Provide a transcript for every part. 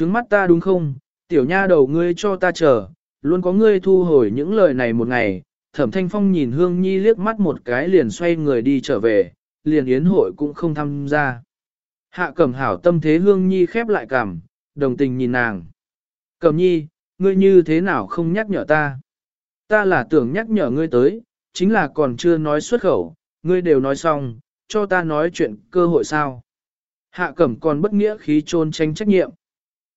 Trứng mắt ta đúng không, tiểu nha đầu ngươi cho ta chờ, luôn có ngươi thu hồi những lời này một ngày. Thẩm Thanh Phong nhìn Hương Nhi liếc mắt một cái liền xoay người đi trở về, liền yến hội cũng không tham gia. Hạ cẩm hảo tâm thế Hương Nhi khép lại cằm, đồng tình nhìn nàng. Cẩm Nhi, ngươi như thế nào không nhắc nhở ta? Ta là tưởng nhắc nhở ngươi tới, chính là còn chưa nói xuất khẩu, ngươi đều nói xong, cho ta nói chuyện cơ hội sao? Hạ cẩm còn bất nghĩa khí trôn tranh trách nhiệm.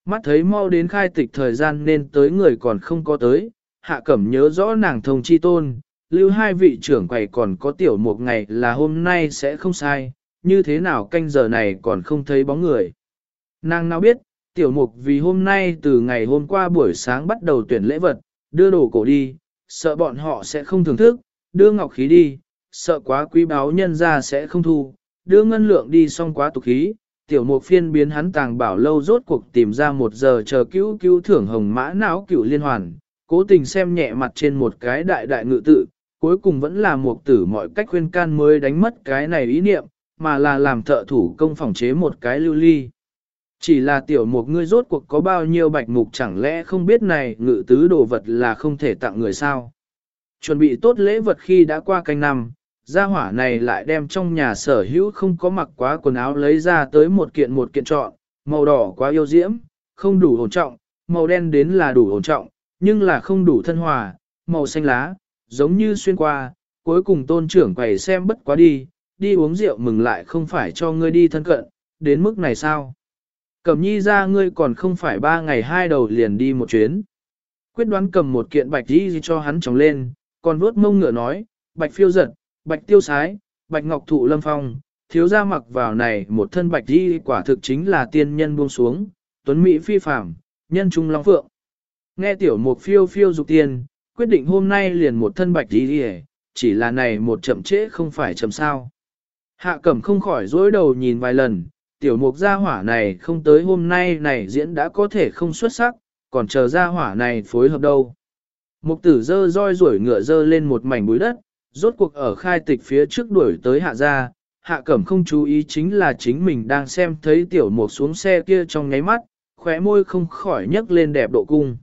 Mắt thấy mau đến khai tịch thời gian nên tới người còn không có tới, hạ cẩm nhớ rõ nàng thông chi tôn, lưu hai vị trưởng quầy còn có tiểu một ngày là hôm nay sẽ không sai, như thế nào canh giờ này còn không thấy bóng người. Nàng nào biết, tiểu mục vì hôm nay từ ngày hôm qua buổi sáng bắt đầu tuyển lễ vật, đưa đồ cổ đi, sợ bọn họ sẽ không thưởng thức, đưa ngọc khí đi, sợ quá quý báo nhân ra sẽ không thu, đưa ngân lượng đi xong quá tục khí, tiểu mục phiên biến hắn tàng bảo lâu rốt cuộc tìm ra một giờ chờ cứu cứu thưởng hồng mã não cửu liên hoàn, cố tình xem nhẹ mặt trên một cái đại đại ngự tự, cuối cùng vẫn là một tử mọi cách khuyên can mới đánh mất cái này ý niệm, mà là làm thợ thủ công phòng chế một cái lưu ly. Chỉ là tiểu mục ngươi rốt cuộc có bao nhiêu bạch mục chẳng lẽ không biết này ngự tứ đồ vật là không thể tặng người sao. Chuẩn bị tốt lễ vật khi đã qua canh năm, gia hỏa này lại đem trong nhà sở hữu không có mặc quá quần áo lấy ra tới một kiện một kiện trọn màu đỏ quá yêu diễm, không đủ hồn trọng, màu đen đến là đủ hồn trọng, nhưng là không đủ thân hòa, màu xanh lá, giống như xuyên qua, cuối cùng tôn trưởng quầy xem bất quá đi, đi uống rượu mừng lại không phải cho ngươi đi thân cận, đến mức này sao? Cẩm nhi ra ngươi còn không phải ba ngày hai đầu liền đi một chuyến. Quyết đoán cầm một kiện bạch đi cho hắn trồng lên, còn vuốt mông ngựa nói, bạch phiêu giật, bạch tiêu sái, bạch ngọc thụ lâm phong, thiếu gia mặc vào này một thân bạch đi quả thực chính là tiên nhân buông xuống, tuấn mỹ phi phạm, nhân trung long phượng. Nghe tiểu mục phiêu phiêu dục tiên, quyết định hôm nay liền một thân bạch đi đi chỉ là này một chậm trễ không phải chậm sao. Hạ cẩm không khỏi dối đầu nhìn vài lần, tiểu mục gia hỏa này không tới hôm nay này diễn đã có thể không xuất sắc, còn chờ gia hỏa này phối hợp đâu. Mục tử dơ roi rủi ngựa dơ lên một mảnh bụi đất, rốt cuộc ở khai tịch phía trước đuổi tới hạ gia, hạ cẩm không chú ý chính là chính mình đang xem thấy tiểu mục xuống xe kia trong nháy mắt, khóe môi không khỏi nhấc lên đẹp độ cung.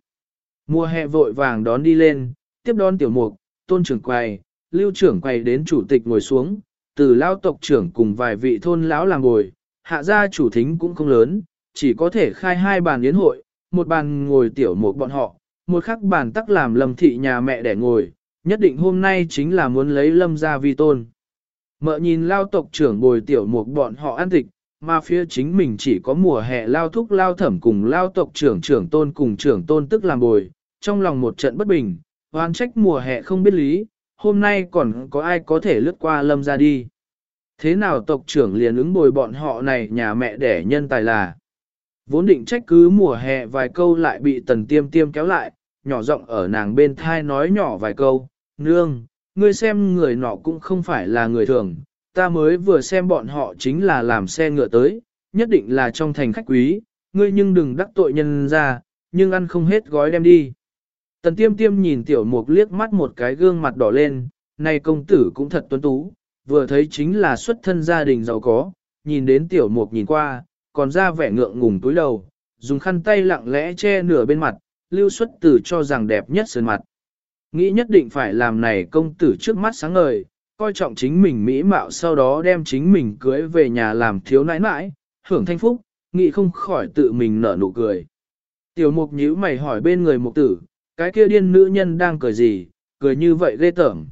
Mùa hè vội vàng đón đi lên, tiếp đón tiểu mục, tôn trưởng quầy, lưu trưởng quầy đến chủ tịch ngồi xuống, từ lao tộc trưởng cùng vài vị thôn lão làm ngồi, hạ gia chủ thính cũng không lớn, chỉ có thể khai hai bàn yến hội, một bàn ngồi tiểu mục bọn họ, một khắc bàn tắc làm lâm thị nhà mẹ để ngồi, nhất định hôm nay chính là muốn lấy lâm gia vi tôn. Mợ nhìn lao tộc trưởng bồi tiểu một bọn họ ăn thịt, mà phía chính mình chỉ có mùa hè lao thúc lao thẩm cùng lao tộc trưởng trưởng tôn cùng trưởng tôn tức làm bồi, trong lòng một trận bất bình, oan trách mùa hè không biết lý, hôm nay còn có ai có thể lướt qua lâm ra đi. Thế nào tộc trưởng liền ứng bồi bọn họ này nhà mẹ đẻ nhân tài là. Vốn định trách cứ mùa hè vài câu lại bị tần tiêm tiêm kéo lại, nhỏ giọng ở nàng bên thai nói nhỏ vài câu, nương, ngươi xem người nọ cũng không phải là người thường, ta mới vừa xem bọn họ chính là làm xe ngựa tới, nhất định là trong thành khách quý, ngươi nhưng đừng đắc tội nhân ra, nhưng ăn không hết gói đem đi. Tần tiêm tiêm nhìn tiểu mục liếc mắt một cái gương mặt đỏ lên, này công tử cũng thật tuấn tú, vừa thấy chính là xuất thân gia đình giàu có, nhìn đến tiểu mục nhìn qua, còn ra vẻ ngượng ngùng túi đầu, dùng khăn tay lặng lẽ che nửa bên mặt, lưu xuất tử cho rằng đẹp nhất sơn mặt. Nghĩ nhất định phải làm này công tử trước mắt sáng ngời, coi trọng chính mình mỹ mạo sau đó đem chính mình cưới về nhà làm thiếu nãi nãi, hưởng thanh phúc, nghĩ không khỏi tự mình nở nụ cười. Tiểu mục nhíu mày hỏi bên người mục tử, cái kia điên nữ nhân đang cười gì, cười như vậy ghê tởm.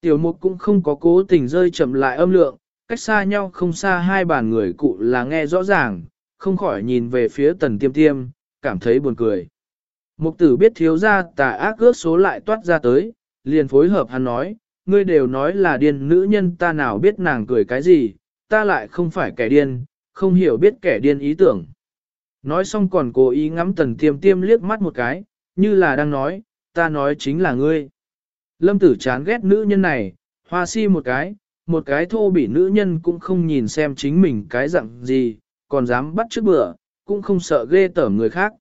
Tiểu mục cũng không có cố tình rơi chậm lại âm lượng, cách xa nhau không xa hai bàn người cụ là nghe rõ ràng, không khỏi nhìn về phía tần tiêm tiêm, cảm thấy buồn cười. Mục tử biết thiếu ra tà ác ước số lại toát ra tới, liền phối hợp hắn nói, ngươi đều nói là điên nữ nhân ta nào biết nàng cười cái gì, ta lại không phải kẻ điên, không hiểu biết kẻ điên ý tưởng. Nói xong còn cố ý ngắm tần tiêm tiêm liếc mắt một cái, như là đang nói, ta nói chính là ngươi. Lâm tử chán ghét nữ nhân này, hoa si một cái, một cái thô bị nữ nhân cũng không nhìn xem chính mình cái dạng gì, còn dám bắt trước bữa, cũng không sợ ghê tởm người khác.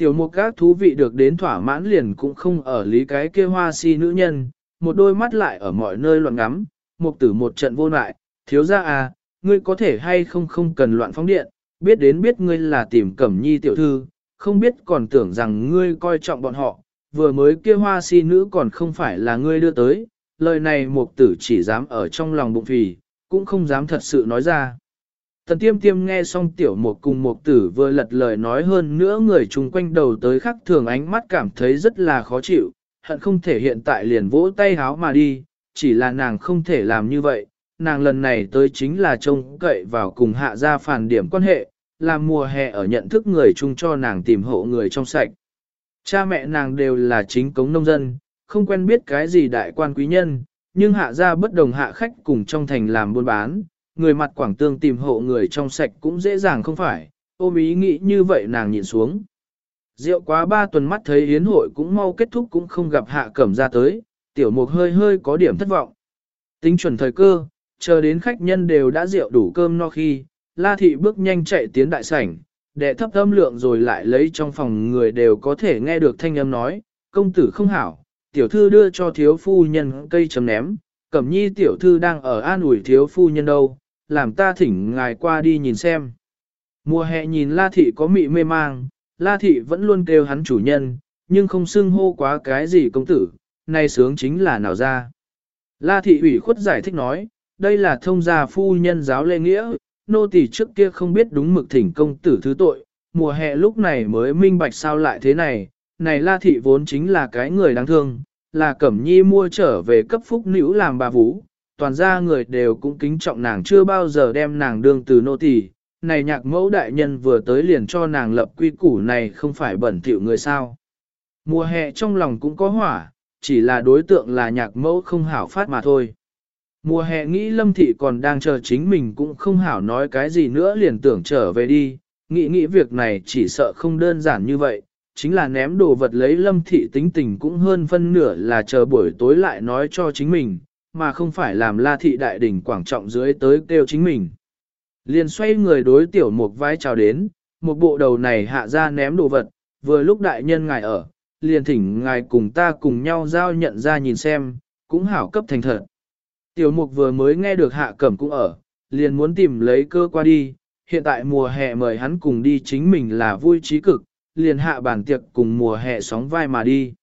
Tiểu mục các thú vị được đến thỏa mãn liền cũng không ở lý cái kia hoa si nữ nhân, một đôi mắt lại ở mọi nơi loạn ngắm, mục tử một trận vô lại, thiếu ra à, ngươi có thể hay không không cần loạn phóng điện, biết đến biết ngươi là tìm cẩm nhi tiểu thư, không biết còn tưởng rằng ngươi coi trọng bọn họ, vừa mới kia hoa si nữ còn không phải là ngươi đưa tới, lời này mục tử chỉ dám ở trong lòng bụng phì, cũng không dám thật sự nói ra. Tần tiêm tiêm nghe xong tiểu mục cùng mục tử vừa lật lời nói hơn nữa người chung quanh đầu tới khắc thường ánh mắt cảm thấy rất là khó chịu, hận không thể hiện tại liền vỗ tay háo mà đi, chỉ là nàng không thể làm như vậy, nàng lần này tới chính là trông cậy vào cùng hạ gia phản điểm quan hệ, làm mùa hè ở nhận thức người chung cho nàng tìm hộ người trong sạch. Cha mẹ nàng đều là chính cống nông dân, không quen biết cái gì đại quan quý nhân, nhưng hạ gia bất đồng hạ khách cùng trong thành làm buôn bán, người mặt quảng tương tìm hộ người trong sạch cũng dễ dàng không phải, ôm ý nghĩ như vậy nàng nhìn xuống. Rượu quá ba tuần mắt thấy yến hội cũng mau kết thúc cũng không gặp hạ cẩm ra tới, tiểu mục hơi hơi có điểm thất vọng. Tính chuẩn thời cơ, chờ đến khách nhân đều đã rượu đủ cơm no khi, la thị bước nhanh chạy tiến đại sảnh, đệ thấp âm lượng rồi lại lấy trong phòng người đều có thể nghe được thanh âm nói, công tử không hảo, tiểu thư đưa cho thiếu phu nhân cây chấm ném, cẩm nhi tiểu thư đang ở an ủi thiếu phu nhân đâu, làm ta thỉnh ngài qua đi nhìn xem. Mùa hè nhìn la thị có mị mê mang, la thị vẫn luôn kêu hắn chủ nhân, nhưng không xưng hô quá cái gì công tử, nay sướng chính là nào ra. La thị ủy khuất giải thích nói, đây là thông gia phu nhân giáo lê nghĩa, nô tỳ trước kia không biết đúng mực thỉnh công tử thứ tội, mùa hè lúc này mới minh bạch sao lại thế này, này la thị vốn chính là cái người đáng thương, là cẩm nhi mua trở về cấp phúc nữ làm bà vũ, toàn gia người đều cũng kính trọng nàng chưa bao giờ đem nàng đương từ nô tỳ. Này nhạc mẫu đại nhân vừa tới liền cho nàng lập quy củ này không phải bẩn thỉu người sao. Mùa hè trong lòng cũng có hỏa, chỉ là đối tượng là nhạc mẫu không hảo phát mà thôi. Mùa hè nghĩ lâm thị còn đang chờ chính mình cũng không hảo nói cái gì nữa liền tưởng trở về đi, nghĩ nghĩ việc này chỉ sợ không đơn giản như vậy, chính là ném đồ vật lấy lâm thị tính tình cũng hơn phân nửa là chờ buổi tối lại nói cho chính mình, mà không phải làm la thị đại đỉnh quảng trọng dưới tới kêu chính mình. Liền xoay người đối tiểu một vai chào đến, một bộ đầu này hạ ra ném đồ vật, vừa lúc đại nhân ngài ở, liền thỉnh ngài cùng ta cùng nhau giao nhận ra nhìn xem, cũng hảo cấp thành thật. Tiểu mục vừa mới nghe được hạ cẩm cũng ở, liền muốn tìm lấy cơ qua đi, hiện tại mùa hè mời hắn cùng đi chính mình là vui trí cực, liền hạ bản tiệc cùng mùa hè sóng vai mà đi.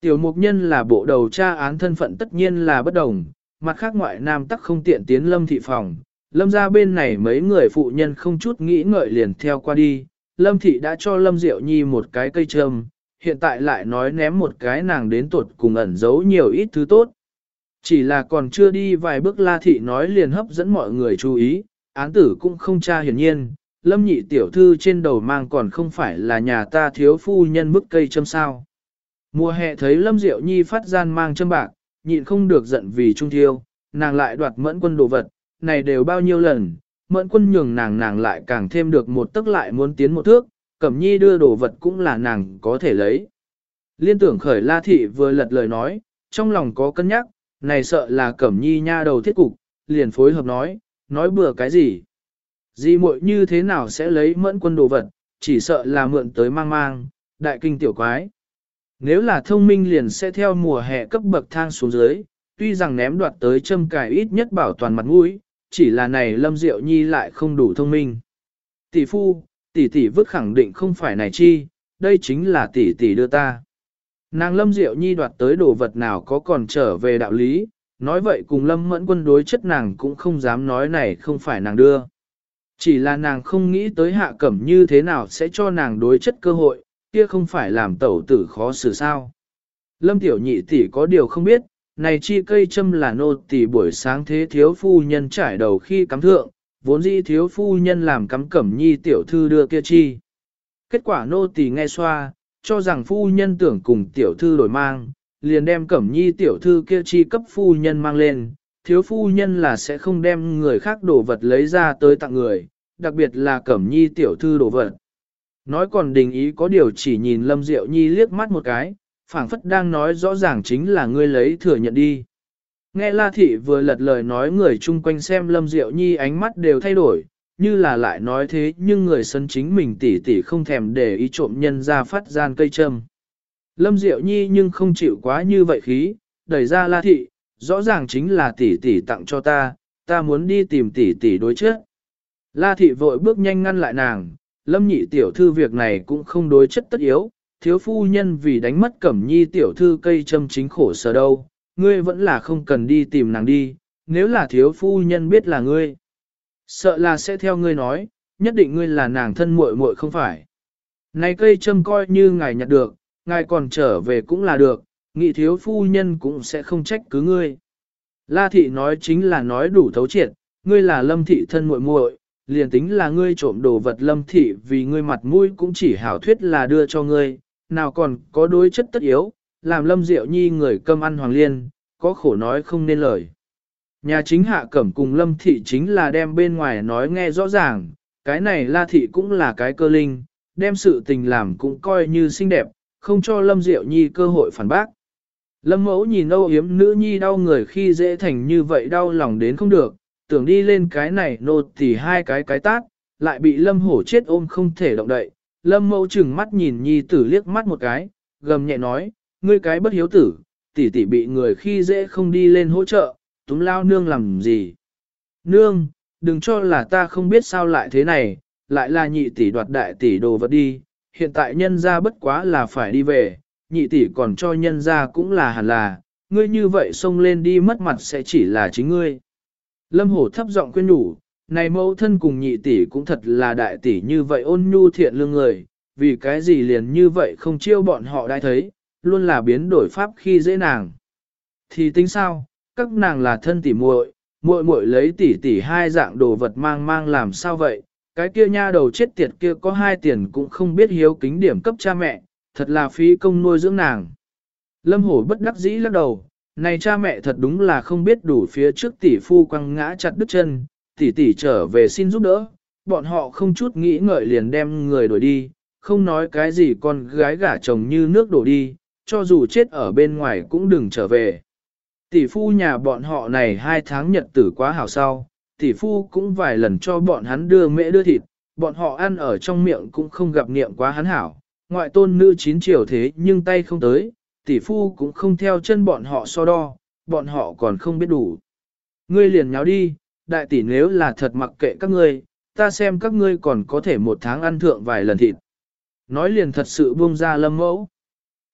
Tiểu mục nhân là bộ đầu tra án thân phận tất nhiên là bất đồng, mặt khác ngoại nam tắc không tiện tiến lâm thị phòng. Lâm ra bên này mấy người phụ nhân không chút nghĩ ngợi liền theo qua đi, lâm thị đã cho lâm diệu nhi một cái cây trâm, hiện tại lại nói ném một cái nàng đến tuột cùng ẩn giấu nhiều ít thứ tốt. Chỉ là còn chưa đi vài bước la thị nói liền hấp dẫn mọi người chú ý, án tử cũng không tra hiển nhiên, lâm nhị tiểu thư trên đầu mang còn không phải là nhà ta thiếu phu nhân bức cây châm sao. Mùa hè thấy lâm diệu nhi phát gian mang châm bạc, nhịn không được giận vì trung thiêu, nàng lại đoạt mẫn quân đồ vật, này đều bao nhiêu lần, mẫn quân nhường nàng nàng lại càng thêm được một tức lại muốn tiến một thước, cẩm nhi đưa đồ vật cũng là nàng có thể lấy. Liên tưởng khởi la thị vừa lật lời nói, trong lòng có cân nhắc, này sợ là cẩm nhi nha đầu thiết cục, liền phối hợp nói, nói bừa cái gì. Di muội như thế nào sẽ lấy mẫn quân đồ vật, chỉ sợ là mượn tới mang mang, đại kinh tiểu quái. Nếu là thông minh liền sẽ theo mùa hè cấp bậc thang xuống dưới, tuy rằng ném đoạt tới châm cài ít nhất bảo toàn mặt mũi, chỉ là này lâm diệu nhi lại không đủ thông minh. Tỷ phu, tỷ tỷ vứt khẳng định không phải này chi, đây chính là tỷ tỷ đưa ta. Nàng lâm diệu nhi đoạt tới đồ vật nào có còn trở về đạo lý, nói vậy cùng lâm mẫn quân đối chất nàng cũng không dám nói này không phải nàng đưa. Chỉ là nàng không nghĩ tới hạ cẩm như thế nào sẽ cho nàng đối chất cơ hội, kia không phải làm tẩu tử khó xử sao. Lâm tiểu nhị tỷ có điều không biết, này chi cây châm là nô tỷ buổi sáng thế thiếu phu nhân trải đầu khi cắm thượng, vốn dĩ thiếu phu nhân làm cắm cẩm nhi tiểu thư đưa kia chi. Kết quả nô tỷ nghe xoa, cho rằng phu nhân tưởng cùng tiểu thư đổi mang, liền đem cẩm nhi tiểu thư kia chi cấp phu nhân mang lên, thiếu phu nhân là sẽ không đem người khác đồ vật lấy ra tới tặng người, đặc biệt là cẩm nhi tiểu thư đồ vật. Nói còn đình ý có điều chỉ nhìn Lâm Diệu Nhi liếc mắt một cái, phảng phất đang nói rõ ràng chính là ngươi lấy thừa nhận đi. Nghe La Thị vừa lật lời nói người chung quanh xem Lâm Diệu Nhi ánh mắt đều thay đổi, như là lại nói thế nhưng người sân chính mình tỉ tỉ không thèm để ý trộm nhân ra phát gian cây châm. Lâm Diệu Nhi nhưng không chịu quá như vậy khí, đẩy ra La Thị, rõ ràng chính là tỷ tỷ tặng cho ta, ta muốn đi tìm tỷ tỷ đối trước. La thị vội bước nhanh ngăn lại nàng, lâm nhị tiểu thư việc này cũng không đối chất tất yếu, thiếu phu nhân vì đánh mất cẩm nhi tiểu thư cây châm chính khổ sở đâu, ngươi vẫn là không cần đi tìm nàng đi, nếu là thiếu phu nhân biết là ngươi. Sợ là sẽ theo ngươi nói, nhất định ngươi là nàng thân muội muội không phải. Này cây châm coi như ngài nhặt được, ngài còn trở về cũng là được, nghị thiếu phu nhân cũng sẽ không trách cứ ngươi. La thị nói chính là nói đủ thấu triệt, ngươi là lâm thị thân muội muội, liền tính là ngươi trộm đồ vật lâm thị vì ngươi mặt mũi cũng chỉ hảo thuyết là đưa cho ngươi, nào còn có đối chất tất yếu, làm lâm diệu nhi người cơm ăn hoàng liên, có khổ nói không nên lời. Nhà chính hạ cẩm cùng lâm thị chính là đem bên ngoài nói nghe rõ ràng, cái này la thị cũng là cái cơ linh, đem sự tình làm cũng coi như xinh đẹp, không cho lâm diệu nhi cơ hội phản bác. Lâm mẫu nhìn âu yếm nữ nhi đau người khi dễ thành như vậy đau lòng đến không được, tưởng đi lên cái này nô thì hai cái cái tát, lại bị lâm hổ chết ôm không thể động đậy. Lâm mẫu chừng mắt nhìn nhi tử liếc mắt một cái, gầm nhẹ nói, ngươi cái bất hiếu tử, tỷ tỷ bị người khi dễ không đi lên hỗ trợ, túm lao nương làm gì. Nương, đừng cho là ta không biết sao lại thế này, lại là nhị tỷ đoạt đại tỷ đồ vật đi, hiện tại nhân ra bất quá là phải đi về, nhị tỷ còn cho nhân ra cũng là hẳn là, ngươi như vậy xông lên đi mất mặt sẽ chỉ là chính ngươi. Lâm hổ thấp giọng khuyên nhủ, này mẫu thân cùng nhị tỷ cũng thật là đại tỷ như vậy ôn nhu thiện lương người, vì cái gì liền như vậy không chiêu bọn họ đã thấy, luôn là biến đổi pháp khi dễ nàng. Thì tính sao, các nàng là thân tỷ muội, muội muội lấy tỷ tỷ hai dạng đồ vật mang mang làm sao vậy, cái kia nha đầu chết tiệt kia có hai tiền cũng không biết hiếu kính điểm cấp cha mẹ, thật là phí công nuôi dưỡng nàng. Lâm hổ bất đắc dĩ lắc đầu, này cha mẹ thật đúng là không biết đủ phía trước tỷ phu quăng ngã chặt đứt chân, tỷ tỷ trở về xin giúp đỡ, bọn họ không chút nghĩ ngợi liền đem người đuổi đi, không nói cái gì con gái gả chồng như nước đổ đi, cho dù chết ở bên ngoài cũng đừng trở về. Tỷ phu nhà bọn họ này hai tháng nhật tử quá hảo sau, tỷ phu cũng vài lần cho bọn hắn đưa mễ đưa thịt, bọn họ ăn ở trong miệng cũng không gặp niệm quá hắn hảo, ngoại tôn nữ chín triều thế nhưng tay không tới, tỷ phu cũng không theo chân bọn họ so đo, bọn họ còn không biết đủ. Ngươi liền nháo đi, đại tỷ nếu là thật mặc kệ các ngươi, ta xem các ngươi còn có thể một tháng ăn thượng vài lần thịt. Nói liền thật sự buông ra lâm mẫu.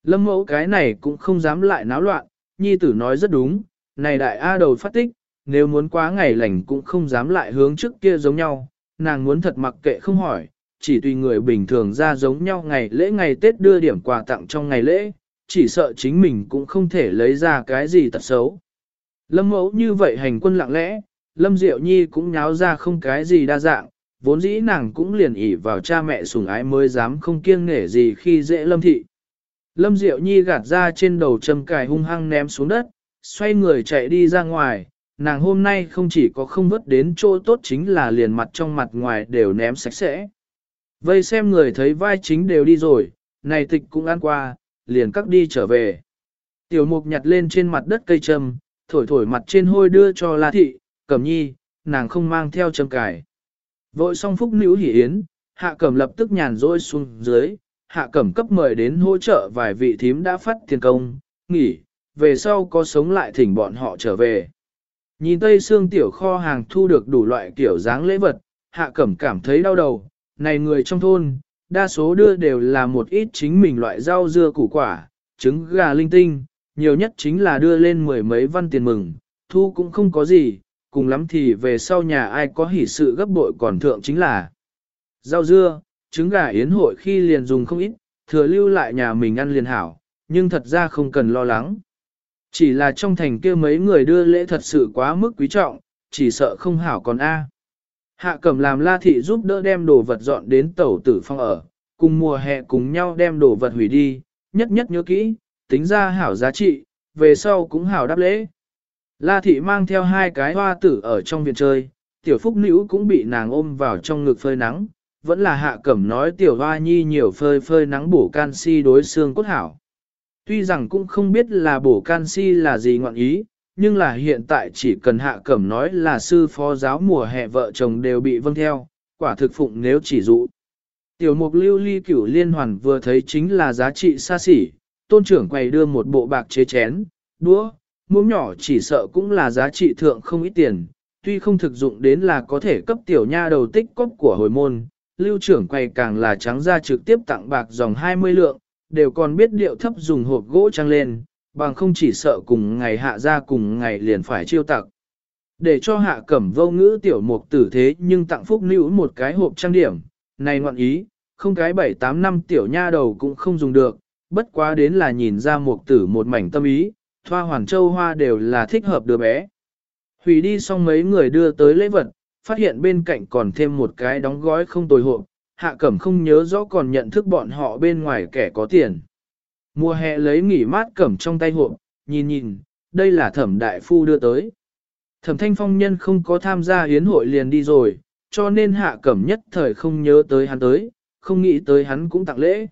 Lâm mẫu cái này cũng không dám lại náo loạn, nhi tử nói rất đúng, này đại A đầu phát tích, nếu muốn quá ngày lành cũng không dám lại hướng trước kia giống nhau, nàng muốn thật mặc kệ không hỏi, chỉ tùy người bình thường ra giống nhau ngày lễ ngày Tết đưa điểm quà tặng trong ngày lễ, chỉ sợ chính mình cũng không thể lấy ra cái gì tật xấu. Lâm mẫu như vậy hành quân lặng lẽ, Lâm Diệu Nhi cũng nháo ra không cái gì đa dạng, vốn dĩ nàng cũng liền ỉ vào cha mẹ sủng ái mới dám không kiêng nể gì khi dễ Lâm Thị. Lâm Diệu Nhi gạt ra trên đầu châm cài hung hăng ném xuống đất, xoay người chạy đi ra ngoài, nàng hôm nay không chỉ có không vớt đến chỗ tốt chính là liền mặt trong mặt ngoài đều ném sạch sẽ. Vây xem người thấy vai chính đều đi rồi, này tịch cũng ăn qua, liền cắt đi trở về. Tiểu mục nhặt lên trên mặt đất cây châm, thổi thổi mặt trên hôi đưa cho La Thị, Cẩm Nhi, nàng không mang theo châm cài. Vội xong phúc nữ hỉ yến, Hạ Cẩm lập tức nhàn rỗi xuống dưới, Hạ Cẩm cấp mời đến hỗ trợ vài vị thím đã phát tiền công, nghỉ, về sau có sống lại thỉnh bọn họ trở về. Nhìn Tây Sương tiểu kho hàng thu được đủ loại kiểu dáng lễ vật, Hạ Cẩm cảm thấy đau đầu, này người trong thôn, đa số đưa đều là một ít chính mình loại rau dưa củ quả, trứng gà linh tinh, nhiều nhất chính là đưa lên mười mấy văn tiền mừng, thu cũng không có gì, cùng lắm thì về sau nhà ai có hỷ sự gấp bội còn thượng chính là rau dưa, trứng gà yến hội khi liền dùng không ít, thừa lưu lại nhà mình ăn liền hảo, nhưng thật ra không cần lo lắng. Chỉ là trong thành kia mấy người đưa lễ thật sự quá mức quý trọng, chỉ sợ không hảo còn A. Hạ cẩm làm la thị giúp đỡ đem đồ vật dọn đến tẩu tử phong ở, cùng mùa hè cùng nhau đem đồ vật hủy đi, nhất nhất nhớ kỹ, tính ra hảo giá trị, về sau cũng hảo đáp lễ. La thị mang theo hai cái hoa tử ở trong viện chơi, tiểu phúc nữ cũng bị nàng ôm vào trong ngực phơi nắng, vẫn là hạ cẩm nói tiểu hoa nhi nhiều phơi phơi nắng bổ canxi đối xương cốt hảo. Tuy rằng cũng không biết là bổ canxi là gì ngọn ý, nhưng là hiện tại chỉ cần hạ cẩm nói là sư phó giáo mùa hè vợ chồng đều bị vâng theo, quả thực phụng nếu chỉ dụ. Tiểu mục lưu ly cửu liên hoàn vừa thấy chính là giá trị xa xỉ, tôn trưởng quầy đưa một bộ bạc chế chén, đũa, muỗng nhỏ chỉ sợ cũng là giá trị thượng không ít tiền, tuy không thực dụng đến là có thể cấp tiểu nha đầu tích cóp của hồi môn, lưu trưởng quay càng là trắng ra trực tiếp tặng bạc dòng 20 lượng, đều còn biết điệu thấp dùng hộp gỗ trăng lên, bằng không chỉ sợ cùng ngày hạ ra cùng ngày liền phải chiêu tặng. Để cho hạ cẩm vô ngữ tiểu mục tử thế nhưng tặng phúc nữ một cái hộp trang điểm, này ngoạn ý, không cái 7-8 năm tiểu nha đầu cũng không dùng được, bất quá đến là nhìn ra mục tử một mảnh tâm ý, thoa hoàn châu hoa đều là thích hợp đứa bé. Hủy đi xong mấy người đưa tới lễ vật, phát hiện bên cạnh còn thêm một cái đóng gói không tồi hộp, hạ cẩm không nhớ rõ còn nhận thức bọn họ bên ngoài kẻ có tiền. Mùa hè lấy nghỉ mát cẩm trong tay hộp, nhìn nhìn, đây là thẩm đại phu đưa tới. Thẩm thanh phong nhân không có tham gia hiến hội liền đi rồi, cho nên hạ cẩm nhất thời không nhớ tới hắn tới, không nghĩ tới hắn cũng tặng lễ.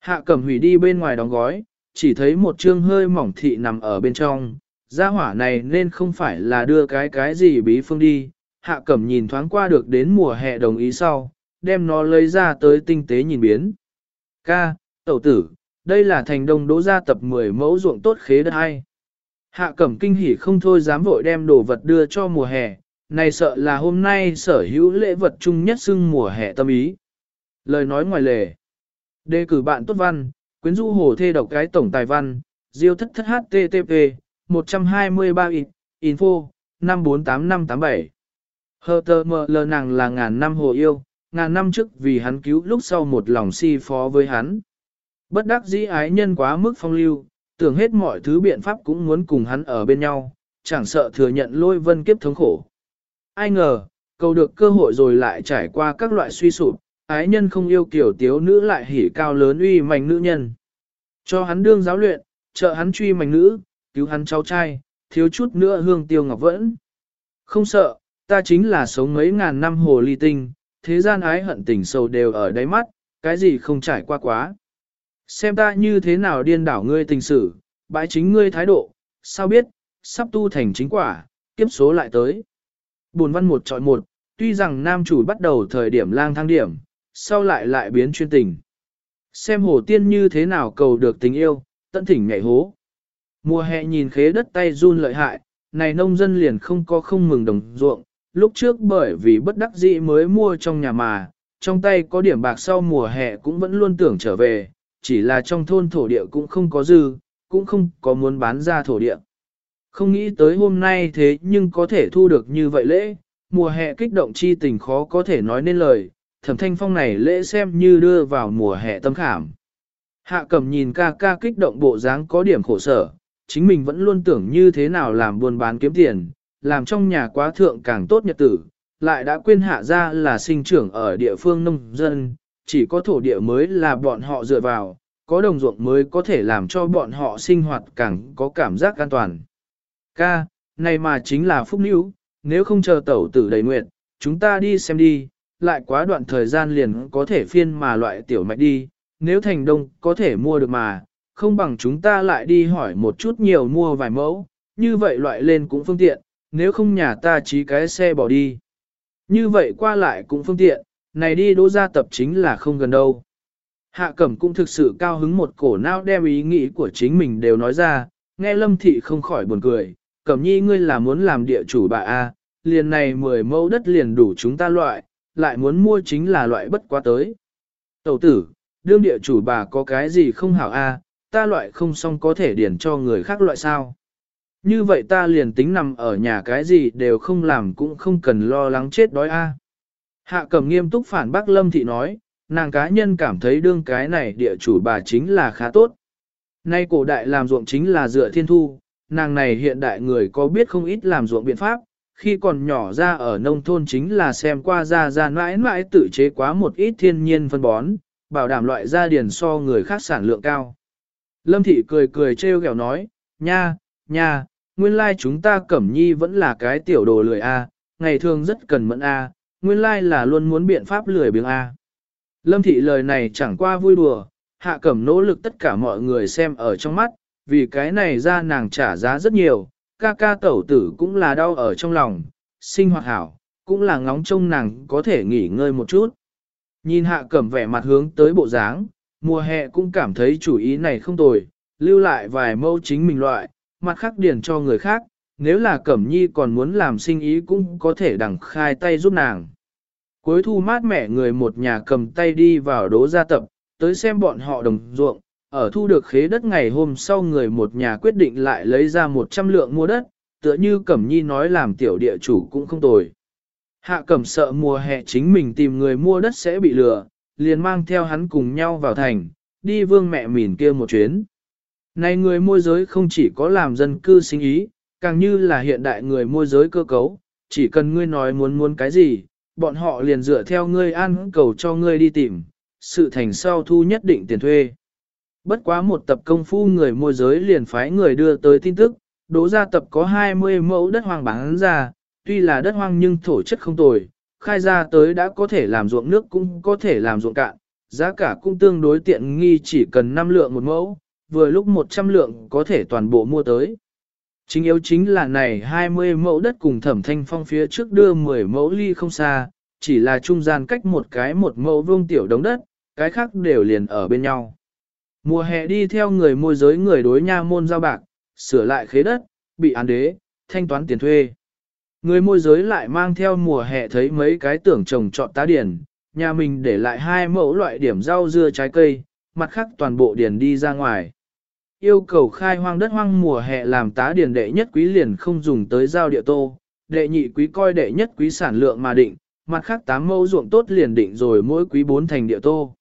Hạ cẩm hủy đi bên ngoài đóng gói, chỉ thấy một chương hơi mỏng thị nằm ở bên trong, gia hỏa này nên không phải là đưa cái cái gì bí phương đi. Hạ cẩm nhìn thoáng qua được đến mùa hè đồng ý sau, đem nó lấy ra tới tinh tế nhìn biến. Ca, tẩu tử, đây là thành đông đỗ gia tập 10 mẫu ruộng tốt khế đất hay. Hạ cẩm kinh hỉ không thôi dám vội đem đồ vật đưa cho mùa hè, này sợ là hôm nay sở hữu lễ vật chung nhất xưng mùa hè tâm ý. Lời nói ngoài lề. Đề cử bạn tốt văn, quyến rũ hồ thê độc cái tổng tài văn, diêu thất thất http, 123 in, info, 548587. Hờ tờ mờ lờ nàng là ngàn năm hồ yêu, ngàn năm trước vì hắn cứu lúc sau một lòng si phó với hắn. Bất đắc dĩ ái nhân quá mức phong lưu, tưởng hết mọi thứ biện pháp cũng muốn cùng hắn ở bên nhau, chẳng sợ thừa nhận lôi vân kiếp thống khổ. Ai ngờ, cầu được cơ hội rồi lại trải qua các loại suy sụp, ái nhân không yêu kiểu tiếu nữ lại hỉ cao lớn uy mạnh nữ nhân. Cho hắn đương giáo luyện, trợ hắn truy mạnh nữ, cứu hắn cháu trai, thiếu chút nữa hương tiêu ngọc vẫn. Không sợ, ta chính là sống mấy ngàn năm hồ ly tinh, thế gian ái hận tình sầu đều ở đáy mắt, cái gì không trải qua quá. Xem ta như thế nào điên đảo ngươi tình sử, bãi chính ngươi thái độ, sao biết, sắp tu thành chính quả, kiếp số lại tới. Buồn văn một trọi một, tuy rằng nam chủ bắt đầu thời điểm lang thang điểm, sau lại lại biến chuyên tình. Xem hồ tiên như thế nào cầu được tình yêu, tận thỉnh nhảy hố. Mùa hè nhìn khế đất tay run lợi hại, này nông dân liền không có không mừng đồng ruộng, lúc trước bởi vì bất đắc dĩ mới mua trong nhà mà, trong tay có điểm bạc sau mùa hè cũng vẫn luôn tưởng trở về, chỉ là trong thôn thổ địa cũng không có dư, cũng không có muốn bán ra thổ địa. Không nghĩ tới hôm nay thế nhưng có thể thu được như vậy lễ, mùa hè kích động chi tình khó có thể nói nên lời, thẩm thanh phong này lễ xem như đưa vào mùa hè tâm khảm. Hạ cẩm nhìn ca ca kích động bộ dáng có điểm khổ sở, chính mình vẫn luôn tưởng như thế nào làm buôn bán kiếm tiền, làm trong nhà quá thượng càng tốt nhật tử, lại đã quên hạ ra là sinh trưởng ở địa phương nông dân, chỉ có thổ địa mới là bọn họ dựa vào, có đồng ruộng mới có thể làm cho bọn họ sinh hoạt càng có cảm giác an toàn. Ca, này mà chính là phúc níu, nếu không chờ tẩu tử đầy nguyện, chúng ta đi xem đi, lại quá đoạn thời gian liền có thể phiên mà loại tiểu mạch đi, nếu thành đông có thể mua được mà, không bằng chúng ta lại đi hỏi một chút nhiều mua vài mẫu, như vậy loại lên cũng phương tiện, nếu không nhà ta trí cái xe bỏ đi. Như vậy qua lại cũng phương tiện, này đi đỗ gia tập chính là không gần đâu. Hạ cẩm cũng thực sự cao hứng một cổ não đem ý nghĩ của chính mình đều nói ra, nghe lâm thị không khỏi buồn cười, cẩm nhi ngươi là muốn làm địa chủ bà A, liền này 10 mẫu đất liền đủ chúng ta loại, lại muốn mua chính là loại bất quá tới. Tẩu tử, đương địa chủ bà có cái gì không hảo A, ta loại không xong có thể điển cho người khác loại sao. Như vậy ta liền tính nằm ở nhà cái gì đều không làm cũng không cần lo lắng chết đói A. Hạ cầm nghiêm túc phản bác Lâm Thị nói, nàng cá nhân cảm thấy đương cái này địa chủ bà chính là khá tốt. Nay cổ đại làm ruộng chính là dựa thiên thu, nàng này hiện đại người có biết không ít làm ruộng biện pháp, khi còn nhỏ ra ở nông thôn chính là xem qua ra ra mãi mãi tự chế quá một ít thiên nhiên phân bón, bảo đảm loại gia điền so người khác sản lượng cao. Lâm thị cười cười trêu ghẹo nói, nha, nha, nguyên lai like chúng ta cẩm nhi vẫn là cái tiểu đồ lười a, ngày thường rất cần mẫn a, nguyên lai là luôn muốn biện pháp lười biếng a. Lâm thị lời này chẳng qua vui đùa, hạ cẩm nỗ lực tất cả mọi người xem ở trong mắt, vì cái này ra nàng trả giá rất nhiều, ca ca tẩu tử cũng là đau ở trong lòng, sinh hoạt hảo, cũng là ngóng trông nàng có thể nghỉ ngơi một chút. Nhìn hạ cẩm vẻ mặt hướng tới bộ dáng, mùa hè cũng cảm thấy chủ ý này không tồi, lưu lại vài mâu chính mình loại, mặt khác điền cho người khác, nếu là Cẩm Nhi còn muốn làm sinh ý cũng có thể đằng khai tay giúp nàng. Cuối thu mát mẻ người một nhà cầm tay đi vào đố gia tập, tới xem bọn họ đồng ruộng, ở thu được khế đất ngày hôm sau người một nhà quyết định lại lấy ra 100 lượng mua đất, tựa như Cẩm Nhi nói làm tiểu địa chủ cũng không tồi. Hạ Cẩm sợ mùa hè chính mình tìm người mua đất sẽ bị lừa, liền mang theo hắn cùng nhau vào thành, đi vương mẹ mìn kia một chuyến. Này người môi giới không chỉ có làm dân cư sinh ý, càng như là hiện đại người môi giới cơ cấu, chỉ cần ngươi nói muốn muốn cái gì, bọn họ liền dựa theo ngươi ăn cầu cho ngươi đi tìm, sự thành sau thu nhất định tiền thuê. Bất quá một tập công phu người môi giới liền phái người đưa tới tin tức, đố ra tập có 20 mẫu đất hoang bán ra, tuy là đất hoang nhưng thổ chất không tồi, khai ra tới đã có thể làm ruộng nước cũng có thể làm ruộng cạn, giá cả cũng tương đối tiện nghi chỉ cần 5 lượng một mẫu, vừa lúc 100 lượng có thể toàn bộ mua tới. Chính yếu chính là này 20 mẫu đất cùng thẩm thanh phong phía trước đưa 10 mẫu ly không xa, chỉ là trung gian cách một cái một mẫu vương tiểu đống đất, cái khác đều liền ở bên nhau. Mùa hè đi theo người môi giới người đối nha môn giao bạc, sửa lại khế đất, bị án đế, thanh toán tiền thuê. Người môi giới lại mang theo mùa hè thấy mấy cái tưởng trồng trọt tá điển, nhà mình để lại hai mẫu loại điểm rau dưa trái cây, mặt khác toàn bộ điển đi ra ngoài. Yêu cầu khai hoang đất hoang mùa hè làm tá điển đệ nhất quý liền không dùng tới giao địa tô, đệ nhị quý coi đệ nhất quý sản lượng mà định, mặt khác tám mẫu ruộng tốt liền định rồi mỗi quý bốn thành địa tô.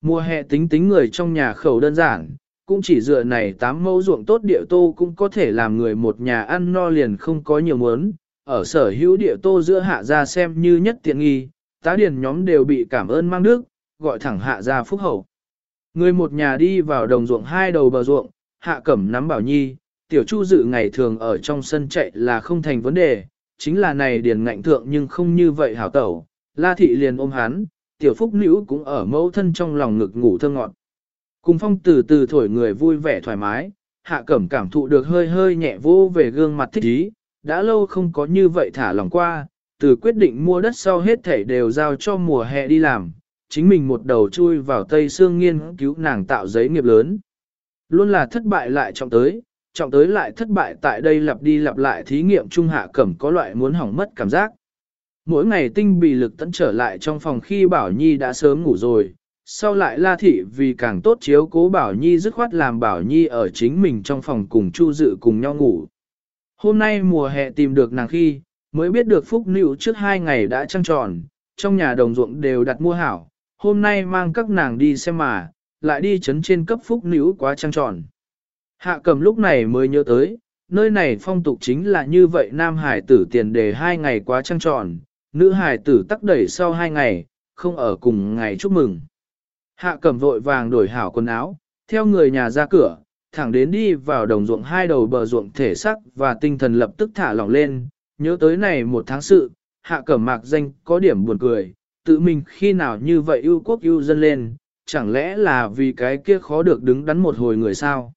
Mùa hè tính tính người trong nhà khẩu đơn giản, cũng chỉ dựa này tám mẫu ruộng tốt địa tô cũng có thể làm người một nhà ăn no liền không có nhiều muốn, ở sở hữu địa tô giữa hạ gia xem như nhất tiện nghi, tá điền nhóm đều bị cảm ơn mang nước, gọi thẳng hạ gia phúc hậu. Người một nhà đi vào đồng ruộng hai đầu bờ ruộng, hạ cẩm nắm bảo nhi, tiểu chu dự ngày thường ở trong sân chạy là không thành vấn đề, chính là này điền ngạnh thượng nhưng không như vậy hảo tẩu, la thị liền ôm hắn, tiểu phúc nữ cũng ở mẫu thân trong lòng ngực ngủ thơ ngọt. Cùng phong từ từ thổi người vui vẻ thoải mái, hạ cẩm cảm thụ được hơi hơi nhẹ vô về gương mặt thích ý, đã lâu không có như vậy thả lòng qua, từ quyết định mua đất sau hết thảy đều giao cho mùa hè đi làm, chính mình một đầu chui vào Tây Sương nghiên cứu nàng tạo giấy nghiệp lớn. Luôn là thất bại lại trọng tới, trọng tới lại thất bại tại đây lặp đi lặp lại thí nghiệm trung hạ cẩm có loại muốn hỏng mất cảm giác. Mỗi ngày tinh bị lực tấn trở lại trong phòng khi Bảo Nhi đã sớm ngủ rồi, sau lại La Thị vì càng tốt chiếu cố Bảo Nhi dứt khoát làm Bảo Nhi ở chính mình trong phòng cùng Chu Dự cùng nhau ngủ. Hôm nay mùa hè tìm được nàng khi, mới biết được Phúc Nữu trước hai ngày đã trăng tròn, trong nhà đồng ruộng đều đặt mua hảo, hôm nay mang các nàng đi xem mà, lại đi chấn trên cấp Phúc nữ quá trăng tròn. Hạ cầm lúc này mới nhớ tới, nơi này phong tục chính là như vậy nam hải tử tiền đề hai ngày quá trăng tròn, nữ hải tử tắc đẩy sau hai ngày, không ở cùng ngày chúc mừng. Hạ cẩm vội vàng đổi hảo quần áo, theo người nhà ra cửa, thẳng đến đi vào đồng ruộng hai đầu bờ ruộng thể sắc và tinh thần lập tức thả lỏng lên, nhớ tới này một tháng sự, hạ cẩm mạc danh có điểm buồn cười, tự mình khi nào như vậy ưu quốc ưu dân lên, chẳng lẽ là vì cái kia khó được đứng đắn một hồi người sao?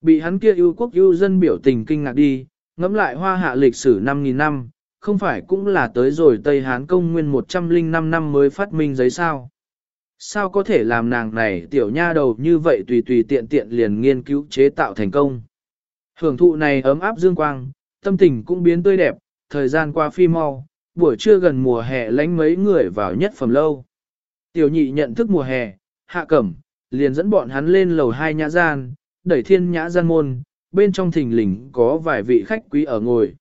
Bị hắn kia ưu quốc ưu dân biểu tình kinh ngạc đi, ngẫm lại hoa hạ lịch sử 5.000 năm, không phải cũng là tới rồi Tây Hán công nguyên 105 năm mới phát minh giấy sao. Sao có thể làm nàng này tiểu nha đầu như vậy tùy tùy tiện tiện liền nghiên cứu chế tạo thành công. Hưởng thụ này ấm áp dương quang, tâm tình cũng biến tươi đẹp, thời gian qua phi mau, buổi trưa gần mùa hè lánh mấy người vào nhất phẩm lâu. Tiểu nhị nhận thức mùa hè, hạ cẩm, liền dẫn bọn hắn lên lầu hai nhã gian, đẩy thiên nhã gian môn, bên trong thình lình có vài vị khách quý ở ngồi.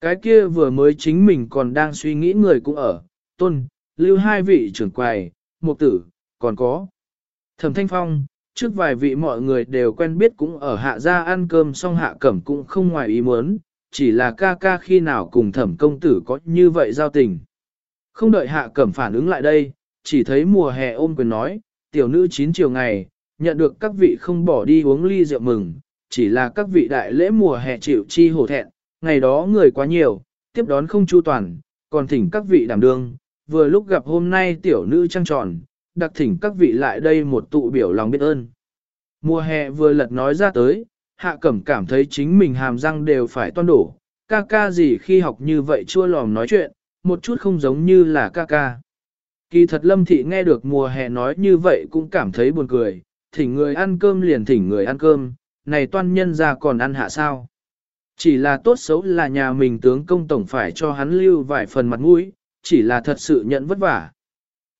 Cái kia vừa mới chính mình còn đang suy nghĩ người cũng ở, tôn, lưu hai vị trưởng quầy, mục tử, còn có. Thẩm Thanh Phong, trước vài vị mọi người đều quen biết cũng ở hạ gia ăn cơm xong hạ cẩm cũng không ngoài ý muốn, chỉ là ca ca khi nào cùng thẩm công tử có như vậy giao tình. Không đợi hạ cẩm phản ứng lại đây, chỉ thấy mùa hè ôm quyền nói, tiểu nữ chín chiều ngày, nhận được các vị không bỏ đi uống ly rượu mừng, chỉ là các vị đại lễ mùa hè chịu chi hổ thẹn, ngày đó người quá nhiều, tiếp đón không chu toàn, còn thỉnh các vị đảm đương, vừa lúc gặp hôm nay tiểu nữ trăng tròn, đặc thỉnh các vị lại đây một tụ biểu lòng biết ơn. Mùa hè vừa lật nói ra tới, hạ cẩm cảm thấy chính mình hàm răng đều phải toan đổ, ca ca gì khi học như vậy chua lòm nói chuyện, một chút không giống như là ca ca. Kỳ thật lâm thị nghe được mùa hè nói như vậy cũng cảm thấy buồn cười, thỉnh người ăn cơm liền thỉnh người ăn cơm, này toan nhân ra còn ăn hạ sao. Chỉ là tốt xấu là nhà mình tướng công tổng phải cho hắn lưu vài phần mặt mũi, chỉ là thật sự nhận vất vả.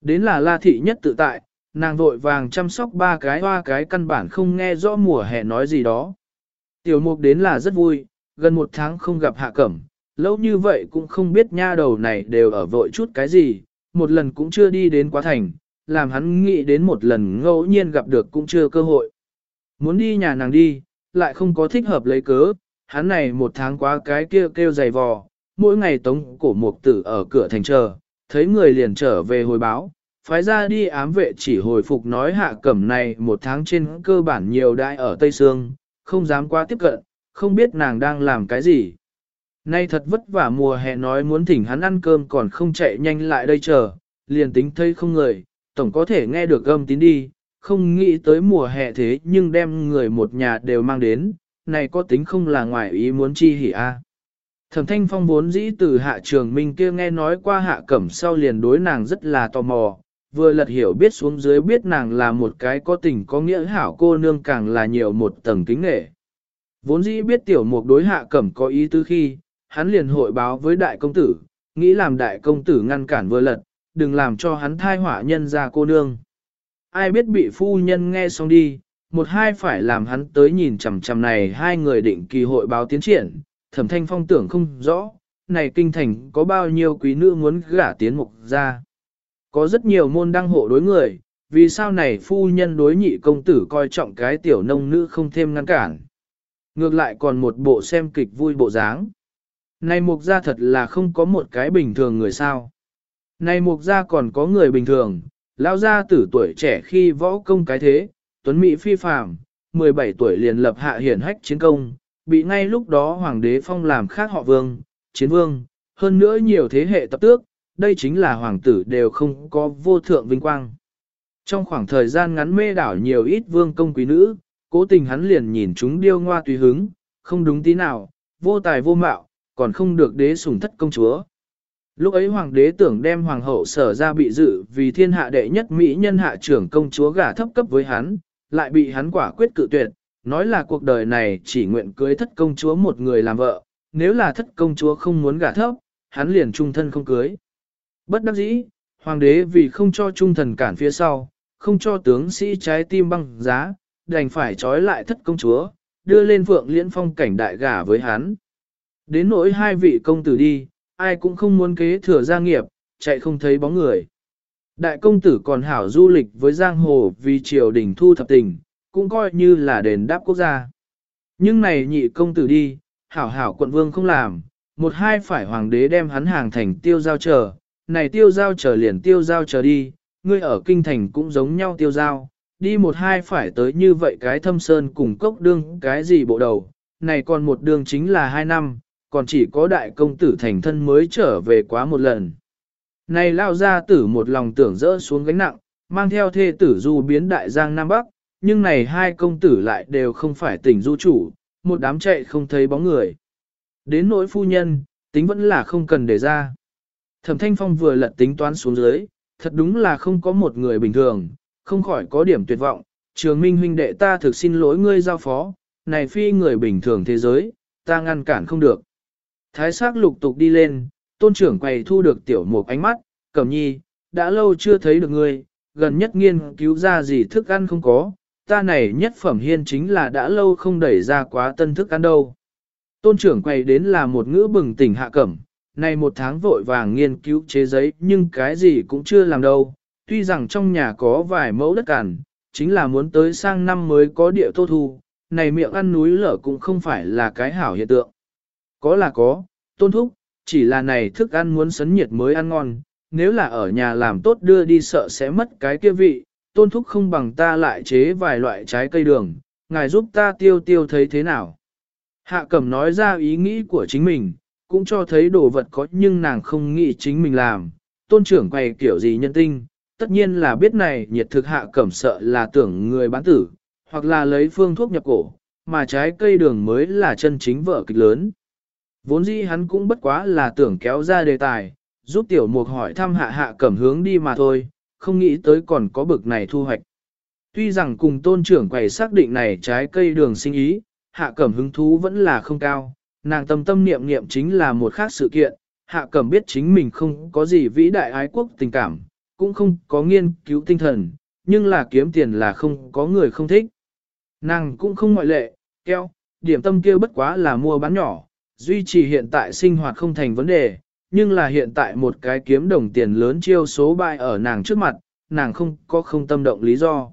Đến là la thị nhất tự tại, nàng vội vàng chăm sóc ba cái hoa cái căn bản không nghe rõ mùa hè nói gì đó. Tiểu mục đến là rất vui, gần một tháng không gặp hạ cẩm, lâu như vậy cũng không biết nha đầu này đều ở vội chút cái gì, một lần cũng chưa đi đến quá thành, làm hắn nghĩ đến một lần ngẫu nhiên gặp được cũng chưa cơ hội. Muốn đi nhà nàng đi, lại không có thích hợp lấy cớ, hắn này một tháng quá cái kia kêu, kêu dày vò, mỗi ngày tống cổ mục tử ở cửa thành chờ, thấy người liền trở về hồi báo, phái ra đi ám vệ chỉ hồi phục nói hạ cẩm này một tháng trên cơ bản nhiều đại ở Tây Sương, không dám quá tiếp cận, không biết nàng đang làm cái gì. Nay thật vất vả mùa hè nói muốn thỉnh hắn ăn cơm còn không chạy nhanh lại đây chờ, liền tính thấy không người, tổng có thể nghe được âm tín đi, không nghĩ tới mùa hè thế nhưng đem người một nhà đều mang đến, này có tính không là ngoài ý muốn chi hỉ a. Thẩm thanh phong vốn dĩ từ hạ trường minh kia nghe nói qua hạ cẩm sau liền đối nàng rất là tò mò, vừa lật hiểu biết xuống dưới biết nàng là một cái có tình có nghĩa hảo cô nương càng là nhiều một tầng kính nghệ. Vốn dĩ biết tiểu mục đối hạ cẩm có ý tứ khi, hắn liền hội báo với đại công tử, nghĩ làm đại công tử ngăn cản vừa lật, đừng làm cho hắn thai hỏa nhân ra cô nương. Ai biết bị phu nhân nghe xong đi, một hai phải làm hắn tới nhìn chằm chằm này hai người định kỳ hội báo tiến triển, thẩm thanh phong tưởng không rõ, này kinh thành có bao nhiêu quý nữ muốn gả tiến mục ra. Có rất nhiều môn đăng hộ đối người, vì sao này phu nhân đối nhị công tử coi trọng cái tiểu nông nữ không thêm ngăn cản. Ngược lại còn một bộ xem kịch vui bộ dáng. Này mục gia thật là không có một cái bình thường người sao. Này mục gia còn có người bình thường, lão gia tử tuổi trẻ khi võ công cái thế, tuấn mỹ phi phàm, 17 tuổi liền lập hạ hiển hách chiến công, bị ngay lúc đó hoàng đế phong làm khác họ vương, chiến vương, hơn nữa nhiều thế hệ tập tước, đây chính là hoàng tử đều không có vô thượng vinh quang. Trong khoảng thời gian ngắn mê đảo nhiều ít vương công quý nữ, cố tình hắn liền nhìn chúng điêu ngoa tùy hứng, không đúng tí nào, vô tài vô mạo, còn không được đế sủng thất công chúa. Lúc ấy hoàng đế tưởng đem hoàng hậu sở ra bị dự vì thiên hạ đệ nhất mỹ nhân hạ trưởng công chúa gả thấp cấp với hắn, lại bị hắn quả quyết cự tuyệt, nói là cuộc đời này chỉ nguyện cưới thất công chúa một người làm vợ, nếu là thất công chúa không muốn gả thấp, hắn liền trung thân không cưới. Bất đắc dĩ, hoàng đế vì không cho trung thần cản phía sau, không cho tướng sĩ trái tim băng giá, đành phải trói lại thất công chúa, đưa lên vượng liễn phong cảnh đại gả với hắn. Đến nỗi hai vị công tử đi, ai cũng không muốn kế thừa gia nghiệp, chạy không thấy bóng người. Đại công tử còn hảo du lịch với giang hồ vì triều đình thu thập tình, cũng coi như là đền đáp quốc gia. Nhưng này nhị công tử đi, hảo hảo quận vương không làm, một hai phải hoàng đế đem hắn hàng thành tiêu giao chờ, này tiêu giao chờ liền tiêu giao chờ đi, ngươi ở kinh thành cũng giống nhau tiêu giao, đi một hai phải tới như vậy cái thâm sơn cùng cốc đương cái gì bộ đầu, này còn một đường chính là hai năm, còn chỉ có đại công tử thành thân mới trở về quá một lần. Này lao ra tử một lòng tưởng rỡ xuống gánh nặng, mang theo thê tử du biến đại giang Nam Bắc, nhưng này hai công tử lại đều không phải tỉnh du chủ, một đám chạy không thấy bóng người. Đến nỗi phu nhân, tính vẫn là không cần để ra. Thẩm Thanh Phong vừa lật tính toán xuống dưới, thật đúng là không có một người bình thường, không khỏi có điểm tuyệt vọng. Trường Minh huynh đệ ta thực xin lỗi ngươi giao phó, này phi người bình thường thế giới, ta ngăn cản không được. Thái sắc lục tục đi lên, tôn trưởng quầy thu được tiểu mục ánh mắt, cẩm nhi, đã lâu chưa thấy được ngươi, gần nhất nghiên cứu ra gì thức ăn không có, ta này nhất phẩm hiên chính là đã lâu không đẩy ra quá tân thức ăn đâu. Tôn trưởng quầy đến là một ngữ bừng tỉnh hạ cẩm, này một tháng vội vàng nghiên cứu chế giấy nhưng cái gì cũng chưa làm đâu, tuy rằng trong nhà có vài mẫu đất cằn, chính là muốn tới sang năm mới có địa tô thu, này miệng ăn núi lở cũng không phải là cái hảo hiện tượng. Có là có, tôn thúc, chỉ là này thức ăn muốn sấn nhiệt mới ăn ngon, nếu là ở nhà làm tốt đưa đi sợ sẽ mất cái kia vị, tôn thúc không bằng ta lại chế vài loại trái cây đường, ngài giúp ta tiêu tiêu thấy thế nào. Hạ cẩm nói ra ý nghĩ của chính mình, cũng cho thấy đồ vật có nhưng nàng không nghĩ chính mình làm, tôn trưởng quay kiểu gì nhân tinh, tất nhiên là biết này nhiệt thực hạ cẩm sợ là tưởng người bán tử, hoặc là lấy phương thuốc nhập cổ, mà trái cây đường mới là chân chính vợ kịch lớn. Vốn dĩ hắn cũng bất quá là tưởng kéo ra đề tài, giúp tiểu mục hỏi thăm hạ hạ cẩm hướng đi mà thôi, không nghĩ tới còn có bực này thu hoạch. Tuy rằng cùng tôn trưởng quầy xác định này trái cây đường sinh ý, hạ cẩm hứng thú vẫn là không cao, nàng tâm tâm niệm niệm chính là một khác sự kiện, hạ cẩm biết chính mình không có gì vĩ đại ái quốc tình cảm, cũng không có nghiên cứu tinh thần, nhưng là kiếm tiền là không có người không thích. Nàng cũng không ngoại lệ, keo, điểm tâm kia bất quá là mua bán nhỏ, duy trì hiện tại sinh hoạt không thành vấn đề, nhưng là hiện tại một cái kiếm đồng tiền lớn chiêu số bại ở nàng trước mặt, nàng không có không tâm động lý do.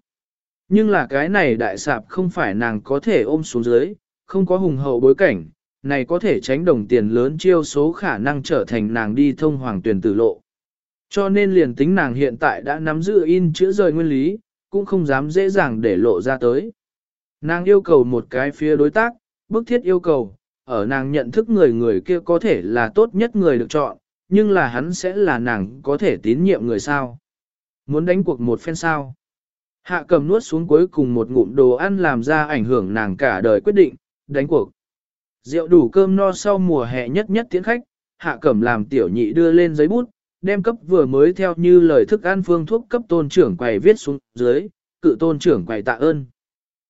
Nhưng là cái này đại sạp không phải nàng có thể ôm xuống dưới, không có hùng hậu bối cảnh, này có thể tránh đồng tiền lớn chiêu số khả năng trở thành nàng đi thông hoàng tuyển tử lộ. Cho nên liền tính nàng hiện tại đã nắm giữ in chữ rời nguyên lý, cũng không dám dễ dàng để lộ ra tới. Nàng yêu cầu một cái phía đối tác, bức thiết yêu cầu, ở nàng nhận thức người người kia có thể là tốt nhất người được chọn, nhưng là hắn sẽ là nàng có thể tín nhiệm người sao. Muốn đánh cuộc một phen sao. Hạ cầm nuốt xuống cuối cùng một ngụm đồ ăn làm ra ảnh hưởng nàng cả đời quyết định, đánh cuộc. Rượu đủ cơm no sau mùa hè nhất nhất tiến khách, hạ cẩm làm tiểu nhị đưa lên giấy bút, đem cấp vừa mới theo như lời thức ăn phương thuốc cấp tôn trưởng quầy viết xuống dưới, cự tôn trưởng quầy tạ ơn.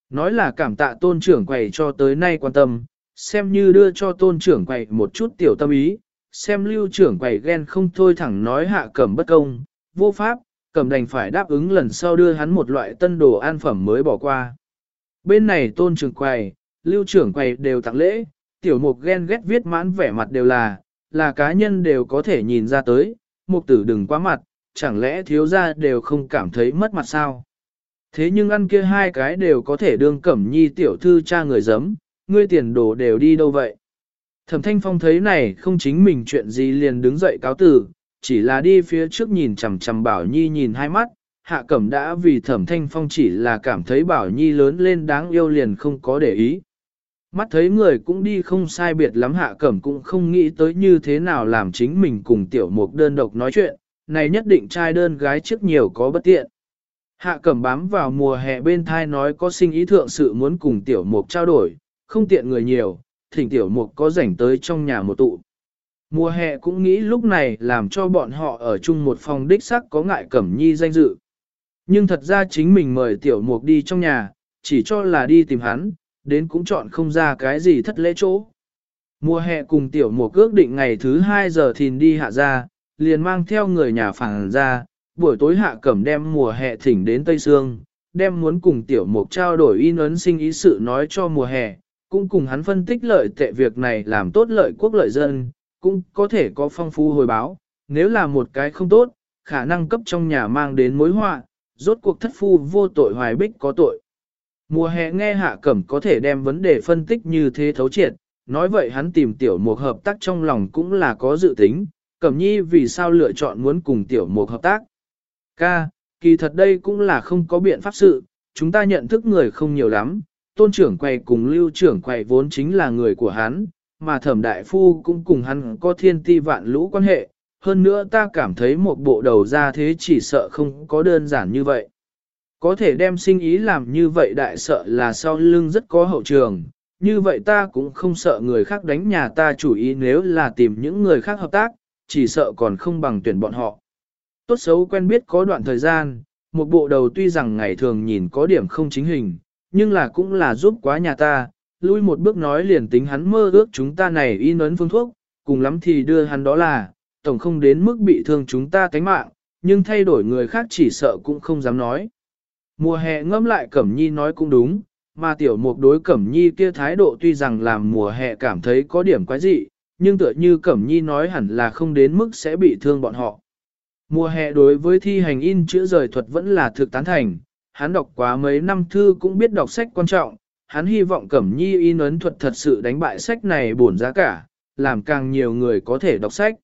Nói là cảm tạ tôn trưởng quầy cho tới nay quan tâm, xem như đưa cho tôn trưởng quầy một chút tiểu tâm ý, xem lưu trưởng quầy ghen không thôi thẳng nói hạ cẩm bất công, vô pháp, cẩm đành phải đáp ứng lần sau đưa hắn một loại tân đồ an phẩm mới bỏ qua. Bên này tôn trưởng quầy, lưu trưởng quầy đều tặng lễ, tiểu mục ghen ghét viết mãn vẻ mặt đều là, là cá nhân đều có thể nhìn ra tới, mục tử đừng quá mặt, chẳng lẽ thiếu gia đều không cảm thấy mất mặt sao? Thế nhưng ăn kia hai cái đều có thể đương cẩm nhi tiểu thư cha người giấm, ngươi tiền đồ đều đi đâu vậy? Thẩm thanh phong thấy này không chính mình chuyện gì liền đứng dậy cáo tử, chỉ là đi phía trước nhìn chằm chằm bảo nhi nhìn hai mắt, hạ cẩm đã vì thẩm thanh phong chỉ là cảm thấy bảo nhi lớn lên đáng yêu liền không có để ý. Mắt thấy người cũng đi không sai biệt lắm hạ cẩm cũng không nghĩ tới như thế nào làm chính mình cùng tiểu mục đơn độc nói chuyện, này nhất định trai đơn gái trước nhiều có bất tiện. Hạ cẩm bám vào mùa hè bên thai nói có sinh ý thượng sự muốn cùng tiểu mục trao đổi, không tiện người nhiều, thỉnh tiểu mục có rảnh tới trong nhà một tụ. Mùa hè cũng nghĩ lúc này làm cho bọn họ ở chung một phòng đích sắc có ngại cẩm nhi danh dự. Nhưng thật ra chính mình mời tiểu mục đi trong nhà, chỉ cho là đi tìm hắn, đến cũng chọn không ra cái gì thất lễ chỗ. Mùa hè cùng tiểu Mùa Cước định ngày thứ 2 giờ thìn đi hạ ra, liền mang theo người nhà phản ra, buổi tối hạ cẩm đem mùa hè thỉnh đến Tây Sương, đem muốn cùng tiểu mục trao đổi in ấn sinh ý sự nói cho mùa hè, cũng cùng hắn phân tích lợi tệ việc này làm tốt lợi quốc lợi dân, cũng có thể có phong phú hồi báo, nếu là một cái không tốt, khả năng cấp trong nhà mang đến mối họa, rốt cuộc thất phu vô tội hoài bích có tội. Mùa hè nghe hạ cẩm có thể đem vấn đề phân tích như thế thấu triệt, nói vậy hắn tìm tiểu mục hợp tác trong lòng cũng là có dự tính, cẩm nhi vì sao lựa chọn muốn cùng tiểu mục hợp tác. Ca, kỳ thật đây cũng là không có biện pháp sự, chúng ta nhận thức người không nhiều lắm, tôn trưởng quầy cùng lưu trưởng quầy vốn chính là người của hắn, mà thẩm đại phu cũng cùng hắn có thiên ti vạn lũ quan hệ, hơn nữa ta cảm thấy một bộ đầu ra thế chỉ sợ không có đơn giản như vậy. Có thể đem sinh ý làm như vậy đại sợ là sau lưng rất có hậu trường, như vậy ta cũng không sợ người khác đánh nhà ta chủ ý nếu là tìm những người khác hợp tác, chỉ sợ còn không bằng tuyển bọn họ. Tốt xấu quen biết có đoạn thời gian, một bộ đầu tuy rằng ngày thường nhìn có điểm không chính hình, nhưng là cũng là giúp quá nhà ta, lui một bước nói liền tính hắn mơ ước chúng ta này y nấn phương thuốc, cùng lắm thì đưa hắn đó là, tổng không đến mức bị thương chúng ta tánh mạng, nhưng thay đổi người khác chỉ sợ cũng không dám nói. Mùa hè ngâm lại Cẩm Nhi nói cũng đúng, mà tiểu mục đối Cẩm Nhi kia thái độ tuy rằng làm mùa hè cảm thấy có điểm quái dị, nhưng tựa như Cẩm Nhi nói hẳn là không đến mức sẽ bị thương bọn họ. Mùa hè đối với thi hành in chữ rời thuật vẫn là thực tán thành, hắn đọc quá mấy năm thư cũng biết đọc sách quan trọng, hắn hy vọng Cẩm Nhi in ấn thuật thật sự đánh bại sách này bổn giá cả, làm càng nhiều người có thể đọc sách.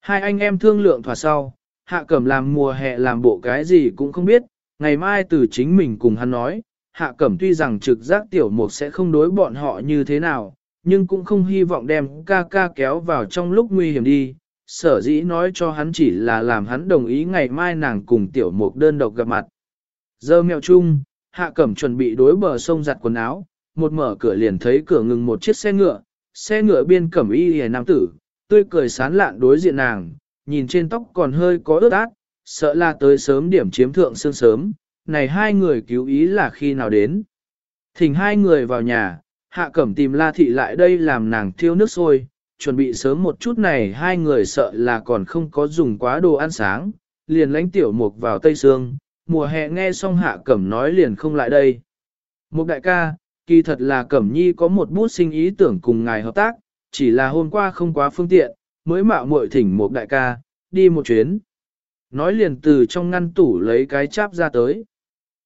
Hai anh em thương lượng thỏa sau, Hạ Cẩm làm mùa hè làm bộ cái gì cũng không biết, ngày mai từ chính mình cùng hắn nói, Hạ Cẩm tuy rằng trực giác tiểu mục sẽ không đối bọn họ như thế nào, nhưng cũng không hy vọng đem ca ca kéo vào trong lúc nguy hiểm đi. Sở dĩ nói cho hắn chỉ là làm hắn đồng ý ngày mai nàng cùng tiểu mục đơn độc gặp mặt. Giờ mèo chung, Hạ Cẩm chuẩn bị đối bờ sông giặt quần áo, một mở cửa liền thấy cửa ngừng một chiếc xe ngựa, xe ngựa biên cẩm y hề nam tử, tươi cười sán lạn đối diện nàng, nhìn trên tóc còn hơi có ướt át, sợ là tới sớm điểm chiếm thượng sương sớm, này hai người cứu ý là khi nào đến. Thỉnh hai người vào nhà, Hạ cẩm tìm la thị lại đây làm nàng thiêu nước sôi, chuẩn bị sớm một chút này hai người sợ là còn không có dùng quá đồ ăn sáng, liền lánh tiểu mục vào Tây Sương, mùa hè nghe xong hạ cẩm nói liền không lại đây. Một đại ca, kỳ thật là cẩm nhi có một bút sinh ý tưởng cùng ngài hợp tác, chỉ là hôm qua không quá phương tiện, mới mạo muội thỉnh một đại ca, đi một chuyến. Nói liền từ trong ngăn tủ lấy cái cháp ra tới.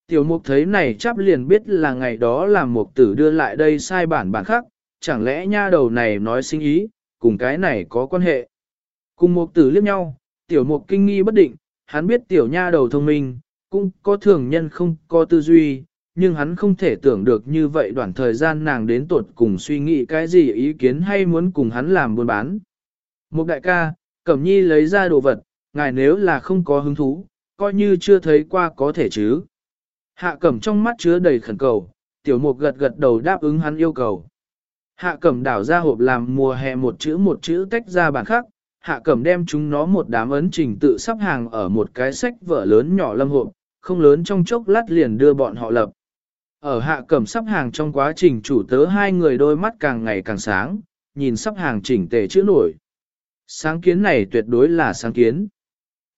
Tiểu mục thấy này cháp liền biết là ngày đó là mục tử đưa lại đây sai bản bản khác, chẳng lẽ nha đầu này nói sinh ý, cùng cái này có quan hệ. Cùng mục tử liếc nhau, tiểu mục kinh nghi bất định, hắn biết tiểu nha đầu thông minh, cũng có thường nhân không có tư duy, nhưng hắn không thể tưởng được như vậy đoạn thời gian nàng đến tuột cùng suy nghĩ cái gì ý kiến hay muốn cùng hắn làm buôn bán. Một đại ca, Cẩm Nhi lấy ra đồ vật, ngài nếu là không có hứng thú, coi như chưa thấy qua có thể chứ. Hạ Cẩm trong mắt chứa đầy khẩn cầu, tiểu mục gật gật đầu đáp ứng hắn yêu cầu. Hạ Cẩm đảo ra hộp làm mùa hè một chữ một chữ tách ra bản khác, Hạ Cẩm đem chúng nó một đám ấn trình tự sắp hàng ở một cái sách vở lớn nhỏ lâm hộp, không lớn trong chốc lát liền đưa bọn họ lập. Ở Hạ Cẩm sắp hàng trong quá trình chủ tớ hai người đôi mắt càng ngày càng sáng, nhìn sắp hàng chỉnh tề chữ nổi. Sáng kiến này tuyệt đối là sáng kiến.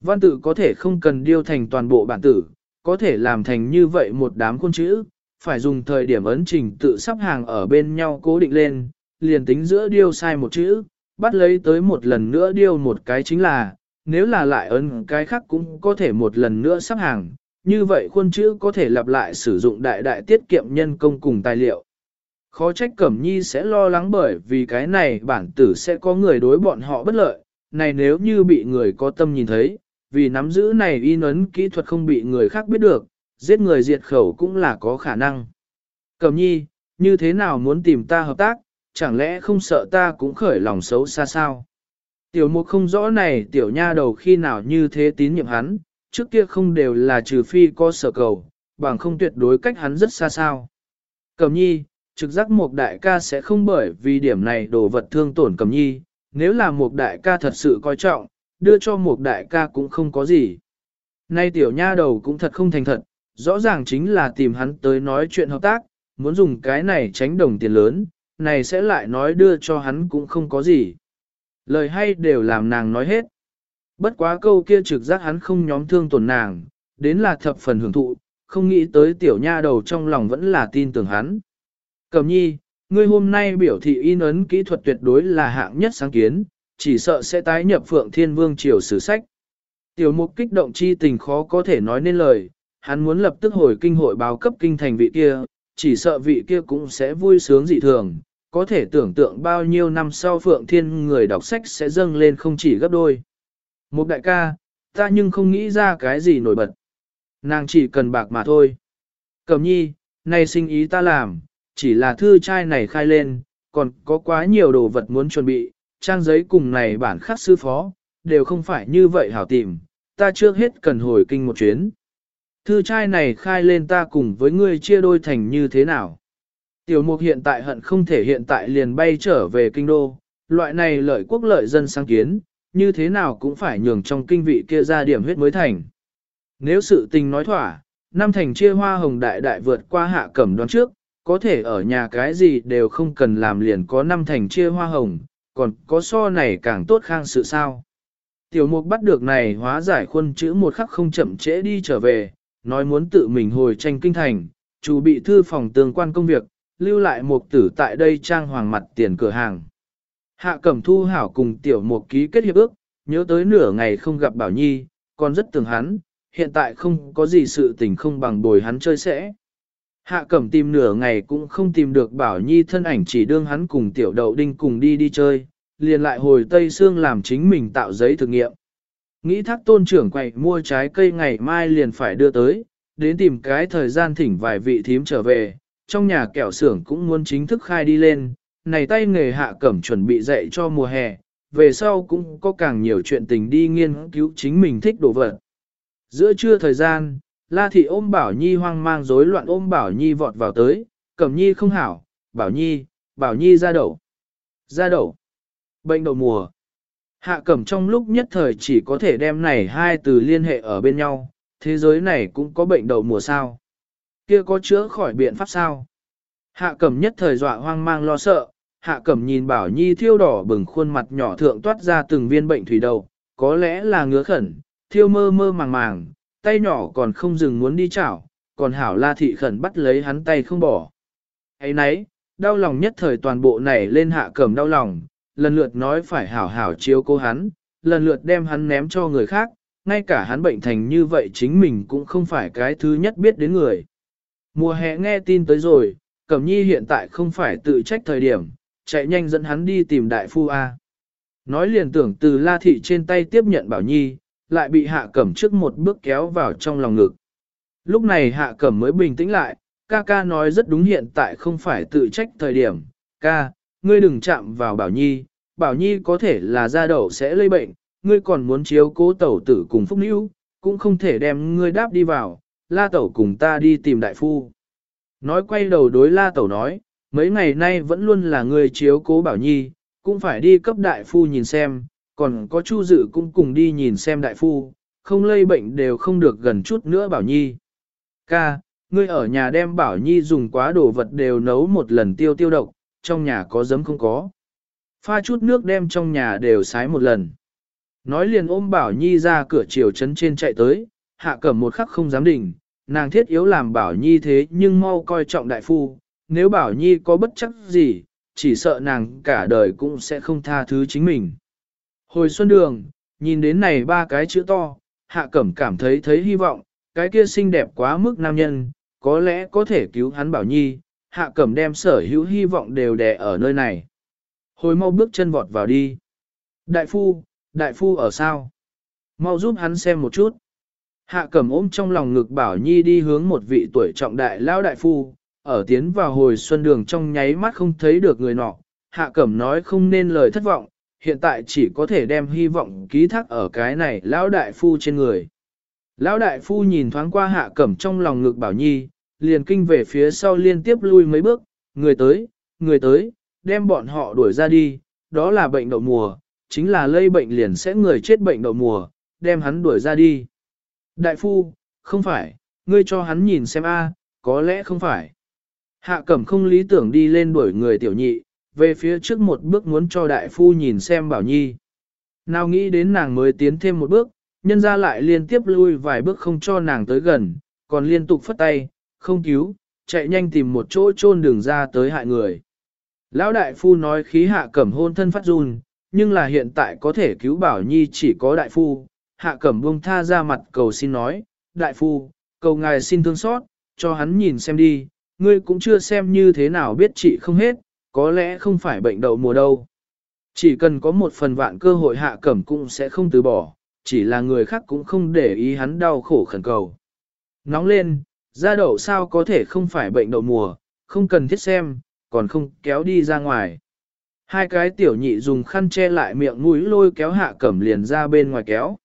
Văn tự có thể không cần điêu thành toàn bộ bản tử, có thể làm thành như vậy một đám khuôn chữ, phải dùng thời điểm ấn trình tự sắp hàng ở bên nhau cố định lên, liền tính giữa điêu sai một chữ, bắt lấy tới một lần nữa điêu một cái chính là, nếu là lại ấn cái khác cũng có thể một lần nữa sắp hàng, như vậy khuôn chữ có thể lặp lại sử dụng đại đại tiết kiệm nhân công cùng tài liệu. Khó trách Cẩm Nhi sẽ lo lắng bởi vì cái này bản tử sẽ có người đối bọn họ bất lợi, này nếu như bị người có tâm nhìn thấy, vì nắm giữ này y ấn kỹ thuật không bị người khác biết được, giết người diệt khẩu cũng là có khả năng. Cẩm Nhi, như thế nào muốn tìm ta hợp tác, chẳng lẽ không sợ ta cũng khởi lòng xấu xa sao? Tiểu mục không rõ này tiểu nha đầu khi nào như thế tín nhiệm hắn, trước kia không đều là trừ phi có sở cầu, bằng không tuyệt đối cách hắn rất xa sao. Cẩm Nhi, trực giác một đại ca sẽ không bởi vì điểm này đồ vật thương tổn cầm nhi, nếu là một đại ca thật sự coi trọng, đưa cho một đại ca cũng không có gì. Nay tiểu nha đầu cũng thật không thành thật, rõ ràng chính là tìm hắn tới nói chuyện hợp tác, muốn dùng cái này tránh đồng tiền lớn, này sẽ lại nói đưa cho hắn cũng không có gì. Lời hay đều làm nàng nói hết. Bất quá câu kia trực giác hắn không nhóm thương tổn nàng, đến là thập phần hưởng thụ, không nghĩ tới tiểu nha đầu trong lòng vẫn là tin tưởng hắn. Cẩm nhi, ngươi hôm nay biểu thị in ấn kỹ thuật tuyệt đối là hạng nhất sáng kiến, chỉ sợ sẽ tái nhập phượng thiên vương triều sử sách. Tiểu mục kích động chi tình khó có thể nói nên lời, hắn muốn lập tức hồi kinh hội báo cấp kinh thành vị kia, chỉ sợ vị kia cũng sẽ vui sướng dị thường, có thể tưởng tượng bao nhiêu năm sau phượng thiên người đọc sách sẽ dâng lên không chỉ gấp đôi. Một đại ca, ta nhưng không nghĩ ra cái gì nổi bật. Nàng chỉ cần bạc mà thôi. Cẩm nhi, nay sinh ý ta làm, chỉ là thư trai này khai lên, còn có quá nhiều đồ vật muốn chuẩn bị, trang giấy cùng này bản khắc sư phó, đều không phải như vậy hảo tìm, ta trước hết cần hồi kinh một chuyến. Thư trai này khai lên ta cùng với ngươi chia đôi thành như thế nào? Tiểu mục hiện tại hận không thể hiện tại liền bay trở về kinh đô, loại này lợi quốc lợi dân sáng kiến, như thế nào cũng phải nhường trong kinh vị kia ra điểm huyết mới thành. Nếu sự tình nói thỏa, năm thành chia hoa hồng đại đại vượt qua hạ cẩm đoán trước, có thể ở nhà cái gì đều không cần làm liền có năm thành chia hoa hồng, còn có so này càng tốt khang sự sao. Tiểu mục bắt được này hóa giải khuôn chữ một khắc không chậm trễ đi trở về, nói muốn tự mình hồi tranh kinh thành, chủ bị thư phòng tương quan công việc, lưu lại mục tử tại đây trang hoàng mặt tiền cửa hàng. Hạ cẩm thu hảo cùng tiểu mục ký kết hiệp ước, nhớ tới nửa ngày không gặp Bảo Nhi, còn rất tưởng hắn, hiện tại không có gì sự tình không bằng bồi hắn chơi sẽ. Hạ cẩm tìm nửa ngày cũng không tìm được bảo nhi thân ảnh chỉ đương hắn cùng tiểu đậu đinh cùng đi đi chơi, liền lại hồi Tây Sương làm chính mình tạo giấy thực nghiệm. Nghĩ thác tôn trưởng quậy mua trái cây ngày mai liền phải đưa tới, đến tìm cái thời gian thỉnh vài vị thím trở về, trong nhà kẹo xưởng cũng muốn chính thức khai đi lên, này tay nghề hạ cẩm chuẩn bị dạy cho mùa hè, về sau cũng có càng nhiều chuyện tình đi nghiên cứu chính mình thích đồ vật. Giữa trưa thời gian, La thị ôm Bảo Nhi hoang mang rối loạn ôm Bảo Nhi vọt vào tới, Cẩm Nhi không hảo, Bảo Nhi, Bảo Nhi ra đậu. Ra đậu. Bệnh đậu mùa. Hạ Cẩm trong lúc nhất thời chỉ có thể đem này hai từ liên hệ ở bên nhau, thế giới này cũng có bệnh đậu mùa sao. Kia có chữa khỏi biện pháp sao? Hạ cẩm nhất thời dọa hoang mang lo sợ, hạ cẩm nhìn bảo nhi thiêu đỏ bừng khuôn mặt nhỏ thượng toát ra từng viên bệnh thủy đầu, có lẽ là ngứa khẩn, thiêu mơ mơ màng màng, tay nhỏ còn không dừng muốn đi chảo, còn hảo la thị khẩn bắt lấy hắn tay không bỏ. ấy nấy, đau lòng nhất thời toàn bộ nảy lên hạ cẩm đau lòng, lần lượt nói phải hảo hảo chiếu cố hắn, lần lượt đem hắn ném cho người khác, ngay cả hắn bệnh thành như vậy chính mình cũng không phải cái thứ nhất biết đến người. Mùa hè nghe tin tới rồi, Cẩm Nhi hiện tại không phải tự trách thời điểm, chạy nhanh dẫn hắn đi tìm đại phu A. Nói liền tưởng từ La Thị trên tay tiếp nhận Bảo Nhi, lại bị Hạ Cẩm trước một bước kéo vào trong lòng ngực. Lúc này Hạ Cẩm mới bình tĩnh lại, ca ca nói rất đúng hiện tại không phải tự trách thời điểm, ca, ngươi đừng chạm vào Bảo Nhi, Bảo Nhi có thể là da đậu sẽ lây bệnh, ngươi còn muốn chiếu cố tẩu tử cùng phúc níu, cũng không thể đem ngươi đáp đi vào, la tẩu cùng ta đi tìm đại phu. Nói quay đầu đối la tẩu nói, mấy ngày nay vẫn luôn là ngươi chiếu cố Bảo Nhi, cũng phải đi cấp đại phu nhìn xem, còn có chu dự cũng cùng đi nhìn xem đại phu, không lây bệnh đều không được gần chút nữa Bảo Nhi. Ca, ngươi ở nhà đem Bảo Nhi dùng quá đồ vật đều nấu một lần tiêu tiêu độc, trong nhà có giấm không có. Pha chút nước đem trong nhà đều sái một lần. Nói liền ôm Bảo Nhi ra cửa chiều trấn trên chạy tới, hạ cẩm một khắc không dám đỉnh, nàng thiết yếu làm Bảo Nhi thế nhưng mau coi trọng đại phu, nếu Bảo Nhi có bất chắc gì, chỉ sợ nàng cả đời cũng sẽ không tha thứ chính mình. Hồi xuân đường, nhìn đến này ba cái chữ to, hạ cẩm cảm thấy thấy hy vọng, cái kia xinh đẹp quá mức nam nhân, có lẽ có thể cứu hắn Bảo Nhi, hạ cẩm đem sở hữu hy vọng đều đè ở nơi này. Hồi mau bước chân vọt vào đi. Đại phu, đại phu ở sao? Mau giúp hắn xem một chút. Hạ cẩm ôm trong lòng ngực bảo nhi đi hướng một vị tuổi trọng đại lão đại phu, ở tiến vào hồi xuân đường trong nháy mắt không thấy được người nọ. Hạ cẩm nói không nên lời thất vọng, hiện tại chỉ có thể đem hy vọng ký thác ở cái này lão đại phu trên người. Lão đại phu nhìn thoáng qua hạ cẩm trong lòng ngực bảo nhi, liền kinh về phía sau liên tiếp lui mấy bước, người tới, người tới, đem bọn họ đuổi ra đi, đó là bệnh đậu mùa, chính là lây bệnh liền sẽ người chết bệnh đậu mùa, đem hắn đuổi ra đi. Đại phu, không phải, ngươi cho hắn nhìn xem a, có lẽ không phải. Hạ cẩm không lý tưởng đi lên đuổi người tiểu nhị, về phía trước một bước muốn cho đại phu nhìn xem bảo nhi. Nào nghĩ đến nàng mới tiến thêm một bước, nhân ra lại liên tiếp lui vài bước không cho nàng tới gần, còn liên tục phất tay, không cứu, chạy nhanh tìm một chỗ chôn đường ra tới hại người. Lão đại phu nói khí hạ cẩm hôn thân phát run, nhưng là hiện tại có thể cứu bảo nhi chỉ có đại phu. Hạ cẩm buông tha ra mặt cầu xin nói, đại phu, cầu ngài xin thương xót, cho hắn nhìn xem đi, ngươi cũng chưa xem như thế nào biết chị không hết, có lẽ không phải bệnh đậu mùa đâu. Chỉ cần có một phần vạn cơ hội hạ cẩm cũng sẽ không từ bỏ, chỉ là người khác cũng không để ý hắn đau khổ khẩn cầu. Nóng lên, da đậu sao có thể không phải bệnh đậu mùa, không cần thiết xem, còn không kéo đi ra ngoài. Hai cái tiểu nhị dùng khăn che lại miệng mũi lôi kéo hạ cẩm liền ra bên ngoài kéo.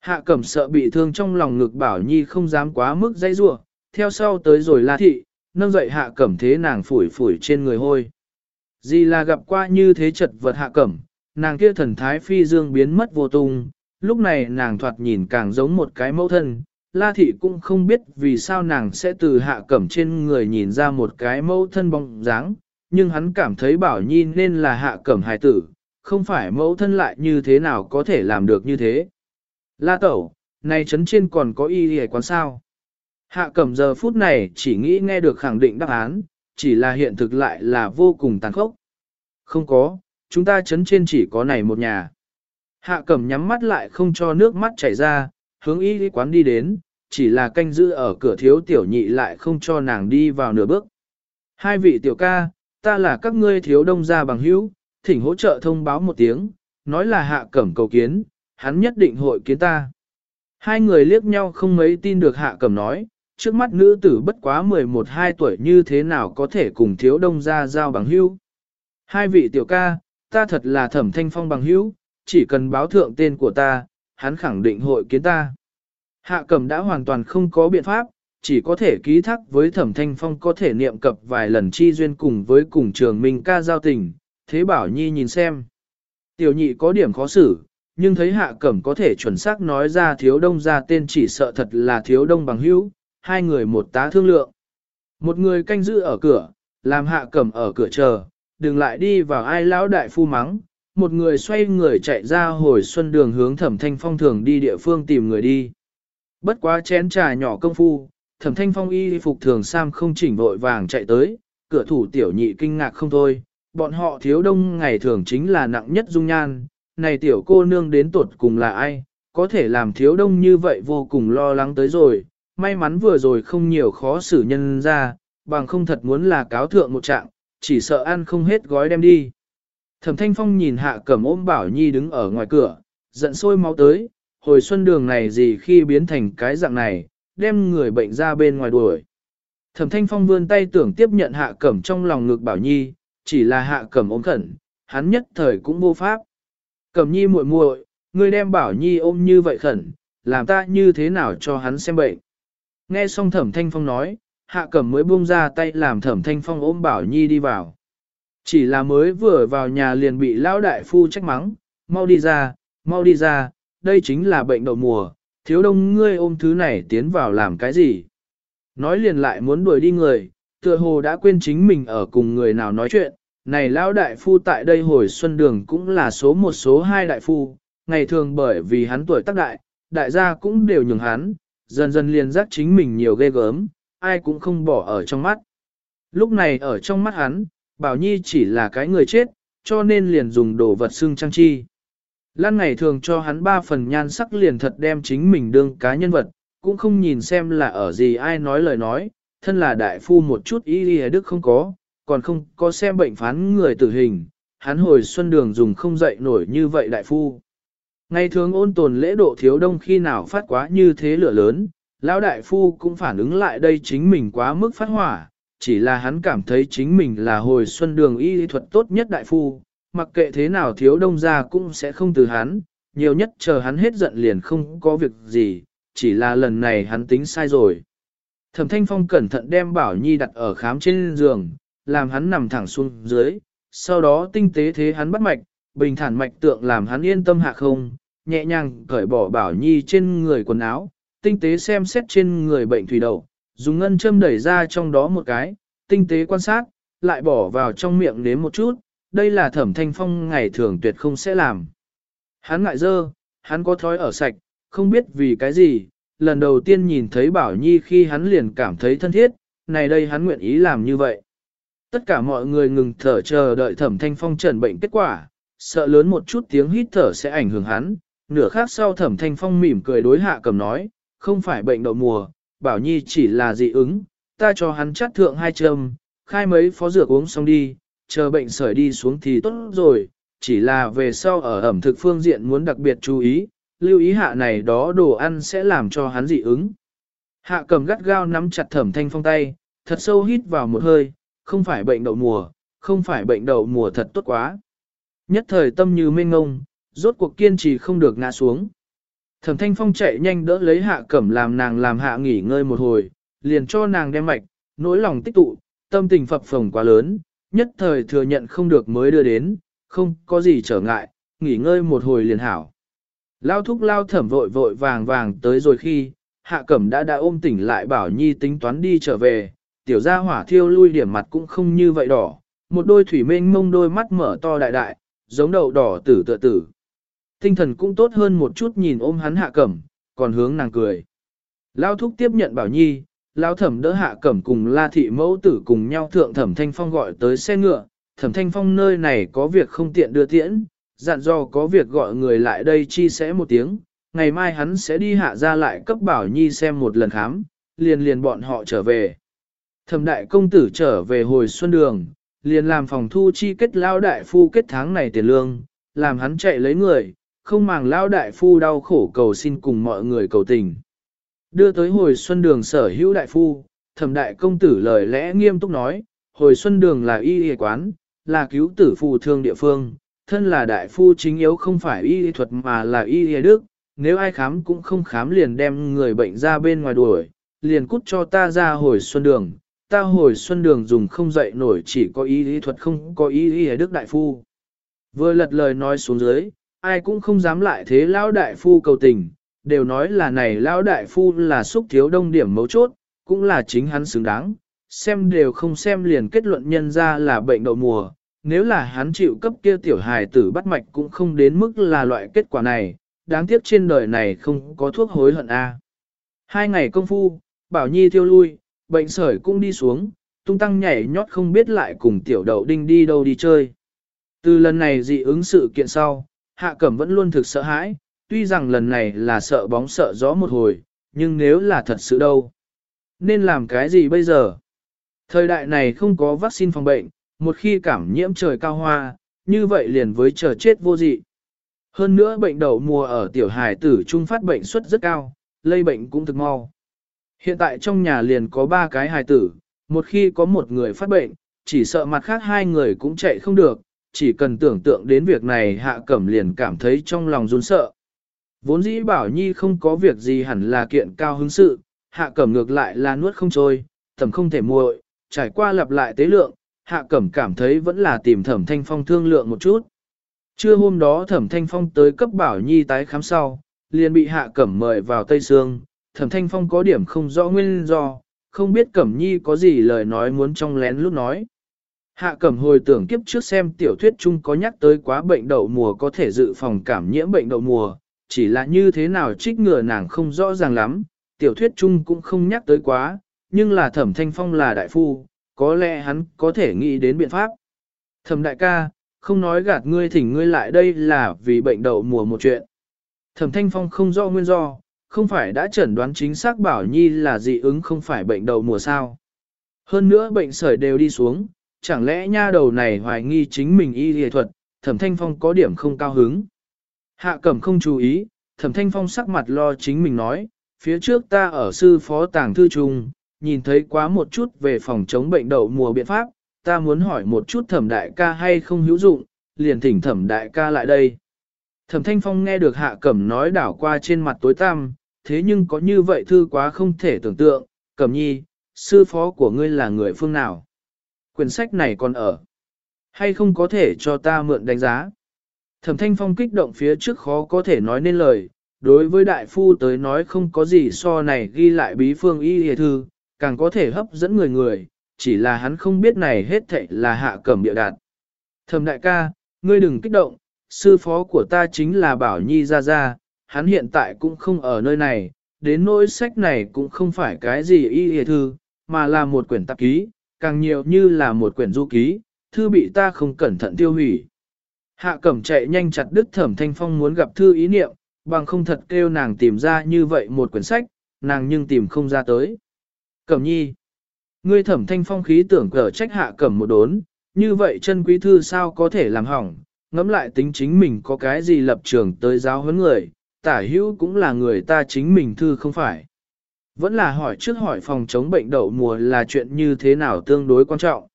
Hạ cẩm sợ bị thương trong lòng ngực bảo nhi không dám quá mức dây rua, theo sau tới rồi la thị, nâng dậy hạ cẩm thế nàng phủi phủi trên người hôi. Gì là gặp qua như thế chật vật hạ cẩm, nàng kia thần thái phi dương biến mất vô tung, lúc này nàng thoạt nhìn càng giống một cái mẫu thân, La Thị cũng không biết vì sao nàng sẽ từ hạ cẩm trên người nhìn ra một cái mẫu thân bóng dáng, nhưng hắn cảm thấy bảo nhi nên là hạ cẩm hài tử, không phải mẫu thân lại như thế nào có thể làm được như thế. La Tẩu, này trấn trên còn có y hề quán sao? Hạ cẩm giờ phút này chỉ nghĩ nghe được khẳng định đáp án, chỉ là hiện thực lại là vô cùng tàn khốc. Không có, chúng ta chấn trên chỉ có này một nhà. Hạ cẩm nhắm mắt lại không cho nước mắt chảy ra, hướng y quán đi đến, chỉ là canh giữ ở cửa thiếu tiểu nhị lại không cho nàng đi vào nửa bước. Hai vị tiểu ca, ta là các ngươi thiếu đông gia bằng hữu, thỉnh hỗ trợ thông báo một tiếng, nói là hạ cẩm cầu kiến, hắn nhất định hội kiến ta. Hai người liếc nhau không mấy tin được hạ cẩm nói, trước mắt nữ tử bất quá 11-12 tuổi như thế nào có thể cùng thiếu đông gia giao bằng hữu. Hai vị tiểu ca, ta thật là thẩm thanh phong bằng hữu, chỉ cần báo thượng tên của ta, hắn khẳng định hội kiến ta. Hạ cẩm đã hoàn toàn không có biện pháp, chỉ có thể ký thác với thẩm thanh phong có thể niệm cập vài lần chi duyên cùng với cùng trường minh ca giao tình, thế bảo nhi nhìn xem. Tiểu nhị có điểm khó xử, nhưng thấy hạ cẩm có thể chuẩn xác nói ra thiếu đông ra tên chỉ sợ thật là thiếu đông bằng hữu, hai người một tá thương lượng. Một người canh giữ ở cửa, làm hạ cẩm ở cửa chờ, đừng lại đi vào ai lão đại phu mắng, một người xoay người chạy ra hồi xuân đường hướng thẩm thanh phong thường đi địa phương tìm người đi. Bất quá chén trà nhỏ công phu, thẩm thanh phong y phục thường sam không chỉnh vội vàng chạy tới, cửa thủ tiểu nhị kinh ngạc không thôi, bọn họ thiếu đông ngày thường chính là nặng nhất dung nhan, này tiểu cô nương đến tuột cùng là ai, có thể làm thiếu đông như vậy vô cùng lo lắng tới rồi, may mắn vừa rồi không nhiều khó xử nhân ra, bằng không thật muốn là cáo thượng một trạng, chỉ sợ ăn không hết gói đem đi. Thẩm Thanh Phong nhìn Hạ Cẩm ôm Bảo Nhi đứng ở ngoài cửa, giận sôi máu tới, hồi xuân đường này gì khi biến thành cái dạng này, đem người bệnh ra bên ngoài đuổi. Thẩm Thanh Phong vươn tay tưởng tiếp nhận Hạ Cẩm trong lòng ngực Bảo Nhi, chỉ là Hạ Cẩm ôm khẩn, hắn nhất thời cũng vô pháp. Cẩm Nhi muội muội, ngươi đem Bảo Nhi ôm như vậy khẩn, làm ta như thế nào cho hắn xem bệnh. Nghe xong Thẩm Thanh Phong nói, Hạ Cẩm mới buông ra tay làm Thẩm Thanh Phong ôm Bảo Nhi đi vào. Chỉ là mới vừa vào nhà liền bị lão đại phu trách mắng, mau đi ra, mau đi ra, đây chính là bệnh đậu mùa, thiếu đông ngươi ôm thứ này tiến vào làm cái gì. Nói liền lại muốn đuổi đi người, tựa hồ đã quên chính mình ở cùng người nào nói chuyện, này lão đại phu tại đây hồi xuân đường cũng là số một số hai đại phu, ngày thường bởi vì hắn tuổi tác đại, đại gia cũng đều nhường hắn, dần dần liền giác chính mình nhiều ghê gớm, ai cũng không bỏ ở trong mắt. Lúc này ở trong mắt hắn, Bảo Nhi chỉ là cái người chết, cho nên liền dùng đồ vật xương trang chi. Lan ngày thường cho hắn ba phần nhan sắc liền thật đem chính mình đương cá nhân vật, cũng không nhìn xem là ở gì ai nói lời nói, thân là đại phu một chút ý y đức không có, còn không có xem bệnh phán người tử hình, hắn hồi xuân đường dùng không dậy nổi như vậy đại phu. Ngày thường ôn tồn lễ độ thiếu đông khi nào phát quá như thế lửa lớn, lão đại phu cũng phản ứng lại đây chính mình quá mức phát hỏa, chỉ là hắn cảm thấy chính mình là hồi xuân đường y thuật tốt nhất đại phu, mặc kệ thế nào thiếu đông ra cũng sẽ không từ hắn, nhiều nhất chờ hắn hết giận liền không có việc gì, chỉ là lần này hắn tính sai rồi. Thẩm Thanh Phong cẩn thận đem Bảo Nhi đặt ở khám trên giường, làm hắn nằm thẳng xuống dưới, sau đó tinh tế thế hắn bắt mạch, bình thản mạch tượng làm hắn yên tâm hạ không, nhẹ nhàng cởi bỏ Bảo Nhi trên người quần áo, tinh tế xem xét trên người bệnh thủy đậu, dùng ngân châm đẩy ra trong đó một cái, tinh tế quan sát, lại bỏ vào trong miệng nếm một chút, đây là thẩm thanh phong ngày thường tuyệt không sẽ làm. Hắn ngại dơ, hắn có thói ở sạch, không biết vì cái gì, lần đầu tiên nhìn thấy Bảo Nhi khi hắn liền cảm thấy thân thiết, này đây hắn nguyện ý làm như vậy. Tất cả mọi người ngừng thở chờ đợi thẩm thanh phong trần bệnh kết quả, sợ lớn một chút tiếng hít thở sẽ ảnh hưởng hắn. Nửa khác sau thẩm thanh phong mỉm cười đối hạ cầm nói, không phải bệnh đậu mùa, Bảo Nhi chỉ là dị ứng, ta cho hắn chắt thượng hai châm, khai mấy phó dược uống xong đi, chờ bệnh sởi đi xuống thì tốt rồi, chỉ là về sau ở ẩm thực phương diện muốn đặc biệt chú ý, lưu ý hạ này đó đồ ăn sẽ làm cho hắn dị ứng. Hạ cầm gắt gao nắm chặt thẩm thanh phong tay, thật sâu hít vào một hơi, không phải bệnh đậu mùa, không phải bệnh đậu mùa thật tốt quá. Nhất thời tâm như mênh ngông, rốt cuộc kiên trì không được ngã xuống. Thẩm thanh phong chạy nhanh đỡ lấy hạ cẩm làm nàng làm hạ nghỉ ngơi một hồi, liền cho nàng đem mạch, nỗi lòng tích tụ, tâm tình phập phồng quá lớn, nhất thời thừa nhận không được mới đưa đến, không có gì trở ngại, nghỉ ngơi một hồi liền hảo. Lao thúc lao thẩm vội vội vàng vàng tới rồi khi, hạ cẩm đã đã ôm tỉnh lại bảo nhi tính toán đi trở về, tiểu gia hỏa thiêu lui điểm mặt cũng không như vậy đỏ, một đôi thủy mênh mông đôi mắt mở to đại đại, giống đậu đỏ tử tựa tử. Tinh thần cũng tốt hơn một chút nhìn ôm hắn hạ cẩm, còn hướng nàng cười. Lao thúc tiếp nhận bảo nhi, lao thẩm đỡ hạ cẩm cùng la thị mẫu tử cùng nhau thượng thẩm thanh phong gọi tới xe ngựa, thẩm thanh phong nơi này có việc không tiện đưa tiễn, dặn do có việc gọi người lại đây chi sẽ một tiếng, ngày mai hắn sẽ đi hạ ra lại cấp bảo nhi xem một lần khám, liền liền bọn họ trở về. Thẩm đại công tử trở về hồi xuân đường, liền làm phòng thu chi kết lao đại phu kết tháng này tiền lương, làm hắn chạy lấy người, không màng lao đại phu đau khổ cầu xin cùng mọi người cầu tình. Đưa tới hồi xuân đường sở hữu đại phu, thẩm đại công tử lời lẽ nghiêm túc nói, hồi xuân đường là y y quán, là cứu tử phù thương địa phương, thân là đại phu chính yếu không phải y y thuật mà là y y đức, nếu ai khám cũng không khám liền đem người bệnh ra bên ngoài đuổi, liền cút cho ta ra hồi xuân đường, ta hồi xuân đường dùng không dậy nổi chỉ có ý lý thuật không có y y đức đại phu. Vừa lật lời nói xuống dưới, ai cũng không dám lại thế lão đại phu cầu tình, đều nói là này lão đại phu là xúc thiếu đông điểm mấu chốt, cũng là chính hắn xứng đáng, xem đều không xem liền kết luận nhân ra là bệnh đậu mùa, nếu là hắn chịu cấp kia tiểu hài tử bắt mạch cũng không đến mức là loại kết quả này, đáng tiếc trên đời này không có thuốc hối hận a. Hai ngày công phu, Bảo Nhi tiêu lui, bệnh sởi cũng đi xuống, tung tăng nhảy nhót không biết lại cùng tiểu đậu đinh đi đâu đi chơi. Từ lần này dị ứng sự kiện sau, Hạ Cẩm vẫn luôn thực sợ hãi, tuy rằng lần này là sợ bóng sợ gió một hồi, nhưng nếu là thật sự đâu. Nên làm cái gì bây giờ? Thời đại này không có vaccine phòng bệnh, một khi cảm nhiễm trời cao hoa, như vậy liền với chờ chết vô dị. Hơn nữa bệnh đậu mùa ở tiểu hải tử trung phát bệnh suất rất cao, lây bệnh cũng thực mau. Hiện tại trong nhà liền có ba cái hài tử, một khi có một người phát bệnh, chỉ sợ mặt khác hai người cũng chạy không được, chỉ cần tưởng tượng đến việc này hạ cẩm liền cảm thấy trong lòng run sợ. Vốn dĩ bảo nhi không có việc gì hẳn là kiện cao hứng sự, hạ cẩm ngược lại là nuốt không trôi, thẩm không thể muội, trải qua lặp lại tế lượng, hạ cẩm cảm thấy vẫn là tìm thẩm thanh phong thương lượng một chút. Trưa hôm đó thẩm thanh phong tới cấp bảo nhi tái khám sau, liền bị hạ cẩm mời vào Tây Sương, thẩm thanh phong có điểm không rõ nguyên do, không biết cẩm nhi có gì lời nói muốn trong lén lúc nói. Hạ cẩm hồi tưởng kiếp trước xem tiểu thuyết chung có nhắc tới quá bệnh đậu mùa có thể dự phòng cảm nhiễm bệnh đậu mùa, chỉ là như thế nào trích ngừa nàng không rõ ràng lắm, tiểu thuyết chung cũng không nhắc tới quá, nhưng là thẩm thanh phong là đại phu, có lẽ hắn có thể nghĩ đến biện pháp. Thẩm đại ca, không nói gạt ngươi thỉnh ngươi lại đây là vì bệnh đậu mùa một chuyện. Thẩm thanh phong không rõ nguyên do, không phải đã chẩn đoán chính xác bảo nhi là dị ứng không phải bệnh đậu mùa sao. Hơn nữa bệnh sởi đều đi xuống, chẳng lẽ nha đầu này hoài nghi chính mình y y thuật, thẩm thanh phong có điểm không cao hứng. Hạ cẩm không chú ý, thẩm thanh phong sắc mặt lo chính mình nói, phía trước ta ở sư phó tàng thư trung, nhìn thấy quá một chút về phòng chống bệnh đậu mùa biện pháp, ta muốn hỏi một chút thẩm đại ca hay không hữu dụng, liền thỉnh thẩm đại ca lại đây. Thẩm thanh phong nghe được hạ cẩm nói đảo qua trên mặt tối tăm, thế nhưng có như vậy thư quá không thể tưởng tượng, cẩm nhi, sư phó của ngươi là người phương nào? Quyển sách này còn ở. Hay không có thể cho ta mượn đánh giá? Thẩm thanh phong kích động phía trước khó có thể nói nên lời, đối với đại phu tới nói không có gì so này ghi lại bí phương y hề thư, càng có thể hấp dẫn người người, chỉ là hắn không biết này hết thệ là hạ cẩm địa đạt. Thẩm đại ca, ngươi đừng kích động, sư phó của ta chính là Bảo Nhi Gia Gia, hắn hiện tại cũng không ở nơi này, đến nỗi sách này cũng không phải cái gì y hề thư, mà là một quyển tạp ký, càng nhiều như là một quyển du ký, thư bị ta không cẩn thận tiêu hủy. Hạ cẩm chạy nhanh chặt đứt thẩm thanh phong muốn gặp thư ý niệm, bằng không thật kêu nàng tìm ra như vậy một quyển sách, nàng nhưng tìm không ra tới. Cẩm nhi, ngươi thẩm thanh phong khí tưởng cờ trách hạ cẩm một đốn, như vậy chân quý thư sao có thể làm hỏng, ngẫm lại tính chính mình có cái gì lập trường tới giáo huấn người, tả hữu cũng là người ta chính mình thư không phải. Vẫn là hỏi trước hỏi phòng chống bệnh đậu mùa là chuyện như thế nào tương đối quan trọng.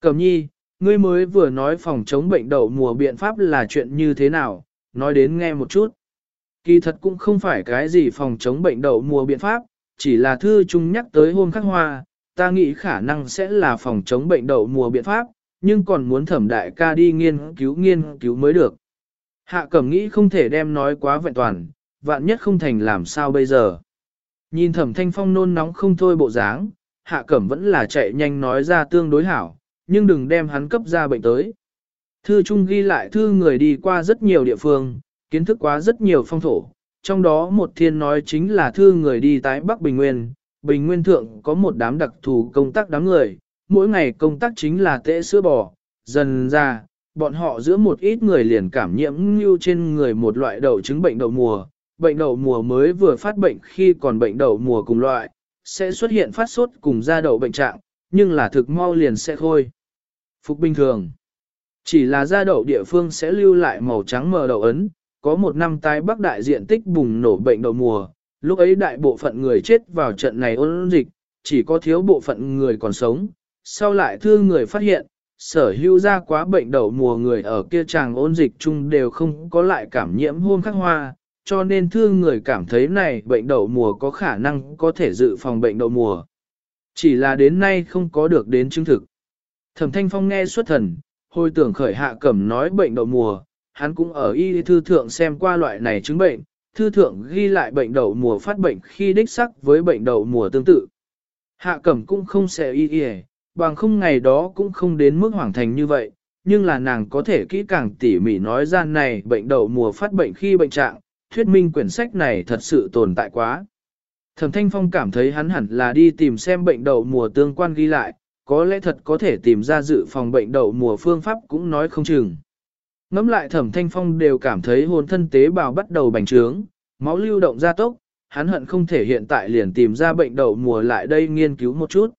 Cẩm nhi, ngươi mới vừa nói phòng chống bệnh đậu mùa biện pháp là chuyện như thế nào, nói đến nghe một chút. Kỳ thật cũng không phải cái gì phòng chống bệnh đậu mùa biện pháp, chỉ là thư chung nhắc tới hôn khắc hoa, ta nghĩ khả năng sẽ là phòng chống bệnh đậu mùa biện pháp, nhưng còn muốn thẩm đại ca đi nghiên cứu nghiên cứu mới được. Hạ cẩm nghĩ không thể đem nói quá vẹn toàn, vạn nhất không thành làm sao bây giờ. Nhìn thẩm thanh phong nôn nóng không thôi bộ dáng, hạ cẩm vẫn là chạy nhanh nói ra tương đối hảo, nhưng đừng đem hắn cấp ra bệnh tới. Thư chung ghi lại thư người đi qua rất nhiều địa phương, kiến thức quá rất nhiều phong thổ, trong đó một thiên nói chính là thư người đi tái Bắc Bình Nguyên. Bình Nguyên Thượng có một đám đặc thù công tác đám người, mỗi ngày công tác chính là tễ sữa bò, dần ra, bọn họ giữa một ít người liền cảm nhiễm như trên người một loại đậu chứng bệnh đậu mùa. Bệnh đậu mùa mới vừa phát bệnh khi còn bệnh đậu mùa cùng loại, sẽ xuất hiện phát sốt cùng da đậu bệnh trạng, nhưng là thực mau liền sẽ khôi. Phục bình thường. Chỉ là da đậu địa phương sẽ lưu lại màu trắng mờ đậu ấn, có một năm tái bắc đại diện tích bùng nổ bệnh đậu mùa, lúc ấy đại bộ phận người chết vào trận này ôn dịch, chỉ có thiếu bộ phận người còn sống. Sau lại thương người phát hiện, sở hữu ra quá bệnh đậu mùa người ở kia chàng ôn dịch chung đều không có lại cảm nhiễm hôn khắc hoa, cho nên thương người cảm thấy này bệnh đậu mùa có khả năng có thể dự phòng bệnh đậu mùa. Chỉ là đến nay không có được đến chứng thực. Thẩm Thanh Phong nghe xuất thần, hồi tưởng khởi hạ cẩm nói bệnh đậu mùa, hắn cũng ở y thư thượng xem qua loại này chứng bệnh, thư thượng ghi lại bệnh đậu mùa phát bệnh khi đích sắc với bệnh đậu mùa tương tự. Hạ cẩm cũng không sẽ y y, bằng không ngày đó cũng không đến mức hoảng thành như vậy, nhưng là nàng có thể kỹ càng tỉ mỉ nói ra này bệnh đậu mùa phát bệnh khi bệnh trạng, thuyết minh quyển sách này thật sự tồn tại quá. Thẩm Thanh Phong cảm thấy hắn hẳn là đi tìm xem bệnh đậu mùa tương quan ghi lại, có lẽ thật có thể tìm ra dự phòng bệnh đậu mùa phương pháp cũng nói không chừng. Ngắm lại Thẩm Thanh Phong đều cảm thấy hồn thân tế bào bắt đầu bành trướng, máu lưu động gia tốc, hắn hận không thể hiện tại liền tìm ra bệnh đậu mùa lại đây nghiên cứu một chút.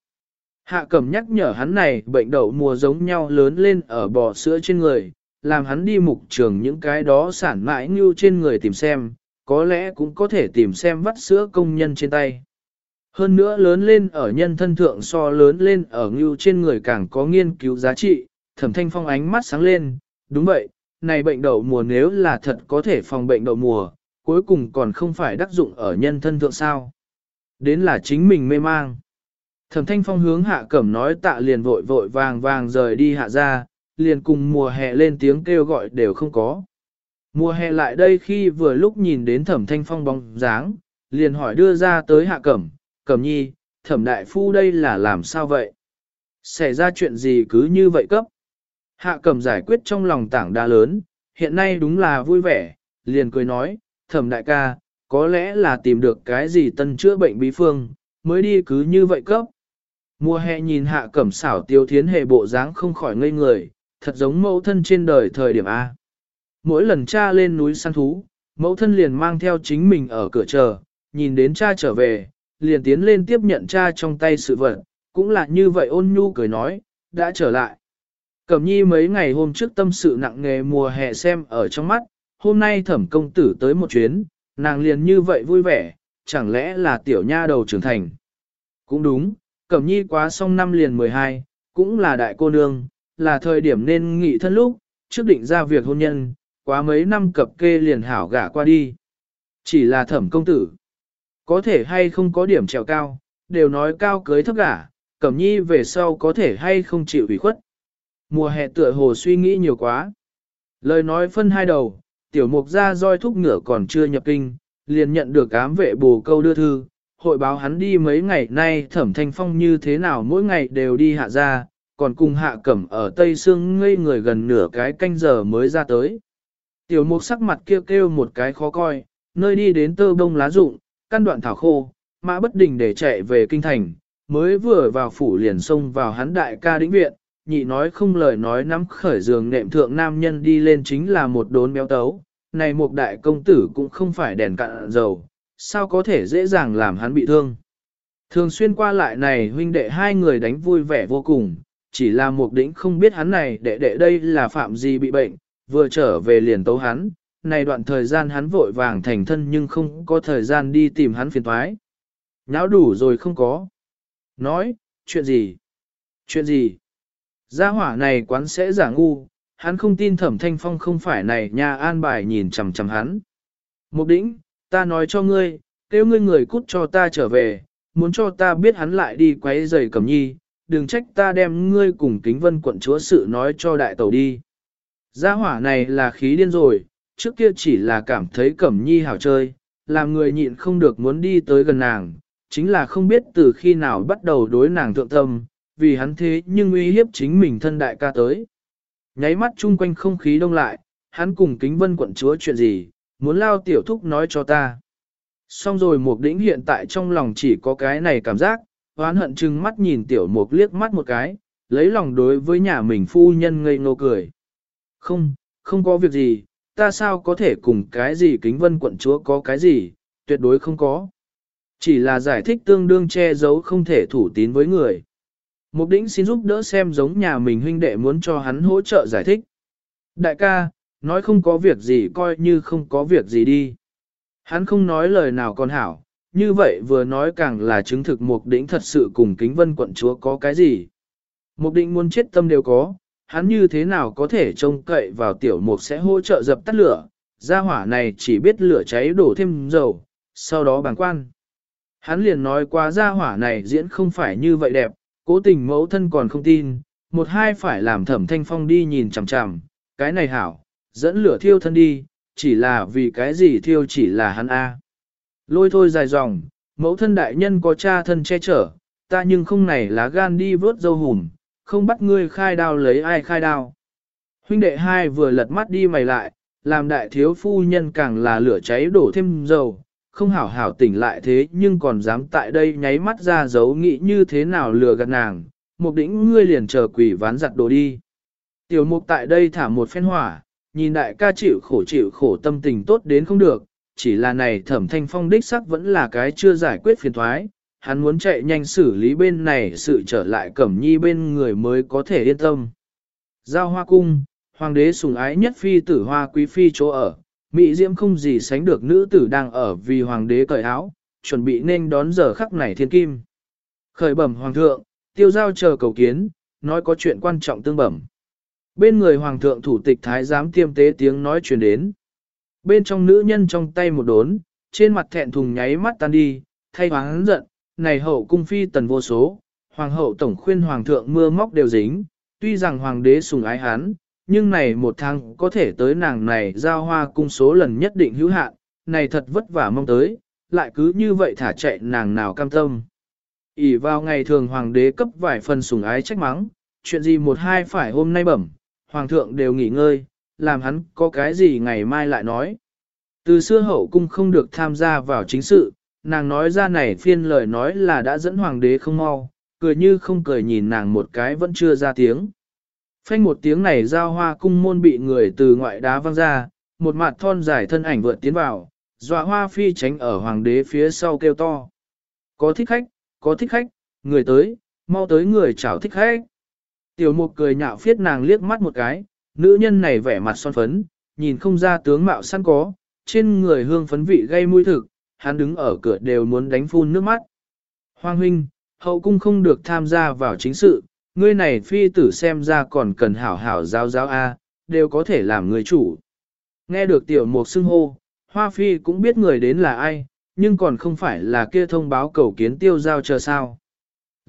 Hạ cẩm nhắc nhở hắn này bệnh đậu mùa giống nhau lớn lên ở bò sữa trên người, làm hắn đi mục trường những cái đó sản mãi như trên người tìm xem, có lẽ cũng có thể tìm xem vắt sữa công nhân trên tay. Hơn nữa lớn lên ở nhân thân thượng so lớn lên ở ngưu trên người càng có nghiên cứu giá trị, thẩm thanh phong ánh mắt sáng lên, đúng vậy, này bệnh đậu mùa nếu là thật có thể phòng bệnh đậu mùa, cuối cùng còn không phải đắc dụng ở nhân thân thượng sao. Đến là chính mình mê mang. Thẩm thanh phong hướng hạ cẩm nói tạ liền vội vội vàng vàng rời đi hạ ra, liền cùng mùa hè lên tiếng kêu gọi đều không có. Mùa hè lại đây khi vừa lúc nhìn đến thẩm thanh phong bóng dáng, liền hỏi đưa ra tới hạ cẩm, cẩm nhi, thẩm đại phu đây là làm sao vậy? Xảy ra chuyện gì cứ như vậy cấp? Hạ cẩm giải quyết trong lòng tảng đa lớn, hiện nay đúng là vui vẻ, liền cười nói, thẩm đại ca, có lẽ là tìm được cái gì tân chữa bệnh bí phương, mới đi cứ như vậy cấp. Mùa hè nhìn hạ cẩm xảo tiêu thiến hệ bộ dáng không khỏi ngây người, thật giống mẫu thân trên đời thời điểm A. Mỗi lần cha lên núi săn thú, mẫu thân liền mang theo chính mình ở cửa chờ, nhìn đến cha trở về, liền tiến lên tiếp nhận cha trong tay sự vật, cũng là như vậy ôn nhu cười nói, đã trở lại. Cẩm nhi mấy ngày hôm trước tâm sự nặng nghề mùa hè xem ở trong mắt, hôm nay thẩm công tử tới một chuyến, nàng liền như vậy vui vẻ, chẳng lẽ là tiểu nha đầu trưởng thành. Cũng đúng, Cẩm nhi quá xong năm liền 12, cũng là đại cô nương, là thời điểm nên nghị thân lúc, trước định ra việc hôn nhân, quá mấy năm cập kê liền hảo gả qua đi. Chỉ là thẩm công tử. Có thể hay không có điểm trèo cao, đều nói cao cưới thấp gả, cẩm nhi về sau có thể hay không chịu ủy khuất. Mùa hè tựa hồ suy nghĩ nhiều quá. Lời nói phân hai đầu, tiểu mục ra roi thúc ngựa còn chưa nhập kinh, liền nhận được ám vệ bồ câu đưa thư, hội báo hắn đi mấy ngày nay thẩm thanh phong như thế nào mỗi ngày đều đi hạ ra, còn cùng hạ cẩm ở Tây Sương ngây người gần nửa cái canh giờ mới ra tới. Tiểu mục sắc mặt kêu kêu một cái khó coi, nơi đi đến tơ bông lá rụng, căn đoạn thảo khô, mã bất đình để chạy về kinh thành, mới vừa vào phủ liền xông vào hắn đại ca đĩnh viện, nhị nói không lời nói nắm khởi giường nệm thượng nam nhân đi lên chính là một đốn béo tấu, này một đại công tử cũng không phải đèn cạn dầu, sao có thể dễ dàng làm hắn bị thương. Thường xuyên qua lại này huynh đệ hai người đánh vui vẻ vô cùng, chỉ là một đỉnh không biết hắn này đệ đệ đây là phạm gì bị bệnh, vừa trở về liền tấu hắn, này đoạn thời gian hắn vội vàng thành thân nhưng không có thời gian đi tìm hắn phiền thoái. Nháo đủ rồi không có. Nói, chuyện gì? Chuyện gì? Gia hỏa này quán sẽ giả ngu, hắn không tin thẩm thanh phong không phải này nhà an bài nhìn chằm chằm hắn. Mục đỉnh, ta nói cho ngươi, kêu ngươi người cút cho ta trở về, muốn cho ta biết hắn lại đi quấy giày cẩm nhi, đừng trách ta đem ngươi cùng kính vân quận chúa sự nói cho đại tàu đi. Gia hỏa này là khí điên rồi, trước kia chỉ là cảm thấy cẩm nhi hảo chơi, làm người nhịn không được muốn đi tới gần nàng, chính là không biết từ khi nào bắt đầu đối nàng thượng tâm, vì hắn thế nhưng uy hiếp chính mình thân đại ca tới. Nháy mắt chung quanh không khí đông lại, hắn cùng kính vân quận chúa chuyện gì, muốn lao tiểu thúc nói cho ta. Xong rồi mục đĩnh hiện tại trong lòng chỉ có cái này cảm giác, hoán hận chừng mắt nhìn tiểu mục liếc mắt một cái, lấy lòng đối với nhà mình phu nhân ngây ngô cười. Không, không có việc gì, ta sao có thể cùng cái gì kính vân quận chúa có cái gì, tuyệt đối không có. Chỉ là giải thích tương đương che giấu không thể thủ tín với người. Mục đĩnh xin giúp đỡ xem giống nhà mình huynh đệ muốn cho hắn hỗ trợ giải thích. Đại ca, nói không có việc gì coi như không có việc gì đi. Hắn không nói lời nào còn hảo, như vậy vừa nói càng là chứng thực mục đỉnh thật sự cùng kính vân quận chúa có cái gì. Mục đỉnh muốn chết tâm đều có, hắn như thế nào có thể trông cậy vào tiểu mục sẽ hỗ trợ dập tắt lửa, gia hỏa này chỉ biết lửa cháy đổ thêm dầu, sau đó bàng quan. Hắn liền nói qua gia hỏa này diễn không phải như vậy đẹp, cố tình mẫu thân còn không tin, một hai phải làm thẩm thanh phong đi nhìn chằm chằm, cái này hảo, dẫn lửa thiêu thân đi, chỉ là vì cái gì thiêu chỉ là hắn A. Lôi thôi dài dòng, mẫu thân đại nhân có cha thân che chở, ta nhưng không này lá gan đi vớt dâu hùm, không bắt ngươi khai đao lấy ai khai đao. Huynh đệ hai vừa lật mắt đi mày lại, làm đại thiếu phu nhân càng là lửa cháy đổ thêm dầu, không hảo hảo tỉnh lại thế nhưng còn dám tại đây nháy mắt ra giấu nghĩ như thế nào lừa gạt nàng, mục đỉnh ngươi liền chờ quỷ ván giặt đồ đi. Tiểu mục tại đây thả một phen hỏa, nhìn đại ca chịu khổ chịu khổ tâm tình tốt đến không được, chỉ là này thẩm thanh phong đích sắc vẫn là cái chưa giải quyết phiền thoái, hắn muốn chạy nhanh xử lý bên này sự trở lại cẩm nhi bên người mới có thể yên tâm. Giao hoa cung, hoàng đế sùng ái nhất phi tử hoa quý phi chỗ ở, Mỹ Diễm không gì sánh được nữ tử đang ở vì hoàng đế cởi áo, chuẩn bị nên đón giờ khắc này thiên kim. Khởi bẩm hoàng thượng, tiêu giao chờ cầu kiến, nói có chuyện quan trọng tương bẩm. Bên người hoàng thượng thủ tịch thái giám tiêm tế tiếng nói truyền đến. Bên trong nữ nhân trong tay một đốn, trên mặt thẹn thùng nháy mắt tan đi, thay hoàng giận, này hậu cung phi tần vô số, hoàng hậu tổng khuyên hoàng thượng mưa móc đều dính, tuy rằng hoàng đế sùng ái hắn, nhưng này một tháng có thể tới nàng này giao hoa cung số lần nhất định hữu hạn, này thật vất vả mong tới, lại cứ như vậy thả chạy nàng nào cam tâm. ỉ vào ngày thường hoàng đế cấp vài phần sùng ái trách mắng, chuyện gì một hai phải hôm nay bẩm, hoàng thượng đều nghỉ ngơi, làm hắn có cái gì ngày mai lại nói. Từ xưa hậu cung không được tham gia vào chính sự, nàng nói ra này phiên lời nói là đã dẫn hoàng đế không mau, cười như không cười nhìn nàng một cái vẫn chưa ra tiếng. Phanh một tiếng này giao hoa cung môn bị người từ ngoại đá văng ra, một mặt thon dài thân ảnh vượt tiến vào, dọa hoa phi tránh ở hoàng đế phía sau kêu to. Có thích khách, có thích khách, người tới, mau tới người chào thích khách. Tiểu mục cười nhạo phiết nàng liếc mắt một cái, nữ nhân này vẻ mặt son phấn, nhìn không ra tướng mạo săn có, trên người hương phấn vị gây mũi thực, hắn đứng ở cửa đều muốn đánh phun nước mắt. Hoàng huynh, hậu cung không được tham gia vào chính sự, ngươi này phi tử xem ra còn cần hảo hảo giáo giáo A, đều có thể làm người chủ. Nghe được tiểu mục xưng hô, hoa phi cũng biết người đến là ai, nhưng còn không phải là kia thông báo cầu kiến tiêu giao chờ sao.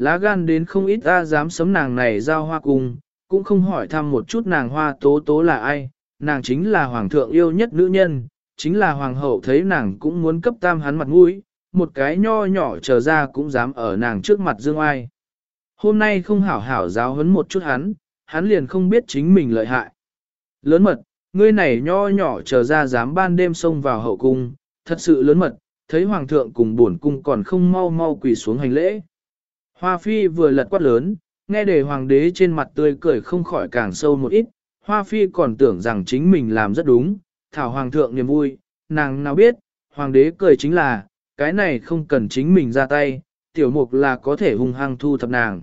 Lá gan đến không ít ta dám sấm nàng này giao hoa cung, cũng không hỏi thăm một chút nàng hoa tố tố là ai, nàng chính là hoàng thượng yêu nhất nữ nhân, chính là hoàng hậu thấy nàng cũng muốn cấp tam hắn mặt mũi, một cái nho nhỏ trở ra cũng dám ở nàng trước mặt dương ai. Hôm nay không hảo hảo giáo huấn một chút hắn, hắn liền không biết chính mình lợi hại. Lớn mật, ngươi này nho nhỏ trở ra dám ban đêm xông vào hậu cung, thật sự lớn mật, thấy hoàng thượng cùng buồn cung còn không mau mau quỳ xuống hành lễ. Hoa phi vừa lật quát lớn, nghe đề hoàng đế trên mặt tươi cười không khỏi càng sâu một ít, hoa phi còn tưởng rằng chính mình làm rất đúng, thảo hoàng thượng niềm vui, nàng nào biết, hoàng đế cười chính là, cái này không cần chính mình ra tay, tiểu mục là có thể hung hăng thu thập nàng.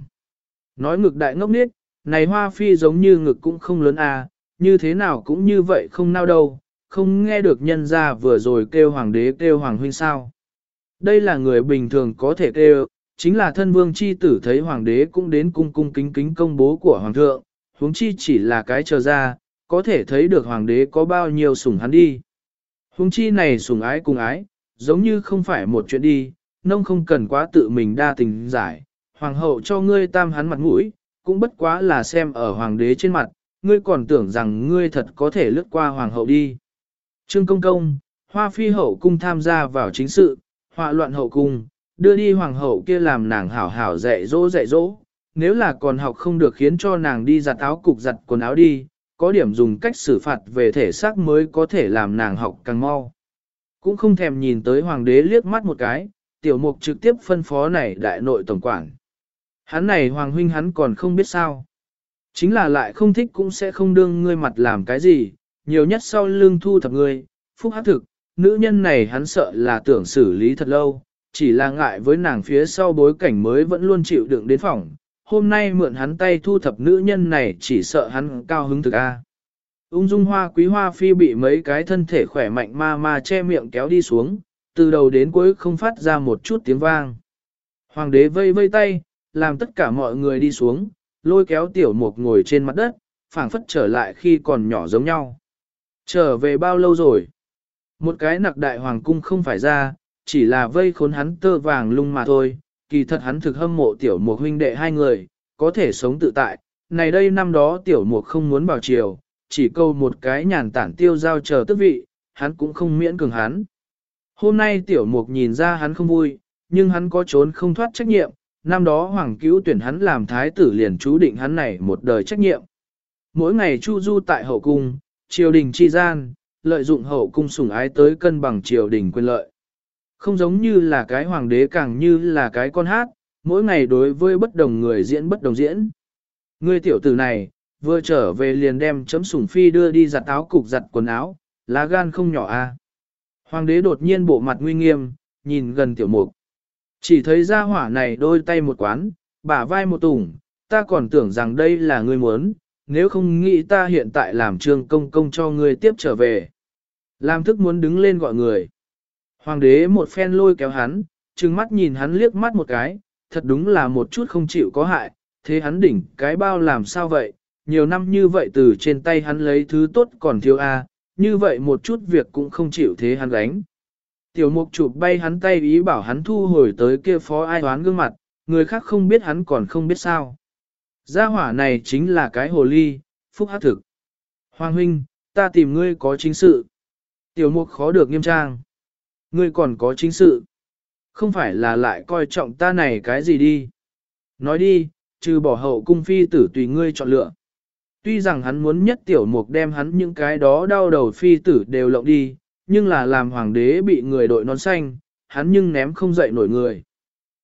Nói ngực đại ngốc niết, này hoa phi giống như ngực cũng không lớn à, như thế nào cũng như vậy không nao đâu, không nghe được nhân ra vừa rồi kêu hoàng đế kêu hoàng huynh sao. Đây là người bình thường có thể kêu, chính là thân vương chi tử thấy hoàng đế cũng đến cung cung kính kính công bố của hoàng thượng, huống chi chỉ là cái chờ ra, có thể thấy được hoàng đế có bao nhiêu sủng hắn đi. Huống chi này sủng ái cùng ái, giống như không phải một chuyện đi, nông không cần quá tự mình đa tình giải, hoàng hậu cho ngươi tam hắn mặt mũi, cũng bất quá là xem ở hoàng đế trên mặt, ngươi còn tưởng rằng ngươi thật có thể lướt qua hoàng hậu đi. Trương Công Công, Hoa Phi hậu cung tham gia vào chính sự, họa loạn hậu cung, đưa đi hoàng hậu kia làm nàng hảo hảo dạy dỗ dạy dỗ, nếu là còn học không được khiến cho nàng đi giặt áo cục giặt quần áo đi, có điểm dùng cách xử phạt về thể xác mới có thể làm nàng học càng mau. Cũng không thèm nhìn tới hoàng đế liếc mắt một cái, tiểu mục trực tiếp phân phó này đại nội tổng quản. Hắn này hoàng huynh hắn còn không biết sao. Chính là lại không thích cũng sẽ không đương ngươi mặt làm cái gì, nhiều nhất sau lưng thu thập ngươi, phúc hát thực, nữ nhân này hắn sợ là tưởng xử lý thật lâu, chỉ là ngại với nàng phía sau bối cảnh mới vẫn luôn chịu đựng đến phòng. Hôm nay mượn hắn tay thu thập nữ nhân này chỉ sợ hắn cao hứng thực a. Ung dung hoa quý hoa phi bị mấy cái thân thể khỏe mạnh ma ma che miệng kéo đi xuống, từ đầu đến cuối không phát ra một chút tiếng vang. Hoàng đế vây vây tay, làm tất cả mọi người đi xuống, lôi kéo tiểu mục ngồi trên mặt đất, phảng phất trở lại khi còn nhỏ giống nhau. Trở về bao lâu rồi? Một cái nặc đại hoàng cung không phải ra, chỉ là vây khốn hắn tơ vàng lung mà thôi, kỳ thật hắn thực hâm mộ tiểu mục huynh đệ hai người, có thể sống tự tại. Này đây năm đó tiểu mục không muốn bảo chiều, chỉ câu một cái nhàn tản tiêu giao chờ tức vị, hắn cũng không miễn cường hắn. Hôm nay tiểu mục nhìn ra hắn không vui, nhưng hắn có trốn không thoát trách nhiệm, năm đó hoàng cứu tuyển hắn làm thái tử liền chú định hắn này một đời trách nhiệm. Mỗi ngày chu du tại hậu cung, triều đình chi gian, lợi dụng hậu cung sủng ái tới cân bằng triều đình quyền lợi. Không giống như là cái hoàng đế càng như là cái con hát, mỗi ngày đối với bất đồng người diễn bất đồng diễn. Ngươi tiểu tử này, vừa trở về liền đem chấm sủng phi đưa đi giặt áo cục giặt quần áo, lá gan không nhỏ a. À. Hoàng đế đột nhiên bộ mặt nguy nghiêm, nhìn gần tiểu mục. Chỉ thấy ra hỏa này đôi tay một quán, bả vai một tủng, ta còn tưởng rằng đây là ngươi muốn, nếu không nghĩ ta hiện tại làm trương công công cho ngươi tiếp trở về. Làm thức muốn đứng lên gọi người. Hoàng đế một phen lôi kéo hắn, trừng mắt nhìn hắn liếc mắt một cái, thật đúng là một chút không chịu có hại, thế hắn đỉnh cái bao làm sao vậy, nhiều năm như vậy từ trên tay hắn lấy thứ tốt còn thiếu a, như vậy một chút việc cũng không chịu thế hắn gánh. Tiểu mục chụp bay hắn tay ý bảo hắn thu hồi tới kia phó ai toán gương mặt, người khác không biết hắn còn không biết sao. Gia hỏa này chính là cái hồ ly, phúc hát thực. Hoàng huynh, ta tìm ngươi có chính sự. Tiểu mục khó được nghiêm trang. Ngươi còn có chính sự. Không phải là lại coi trọng ta này cái gì đi. Nói đi, trừ bỏ hậu cung phi tử tùy ngươi chọn lựa. Tuy rằng hắn muốn nhất tiểu mục đem hắn những cái đó đau đầu phi tử đều lộng đi, nhưng là làm hoàng đế bị người đội nón xanh, hắn nhưng ném không dậy nổi người.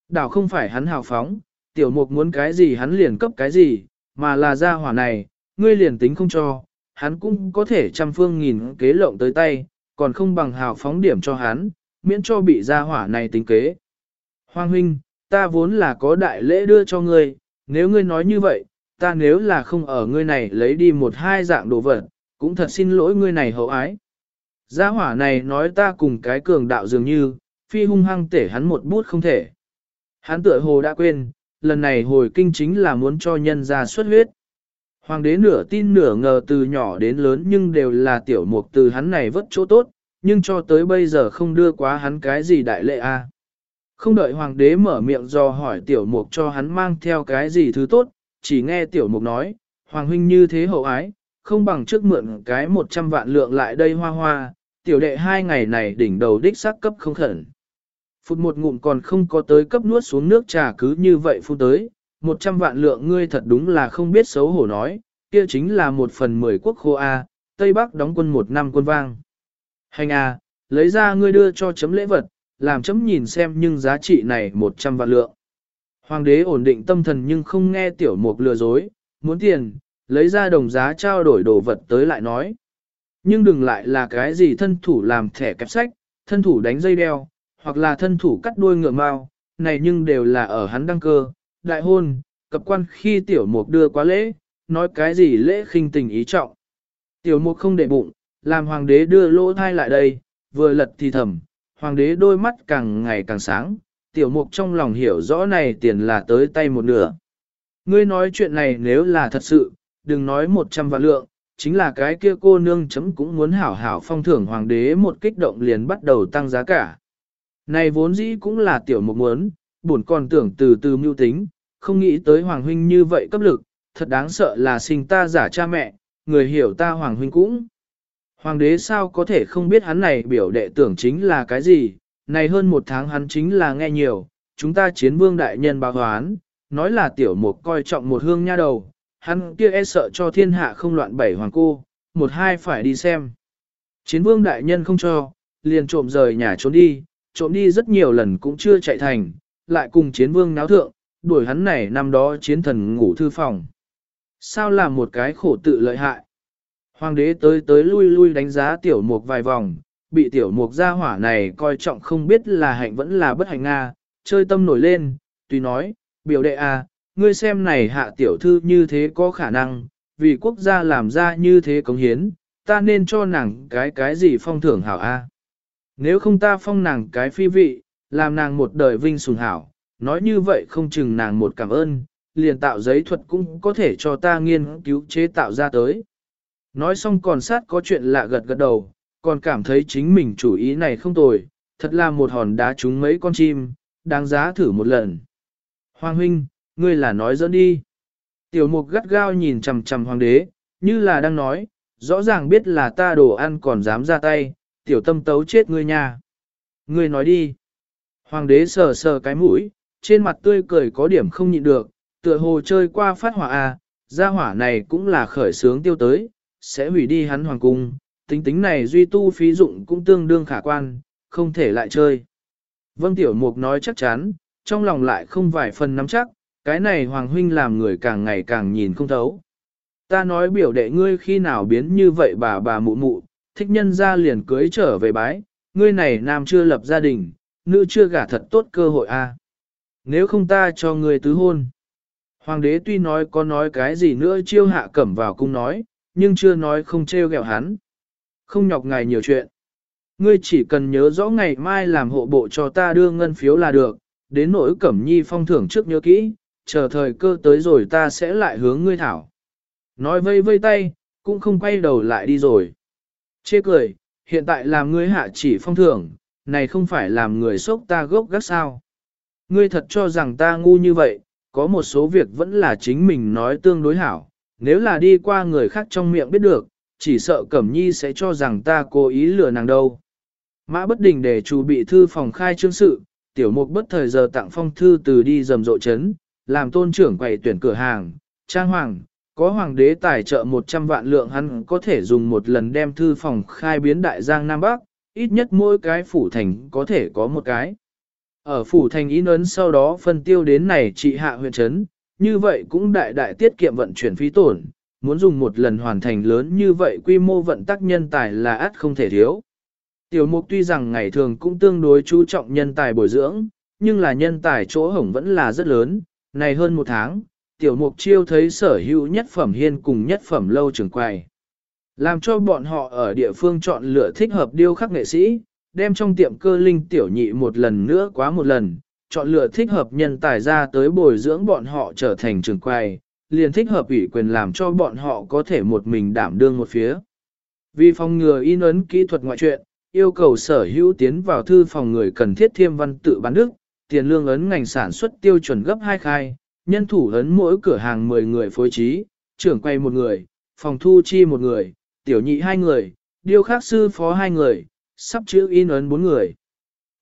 Đảo không phải hắn hào phóng, tiểu mục muốn cái gì hắn liền cấp cái gì, mà là ra hỏa này, ngươi liền tính không cho, hắn cũng có thể trăm phương nghìn kế lộng tới tay, còn không bằng hào phóng điểm cho hắn, miễn cho bị gia hỏa này tính kế. Hoàng huynh, ta vốn là có đại lễ đưa cho ngươi, nếu ngươi nói như vậy, ta nếu là không ở ngươi này lấy đi một hai dạng đồ vật, cũng thật xin lỗi ngươi này hậu ái. Gia hỏa này nói ta cùng cái cường đạo dường như, phi hung hăng tể hắn một bút không thể. Hắn tựa hồ đã quên, lần này hồi kinh chính là muốn cho nhân ra xuất huyết. Hoàng đế nửa tin nửa ngờ từ nhỏ đến lớn nhưng đều là tiểu mục từ hắn này vất chỗ tốt, nhưng cho tới bây giờ không đưa quá hắn cái gì đại lệ a. Không đợi hoàng đế mở miệng do hỏi tiểu mục cho hắn mang theo cái gì thứ tốt, chỉ nghe tiểu mục nói, hoàng huynh như thế hậu ái, không bằng trước mượn cái 100 vạn lượng lại đây hoa hoa, tiểu đệ hai ngày này đỉnh đầu đích xác cấp không khẩn. Phút một ngụm còn không có tới cấp nuốt xuống nước trà cứ như vậy phun tới, 100 vạn lượng ngươi thật đúng là không biết xấu hổ nói, kia chính là một phần mười quốc khô A, Tây Bắc đóng quân một năm quân vang. Hành A, lấy ra ngươi đưa cho chấm lễ vật, làm chấm nhìn xem nhưng giá trị này 100 vạn lượng. Hoàng đế ổn định tâm thần nhưng không nghe tiểu mục lừa dối, muốn tiền, lấy ra đồng giá trao đổi đồ vật tới lại nói. Nhưng đừng lại là cái gì thân thủ làm thẻ kẹp sách, thân thủ đánh dây đeo, hoặc là thân thủ cắt đuôi ngựa mao, này nhưng đều là ở hắn đăng cơ, đại hôn, cập quan khi tiểu mục đưa quá lễ, nói cái gì lễ khinh tình ý trọng. Tiểu mục không để bụng, làm hoàng đế đưa lỗ thai lại đây, vừa lật thì thầm, hoàng đế đôi mắt càng ngày càng sáng, tiểu mục trong lòng hiểu rõ này tiền là tới tay một nửa. Ngươi nói chuyện này nếu là thật sự, đừng nói một trăm vạn lượng, chính là cái kia cô nương chấm cũng muốn hảo hảo phong thưởng hoàng đế một kích động liền bắt đầu tăng giá cả. Này vốn dĩ cũng là tiểu mục muốn, buồn còn tưởng từ từ mưu tính, không nghĩ tới hoàng huynh như vậy cấp lực, thật đáng sợ là sinh ta giả cha mẹ, người hiểu ta hoàng huynh cũng. Hoàng đế sao có thể không biết hắn này biểu đệ tưởng chính là cái gì, này hơn một tháng hắn chính là nghe nhiều, chúng ta chiến vương đại nhân báo hoán, nói là tiểu mục coi trọng một hương nha đầu, hắn kia e sợ cho thiên hạ không loạn bảy hoàng cô, một hai phải đi xem. Chiến vương đại nhân không cho, liền trộm rời nhà trốn đi, trộm đi rất nhiều lần cũng chưa chạy thành, lại cùng chiến vương náo thượng, đuổi hắn này năm đó chiến thần ngủ thư phòng. Sao là một cái khổ tự lợi hại? Hoàng đế tới tới lui lui đánh giá tiểu mục vài vòng, bị tiểu mục gia hỏa này coi trọng không biết là hạnh vẫn là bất hạnh Nga, chơi tâm nổi lên, tùy nói, biểu đệ à, ngươi xem này hạ tiểu thư như thế có khả năng, vì quốc gia làm ra như thế cống hiến, ta nên cho nàng cái cái gì phong thưởng hảo a? Nếu không ta phong nàng cái phi vị, làm nàng một đời vinh sùng hảo, nói như vậy không chừng nàng một cảm ơn, liền tạo giấy thuật cũng có thể cho ta nghiên cứu chế tạo ra tới. Nói xong còn sát có chuyện lạ gật gật đầu, còn cảm thấy chính mình chủ ý này không tồi, thật là một hòn đá trúng mấy con chim, đáng giá thử một lần. Hoàng huynh, ngươi là nói dẫn đi. Tiểu mục gắt gao nhìn chằm chằm hoàng đế, như là đang nói, rõ ràng biết là ta đồ ăn còn dám ra tay, tiểu tâm tấu chết ngươi nha. Ngươi nói đi. Hoàng đế sờ sờ cái mũi, trên mặt tươi cười có điểm không nhịn được, tựa hồ chơi qua phát hỏa à, gia hỏa này cũng là khởi sướng tiêu tới, sẽ hủy đi hắn hoàng cung, tính tính này duy tu phí dụng cũng tương đương khả quan, không thể lại chơi. Vâng Tiểu Mục nói chắc chắn, trong lòng lại không vài phần nắm chắc, cái này Hoàng Huynh làm người càng ngày càng nhìn không thấu. Ta nói biểu đệ ngươi khi nào biến như vậy bà bà mụ mụ, thích nhân ra liền cưới trở về bái, ngươi này nam chưa lập gia đình, nữ chưa gả thật tốt cơ hội a. Nếu không ta cho ngươi tứ hôn. Hoàng đế tuy nói có nói cái gì nữa chiêu hạ cẩm vào cung nói, nhưng chưa nói không trêu ghẹo hắn. Không nhọc ngài nhiều chuyện. Ngươi chỉ cần nhớ rõ ngày mai làm hộ bộ cho ta đưa ngân phiếu là được, đến nỗi cẩm nhi phong thưởng trước nhớ kỹ, chờ thời cơ tới rồi ta sẽ lại hướng ngươi thảo. Nói vây vây tay, cũng không quay đầu lại đi rồi. Chê cười, hiện tại làm ngươi hạ chỉ phong thưởng, này không phải làm người sốc ta gốc gác sao. Ngươi thật cho rằng ta ngu như vậy, có một số việc vẫn là chính mình nói tương đối hảo, nếu là đi qua người khác trong miệng biết được, chỉ sợ Cẩm Nhi sẽ cho rằng ta cố ý lừa nàng đâu. Mã bất đình để chủ bị thư phòng khai trương sự, tiểu mục bất thời giờ tặng phong thư từ đi rầm rộ chấn, làm tôn trưởng quầy tuyển cửa hàng, trang hoàng, có hoàng đế tài trợ 100 vạn lượng hắn có thể dùng một lần đem thư phòng khai biến đại giang Nam Bắc, ít nhất mỗi cái phủ thành có thể có một cái. Ở phủ thành ý ấn sau đó phân tiêu đến này trị hạ huyện trấn, như vậy cũng đại đại tiết kiệm vận chuyển phí tổn, muốn dùng một lần hoàn thành lớn như vậy quy mô vận tắc nhân tài là át không thể thiếu. Tiểu mục tuy rằng ngày thường cũng tương đối chú trọng nhân tài bồi dưỡng, nhưng là nhân tài chỗ hổng vẫn là rất lớn, này hơn một tháng, tiểu mục chiêu thấy sở hữu nhất phẩm hiên cùng nhất phẩm lâu trường quay Làm cho bọn họ ở địa phương chọn lựa thích hợp điêu khắc nghệ sĩ, đem trong tiệm cơ linh tiểu nhị một lần nữa quá một lần, chọn lựa thích hợp nhân tài ra tới bồi dưỡng bọn họ trở thành trường quầy, liền thích hợp ủy quyền làm cho bọn họ có thể một mình đảm đương một phía. Vì phòng ngừa in ấn kỹ thuật ngoại truyện, yêu cầu sở hữu tiến vào thư phòng người cần thiết thiêm văn tự bán đức, tiền lương ấn ngành sản xuất tiêu chuẩn gấp hai khai, nhân thủ ấn mỗi cửa hàng 10 người phối trí, trưởng quay một người, phòng thu chi một người, tiểu nhị hai người, điêu khắc sư phó hai người, sắp chữ in ấn bốn người.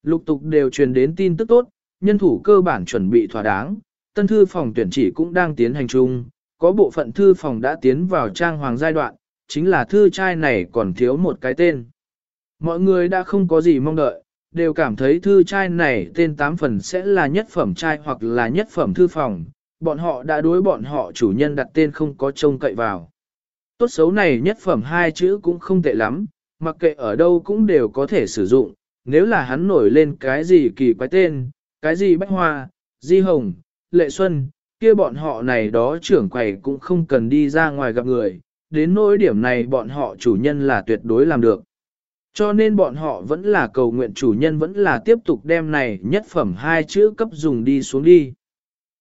Lục tục đều truyền đến tin tức tốt, nhân thủ cơ bản chuẩn bị thỏa đáng, tân thư phòng tuyển chỉ cũng đang tiến hành chung, có bộ phận thư phòng đã tiến vào trang hoàng giai đoạn, chính là thư trai này còn thiếu một cái tên. Mọi người đã không có gì mong đợi, đều cảm thấy thư trai này tên tám phần sẽ là nhất phẩm trai hoặc là nhất phẩm thư phòng, bọn họ đã đối bọn họ chủ nhân đặt tên không có trông cậy vào. Tốt xấu này nhất phẩm hai chữ cũng không tệ lắm, mặc kệ ở đâu cũng đều có thể sử dụng, nếu là hắn nổi lên cái gì kỳ quái tên, cái gì bách hoa, di hồng, lệ xuân, kia bọn họ này đó trưởng quầy cũng không cần đi ra ngoài gặp người, đến nỗi điểm này bọn họ chủ nhân là tuyệt đối làm được. Cho nên bọn họ vẫn là cầu nguyện chủ nhân vẫn là tiếp tục đem này nhất phẩm hai chữ cấp dùng đi xuống đi.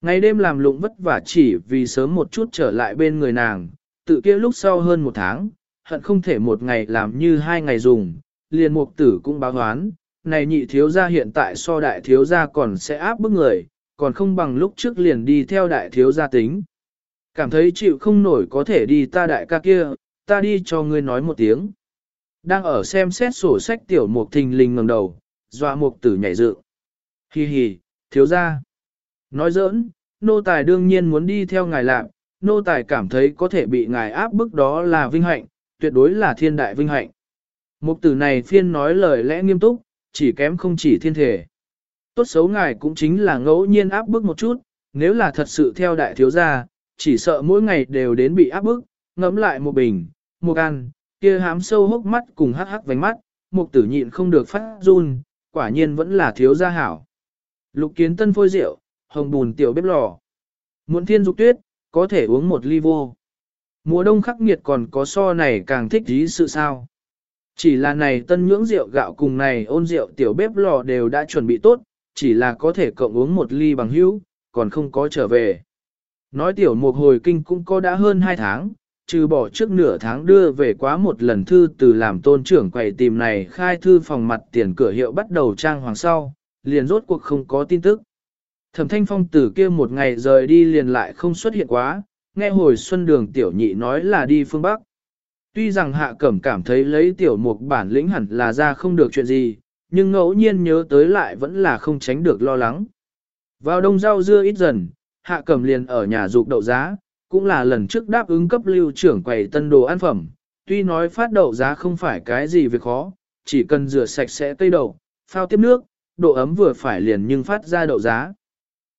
Ngày đêm làm lụng vất vả chỉ vì sớm một chút trở lại bên người nàng, tự kia lúc sau hơn một tháng, hận không thể một ngày làm như hai ngày dùng, liền mục tử cũng báo hoán, này nhị thiếu gia hiện tại so đại thiếu gia còn sẽ áp bức người, còn không bằng lúc trước liền đi theo đại thiếu gia tính. Cảm thấy chịu không nổi có thể đi ta đại ca kia, ta đi cho ngươi nói một tiếng. Đang ở xem xét sổ sách tiểu mục thình lình ngẩng đầu, dọa mục tử nhảy dự. Hi hi, thiếu gia. Nói giỡn, nô tài đương nhiên muốn đi theo ngài làm, nô tài cảm thấy có thể bị ngài áp bức đó là vinh hạnh, tuyệt đối là thiên đại vinh hạnh. Mục tử này phiên nói lời lẽ nghiêm túc, chỉ kém không chỉ thiên thể. Tốt xấu ngài cũng chính là ngẫu nhiên áp bức một chút, nếu là thật sự theo đại thiếu gia, chỉ sợ mỗi ngày đều đến bị áp bức, ngẫm lại một bình, một ăn, kia hám sâu hốc mắt cùng hắc hắc vành mắt, mục tử nhịn không được phát run, quả nhiên vẫn là thiếu gia hảo. Lục kiến tân phôi rượu, hồng bùn tiểu bếp lò. Muộn thiên dục tuyết, có thể uống một ly vô. Mùa đông khắc nghiệt còn có so này càng thích dí sự sao. Chỉ là này tân nhưỡng rượu gạo cùng này ôn rượu tiểu bếp lò đều đã chuẩn bị tốt, chỉ là có thể cộng uống một ly bằng hữu, còn không có trở về. Nói tiểu một hồi kinh cũng có đã hơn 2 tháng, trừ bỏ trước nửa tháng đưa về quá một lần thư từ làm tôn trưởng quầy tìm này khai thư phòng mặt tiền cửa hiệu bắt đầu trang hoàng sau, liền rốt cuộc không có tin tức. Thẩm thanh phong từ kia một ngày rời đi liền lại không xuất hiện quá, nghe hồi xuân đường tiểu nhị nói là đi phương Bắc. Tuy rằng hạ cẩm cảm thấy lấy tiểu mục bản lĩnh hẳn là ra không được chuyện gì, nhưng ngẫu nhiên nhớ tới lại vẫn là không tránh được lo lắng. Vào đông rau dưa ít dần, hạ cẩm liền ở nhà dục đậu giá, cũng là lần trước đáp ứng cấp lưu trưởng quầy tân đồ ăn phẩm. Tuy nói phát đậu giá không phải cái gì việc khó, chỉ cần rửa sạch sẽ cây đậu, phao tiếp nước, độ ấm vừa phải liền nhưng phát ra đậu giá.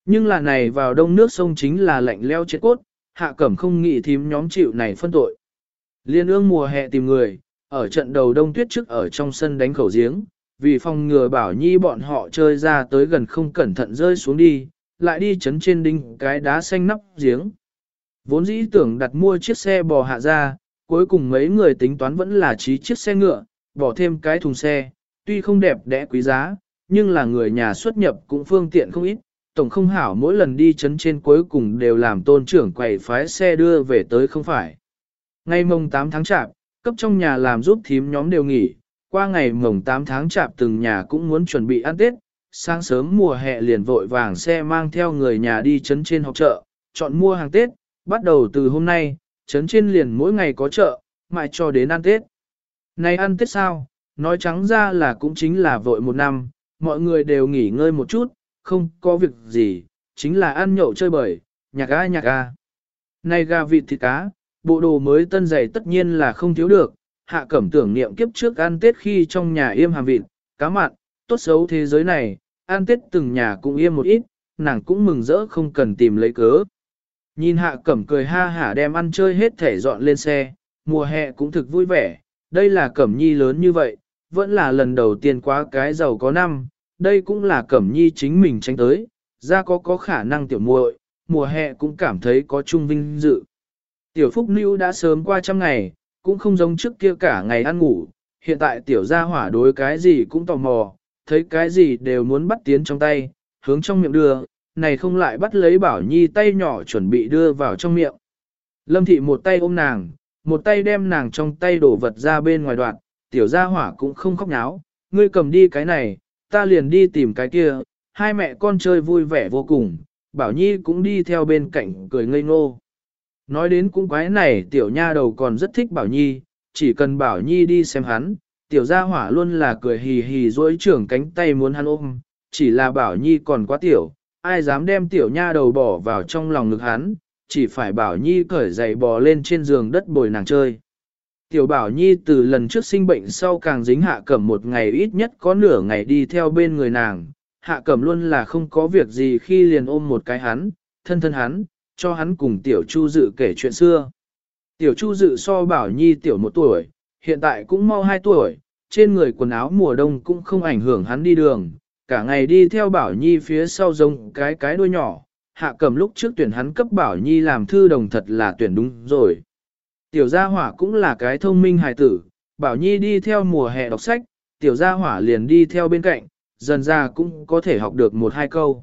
Nhưng là này vào đông nước sông chính là lạnh leo chết cốt, hạ cẩm không nghĩ thím nhóm chịu này phân tội. Liên ương mùa hè tìm người, ở trận đầu đông tuyết trước ở trong sân đánh khẩu giếng, vì phòng ngừa bảo nhi bọn họ chơi ra tới gần không cẩn thận rơi xuống đi, lại đi chấn trên đinh cái đá xanh nắp giếng. Vốn dĩ tưởng đặt mua chiếc xe bò hạ ra, cuối cùng mấy người tính toán vẫn là trí chiếc xe ngựa, bỏ thêm cái thùng xe, tuy không đẹp đẽ quý giá, nhưng là người nhà xuất nhập cũng phương tiện không ít, tổng không hảo mỗi lần đi chấn trên cuối cùng đều làm tôn trưởng quầy phái xe đưa về tới không phải. Ngày mồng 8 tháng chạp, cấp trong nhà làm giúp thím nhóm đều nghỉ, qua ngày mồng 8 tháng chạp từng nhà cũng muốn chuẩn bị ăn Tết, sáng sớm mùa hè liền vội vàng xe mang theo người nhà đi chấn trên học chợ, chọn mua hàng Tết, bắt đầu từ hôm nay, chấn trên liền mỗi ngày có chợ, mãi cho đến ăn Tết. Này ăn Tết sao? Nói trắng ra là cũng chính là vội một năm, mọi người đều nghỉ ngơi một chút, không có việc gì, chính là ăn nhậu chơi bời, nhạc ga nhạc ga. Này gà vịt thịt cá, bộ đồ mới tân dày tất nhiên là không thiếu được, hạ cẩm tưởng niệm kiếp trước ăn Tết khi trong nhà yêm hàm vịt, cá mặn, tốt xấu thế giới này, ăn Tết từng nhà cũng yêm một ít, nàng cũng mừng rỡ không cần tìm lấy cớ. Nhìn hạ cẩm cười ha hả đem ăn chơi hết thể dọn lên xe, mùa hè cũng thực vui vẻ, đây là cẩm nhi lớn như vậy, vẫn là lần đầu tiên quá cái giàu có năm, đây cũng là cẩm nhi chính mình tránh tới, ra có có khả năng tiểu muội, mùa hè cũng cảm thấy có trung vinh dự. Tiểu Phúc Nưu đã sớm qua trăm ngày, cũng không giống trước kia cả ngày ăn ngủ, hiện tại tiểu gia hỏa đối cái gì cũng tò mò, thấy cái gì đều muốn bắt tiến trong tay, hướng trong miệng đưa, này không lại bắt lấy Bảo Nhi tay nhỏ chuẩn bị đưa vào trong miệng. Lâm Thị một tay ôm nàng, một tay đem nàng trong tay đổ vật ra bên ngoài đoạn, tiểu gia hỏa cũng không khóc náo, ngươi cầm đi cái này, ta liền đi tìm cái kia, hai mẹ con chơi vui vẻ vô cùng, Bảo Nhi cũng đi theo bên cạnh cười ngây ngô. Nói đến cũng quái này tiểu nha đầu còn rất thích Bảo Nhi, chỉ cần Bảo Nhi đi xem hắn, tiểu gia hỏa luôn là cười hì hì dối trưởng cánh tay muốn hắn ôm, chỉ là Bảo Nhi còn quá tiểu, ai dám đem tiểu nha đầu bỏ vào trong lòng ngực hắn, chỉ phải Bảo Nhi cởi giày bò lên trên giường đất bồi nàng chơi. Tiểu Bảo Nhi từ lần trước sinh bệnh sau càng dính hạ cẩm một ngày ít nhất có nửa ngày đi theo bên người nàng, hạ cẩm luôn là không có việc gì khi liền ôm một cái hắn, thân thân hắn, cho hắn cùng Tiểu Chu Dự kể chuyện xưa. Tiểu Chu Dự so Bảo Nhi tiểu một tuổi, hiện tại cũng mau hai tuổi, trên người quần áo mùa đông cũng không ảnh hưởng hắn đi đường, cả ngày đi theo Bảo Nhi phía sau giống cái cái đuôi nhỏ, hạ cầm lúc trước tuyển hắn cấp Bảo Nhi làm thư đồng thật là tuyển đúng rồi. Tiểu gia hỏa cũng là cái thông minh hài tử, Bảo Nhi đi theo mùa hè đọc sách, tiểu gia hỏa liền đi theo bên cạnh, dần ra cũng có thể học được một hai câu.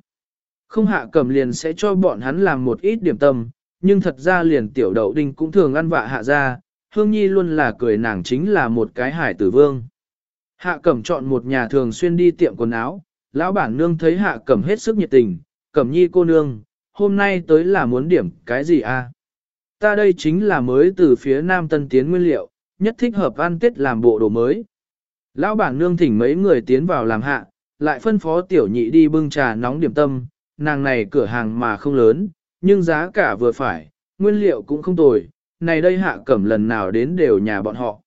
Không hạ cầm liền sẽ cho bọn hắn làm một ít điểm tâm, nhưng thật ra liền tiểu đậu đinh cũng thường ăn vạ hạ ra, Hương Nhi luôn là cười nàng chính là một cái hải tử vương. Hạ cẩm chọn một nhà thường xuyên đi tiệm quần áo, lão bản nương thấy hạ cẩm hết sức nhiệt tình, cẩm nhi cô nương, hôm nay tới là muốn điểm cái gì a? À? Ta đây chính là mới từ phía nam tân tiến nguyên liệu, nhất thích hợp ăn tết làm bộ đồ mới. Lão bản nương thỉnh mấy người tiến vào làm hạ, lại phân phó tiểu nhị đi bưng trà nóng điểm tâm, nàng này cửa hàng mà không lớn, nhưng giá cả vừa phải, nguyên liệu cũng không tồi, này đây hạ cẩm lần nào đến đều nhà bọn họ.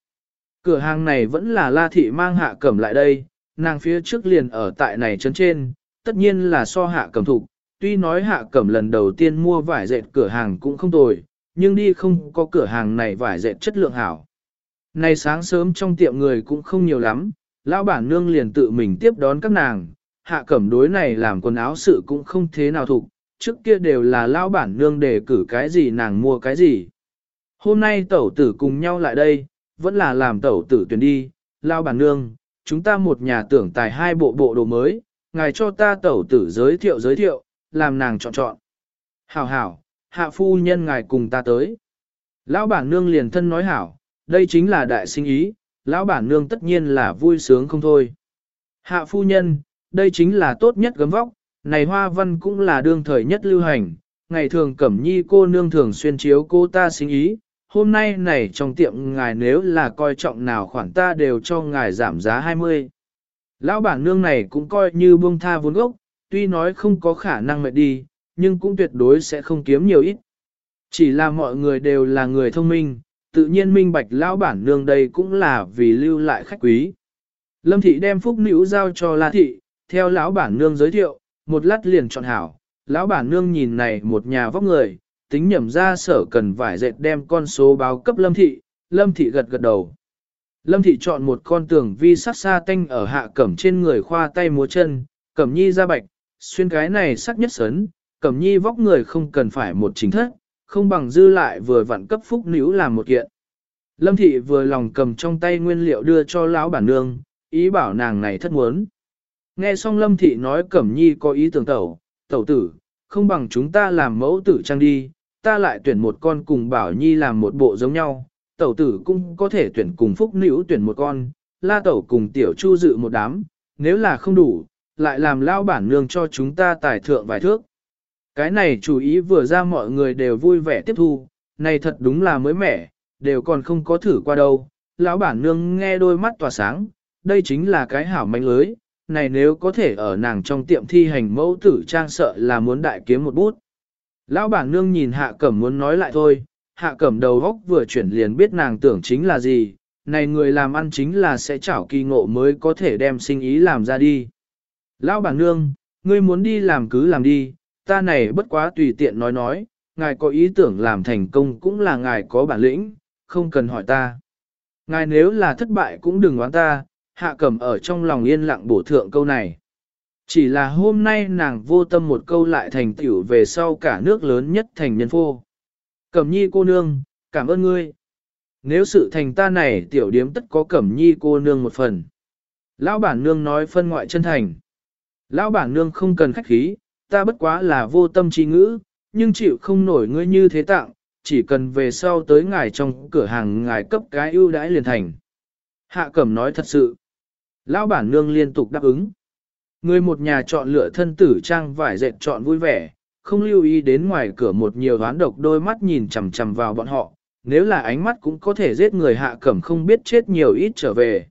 Cửa hàng này vẫn là la thị mang hạ cẩm lại đây, nàng phía trước liền ở tại này trấn trên, tất nhiên là so hạ cẩm thục, tuy nói hạ cẩm lần đầu tiên mua vải dệt cửa hàng cũng không tồi, nhưng đi không có cửa hàng này vải dệt chất lượng hảo. Này sáng sớm trong tiệm người cũng không nhiều lắm, lão bản nương liền tự mình tiếp đón các nàng, hạ cẩm đối này làm quần áo sự cũng không thế nào thục, trước kia đều là lão bản nương đề cử cái gì nàng mua cái gì. Hôm nay tẩu tử cùng nhau lại đây, vẫn là làm tẩu tử tuyển đi, lao bản nương, chúng ta một nhà tưởng tài hai bộ bộ đồ mới, ngài cho ta tẩu tử giới thiệu giới thiệu, làm nàng chọn chọn. Hảo hảo, hạ phu nhân ngài cùng ta tới. Lão bản nương liền thân nói hảo, đây chính là đại sinh ý, lão bản nương tất nhiên là vui sướng không thôi. Hạ phu nhân, đây chính là tốt nhất gấm vóc, này hoa văn cũng là đương thời nhất lưu hành, ngày thường cẩm nhi cô nương thường xuyên chiếu cô ta sinh ý, hôm nay này trong tiệm ngài nếu là coi trọng nào khoản ta đều cho ngài giảm giá 20. Lão bản nương này cũng coi như buông tha vốn gốc, tuy nói không có khả năng mệt đi, nhưng cũng tuyệt đối sẽ không kiếm nhiều ít. Chỉ là mọi người đều là người thông minh, tự nhiên minh bạch lão bản nương đây cũng là vì lưu lại khách quý. Lâm thị đem phúc nữ giao cho La thị, theo lão bản nương giới thiệu, một lát liền chọn hảo, lão bản nương nhìn này một nhà vóc người, tính nhẩm ra sở cần vải dệt đem con số báo cấp lâm thị, lâm thị gật gật đầu. Lâm thị chọn một con tường vi sắc xa tanh ở hạ cẩm trên người khoa tay múa chân, cẩm nhi ra bạch, xuyên cái này sắc nhất sấn, cẩm nhi vóc người không cần phải một chính thất, không bằng dư lại vừa vặn cấp phúc nữ làm một kiện. Lâm thị vừa lòng cầm trong tay nguyên liệu đưa cho lão bản nương, ý bảo nàng này thất muốn. Nghe xong lâm thị nói cẩm nhi có ý tưởng tẩu, tẩu tử, không bằng chúng ta làm mẫu tử trang đi, ta lại tuyển một con cùng bảo nhi làm một bộ giống nhau, tẩu tử cũng có thể tuyển cùng phúc nữ tuyển một con, la tẩu cùng tiểu chu dự một đám, nếu là không đủ, lại làm lao bản nương cho chúng ta tài thượng vài thước. Cái này chủ ý vừa ra mọi người đều vui vẻ tiếp thu, này thật đúng là mới mẻ, đều còn không có thử qua đâu. Lão bản nương nghe đôi mắt tỏa sáng, đây chính là cái hảo manh lưới, này nếu có thể ở nàng trong tiệm thi hành mẫu tử trang sợ là muốn đại kiếm một bút. Lão bản nương nhìn hạ cẩm muốn nói lại thôi, hạ cẩm đầu góc vừa chuyển liền biết nàng tưởng chính là gì, này người làm ăn chính là sẽ chảo kỳ ngộ mới có thể đem sinh ý làm ra đi. Lão bản nương, ngươi muốn đi làm cứ làm đi, ta này bất quá tùy tiện nói nói, ngài có ý tưởng làm thành công cũng là ngài có bản lĩnh, không cần hỏi ta. Ngài nếu là thất bại cũng đừng oán ta, hạ cẩm ở trong lòng yên lặng bổ thượng câu này. Chỉ là hôm nay nàng vô tâm một câu lại thành tiểu về sau cả nước lớn nhất thành nhân phô. Cẩm nhi cô nương, cảm ơn ngươi. Nếu sự thành ta này tiểu điếm tất có cẩm nhi cô nương một phần. Lão bản nương nói phân ngoại chân thành. Lão bản nương không cần khách khí, ta bất quá là vô tâm trí ngữ, nhưng chịu không nổi ngươi như thế tặng, chỉ cần về sau tới ngài trong cửa hàng ngài cấp cái ưu đãi liền thành. Hạ cẩm nói thật sự. Lão bản nương liên tục đáp ứng. Người một nhà chọn lựa thân tử trang vải dệt chọn vui vẻ, không lưu ý đến ngoài cửa một nhiều đoán độc đôi mắt nhìn chằm chằm vào bọn họ, nếu là ánh mắt cũng có thể giết người hạ cẩm không biết chết nhiều ít trở về.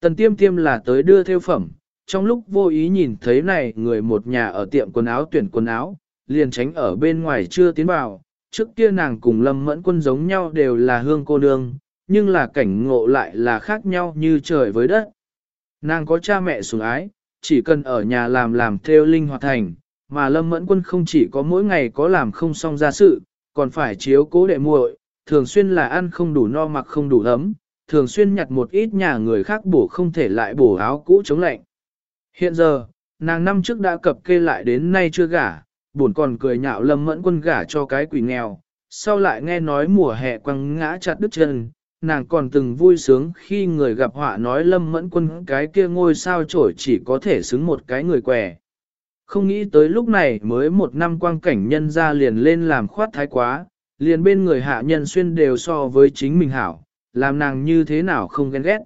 Tần tiêm tiêm là tới đưa theo phẩm, trong lúc vô ý nhìn thấy này người một nhà ở tiệm quần áo tuyển quần áo, liền tránh ở bên ngoài chưa tiến vào, trước kia nàng cùng lâm mẫn quân giống nhau đều là hương cô nương, nhưng là cảnh ngộ lại là khác nhau như trời với đất. Nàng có cha mẹ sủng ái, chỉ cần ở nhà làm làm theo linh hoạt thành, mà lâm mẫn quân không chỉ có mỗi ngày có làm không xong ra sự, còn phải chiếu cố đệ muội, thường xuyên là ăn không đủ no mặc không đủ ấm, thường xuyên nhặt một ít nhà người khác bổ không thể lại bổ áo cũ chống lạnh. Hiện giờ, nàng năm trước đã cập kê lại đến nay chưa gả, buồn còn cười nhạo lâm mẫn quân gả cho cái quỷ nghèo, sau lại nghe nói mùa hè quăng ngã chặt đứt chân, nàng còn từng vui sướng khi người gặp họa nói lâm mẫn quân cái kia ngôi sao trổi chỉ có thể xứng một cái người què. Không nghĩ tới lúc này mới một năm quang cảnh nhân ra liền lên làm khoát thái quá, liền bên người hạ nhân xuyên đều so với chính mình hảo, làm nàng như thế nào không ghen ghét.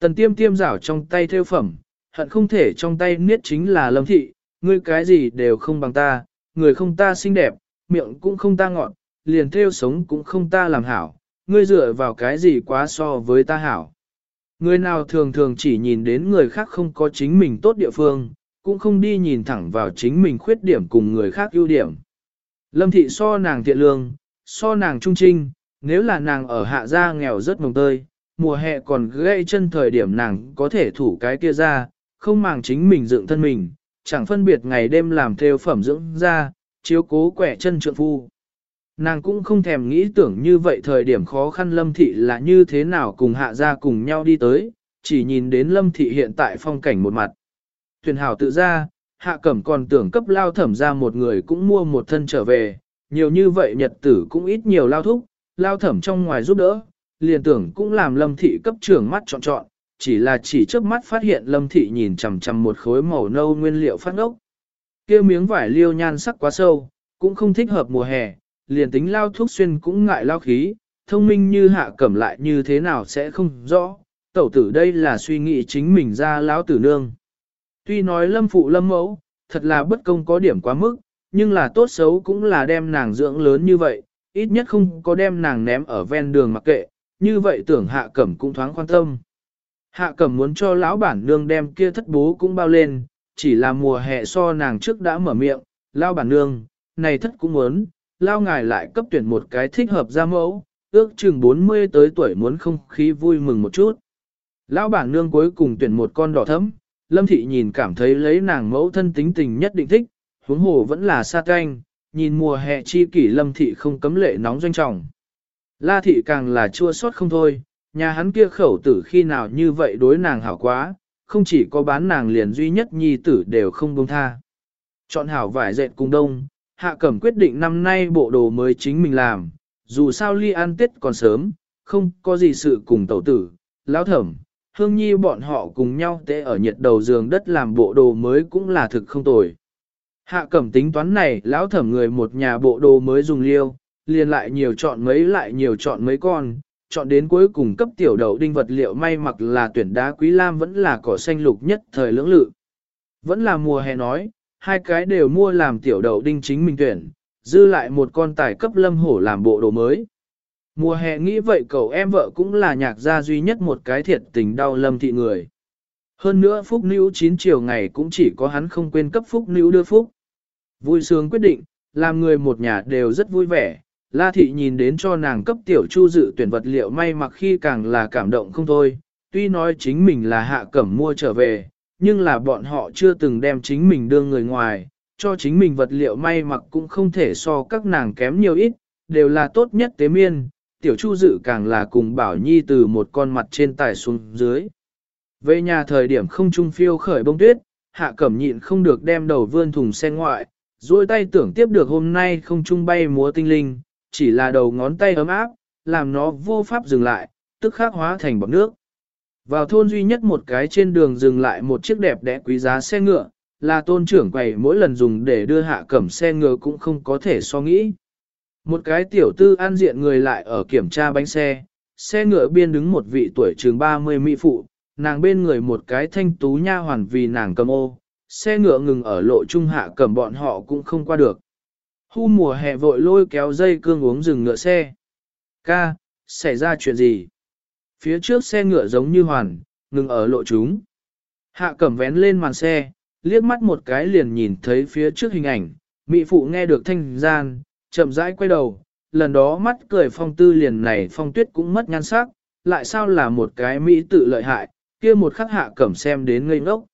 Tần tiêm tiêm rảo trong tay theo phẩm, hận không thể trong tay niết chính là lâm thị, ngươi cái gì đều không bằng ta, người không ta xinh đẹp, miệng cũng không ta ngọn, liền theo sống cũng không ta làm hảo, ngươi dựa vào cái gì quá so với ta hảo. Người nào thường thường chỉ nhìn đến người khác không có chính mình tốt địa phương, cũng không đi nhìn thẳng vào chính mình khuyết điểm cùng người khác ưu điểm. Lâm thị so nàng thiện lương, so nàng trung trinh, nếu là nàng ở hạ gia nghèo rất mồng tơi, mùa hè còn gây chân thời điểm nàng có thể thủ cái kia ra, không màng chính mình dựng thân mình, chẳng phân biệt ngày đêm làm theo phẩm dưỡng ra, chiếu cố quẻ chân trượng phu. Nàng cũng không thèm nghĩ tưởng như vậy thời điểm khó khăn lâm thị là như thế nào cùng hạ gia cùng nhau đi tới, chỉ nhìn đến lâm thị hiện tại phong cảnh một mặt. Thuyền hảo tự ra, hạ cẩm còn tưởng cấp lao thẩm ra một người cũng mua một thân trở về, nhiều như vậy nhật tử cũng ít nhiều lao thúc, lao thẩm trong ngoài giúp đỡ, liền tưởng cũng làm lâm thị cấp trưởng mắt chọn chọn, chỉ là chỉ trước mắt phát hiện lâm thị nhìn chằm chằm một khối màu nâu nguyên liệu phát ốc. kia miếng vải liêu nhan sắc quá sâu, cũng không thích hợp mùa hè, liền tính lao thuốc xuyên cũng ngại lao khí, thông minh như hạ cẩm lại như thế nào sẽ không rõ, tẩu tử đây là suy nghĩ chính mình ra lão tử nương. Tuy nói lâm phụ lâm mẫu, thật là bất công có điểm quá mức, nhưng là tốt xấu cũng là đem nàng dưỡng lớn như vậy, ít nhất không có đem nàng ném ở ven đường mặc kệ, như vậy tưởng hạ cẩm cũng thoáng quan tâm. Hạ cẩm muốn cho lão bản nương đem kia thất bố cũng bao lên, chỉ là mùa hè so nàng trước đã mở miệng, lao bản nương, này thất cũng muốn, lao ngài lại cấp tuyển một cái thích hợp ra mẫu, ước chừng 40 tới tuổi muốn không khí vui mừng một chút. Lão bản nương cuối cùng tuyển một con đỏ thấm, lâm thị nhìn cảm thấy lấy nàng mẫu thân tính tình nhất định thích, huống hồ vẫn là sa canh, nhìn mùa hè chi kỷ lâm thị không cấm lệ nóng doanh trọng. La thị càng là chua xót không thôi, nhà hắn kia khẩu tử khi nào như vậy đối nàng hảo quá, không chỉ có bán nàng liền duy nhất nhi tử đều không buông tha. Chọn hảo vải dệt cùng đông, hạ cẩm quyết định năm nay bộ đồ mới chính mình làm, dù sao ly ăn tết còn sớm, không có gì sự cùng tẩu tử, lão thẩm, hương nhi bọn họ cùng nhau tê ở nhiệt đầu giường đất làm bộ đồ mới cũng là thực không tồi. Hạ cẩm tính toán này, lão thẩm người một nhà bộ đồ mới dùng liêu, liền lại nhiều chọn mấy lại nhiều chọn mấy con, chọn đến cuối cùng cấp tiểu đầu đinh vật liệu may mặc là tuyển đá quý lam vẫn là cỏ xanh lục nhất thời lưỡng lự. Vẫn là mùa hè nói, hai cái đều mua làm tiểu đậu đinh chính mình tuyển, dư lại một con tài cấp lâm hổ làm bộ đồ mới. Mùa hè nghĩ vậy cậu em vợ cũng là nhạc gia duy nhất một cái thiệt tình đau lâm thị người. Hơn nữa phúc nữ 9 chiều ngày cũng chỉ có hắn không quên cấp phúc nữ đưa phúc. Vui sướng quyết định, làm người một nhà đều rất vui vẻ, La thị nhìn đến cho nàng cấp tiểu chu dự tuyển vật liệu may mặc khi càng là cảm động không thôi, tuy nói chính mình là hạ cẩm mua trở về, nhưng là bọn họ chưa từng đem chính mình đưa người ngoài, cho chính mình vật liệu may mặc cũng không thể so các nàng kém nhiều ít, đều là tốt nhất tế miên, tiểu chu dự càng là cùng bảo nhi từ một con mặt trên tài xuống dưới. Về nhà thời điểm không trung phiêu khởi bông tuyết, hạ cẩm nhịn không được đem đầu vươn thùng xe ngoại, duỗi tay tưởng tiếp được hôm nay không trung bay múa tinh linh, chỉ là đầu ngón tay ấm áp, làm nó vô pháp dừng lại, tức khắc hóa thành bọt nước. Vào thôn duy nhất một cái trên đường dừng lại một chiếc đẹp đẽ quý giá xe ngựa, là tôn trưởng quầy mỗi lần dùng để đưa hạ cẩm xe ngựa cũng không có thể so nghĩ. Một cái tiểu tư an diện người lại ở kiểm tra bánh xe, xe ngựa biên đứng một vị tuổi trường 30 mỹ phụ, nàng bên người một cái thanh tú nha hoàn vì nàng cầm ô, xe ngựa ngừng ở lộ trung hạ cầm bọn họ cũng không qua được. Hu mùa hè vội lôi kéo dây cương uống dừng ngựa xe. Ca, xảy ra chuyện gì? Phía trước xe ngựa giống như hoàn, ngừng ở lộ chúng. Hạ cẩm vén lên màn xe, liếc mắt một cái liền nhìn thấy phía trước hình ảnh, mị phụ nghe được thanh gian, chậm rãi quay đầu, lần đó mắt cười phong tư liền này phong tuyết cũng mất nhan sắc, lại sao là một cái mỹ tự lợi hại, kia một khắc hạ cẩm xem đến ngây ngốc.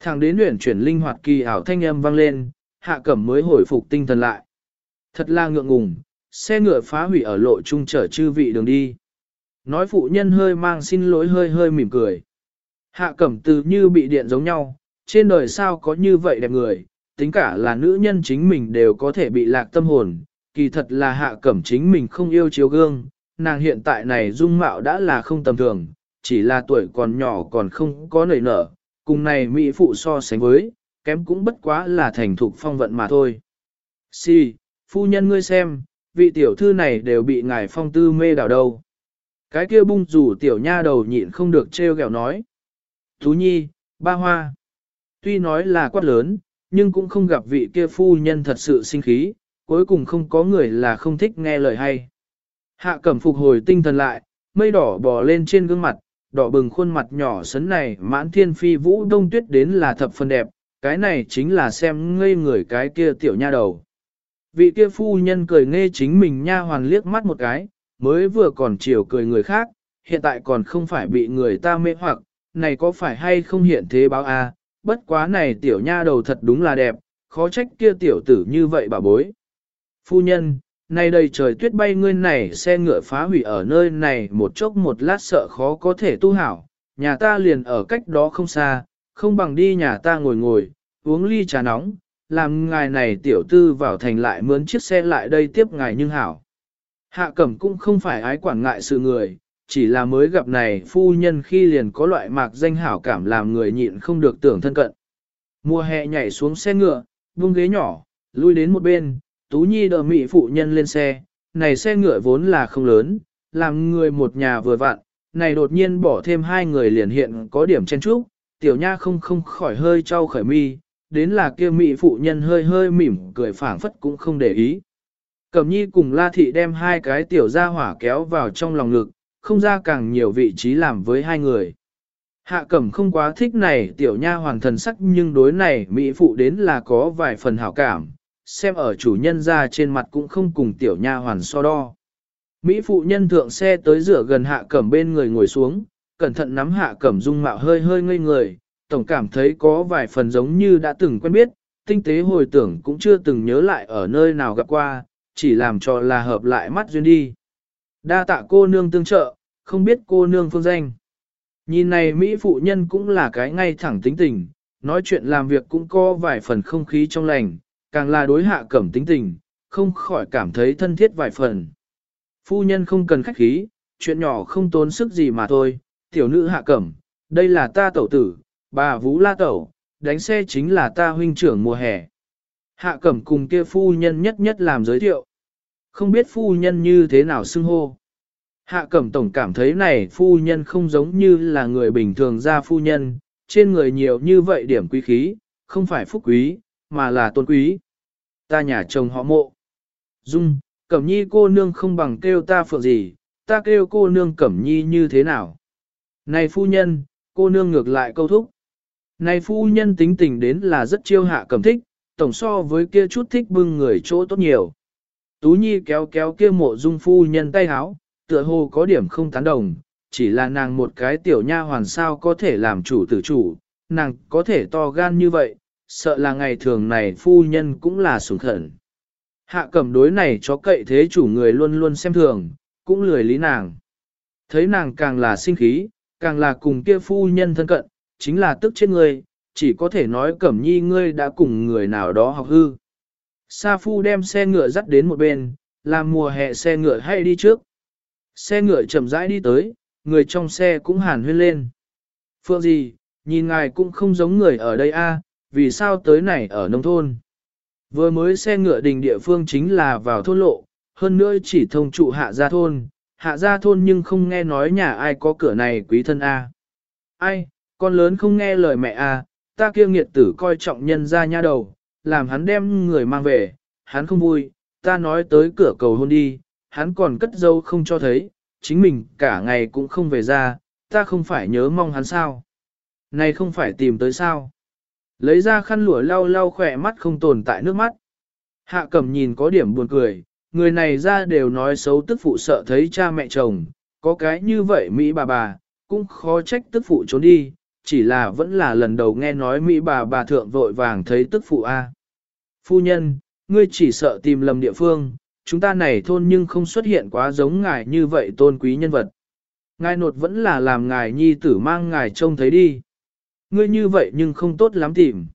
Thằng đến luyện chuyển linh hoạt kỳ ảo thanh âm vang lên, hạ cẩm mới hồi phục tinh thần lại. Thật là ngượng ngùng, xe ngựa phá hủy ở lộ trung trở chư vị đường đi. Nói phụ nhân hơi mang xin lỗi hơi hơi mỉm cười. Hạ cẩm từ như bị điện giống nhau, trên đời sao có như vậy đẹp người, tính cả là nữ nhân chính mình đều có thể bị lạc tâm hồn, kỳ thật là hạ cẩm chính mình không yêu chiếu gương, nàng hiện tại này dung mạo đã là không tầm thường, chỉ là tuổi còn nhỏ còn không có nảy nở, cùng này mỹ phụ so sánh với, kém cũng bất quá là thành thục phong vận mà thôi. Si, phu nhân ngươi xem, vị tiểu thư này đều bị ngài phong tư mê đảo đâu. Cái kia bung rủ tiểu nha đầu nhịn không được treo gẹo nói. Thú nhi, ba hoa. Tuy nói là quát lớn, nhưng cũng không gặp vị kia phu nhân thật sự sinh khí, cuối cùng không có người là không thích nghe lời hay. Hạ cẩm phục hồi tinh thần lại, mây đỏ bò lên trên gương mặt, đỏ bừng khuôn mặt nhỏ sấn này mãn thiên phi vũ đông tuyết đến là thập phần đẹp, cái này chính là xem ngây người cái kia tiểu nha đầu. Vị kia phu nhân cười nghe chính mình nha hoàn liếc mắt một cái, mới vừa còn chiều cười người khác, hiện tại còn không phải bị người ta mê hoặc, này có phải hay không hiện thế báo a? À? bất quá này tiểu nha đầu thật đúng là đẹp, khó trách kia tiểu tử như vậy bà bối. Phu nhân, nay đầy trời tuyết bay ngươi này xe ngựa phá hủy ở nơi này một chốc một lát sợ khó có thể tu hảo, nhà ta liền ở cách đó không xa, không bằng đi nhà ta ngồi ngồi, uống ly trà nóng, làm ngài này tiểu tư vào thành lại mướn chiếc xe lại đây tiếp ngài nhưng hảo. Hạ cẩm cũng không phải ái quản ngại sự người, chỉ là mới gặp này phu nhân khi liền có loại mạc danh hảo cảm làm người nhịn không được tưởng thân cận. Mùa hè nhảy xuống xe ngựa, buông ghế nhỏ, lui đến một bên, Tú Nhi đỡ mị phụ nhân lên xe, này xe ngựa vốn là không lớn, làm người một nhà vừa vặn, này đột nhiên bỏ thêm hai người liền hiện có điểm chen chúc, tiểu nha không không khỏi hơi trao khởi mi, đến là kia mị phụ nhân hơi hơi mỉm cười phảng phất cũng không để ý. Cẩm nhi cùng la thị đem hai cái tiểu gia hỏa kéo vào trong lòng ngực, không ra càng nhiều vị trí làm với hai người. Hạ cẩm không quá thích này tiểu nha hoàng thần sắc nhưng đối này Mỹ phụ đến là có vài phần hảo cảm, xem ở chủ nhân ra trên mặt cũng không cùng tiểu nha hoàn so đo. Mỹ phụ nhân thượng xe tới rửa gần hạ cẩm bên người ngồi xuống, cẩn thận nắm hạ cẩm dung mạo hơi hơi ngây người, tổng cảm thấy có vài phần giống như đã từng quen biết, tinh tế hồi tưởng cũng chưa từng nhớ lại ở nơi nào gặp qua, chỉ làm cho là hợp lại mắt duyên đi. Đa tạ cô nương tương trợ, không biết cô nương phương danh. Nhìn này Mỹ phụ nhân cũng là cái ngay thẳng tính tình, nói chuyện làm việc cũng có vài phần không khí trong lành, càng là đối hạ cẩm tính tình, không khỏi cảm thấy thân thiết vài phần. Phu nhân không cần khách khí, chuyện nhỏ không tốn sức gì mà thôi, tiểu nữ hạ cẩm, đây là ta tẩu tử, bà Vũ La Tẩu, đánh xe chính là ta huynh trưởng mùa hè. Hạ cẩm cùng kia phu nhân nhất nhất làm giới thiệu. Không biết phu nhân như thế nào xưng hô. Hạ cẩm tổng cảm thấy này phu nhân không giống như là người bình thường ra phu nhân, trên người nhiều như vậy điểm quý khí, không phải phúc quý, mà là tôn quý. Ta nhà chồng họ mộ. Dung, cẩm nhi cô nương không bằng kêu ta phượng gì, ta kêu cô nương cẩm nhi như thế nào. Này phu nhân, cô nương ngược lại câu thúc. Này phu nhân tính tình đến là rất chiêu hạ cẩm thích, tổng so với kia chút thích bưng người chỗ tốt nhiều. Tú Nhi kéo kéo kia mộ dung phu nhân tay háo, tựa hồ có điểm không tán đồng, chỉ là nàng một cái tiểu nha hoàn sao có thể làm chủ tử chủ, nàng có thể to gan như vậy, sợ là ngày thường này phu nhân cũng là sủng khẩn. Hạ cẩm đối này cho cậy thế chủ người luôn luôn xem thường, cũng lười lý nàng. Thấy nàng càng là sinh khí, càng là cùng kia phu nhân thân cận, chính là tức chết người, chỉ có thể nói cẩm nhi ngươi đã cùng người nào đó học hư. Sa phu đem xe ngựa dắt đến một bên, làm mùa hè xe ngựa hay đi trước. Xe ngựa chậm rãi đi tới, người trong xe cũng hàn huyên lên. Phượng gì, nhìn ngài cũng không giống người ở đây a, vì sao tới này ở nông thôn. Vừa mới xe ngựa đình địa phương chính là vào thôn lộ, hơn nữa chỉ thông trụ hạ gia thôn, hạ gia thôn nhưng không nghe nói nhà ai có cửa này quý thân a. Ai, con lớn không nghe lời mẹ a, ta kia nghiệt tử coi trọng nhân ra nha đầu, làm hắn đem người mang về, hắn không vui, ta nói tới cửa cầu hôn đi, hắn còn cất dâu không cho thấy, chính mình cả ngày cũng không về ra, ta không phải nhớ mong hắn sao. Này không phải tìm tới sao. Lấy ra khăn lụa lau lau khỏe mắt không tồn tại nước mắt. Hạ cẩm nhìn có điểm buồn cười, người này ra đều nói xấu tức phụ sợ thấy cha mẹ chồng, có cái như vậy Mỹ bà bà, cũng khó trách tức phụ trốn đi, chỉ là vẫn là lần đầu nghe nói Mỹ bà bà thượng vội vàng thấy tức phụ A. Phu nhân, ngươi chỉ sợ tìm lầm địa phương, chúng ta này thôn nhưng không xuất hiện quá giống ngài như vậy tôn quý nhân vật. Ngài nột vẫn là làm ngài nhi tử mang ngài trông thấy đi. Ngươi như vậy nhưng không tốt lắm tìm.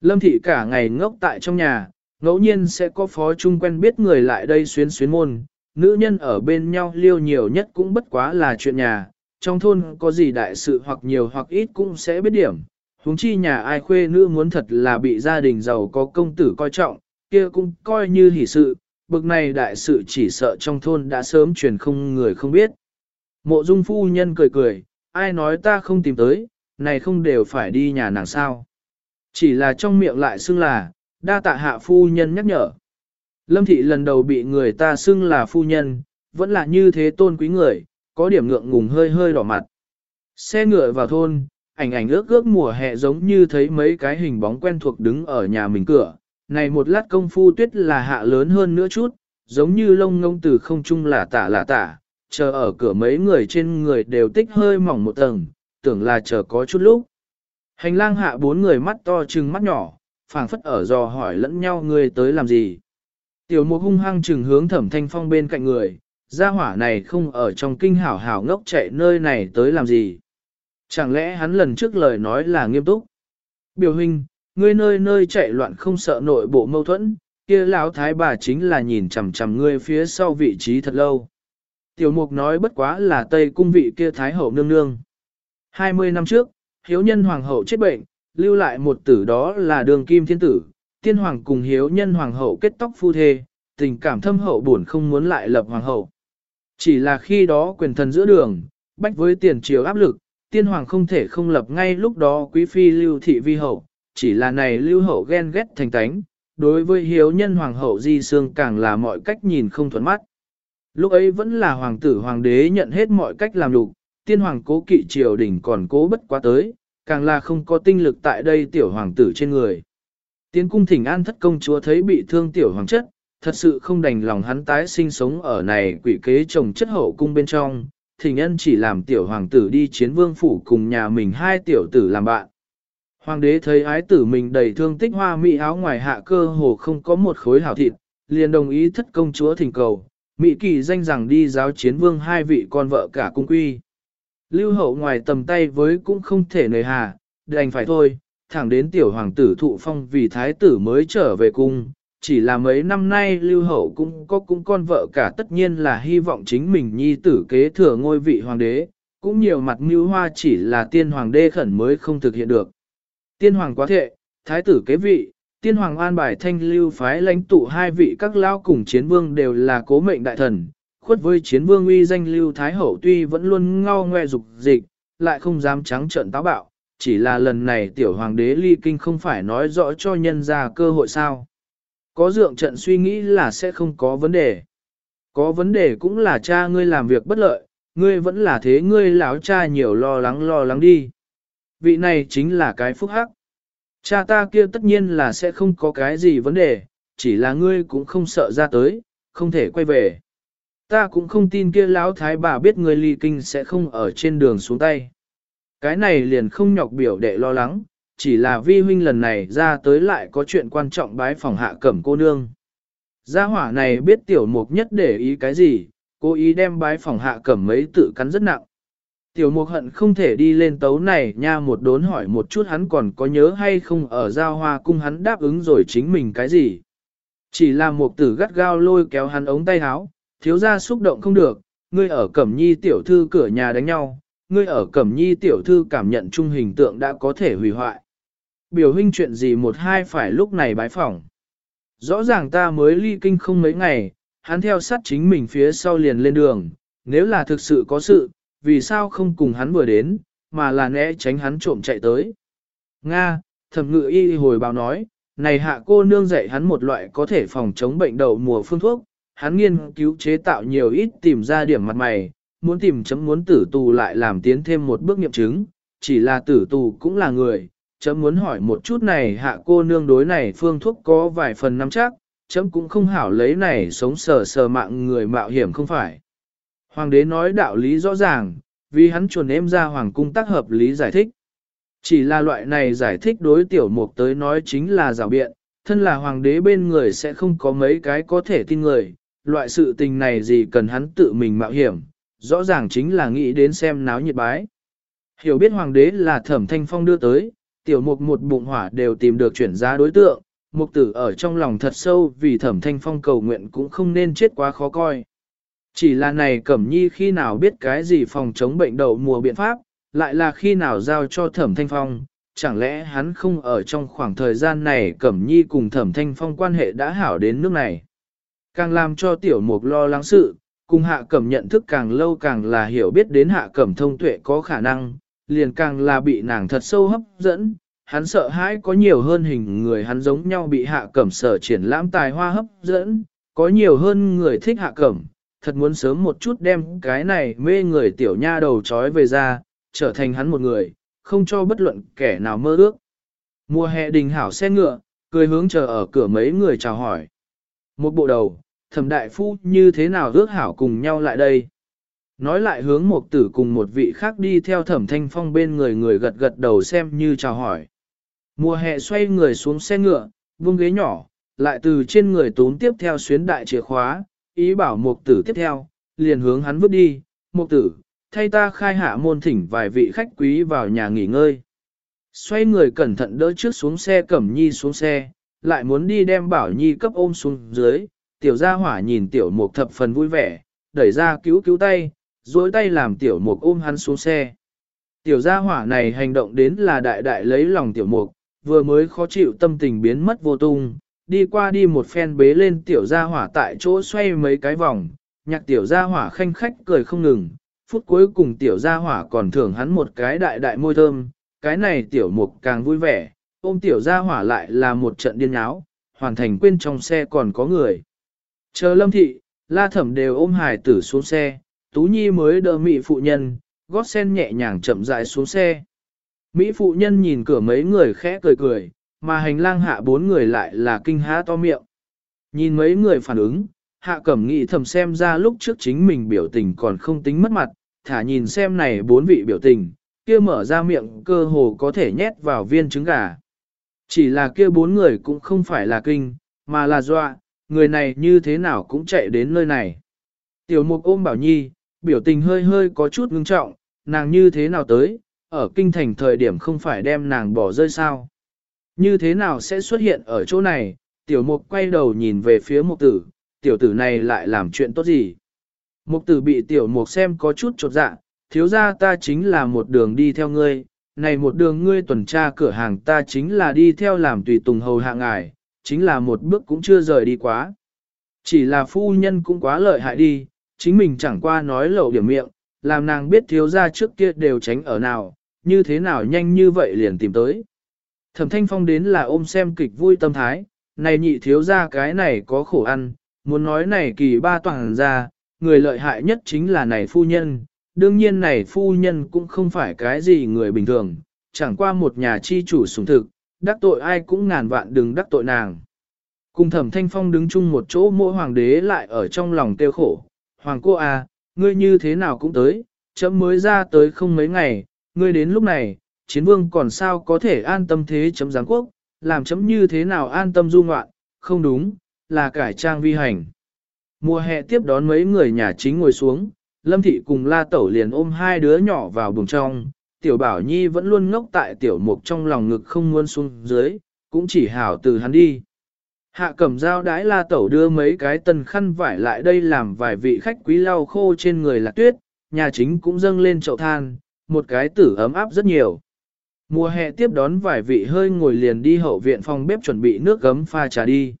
Lâm thị cả ngày ngốc tại trong nhà, ngẫu nhiên sẽ có phó chung quen biết người lại đây xuyến xuyến môn, nữ nhân ở bên nhau liêu nhiều nhất cũng bất quá là chuyện nhà, trong thôn có gì đại sự hoặc nhiều hoặc ít cũng sẽ biết điểm. Huống chi nhà ai khuê nữ muốn thật là bị gia đình giàu có công tử coi trọng, kia cũng coi như hỷ sự, bực này đại sự chỉ sợ trong thôn đã sớm truyền không người không biết. Mộ dung phu nhân cười cười, ai nói ta không tìm tới, này không đều phải đi nhà nàng sao. Chỉ là trong miệng lại xưng là, đa tạ hạ phu nhân nhắc nhở. Lâm thị lần đầu bị người ta xưng là phu nhân, vẫn là như thế tôn quý người, có điểm ngượng ngùng hơi hơi đỏ mặt. Xe ngựa vào thôn, ảnh ảnh ước ước mùa hè giống như thấy mấy cái hình bóng quen thuộc đứng ở nhà mình cửa. Này một lát công phu tuyết là hạ lớn hơn nữa chút, giống như lông ngông từ không trung là tả là tả, chờ ở cửa mấy người trên người đều tích hơi mỏng một tầng, tưởng là chờ có chút lúc. Hành lang hạ bốn người mắt to trừng mắt nhỏ, phảng phất ở dò hỏi lẫn nhau người tới làm gì. Tiểu mục hung hăng trừng hướng thẩm thanh phong bên cạnh người, gia hỏa này không ở trong kinh hảo hảo ngốc chạy nơi này tới làm gì. Chẳng lẽ hắn lần trước lời nói là nghiêm túc? Biểu hình, ngươi nơi nơi chạy loạn không sợ nội bộ mâu thuẫn, kia lão thái bà chính là nhìn chằm chằm ngươi phía sau vị trí thật lâu. Tiểu mục nói bất quá là tây cung vị kia thái hậu nương nương. 20 năm trước, hiếu nhân hoàng hậu chết bệnh, lưu lại một tử đó là đường kim thiên tử, tiên hoàng cùng hiếu nhân hoàng hậu kết tóc phu thê, tình cảm thâm hậu buồn không muốn lại lập hoàng hậu. Chỉ là khi đó quyền thần giữa đường, bách với tiền triều áp lực, tiên hoàng không thể không lập ngay lúc đó quý phi lưu thị vi hậu, chỉ là này lưu hậu ghen ghét thành tánh, đối với hiếu nhân hoàng hậu di xương càng là mọi cách nhìn không thuận mắt. Lúc ấy vẫn là hoàng tử hoàng đế nhận hết mọi cách làm đủ, tiên hoàng cố kỵ triều đình còn cố bất quá tới, càng là không có tinh lực tại đây tiểu hoàng tử trên người. Tiến cung thỉnh an thất công chúa thấy bị thương tiểu hoàng chất, thật sự không đành lòng hắn tái sinh sống ở này quỷ kế trồng chất hậu cung bên trong, thỉnh nhân chỉ làm tiểu hoàng tử đi chiến vương phủ cùng nhà mình hai tiểu tử làm bạn. Hoàng đế thấy ái tử mình đầy thương tích hoa mỹ áo ngoài hạ cơ hồ không có một khối hảo thịt, liền đồng ý thất công chúa thỉnh cầu, mỹ kỳ danh rằng đi giáo chiến vương hai vị con vợ cả cung quy. Lưu hậu ngoài tầm tay với cũng không thể nề hà, đành phải thôi, thẳng đến tiểu hoàng tử thụ phong vì thái tử mới trở về cung. Chỉ là mấy năm nay lưu hậu cũng có cũng con vợ cả tất nhiên là hy vọng chính mình nhi tử kế thừa ngôi vị hoàng đế, cũng nhiều mặt mưu hoa chỉ là tiên hoàng đê khẩn mới không thực hiện được. Tiên hoàng quá thệ, thái tử kế vị, tiên hoàng an bài thanh lưu phái lãnh tụ hai vị các lao cùng chiến vương đều là cố mệnh đại thần, khuất với chiến vương uy danh lưu thái hậu tuy vẫn luôn ngao ngoe dục dịch, lại không dám trắng trợn táo bạo, chỉ là lần này tiểu hoàng đế ly kinh không phải nói rõ cho nhân ra cơ hội sao. Có dượng trận suy nghĩ là sẽ không có vấn đề. Có vấn đề cũng là cha ngươi làm việc bất lợi, ngươi vẫn là thế ngươi lão cha nhiều lo lắng lo lắng đi. Vị này chính là cái phúc hắc. Cha ta kia tất nhiên là sẽ không có cái gì vấn đề, chỉ là ngươi cũng không sợ ra tới, không thể quay về. Ta cũng không tin kia lão thái bà biết ngươi ly kinh sẽ không ở trên đường xuống tay. Cái này liền không nhọc biểu đệ lo lắng, chỉ là vi huynh lần này ra tới lại có chuyện quan trọng bái phòng hạ cẩm cô nương. Gia hỏa này biết tiểu mục nhất để ý cái gì, cố ý đem bái phòng hạ cẩm mấy tự cắn rất nặng. Tiểu mục hận không thể đi lên tấu này nha một đốn hỏi một chút hắn còn có nhớ hay không ở giao hoa cung hắn đáp ứng rồi chính mình cái gì. Chỉ là một tử gắt gao lôi kéo hắn ống tay háo thiếu ra xúc động không được, ngươi ở cẩm nhi tiểu thư cửa nhà đánh nhau, ngươi ở cẩm nhi tiểu thư cảm nhận chung hình tượng đã có thể hủy hoại. Biểu huynh chuyện gì một hai phải lúc này bái phỏng. Rõ ràng ta mới ly kinh không mấy ngày, hắn theo sát chính mình phía sau liền lên đường, nếu là thực sự có sự, vì sao không cùng hắn vừa đến, mà là né tránh hắn trộm chạy tới. Nga, thẩm ngự y hồi báo nói, này hạ cô nương dạy hắn một loại có thể phòng chống bệnh đầu mùa phương thuốc, hắn nghiên cứu chế tạo nhiều ít tìm ra điểm mặt mày, muốn tìm chấm muốn tử tù lại làm tiến thêm một bước nghiệm chứng, chỉ là tử tù cũng là người, chấm muốn hỏi một chút này hạ cô nương đối này phương thuốc có vài phần nắm chắc, chấm cũng không hảo lấy này sống sờ sờ mạng người mạo hiểm không phải. Hoàng đế nói đạo lý rõ ràng, vì hắn chuẩn em ra hoàng cung tác hợp lý giải thích. Chỉ là loại này giải thích đối tiểu mục tới nói chính là rào biện, thân là hoàng đế bên người sẽ không có mấy cái có thể tin người, loại sự tình này gì cần hắn tự mình mạo hiểm, rõ ràng chính là nghĩ đến xem náo nhiệt bái. Hiểu biết hoàng đế là thẩm thanh phong đưa tới, tiểu mục một bụng hỏa đều tìm được chuyển giá đối tượng, mục tử ở trong lòng thật sâu vì thẩm thanh phong cầu nguyện cũng không nên chết quá khó coi. Chỉ là này Cẩm Nhi khi nào biết cái gì phòng chống bệnh đậu mùa biện pháp, lại là khi nào giao cho Thẩm Thanh Phong, chẳng lẽ hắn không ở trong khoảng thời gian này Cẩm Nhi cùng Thẩm Thanh Phong quan hệ đã hảo đến nước này. Càng làm cho Tiểu Mục lo lắng sự, cùng Hạ Cẩm nhận thức càng lâu càng là hiểu biết đến Hạ Cẩm thông tuệ có khả năng, liền càng là bị nàng thật sâu hấp dẫn. Hắn sợ hãi có nhiều hơn hình người hắn giống nhau bị Hạ Cẩm sở triển lãm tài hoa hấp dẫn, có nhiều hơn người thích Hạ Cẩm thật muốn sớm một chút đem cái này mê người tiểu nha đầu trói về ra, trở thành hắn một người, không cho bất luận kẻ nào mơ ước. Mùa hè đình hảo xe ngựa, cười hướng chờ ở cửa mấy người chào hỏi. Một bộ đầu, thẩm đại phu như thế nào ước hảo cùng nhau lại đây. Nói lại hướng một tử cùng một vị khác đi theo thẩm thanh phong bên người người gật gật đầu xem như chào hỏi. Mùa hè xoay người xuống xe ngựa, buông ghế nhỏ, lại từ trên người tốn tiếp theo xuyến đại chìa khóa, ý bảo một tử tiếp theo, liền hướng hắn vứt đi, một tử, thay ta khai hạ môn thỉnh vài vị khách quý vào nhà nghỉ ngơi. Xoay người cẩn thận đỡ trước xuống xe cẩm nhi xuống xe, lại muốn đi đem bảo nhi cấp ôm xuống dưới, tiểu gia hỏa nhìn tiểu mục thập phần vui vẻ, đẩy ra cứu cứu tay, duỗi tay làm tiểu mục ôm hắn xuống xe. Tiểu gia hỏa này hành động đến là đại đại lấy lòng tiểu mục, vừa mới khó chịu tâm tình biến mất vô tung, đi qua đi một phen bế lên tiểu gia hỏa tại chỗ xoay mấy cái vòng, nhạc tiểu gia hỏa khanh khách cười không ngừng, phút cuối cùng tiểu gia hỏa còn thưởng hắn một cái đại đại môi thơm, cái này tiểu mục càng vui vẻ, ôm tiểu gia hỏa lại là một trận điên áo, hoàn thành quên trong xe còn có người. Chờ lâm thị, la thẩm đều ôm hải tử xuống xe, tú nhi mới đỡ Mỹ phụ nhân, gót sen nhẹ nhàng chậm rãi xuống xe. Mỹ phụ nhân nhìn cửa mấy người khẽ cười cười, mà hành lang hạ bốn người lại là kinh há to miệng. Nhìn mấy người phản ứng, hạ cẩm nghị thầm xem ra lúc trước chính mình biểu tình còn không tính mất mặt, thả nhìn xem này bốn vị biểu tình, kia mở ra miệng cơ hồ có thể nhét vào viên trứng gà. Chỉ là kia bốn người cũng không phải là kinh, mà là dọa, người này như thế nào cũng chạy đến nơi này. Tiểu mục ôm bảo nhi, biểu tình hơi hơi có chút ngưng trọng, nàng như thế nào tới, ở kinh thành thời điểm không phải đem nàng bỏ rơi sao. Như thế nào sẽ xuất hiện ở chỗ này, tiểu mục quay đầu nhìn về phía mục tử, tiểu tử này lại làm chuyện tốt gì. Mục tử bị tiểu mục xem có chút trột dạ, thiếu ra ta chính là một đường đi theo ngươi, này một đường ngươi tuần tra cửa hàng ta chính là đi theo làm tùy tùng hầu hạ ngài, chính là một bước cũng chưa rời đi quá. Chỉ là phu nhân cũng quá lợi hại đi, chính mình chẳng qua nói lẩu điểm miệng, làm nàng biết thiếu ra trước kia đều tránh ở nào, như thế nào nhanh như vậy liền tìm tới. Thẩm thanh phong đến là ôm xem kịch vui tâm thái, này nhị thiếu ra cái này có khổ ăn, muốn nói này kỳ ba toàn ra, người lợi hại nhất chính là này phu nhân, đương nhiên này phu nhân cũng không phải cái gì người bình thường, chẳng qua một nhà chi chủ sủng thực, đắc tội ai cũng ngàn vạn đừng đắc tội nàng. Cùng thẩm thanh phong đứng chung một chỗ mỗi hoàng đế lại ở trong lòng tiêu khổ, hoàng cô à, ngươi như thế nào cũng tới, chấm mới ra tới không mấy ngày, ngươi đến lúc này, chiến vương còn sao có thể an tâm thế chấm giáng quốc, làm chấm như thế nào an tâm du ngoạn, không đúng, là cải trang vi hành. Mùa hè tiếp đón mấy người nhà chính ngồi xuống, Lâm Thị cùng La Tẩu liền ôm hai đứa nhỏ vào buồng trong, Tiểu Bảo Nhi vẫn luôn ngốc tại Tiểu Mục trong lòng ngực không muốn xuống dưới, cũng chỉ hảo từ hắn đi. Hạ cẩm dao đái La Tẩu đưa mấy cái tần khăn vải lại đây làm vài vị khách quý lau khô trên người lạc tuyết, nhà chính cũng dâng lên chậu than, một cái tử ấm áp rất nhiều. Mùa hè tiếp đón vài vị hơi ngồi liền đi hậu viện phòng bếp chuẩn bị nước gấm pha trà đi.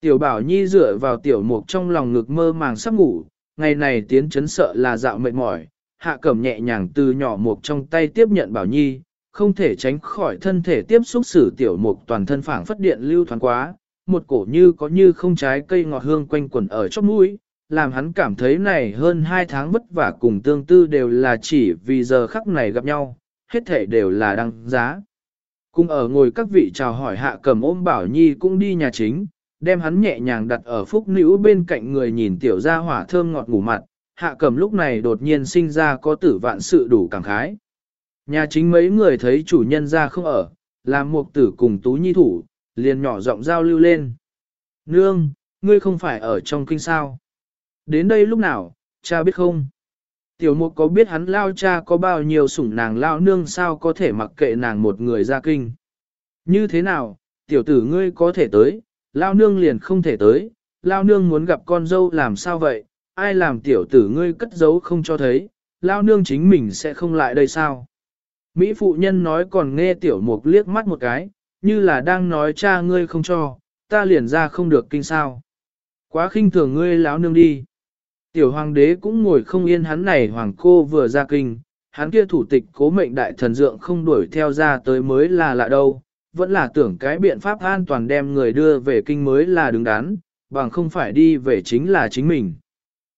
Tiểu bảo nhi dựa vào tiểu mục trong lòng ngực mơ màng sắp ngủ, ngày này tiến chấn sợ là dạo mệt mỏi, hạ cẩm nhẹ nhàng từ nhỏ mục trong tay tiếp nhận bảo nhi, không thể tránh khỏi thân thể tiếp xúc xử tiểu mục toàn thân phảng phất điện lưu thoáng quá, một cổ như có như không trái cây ngọt hương quanh quẩn ở chóp mũi, làm hắn cảm thấy này hơn hai tháng vất vả cùng tương tư đều là chỉ vì giờ khắc này gặp nhau, hết thể đều là đăng giá. Cùng ở ngồi các vị chào hỏi hạ cầm ôm bảo nhi cũng đi nhà chính, đem hắn nhẹ nhàng đặt ở phúc nữ bên cạnh người nhìn tiểu gia hỏa thơm ngọt ngủ mặt, hạ cầm lúc này đột nhiên sinh ra có tử vạn sự đủ cảm khái. Nhà chính mấy người thấy chủ nhân ra không ở, làm mục tử cùng tú nhi thủ, liền nhỏ giọng giao lưu lên. Nương, ngươi không phải ở trong kinh sao? Đến đây lúc nào, cha biết không? Tiểu mục có biết hắn lao cha có bao nhiêu sủng nàng lao nương sao có thể mặc kệ nàng một người ra kinh? Như thế nào, tiểu tử ngươi có thể tới, lao nương liền không thể tới, lao nương muốn gặp con dâu làm sao vậy, ai làm tiểu tử ngươi cất giấu không cho thấy, lao nương chính mình sẽ không lại đây sao? Mỹ phụ nhân nói còn nghe tiểu mục liếc mắt một cái, như là đang nói cha ngươi không cho, ta liền ra không được kinh sao. Quá khinh thường ngươi lão nương đi. Tiểu hoàng đế cũng ngồi không yên hắn này hoàng cô vừa ra kinh, hắn kia thủ tịch cố mệnh đại thần dượng không đuổi theo ra tới mới là lạ đâu, vẫn là tưởng cái biện pháp an toàn đem người đưa về kinh mới là đứng đắn, bằng không phải đi về chính là chính mình.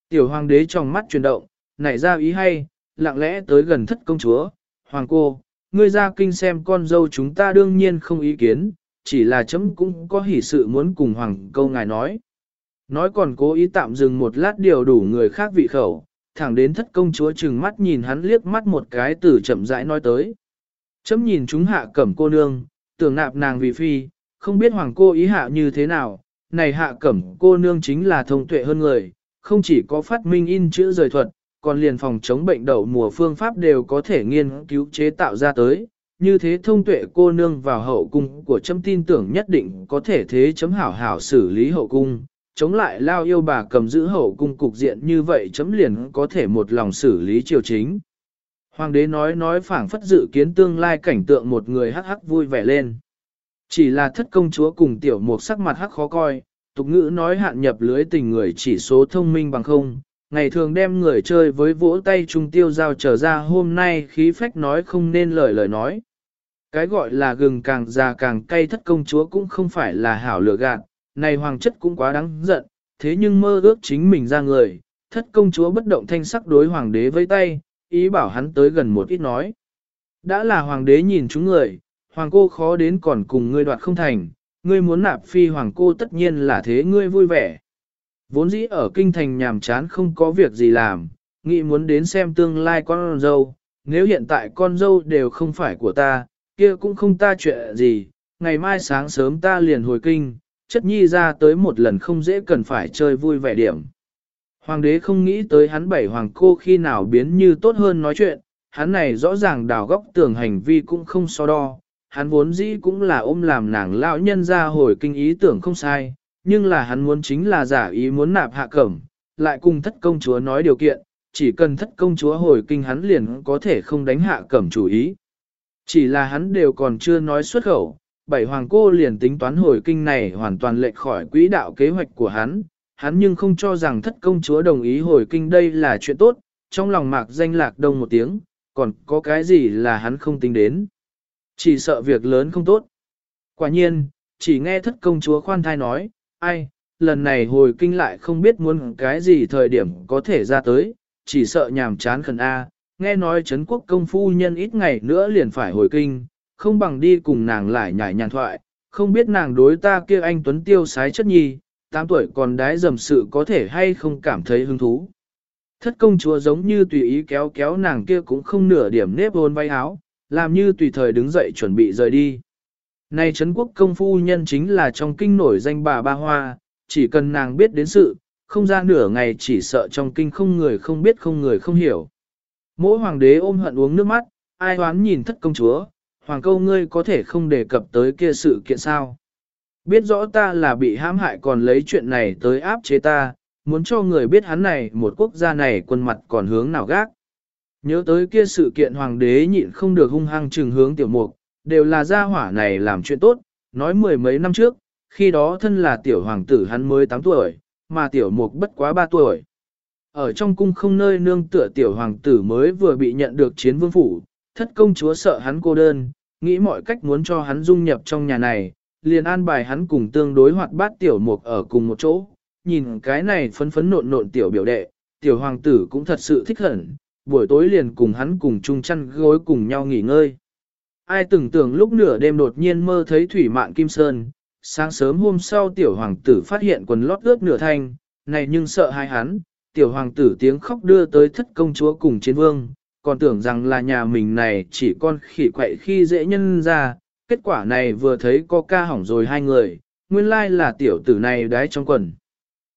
Tiểu hoàng đế trong mắt chuyển động, nảy ra ý hay, lặng lẽ tới gần thất công chúa, hoàng cô, ngươi ra kinh xem con dâu chúng ta đương nhiên không ý kiến, chỉ là chấm cũng có hỷ sự muốn cùng hoàng câu ngài nói. Nói còn cố ý tạm dừng một lát điều đủ người khác vị khẩu, thẳng đến thất công chúa chừng mắt nhìn hắn liếc mắt một cái từ chậm rãi nói tới. Chấm nhìn chúng hạ cẩm cô nương, tưởng nạp nàng vì phi, không biết hoàng cô ý hạ như thế nào, này hạ cẩm cô nương chính là thông tuệ hơn người, không chỉ có phát minh in chữ rời thuật, còn liền phòng chống bệnh đậu mùa phương pháp đều có thể nghiên cứu chế tạo ra tới. Như thế thông tuệ cô nương vào hậu cung của chấm tin tưởng nhất định có thể thế chấm hảo hảo xử lý hậu cung, chống lại lao yêu bà cầm giữ hậu cung cục diện như vậy chấm liền có thể một lòng xử lý triều chính. Hoàng đế nói nói phảng phất dự kiến tương lai cảnh tượng một người hắc hắc vui vẻ lên. Chỉ là thất công chúa cùng tiểu một sắc mặt hắc khó coi, tục ngữ nói hạn nhập lưới tình người chỉ số thông minh bằng không, ngày thường đem người chơi với vỗ tay trung tiêu giao trở ra hôm nay khí phách nói không nên lời lời nói. Cái gọi là gừng càng già càng cay thất công chúa cũng không phải là hảo lựa gạt, này hoàng chất cũng quá đáng giận, thế nhưng mơ ước chính mình ra người, thất công chúa bất động thanh sắc đối hoàng đế với tay, ý bảo hắn tới gần một ít nói. Đã là hoàng đế nhìn chúng người, hoàng cô khó đến còn cùng ngươi đoạt không thành, ngươi muốn nạp phi hoàng cô tất nhiên là thế ngươi vui vẻ. Vốn dĩ ở kinh thành nhàm chán không có việc gì làm, nghĩ muốn đến xem tương lai con dâu, nếu hiện tại con dâu đều không phải của ta, kia cũng không ta chuyện gì, ngày mai sáng sớm ta liền hồi kinh, chất nhi ra tới một lần không dễ cần phải chơi vui vẻ điểm. Hoàng đế không nghĩ tới hắn bảy hoàng cô khi nào biến như tốt hơn nói chuyện, hắn này rõ ràng đào góc tưởng hành vi cũng không so đo, hắn vốn dĩ cũng là ôm làm nàng lão nhân ra hồi kinh ý tưởng không sai, nhưng là hắn muốn chính là giả ý muốn nạp hạ cẩm, lại cùng thất công chúa nói điều kiện, chỉ cần thất công chúa hồi kinh hắn liền có thể không đánh hạ cẩm chủ ý. Chỉ là hắn đều còn chưa nói xuất khẩu, bảy hoàng cô liền tính toán hồi kinh này hoàn toàn lệch khỏi quỹ đạo kế hoạch của hắn, hắn nhưng không cho rằng thất công chúa đồng ý hồi kinh đây là chuyện tốt, trong lòng mạc danh lạc đông một tiếng, còn có cái gì là hắn không tính đến. Chỉ sợ việc lớn không tốt. Quả nhiên, chỉ nghe thất công chúa khoan thai nói, ai, lần này hồi kinh lại không biết muốn cái gì thời điểm có thể ra tới, chỉ sợ nhàm chán khẩn A, nghe nói Trấn quốc công phu nhân ít ngày nữa liền phải hồi kinh, không bằng đi cùng nàng lại nhảy nhàn thoại, không biết nàng đối ta kia anh Tuấn Tiêu sái chất nhi, 8 tuổi còn đái dầm sự có thể hay không cảm thấy hứng thú. Thất công chúa giống như tùy ý kéo kéo nàng kia cũng không nửa điểm nếp hôn vai áo, làm như tùy thời đứng dậy chuẩn bị rời đi. Này Trấn quốc công phu nhân chính là trong kinh nổi danh bà ba hoa, chỉ cần nàng biết đến sự, không ra nửa ngày chỉ sợ trong kinh không người không biết không người không hiểu. Mỗi hoàng đế ôm hận uống nước mắt, ai hoán nhìn thất công chúa, hoàng câu ngươi có thể không đề cập tới kia sự kiện sao. Biết rõ ta là bị hãm hại còn lấy chuyện này tới áp chế ta, muốn cho người biết hắn này một quốc gia này quân mặt còn hướng nào gác. Nhớ tới kia sự kiện hoàng đế nhịn không được hung hăng trừng hướng tiểu mục, đều là gia hỏa này làm chuyện tốt, nói mười mấy năm trước, khi đó thân là tiểu hoàng tử hắn mới 8 tuổi, mà tiểu mục bất quá 3 tuổi. Ở trong cung không nơi nương tựa tiểu hoàng tử mới vừa bị nhận được chiến vương phủ, thất công chúa sợ hắn cô đơn, nghĩ mọi cách muốn cho hắn dung nhập trong nhà này, liền an bài hắn cùng tương đối hoạt bát tiểu mục ở cùng một chỗ. Nhìn cái này phấn phấn nộn nộn tiểu biểu đệ, tiểu hoàng tử cũng thật sự thích hẳn, buổi tối liền cùng hắn cùng chung chăn gối cùng nhau nghỉ ngơi. Ai tưởng tưởng lúc nửa đêm đột nhiên mơ thấy thủy mạn kim sơn, sáng sớm hôm sau tiểu hoàng tử phát hiện quần lót ướt nửa thanh, này nhưng sợ hai hắn, tiểu hoàng tử tiếng khóc đưa tới thất công chúa cùng chiến vương, còn tưởng rằng là nhà mình này chỉ con khỉ quậy khi dễ nhân ra, kết quả này vừa thấy có ca hỏng rồi hai người, nguyên lai là tiểu tử này đái trong quần.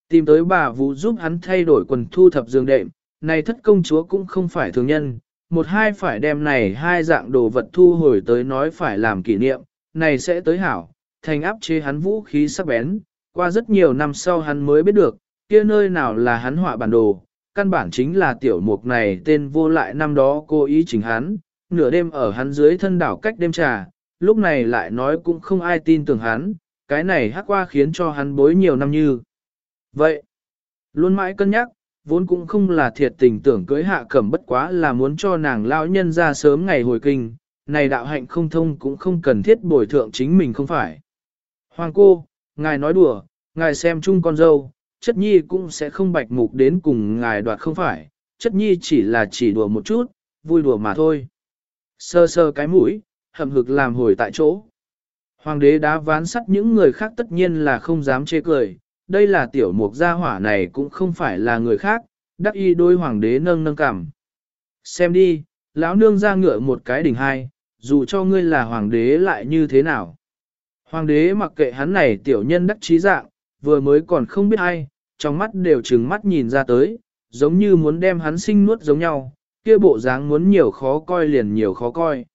Tìm tới bà vũ giúp hắn thay đổi quần thu thập giường đệm, này thất công chúa cũng không phải thường nhân, một hai phải đem này hai dạng đồ vật thu hồi tới nói phải làm kỷ niệm, này sẽ tới hảo, thành áp chế hắn vũ khí sắc bén, qua rất nhiều năm sau hắn mới biết được, kia nơi nào là hắn họa bản đồ, căn bản chính là tiểu mục này tên vô lại năm đó cố ý chỉnh hắn, nửa đêm ở hắn dưới thân đảo cách đêm trà, lúc này lại nói cũng không ai tin tưởng hắn, cái này hắc qua khiến cho hắn bối nhiều năm như. Vậy, luôn mãi cân nhắc, vốn cũng không là thiệt tình tưởng cưới hạ cẩm bất quá là muốn cho nàng lão nhân ra sớm ngày hồi kinh, này đạo hạnh không thông cũng không cần thiết bồi thượng chính mình không phải. Hoàng cô, ngài nói đùa, ngài xem chung con dâu, chất nhi cũng sẽ không bạch mục đến cùng ngài đoạt không phải, chất nhi chỉ là chỉ đùa một chút, vui đùa mà thôi. Sơ sơ cái mũi, hầm hực làm hồi tại chỗ. Hoàng đế đá ván sắt những người khác tất nhiên là không dám chê cười, đây là tiểu mục gia hỏa này cũng không phải là người khác, đắc y đôi hoàng đế nâng nâng cảm. Xem đi, lão nương ra ngựa một cái đỉnh hai, dù cho ngươi là hoàng đế lại như thế nào. Hoàng đế mặc kệ hắn này tiểu nhân đắc trí dạng, vừa mới còn không biết ai, trong mắt đều trừng mắt nhìn ra tới, giống như muốn đem hắn sinh nuốt giống nhau, kia bộ dáng muốn nhiều khó coi liền nhiều khó coi.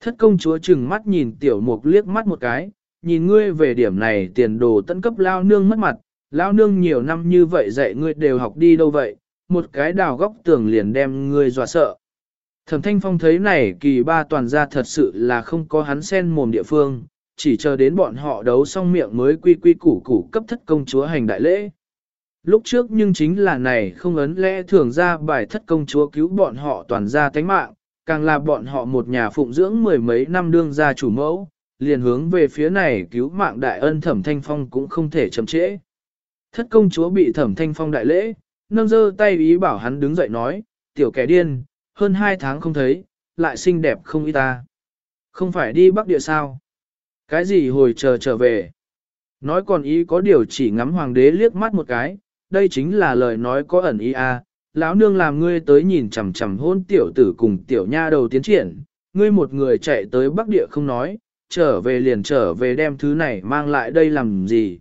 Thất công chúa trừng mắt nhìn tiểu mục liếc mắt một cái, nhìn ngươi về điểm này tiền đồ tận cấp lao nương mất mặt, lao nương nhiều năm như vậy dạy ngươi đều học đi đâu vậy, một cái đào góc tường liền đem ngươi dọa sợ. Thẩm thanh phong thấy này kỳ ba toàn ra thật sự là không có hắn sen mồm địa phương, chỉ chờ đến bọn họ đấu xong miệng mới quy quy củ củ cấp thất công chúa hành đại lễ. Lúc trước nhưng chính là này không ấn lẽ thường ra bài thất công chúa cứu bọn họ toàn ra tánh mạng, càng là bọn họ một nhà phụng dưỡng mười mấy năm đương gia chủ mẫu, liền hướng về phía này cứu mạng đại ân thẩm thanh phong cũng không thể chậm trễ. Thất công chúa bị thẩm thanh phong đại lễ, nâng dơ tay ý bảo hắn đứng dậy nói, tiểu kẻ điên, hơn hai tháng không thấy, lại xinh đẹp không ít ta. Không phải đi Bắc Địa sao? Cái gì hồi chờ trở về? Nói còn ý có điều chỉ ngắm hoàng đế liếc mắt một cái, đây chính là lời nói có ẩn ý à, lão nương làm ngươi tới nhìn chằm chằm hôn tiểu tử cùng tiểu nha đầu tiến triển, ngươi một người chạy tới Bắc Địa không nói, trở về liền trở về đem thứ này mang lại đây làm gì.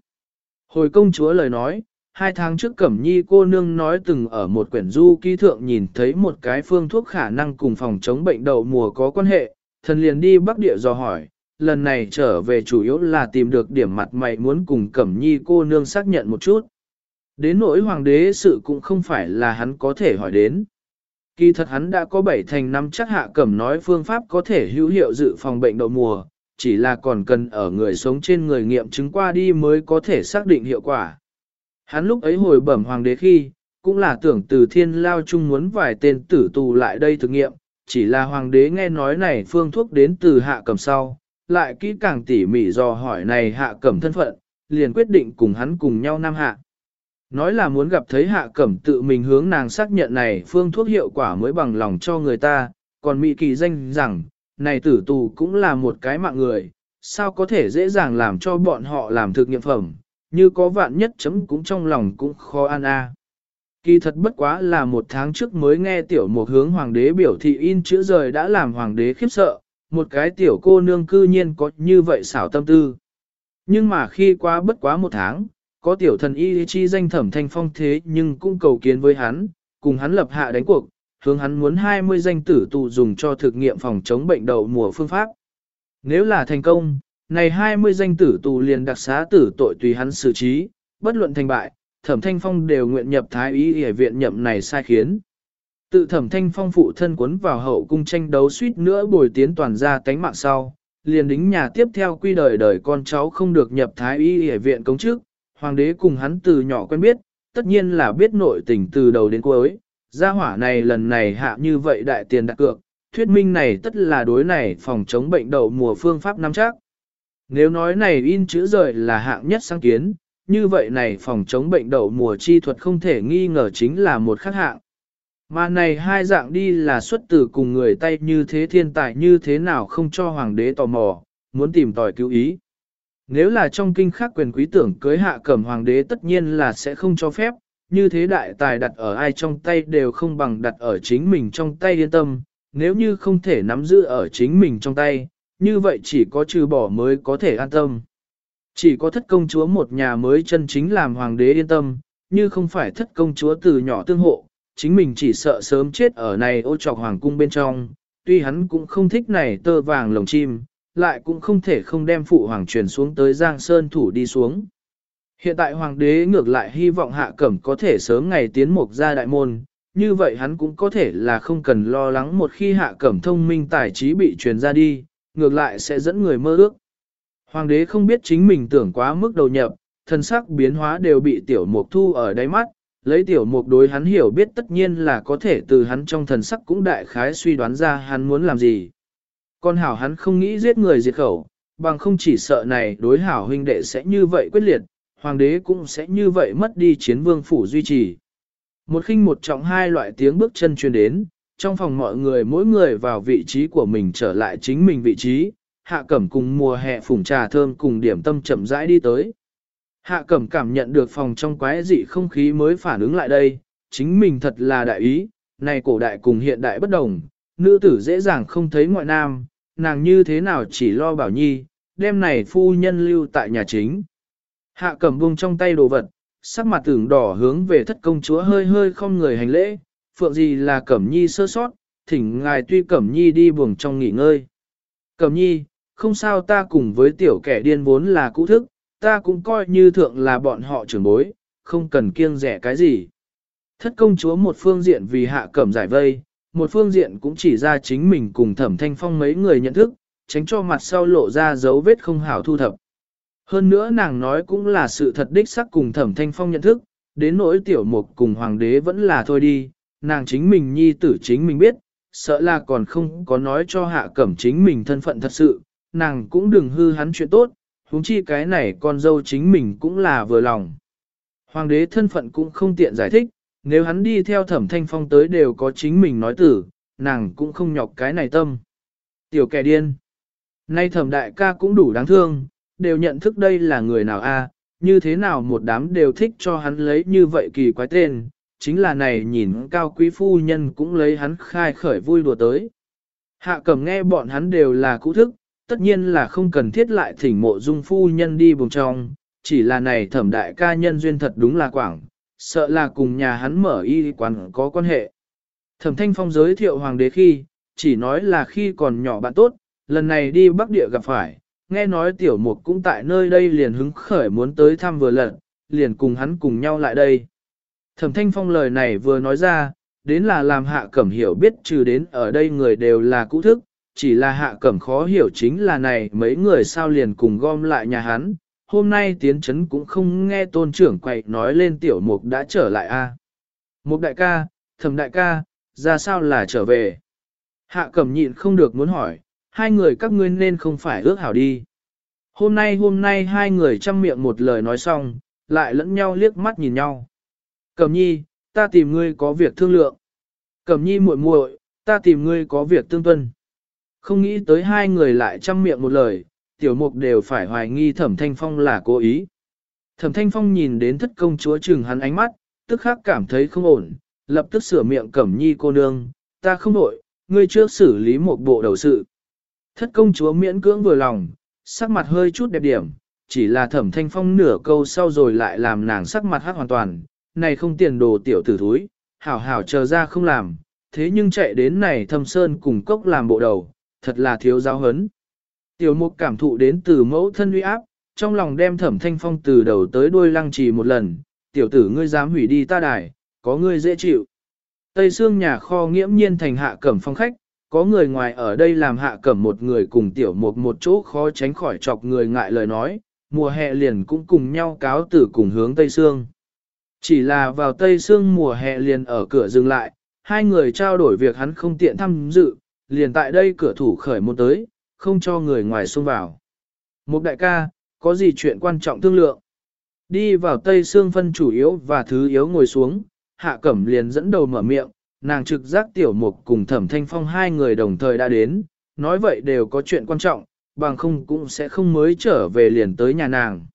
Hồi công chúa lời nói, hai tháng trước Cẩm Nhi cô nương nói từng ở một quyển du ký thượng nhìn thấy một cái phương thuốc khả năng cùng phòng chống bệnh đậu mùa có quan hệ, thần liền đi Bắc Địa dò hỏi, lần này trở về chủ yếu là tìm được điểm mặt mày muốn cùng Cẩm Nhi cô nương xác nhận một chút. Đến nỗi hoàng đế sự cũng không phải là hắn có thể hỏi đến. Kỳ thật hắn đã có bảy thành năm chắc hạ cẩm nói phương pháp có thể hữu hiệu dự phòng bệnh đậu mùa, chỉ là còn cần ở người sống trên người nghiệm chứng qua đi mới có thể xác định hiệu quả. Hắn lúc ấy hồi bẩm hoàng đế khi, cũng là tưởng từ thiên lao chung muốn vài tên tử tù lại đây thực nghiệm, chỉ là hoàng đế nghe nói này phương thuốc đến từ hạ cẩm sau, lại kỹ càng tỉ mỉ dò hỏi này hạ cẩm thân phận, liền quyết định cùng hắn cùng nhau nam hạ. Nói là muốn gặp thấy hạ cẩm tự mình hướng nàng xác nhận này phương thuốc hiệu quả mới bằng lòng cho người ta, còn Mỹ kỳ danh rằng, này tử tù cũng là một cái mạng người, sao có thể dễ dàng làm cho bọn họ làm thực nghiệm phẩm, như có vạn nhất chấm cũng trong lòng cũng khó an a. Kỳ thật bất quá là một tháng trước mới nghe tiểu một hướng hoàng đế biểu thị in chữ rời đã làm hoàng đế khiếp sợ, một cái tiểu cô nương cư nhiên có như vậy xảo tâm tư. Nhưng mà khi qua bất quá một tháng, có tiểu thần y chi danh thẩm thanh phong thế nhưng cũng cầu kiến với hắn, cùng hắn lập hạ đánh cuộc, hướng hắn muốn 20 danh tử tù dùng cho thực nghiệm phòng chống bệnh đậu mùa phương pháp. Nếu là thành công, này 20 danh tử tù liền đặc xá tử tội tùy hắn xử trí, bất luận thành bại, thẩm thanh phong đều nguyện nhập thái y y viện nhậm này sai khiến. Tự thẩm thanh phong phụ thân cuốn vào hậu cung tranh đấu suýt nữa bồi tiến toàn ra tánh mạng sau, liền đính nhà tiếp theo quy đời đời con cháu không được nhập thái y y viện công chức, hoàng đế cùng hắn từ nhỏ quen biết, tất nhiên là biết nội tình từ đầu đến cuối, gia hỏa này lần này hạ như vậy đại tiền đặt cược, thuyết minh này tất là đối này phòng chống bệnh đậu mùa phương pháp nắm chắc. Nếu nói này in chữ rời là hạng nhất sáng kiến, như vậy này phòng chống bệnh đậu mùa chi thuật không thể nghi ngờ chính là một khác hạng. Mà này hai dạng đi là xuất từ cùng người tay như thế thiên tài như thế nào không cho hoàng đế tò mò, muốn tìm tòi cứu ý. Nếu là trong kinh khắc quyền quý tưởng cưới hạ cẩm hoàng đế tất nhiên là sẽ không cho phép, như thế đại tài đặt ở ai trong tay đều không bằng đặt ở chính mình trong tay yên tâm, nếu như không thể nắm giữ ở chính mình trong tay, như vậy chỉ có trừ bỏ mới có thể an tâm. Chỉ có thất công chúa một nhà mới chân chính làm hoàng đế yên tâm, như không phải thất công chúa từ nhỏ tương hộ, chính mình chỉ sợ sớm chết ở này ô trọc hoàng cung bên trong, tuy hắn cũng không thích này tơ vàng lồng chim, lại cũng không thể không đem phụ hoàng truyền xuống tới Giang Sơn thủ đi xuống. Hiện tại hoàng đế ngược lại hy vọng hạ cẩm có thể sớm ngày tiến mục ra đại môn, như vậy hắn cũng có thể là không cần lo lắng một khi hạ cẩm thông minh tài trí bị truyền ra đi, ngược lại sẽ dẫn người mơ ước. Hoàng đế không biết chính mình tưởng quá mức đầu nhập, thân sắc biến hóa đều bị tiểu mục thu ở đáy mắt, lấy tiểu mục đối hắn hiểu biết tất nhiên là có thể từ hắn trong thần sắc cũng đại khái suy đoán ra hắn muốn làm gì. Con hảo hắn không nghĩ giết người diệt khẩu, bằng không chỉ sợ này đối hảo huynh đệ sẽ như vậy quyết liệt, hoàng đế cũng sẽ như vậy mất đi chiến vương phủ duy trì. Một khinh một trọng hai loại tiếng bước chân truyền đến, trong phòng mọi người mỗi người vào vị trí của mình trở lại chính mình vị trí, hạ cẩm cùng mùa hè phủng trà thơm cùng điểm tâm chậm rãi đi tới. Hạ cẩm cảm nhận được phòng trong quái dị không khí mới phản ứng lại đây, chính mình thật là đại ý, này cổ đại cùng hiện đại bất đồng, nữ tử dễ dàng không thấy ngoại nam, nàng như thế nào chỉ lo bảo nhi, đêm này phu nhân lưu tại nhà chính. Hạ cẩm buông trong tay đồ vật, sắc mặt tưởng đỏ hướng về thất công chúa hơi hơi không người hành lễ, phượng gì là cẩm nhi sơ sót, thỉnh ngài tuy cẩm nhi đi buồng trong nghỉ ngơi. Cẩm nhi, không sao ta cùng với tiểu kẻ điên vốn là cũ thức, ta cũng coi như thượng là bọn họ trưởng bối, không cần kiêng rẻ cái gì. Thất công chúa một phương diện vì hạ cẩm giải vây, một phương diện cũng chỉ ra chính mình cùng thẩm thanh phong mấy người nhận thức, tránh cho mặt sau lộ ra dấu vết không hảo thu thập. Hơn nữa nàng nói cũng là sự thật đích sắc cùng thẩm thanh phong nhận thức, đến nỗi tiểu mục cùng hoàng đế vẫn là thôi đi, nàng chính mình nhi tử chính mình biết, sợ là còn không có nói cho hạ cẩm chính mình thân phận thật sự, nàng cũng đừng hư hắn chuyện tốt, huống chi cái này con dâu chính mình cũng là vừa lòng. Hoàng đế thân phận cũng không tiện giải thích, nếu hắn đi theo thẩm thanh phong tới đều có chính mình nói tử, nàng cũng không nhọc cái này tâm. Tiểu kẻ điên. Nay thẩm đại ca cũng đủ đáng thương, đều nhận thức đây là người nào a, như thế nào một đám đều thích cho hắn lấy như vậy kỳ quái tên, chính là này nhìn cao quý phu nhân cũng lấy hắn khai khởi vui đùa tới. Hạ cẩm nghe bọn hắn đều là cũ thức, tất nhiên là không cần thiết lại thỉnh mộ dung phu nhân đi bùng trong, chỉ là này thẩm đại ca nhân duyên thật đúng là quảng, sợ là cùng nhà hắn mở y quán có quan hệ. Thẩm thanh phong giới thiệu hoàng đế khi, chỉ nói là khi còn nhỏ bạn tốt, lần này đi Bắc Địa gặp phải, nghe nói tiểu mục cũng tại nơi đây liền hứng khởi muốn tới thăm vừa lần, liền cùng hắn cùng nhau lại đây. Thẩm thanh phong lời này vừa nói ra, đến là làm hạ cẩm hiểu biết trừ đến ở đây người đều là cũ thức, chỉ là hạ cẩm khó hiểu chính là này mấy người sao liền cùng gom lại nhà hắn, hôm nay tiến chấn cũng không nghe tôn trưởng quậy nói lên tiểu mục đã trở lại a. Mục đại ca, thẩm đại ca, ra sao là trở về? Hạ cẩm nhịn không được muốn hỏi, hai người các ngươi nên không phải ước hảo đi. Hôm nay hôm nay hai người chăm miệng một lời nói xong, lại lẫn nhau liếc mắt nhìn nhau. Cẩm nhi, ta tìm ngươi có việc thương lượng. Cẩm nhi muội muội, ta tìm ngươi có việc tương tuân. Không nghĩ tới hai người lại chăm miệng một lời, tiểu mục đều phải hoài nghi thẩm thanh phong là cố ý. Thẩm thanh phong nhìn đến thất công chúa chừng hắn ánh mắt, tức khắc cảm thấy không ổn, lập tức sửa miệng cẩm nhi cô nương, ta không đổi, ngươi trước xử lý một bộ đầu sự. Thất công chúa miễn cưỡng vừa lòng, sắc mặt hơi chút đẹp điểm, chỉ là thẩm thanh phong nửa câu sau rồi lại làm nàng sắc mặt hát hoàn toàn, này không tiền đồ tiểu tử thúi, hảo hảo chờ ra không làm, thế nhưng chạy đến này thâm sơn cùng cốc làm bộ đầu, thật là thiếu giáo hấn. Tiểu mục cảm thụ đến từ mẫu thân uy áp, trong lòng đem thẩm thanh phong từ đầu tới đuôi lăng trì một lần, tiểu tử ngươi dám hủy đi ta đài, có ngươi dễ chịu. Tây xương nhà kho nghiễm nhiên thành hạ cẩm phong khách, có người ngoài ở đây làm hạ cẩm một người cùng tiểu một một chỗ khó tránh khỏi chọc người ngại lời nói, mùa hè liền cũng cùng nhau cáo tử cùng hướng Tây xương. Chỉ là vào Tây xương mùa hè liền ở cửa dừng lại, hai người trao đổi việc hắn không tiện tham dự, liền tại đây cửa thủ khởi một tới, không cho người ngoài xông vào. Một đại ca, có gì chuyện quan trọng thương lượng? Đi vào Tây xương phân chủ yếu và thứ yếu ngồi xuống, hạ cẩm liền dẫn đầu mở miệng, nàng trực giác tiểu mục cùng thẩm thanh phong hai người đồng thời đã đến, nói vậy đều có chuyện quan trọng, bằng không cũng sẽ không mới trở về liền tới nhà nàng.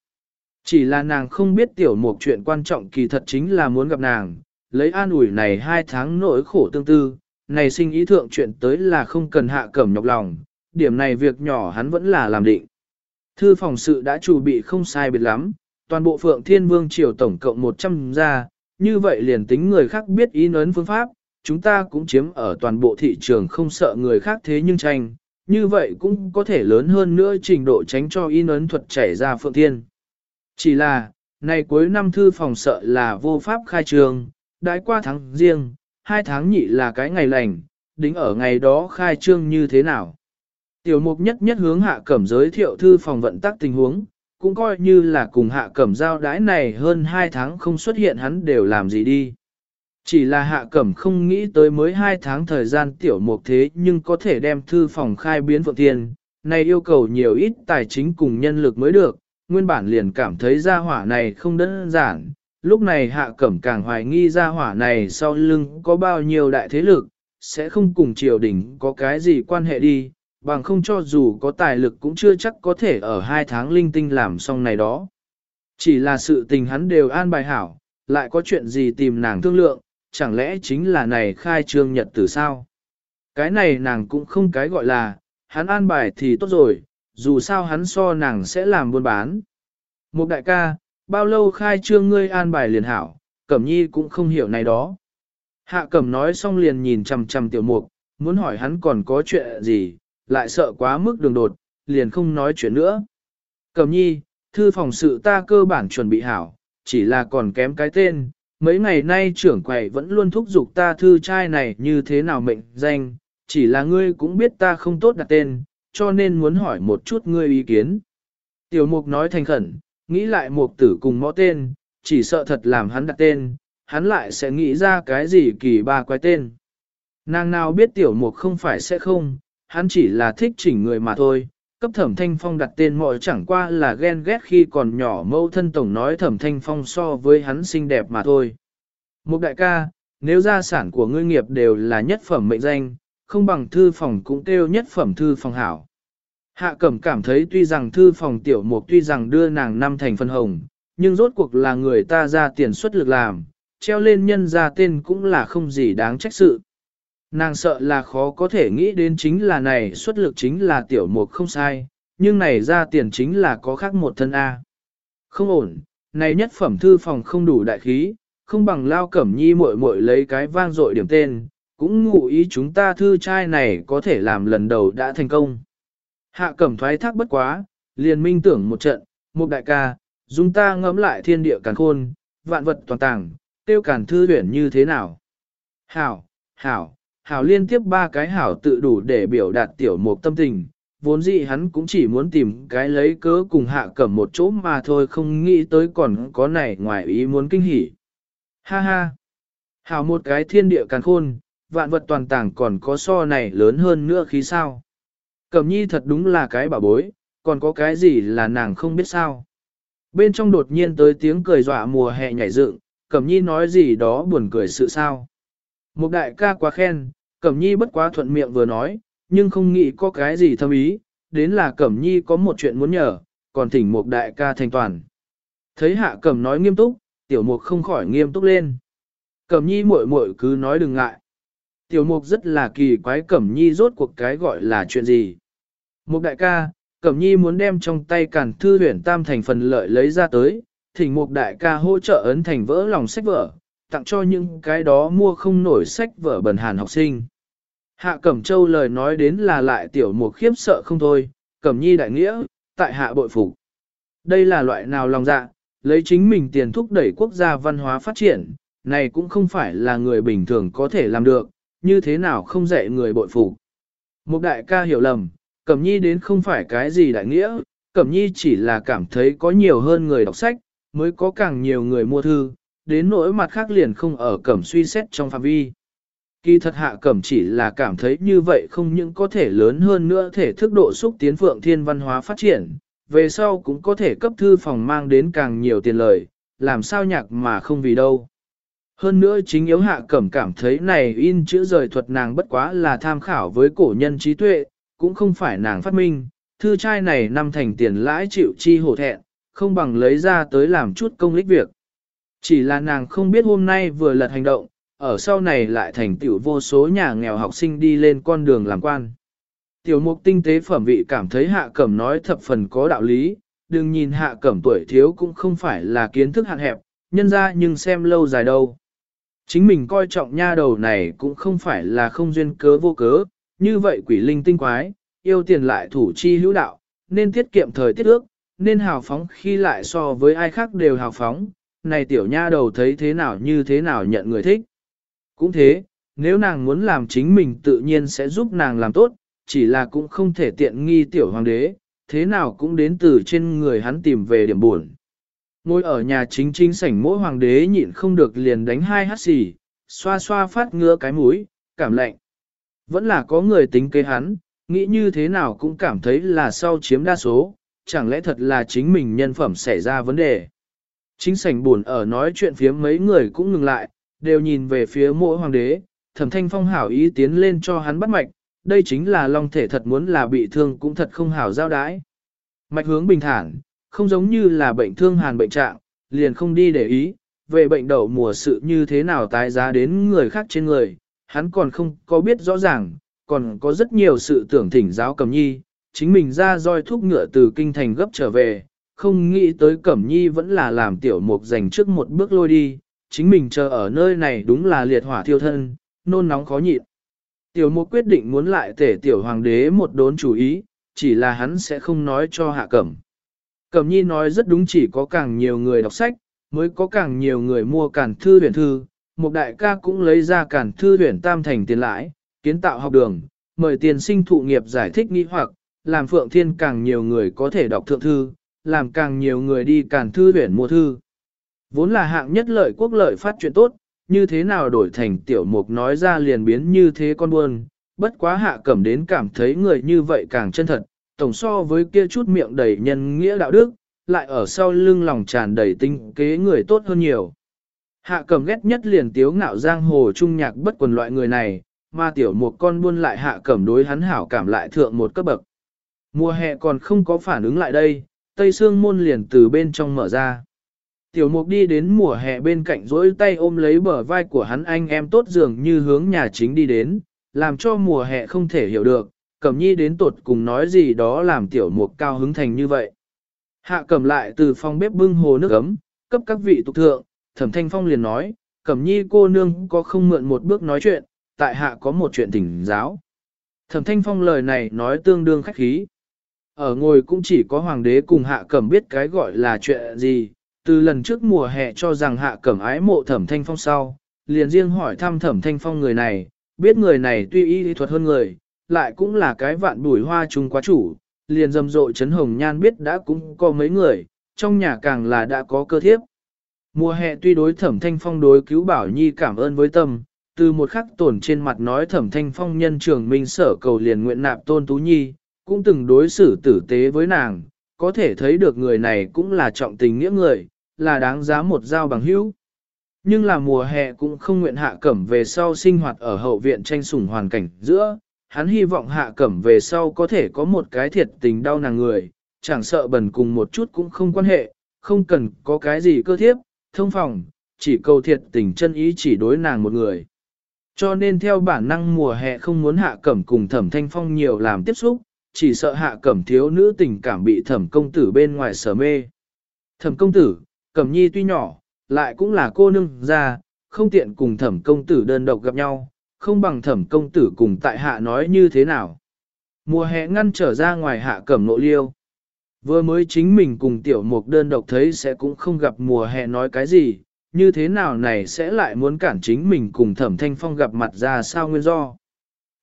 Chỉ là nàng không biết tiểu mục chuyện quan trọng kỳ thật chính là muốn gặp nàng, lấy an ủi này hai tháng nỗi khổ tương tư, này sinh ý thượng chuyện tới là không cần hạ cẩm nhọc lòng, điểm này việc nhỏ hắn vẫn là làm định. Thư phòng sự đã chủ bị không sai biệt lắm, toàn bộ phượng thiên vương triều tổng cộng 100 gia, như vậy liền tính người khác biết ý nấn phương pháp, chúng ta cũng chiếm ở toàn bộ thị trường không sợ người khác thế nhưng tranh, như vậy cũng có thể lớn hơn nữa trình độ tránh cho in ấn thuật chảy ra phượng thiên. Chỉ là, này cuối năm thư phòng sợ là vô pháp khai trường, đãi qua tháng riêng, hai tháng nhị là cái ngày lành, đính ở ngày đó khai trương như thế nào. Tiểu mục nhất nhất hướng hạ cẩm giới thiệu thư phòng vận tắc tình huống, cũng coi như là cùng hạ cẩm giao đái này hơn hai tháng không xuất hiện hắn đều làm gì đi. Chỉ là hạ cẩm không nghĩ tới mới hai tháng thời gian tiểu mục thế nhưng có thể đem thư phòng khai biến phượng tiền, này yêu cầu nhiều ít tài chính cùng nhân lực mới được, nguyên bản liền cảm thấy gia hỏa này không đơn giản, lúc này hạ cẩm càng hoài nghi gia hỏa này sau lưng có bao nhiêu đại thế lực, sẽ không cùng triều đình có cái gì quan hệ đi, bằng không cho dù có tài lực cũng chưa chắc có thể ở hai tháng linh tinh làm xong này đó. Chỉ là sự tình hắn đều an bài hảo, lại có chuyện gì tìm nàng thương lượng, chẳng lẽ chính là này khai trương nhật từ sao? Cái này nàng cũng không cái gọi là, hắn an bài thì tốt rồi, dù sao hắn so nàng sẽ làm buôn bán. Một đại ca, bao lâu khai trương ngươi an bài liền hảo, Cẩm Nhi cũng không hiểu này đó. Hạ Cẩm nói xong liền nhìn chằm chằm tiểu mục, muốn hỏi hắn còn có chuyện gì, lại sợ quá mức đường đột, liền không nói chuyện nữa. Cẩm Nhi, thư phòng sự ta cơ bản chuẩn bị hảo, chỉ là còn kém cái tên, mấy ngày nay trưởng quầy vẫn luôn thúc giục ta thư trai này như thế nào mệnh danh, chỉ là ngươi cũng biết ta không tốt đặt tên, cho nên muốn hỏi một chút ngươi ý kiến. Tiểu mục nói thành khẩn, nghĩ lại mục tử cùng mõ tên, chỉ sợ thật làm hắn đặt tên, hắn lại sẽ nghĩ ra cái gì kỳ ba quái tên. Nàng nào biết tiểu mục không phải sẽ không, hắn chỉ là thích chỉnh người mà thôi, cấp thẩm thanh phong đặt tên mọi chẳng qua là ghen ghét khi còn nhỏ mâu thân tổng nói thẩm thanh phong so với hắn xinh đẹp mà thôi. Một đại ca, nếu gia sản của ngươi nghiệp đều là nhất phẩm mệnh danh, không bằng thư phòng cũng kêu nhất phẩm thư phòng hảo. Hạ cẩm cảm thấy tuy rằng thư phòng tiểu mục tuy rằng đưa nàng năm thành phân hồng, nhưng rốt cuộc là người ta ra tiền xuất lực làm, treo lên nhân ra tên cũng là không gì đáng trách sự. Nàng sợ là khó có thể nghĩ đến chính là này xuất lực chính là tiểu mục không sai, nhưng này ra tiền chính là có khác một thân A. Không ổn, này nhất phẩm thư phòng không đủ đại khí, không bằng lao cẩm nhi muội muội lấy cái vang dội điểm tên, cũng ngụ ý chúng ta thư trai này có thể làm lần đầu đã thành công. Hạ cẩm thoái thác bất quá, liền minh tưởng một trận, một đại ca, chúng ta ngẫm lại thiên địa càn khôn, vạn vật toàn tàng, tiêu càn thư tuyển như thế nào. Hảo, hảo, hảo liên tiếp ba cái hảo tự đủ để biểu đạt tiểu mục tâm tình, vốn dĩ hắn cũng chỉ muốn tìm cái lấy cớ cùng hạ cẩm một chỗ mà thôi không nghĩ tới còn có này ngoài ý muốn kinh hỉ. Ha ha! Hảo một cái thiên địa càn khôn, vạn vật toàn tàng còn có so này lớn hơn nữa khí sao. Cẩm nhi thật đúng là cái bảo bối, còn có cái gì là nàng không biết sao. Bên trong đột nhiên tới tiếng cười dọa mùa hè nhảy dựng, Cẩm nhi nói gì đó buồn cười sự sao. Một đại ca quá khen, Cẩm nhi bất quá thuận miệng vừa nói, nhưng không nghĩ có cái gì thâm ý, đến là Cẩm nhi có một chuyện muốn nhờ, còn thỉnh một đại ca thành toàn. Thấy hạ Cẩm nói nghiêm túc, tiểu mục không khỏi nghiêm túc lên. Cẩm nhi muội muội cứ nói đừng ngại. Tiểu mục rất là kỳ quái Cẩm nhi rốt cuộc cái gọi là chuyện gì. Mục đại ca, Cẩm nhi muốn đem trong tay cản thư huyển tam thành phần lợi lấy ra tới, thỉnh mục đại ca hỗ trợ ấn thành vỡ lòng sách vở, tặng cho những cái đó mua không nổi sách vở bần hàn học sinh. Hạ Cẩm Châu lời nói đến là lại tiểu mục khiếp sợ không thôi, Cẩm nhi đại nghĩa, tại hạ bội phục. Đây là loại nào lòng dạ, lấy chính mình tiền thúc đẩy quốc gia văn hóa phát triển, này cũng không phải là người bình thường có thể làm được, như thế nào không dạy người bội phục. Một đại ca hiểu lầm, Cẩm Nhi đến không phải cái gì đại nghĩa, Cẩm Nhi chỉ là cảm thấy có nhiều hơn người đọc sách, mới có càng nhiều người mua thư, đến nỗi mặt khác liền không ở Cẩm suy xét trong phạm vi. Kỳ thật hạ Cẩm chỉ là cảm thấy như vậy không những có thể lớn hơn nữa thể thức độ xúc tiến phượng thiên văn hóa phát triển, về sau cũng có thể cấp thư phòng mang đến càng nhiều tiền lời, làm sao nhạc mà không vì đâu. Hơn nữa chính yếu hạ cẩm cảm thấy này in chữ rời thuật nàng bất quá là tham khảo với cổ nhân trí tuệ, cũng không phải nàng phát minh, thư trai này năm thành tiền lãi chịu chi hổ thẹn, không bằng lấy ra tới làm chút công lích việc. Chỉ là nàng không biết hôm nay vừa lật hành động, ở sau này lại thành tiểu vô số nhà nghèo học sinh đi lên con đường làm quan. Tiểu mục tinh tế phẩm vị cảm thấy hạ cẩm nói thập phần có đạo lý, đừng nhìn hạ cẩm tuổi thiếu cũng không phải là kiến thức hạn hẹp, nhân ra nhưng xem lâu dài đâu. Chính mình coi trọng nha đầu này cũng không phải là không duyên cớ vô cớ, như vậy quỷ linh tinh quái, yêu tiền lại thủ chi hữu đạo, nên tiết kiệm thời tiết ước, nên hào phóng khi lại so với ai khác đều hào phóng, này tiểu nha đầu thấy thế nào như thế nào nhận người thích. Cũng thế, nếu nàng muốn làm chính mình tự nhiên sẽ giúp nàng làm tốt, chỉ là cũng không thể tiện nghi tiểu hoàng đế, thế nào cũng đến từ trên người hắn tìm về điểm buồn. Ngồi ở nhà chính chính sảnh mỗi hoàng đế nhịn không được liền đánh hai hát xì, xoa xoa phát ngứa cái mũi, cảm lạnh. Vẫn là có người tính kế hắn, nghĩ như thế nào cũng cảm thấy là sau chiếm đa số, chẳng lẽ thật là chính mình nhân phẩm xảy ra vấn đề. Chính sảnh buồn ở nói chuyện phía mấy người cũng ngừng lại, đều nhìn về phía mỗi hoàng đế, thẩm thanh phong hảo ý tiến lên cho hắn bắt mạch, đây chính là long thể thật muốn là bị thương cũng thật không hảo giao đái. Mạch hướng bình thản, không giống như là bệnh thương hàn bệnh trạng, liền không đi để ý, về bệnh đậu mùa sự như thế nào tái giá đến người khác trên người, hắn còn không có biết rõ ràng, còn có rất nhiều sự tưởng thỉnh giáo cầm nhi, chính mình ra roi thuốc ngựa từ kinh thành gấp trở về, không nghĩ tới Cẩm Nhi vẫn là làm tiểu mục dành trước một bước lôi đi, chính mình chờ ở nơi này đúng là liệt hỏa thiêu thân, nôn nóng khó nhịn. Tiểu mục quyết định muốn lại tể tiểu hoàng đế một đốn chủ ý, chỉ là hắn sẽ không nói cho hạ cẩm. Cẩm nhi nói rất đúng chỉ có càng nhiều người đọc sách, mới có càng nhiều người mua cản thư huyền thư, một đại ca cũng lấy ra cản thư huyền tam thành tiền lãi, kiến tạo học đường, mời tiền sinh thụ nghiệp giải thích nghi hoặc, làm phượng thiên càng nhiều người có thể đọc thượng thư, làm càng nhiều người đi cản thư huyền mua thư. Vốn là hạng nhất lợi quốc lợi phát chuyện tốt, như thế nào đổi thành tiểu mục nói ra liền biến như thế con buôn, bất quá hạ cẩm đến cảm thấy người như vậy càng chân thật, tổng so với kia chút miệng đầy nhân nghĩa đạo đức, lại ở sau lưng lòng tràn đầy tinh kế người tốt hơn nhiều. Hạ cẩm ghét nhất liền tiếu ngạo giang hồ trung nhạc bất quần loại người này, mà tiểu một con buôn lại hạ cẩm đối hắn hảo cảm lại thượng một cấp bậc. Mùa hè còn không có phản ứng lại đây, tây xương môn liền từ bên trong mở ra. Tiểu mục đi đến mùa hè bên cạnh rỗi tay ôm lấy bờ vai của hắn anh em tốt dường như hướng nhà chính đi đến, làm cho mùa hè không thể hiểu được, cẩm nhi đến tột cùng nói gì đó làm tiểu mục cao hứng thành như vậy. Hạ cầm lại từ phòng bếp bưng hồ nước ấm, cấp các vị tục thượng, thẩm thanh phong liền nói, cẩm nhi cô nương có không mượn một bước nói chuyện, tại hạ có một chuyện thỉnh giáo. Thẩm thanh phong lời này nói tương đương khách khí. Ở ngồi cũng chỉ có hoàng đế cùng hạ cẩm biết cái gọi là chuyện gì, từ lần trước mùa hè cho rằng hạ cẩm ái mộ thẩm thanh phong sau, liền riêng hỏi thăm thẩm thanh phong người này, biết người này tuy y lý thuật hơn người, lại cũng là cái vạn bùi hoa trung quá chủ, liền rầm rộ chấn hồng nhan biết đã cũng có mấy người, trong nhà càng là đã có cơ thiếp. Mùa hè tuy đối thẩm thanh phong đối cứu bảo nhi cảm ơn với tâm, từ một khắc tổn trên mặt nói thẩm thanh phong nhân trường minh sở cầu liền nguyện nạp tôn tú nhi, cũng từng đối xử tử tế với nàng, có thể thấy được người này cũng là trọng tình nghĩa người, là đáng giá một giao bằng hữu. Nhưng là mùa hè cũng không nguyện hạ cẩm về sau sinh hoạt ở hậu viện tranh sủng hoàn cảnh giữa, hắn hy vọng hạ cẩm về sau có thể có một cái thiệt tình đau nàng người, chẳng sợ bần cùng một chút cũng không quan hệ, không cần có cái gì cơ thiếp, thông phòng, chỉ cầu thiệt tình chân ý chỉ đối nàng một người. Cho nên theo bản năng mùa hè không muốn hạ cẩm cùng thẩm thanh phong nhiều làm tiếp xúc, chỉ sợ hạ cẩm thiếu nữ tình cảm bị thẩm công tử bên ngoài sở mê. Thẩm công tử, cẩm nhi tuy nhỏ, lại cũng là cô nương ra, không tiện cùng thẩm công tử đơn độc gặp nhau, không bằng thẩm công tử cùng tại hạ nói như thế nào. Mùa hè ngăn trở ra ngoài hạ cẩm nộ liêu. Vừa mới chính mình cùng tiểu mục đơn độc thấy sẽ cũng không gặp mùa hè nói cái gì, như thế nào này sẽ lại muốn cản chính mình cùng thẩm thanh phong gặp mặt ra sao nguyên do.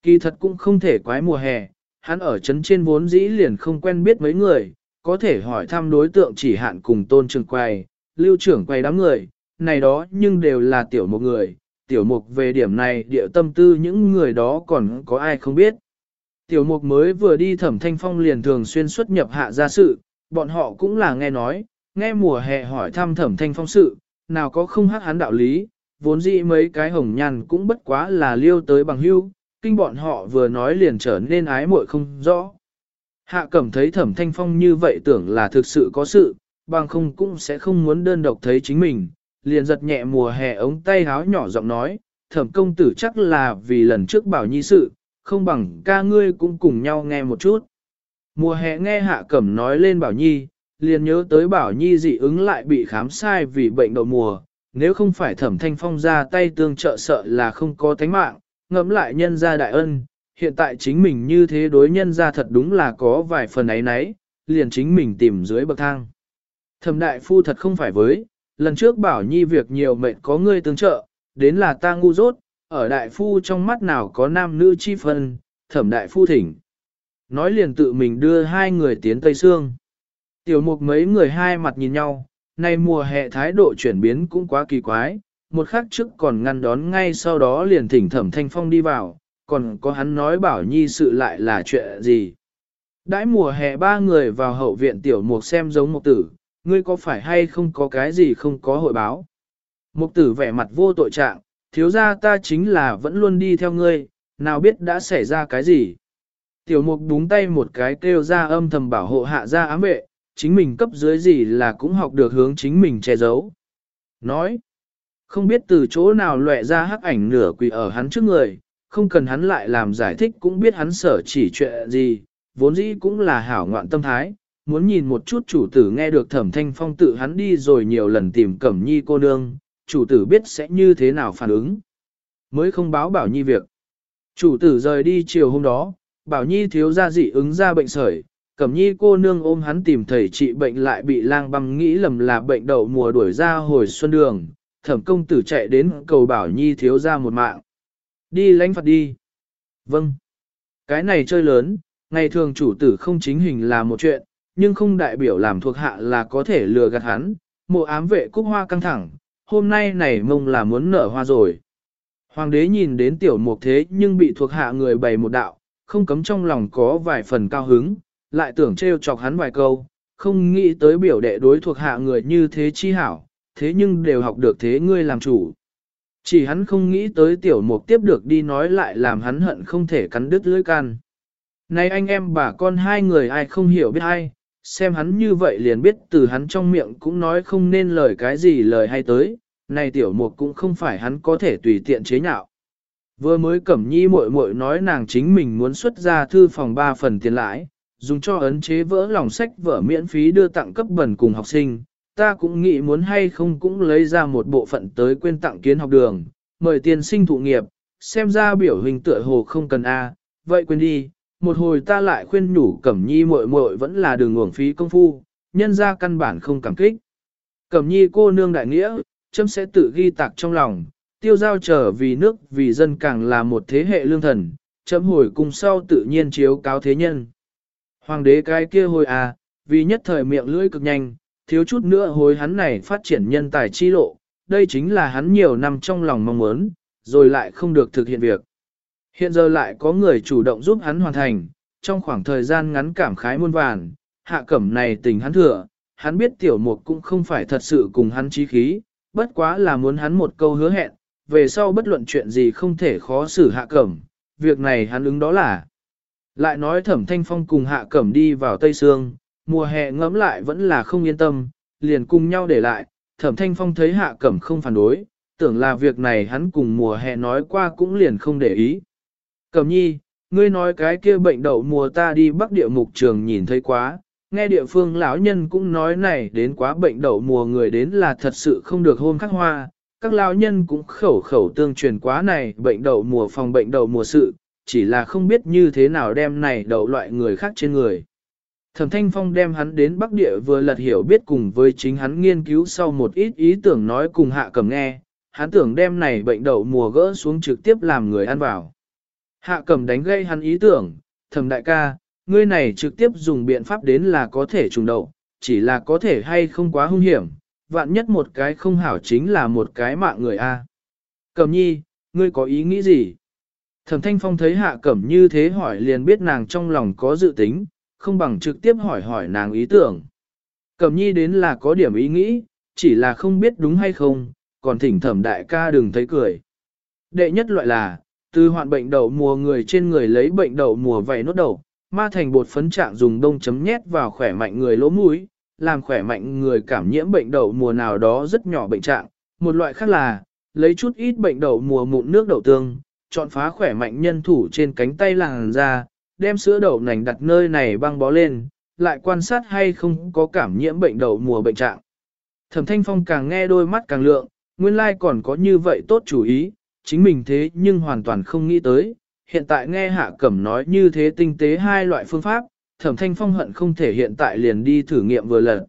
Kỳ thật cũng không thể quái mùa hè, hắn ở chấn trên vốn dĩ liền không quen biết mấy người, có thể hỏi thăm đối tượng chỉ hạn cùng tôn trường quay, lưu trưởng quay đám người, này đó nhưng đều là tiểu một người, tiểu mục về điểm này địa tâm tư những người đó còn có ai không biết. Tiểu mục mới vừa đi thẩm thanh phong liền thường xuyên xuất nhập hạ gia sự, bọn họ cũng là nghe nói, nghe mùa hè hỏi thăm thẩm thanh phong sự, nào có không hát hắn đạo lý, vốn dĩ mấy cái hồng nhàn cũng bất quá là liêu tới bằng hưu, kinh bọn họ vừa nói liền trở nên ái muội không rõ. Hạ cẩm thấy thẩm thanh phong như vậy tưởng là thực sự có sự, bằng không cũng sẽ không muốn đơn độc thấy chính mình, liền giật nhẹ mùa hè ống tay háo nhỏ giọng nói, thẩm công tử chắc là vì lần trước bảo nhi sự, không bằng ca ngươi cũng cùng nhau nghe một chút. Mùa hè nghe hạ cẩm nói lên bảo nhi, liền nhớ tới bảo nhi dị ứng lại bị khám sai vì bệnh đậu mùa, nếu không phải thẩm thanh phong ra tay tương trợ sợ là không có tánh mạng, ngẫm lại nhân gia đại ân, hiện tại chính mình như thế đối nhân gia thật đúng là có vài phần ấy nấy, liền chính mình tìm dưới bậc thang. Thẩm đại phu thật không phải với, lần trước bảo nhi việc nhiều mệnh có ngươi tương trợ, đến là ta ngu dốt, ở đại phu trong mắt nào có nam nữ chi phân, thẩm đại phu thỉnh. Nói liền tự mình đưa hai người tiến Tây Sương. Tiểu mục mấy người hai mặt nhìn nhau, nay mùa hè thái độ chuyển biến cũng quá kỳ quái, một khắc trước còn ngăn đón ngay sau đó liền thỉnh thẩm thanh phong đi vào, còn có hắn nói bảo nhi sự lại là chuyện gì. Đãi mùa hè ba người vào hậu viện tiểu mục xem giống một tử, ngươi có phải hay không có cái gì không có hội báo. Mục tử vẻ mặt vô tội trạng, thiếu ra ta chính là vẫn luôn đi theo ngươi, nào biết đã xảy ra cái gì. Tiểu mục búng tay một cái kêu ra âm thầm bảo hộ hạ ra ám vệ, chính mình cấp dưới gì là cũng học được hướng chính mình che giấu. Nói, không biết từ chỗ nào lệ ra hắc ảnh nửa quỳ ở hắn trước người, không cần hắn lại làm giải thích cũng biết hắn sở chỉ chuyện gì, vốn dĩ cũng là hảo ngoạn tâm thái, muốn nhìn một chút chủ tử nghe được thẩm thanh phong tự hắn đi rồi nhiều lần tìm cẩm nhi cô nương, chủ tử biết sẽ như thế nào phản ứng. Mới không báo bảo nhi việc. Chủ tử rời đi chiều hôm đó, bảo nhi thiếu ra dị ứng ra bệnh sởi, cẩm nhi cô nương ôm hắn tìm thầy trị bệnh lại bị lang băm nghĩ lầm là bệnh đậu mùa đuổi ra hồi xuân đường, thẩm công tử chạy đến cầu bảo nhi thiếu ra một mạng. Đi lãnh phạt đi. Vâng. Cái này chơi lớn, ngày thường chủ tử không chính hình là một chuyện, nhưng không đại biểu làm thuộc hạ là có thể lừa gạt hắn. Mộ ám vệ cúc hoa căng thẳng, hôm nay này mông là muốn nở hoa rồi. Hoàng đế nhìn đến tiểu mục thế nhưng bị thuộc hạ người bày một đạo, không cấm trong lòng có vài phần cao hứng, lại tưởng trêu chọc hắn vài câu, không nghĩ tới biểu đệ đối thuộc hạ người như thế chi hảo, thế nhưng đều học được thế ngươi làm chủ. Chỉ hắn không nghĩ tới tiểu mục tiếp được đi nói lại làm hắn hận không thể cắn đứt lưỡi can. Này anh em bà con hai người ai không hiểu biết ai, xem hắn như vậy liền biết từ hắn trong miệng cũng nói không nên lời cái gì lời hay tới, này tiểu mục cũng không phải hắn có thể tùy tiện chế nhạo. Vừa mới cẩm nhi muội muội nói nàng chính mình muốn xuất ra thư phòng 3 phần tiền lãi, dùng cho ấn chế vỡ lòng sách vở miễn phí đưa tặng cấp bẩn cùng học sinh, ta cũng nghĩ muốn hay không cũng lấy ra một bộ phận tới quên tặng kiến học đường, mời tiền sinh thụ nghiệp, xem ra biểu hình tựa hồ không cần A, vậy quên đi, một hồi ta lại khuyên nhủ Cẩm Nhi muội muội vẫn là đường uổng phí công phu, nhân ra căn bản không cảm kích. Cẩm Nhi cô nương đại nghĩa, chấm sẽ tự ghi tạc trong lòng, tiêu giao trở vì nước vì dân càng là một thế hệ lương thần, chấm hồi cùng sau tự nhiên chiếu cáo thế nhân. Hoàng đế cái kia hồi à, vì nhất thời miệng lưỡi cực nhanh, thiếu chút nữa hồi hắn này phát triển nhân tài chi lộ, đây chính là hắn nhiều năm trong lòng mong muốn, rồi lại không được thực hiện việc. Hiện giờ lại có người chủ động giúp hắn hoàn thành, trong khoảng thời gian ngắn cảm khái muôn vàn, hạ cẩm này tình hắn thừa, hắn biết tiểu mục cũng không phải thật sự cùng hắn chí khí, bất quá là muốn hắn một câu hứa hẹn, về sau bất luận chuyện gì không thể khó xử hạ cẩm, việc này hắn ứng đó là. Lại nói thẩm thanh phong cùng hạ cẩm đi vào Tây Sương, mùa hè ngẫm lại vẫn là không yên tâm, liền cùng nhau để lại, thẩm thanh phong thấy hạ cẩm không phản đối, tưởng là việc này hắn cùng mùa hè nói qua cũng liền không để ý. Cẩm nhi, ngươi nói cái kia bệnh đậu mùa ta đi bắc địa mục trường nhìn thấy quá, nghe địa phương lão nhân cũng nói này đến quá bệnh đậu mùa người đến là thật sự không được hôn khắc hoa, các lão nhân cũng khẩu khẩu tương truyền quá này bệnh đậu mùa phòng bệnh đậu mùa sự, chỉ là không biết như thế nào đem này đậu loại người khác trên người. Thẩm Thanh Phong đem hắn đến Bắc Địa vừa lật hiểu biết cùng với chính hắn nghiên cứu sau một ít ý tưởng nói cùng hạ cầm nghe, hắn tưởng đem này bệnh đậu mùa gỡ xuống trực tiếp làm người ăn vào. Hạ Cẩm đánh gây hắn ý tưởng, thẩm đại ca, ngươi này trực tiếp dùng biện pháp đến là có thể trùng đầu, chỉ là có thể hay không quá hung hiểm, vạn nhất một cái không hảo chính là một cái mạng người a. Cẩm nhi, ngươi có ý nghĩ gì? Thẩm thanh phong thấy hạ cẩm như thế hỏi liền biết nàng trong lòng có dự tính, không bằng trực tiếp hỏi hỏi nàng ý tưởng. Cẩm nhi đến là có điểm ý nghĩ, chỉ là không biết đúng hay không, còn thỉnh thẩm đại ca đừng thấy cười. Đệ nhất loại là, từ hoạn bệnh đậu mùa người trên người lấy bệnh đậu mùa vảy nốt đầu, ma thành bột phấn trạng dùng đông chấm nhét vào khỏe mạnh người lỗ mũi, làm khỏe mạnh người cảm nhiễm bệnh đậu mùa nào đó rất nhỏ bệnh trạng. Một loại khác là, lấy chút ít bệnh đậu mùa mụn nước đậu tương, chọn phá khỏe mạnh nhân thủ trên cánh tay làng ra, đem sữa đậu nành đặt nơi này băng bó lên, lại quan sát hay không có cảm nhiễm bệnh đậu mùa bệnh trạng. Thẩm Thanh Phong càng nghe đôi mắt càng lượng, nguyên lai còn có như vậy tốt chủ ý, chính mình thế nhưng hoàn toàn không nghĩ tới. Hiện tại nghe Hạ Cẩm nói như thế tinh tế hai loại phương pháp, Thẩm Thanh Phong hận không thể hiện tại liền đi thử nghiệm vừa lần.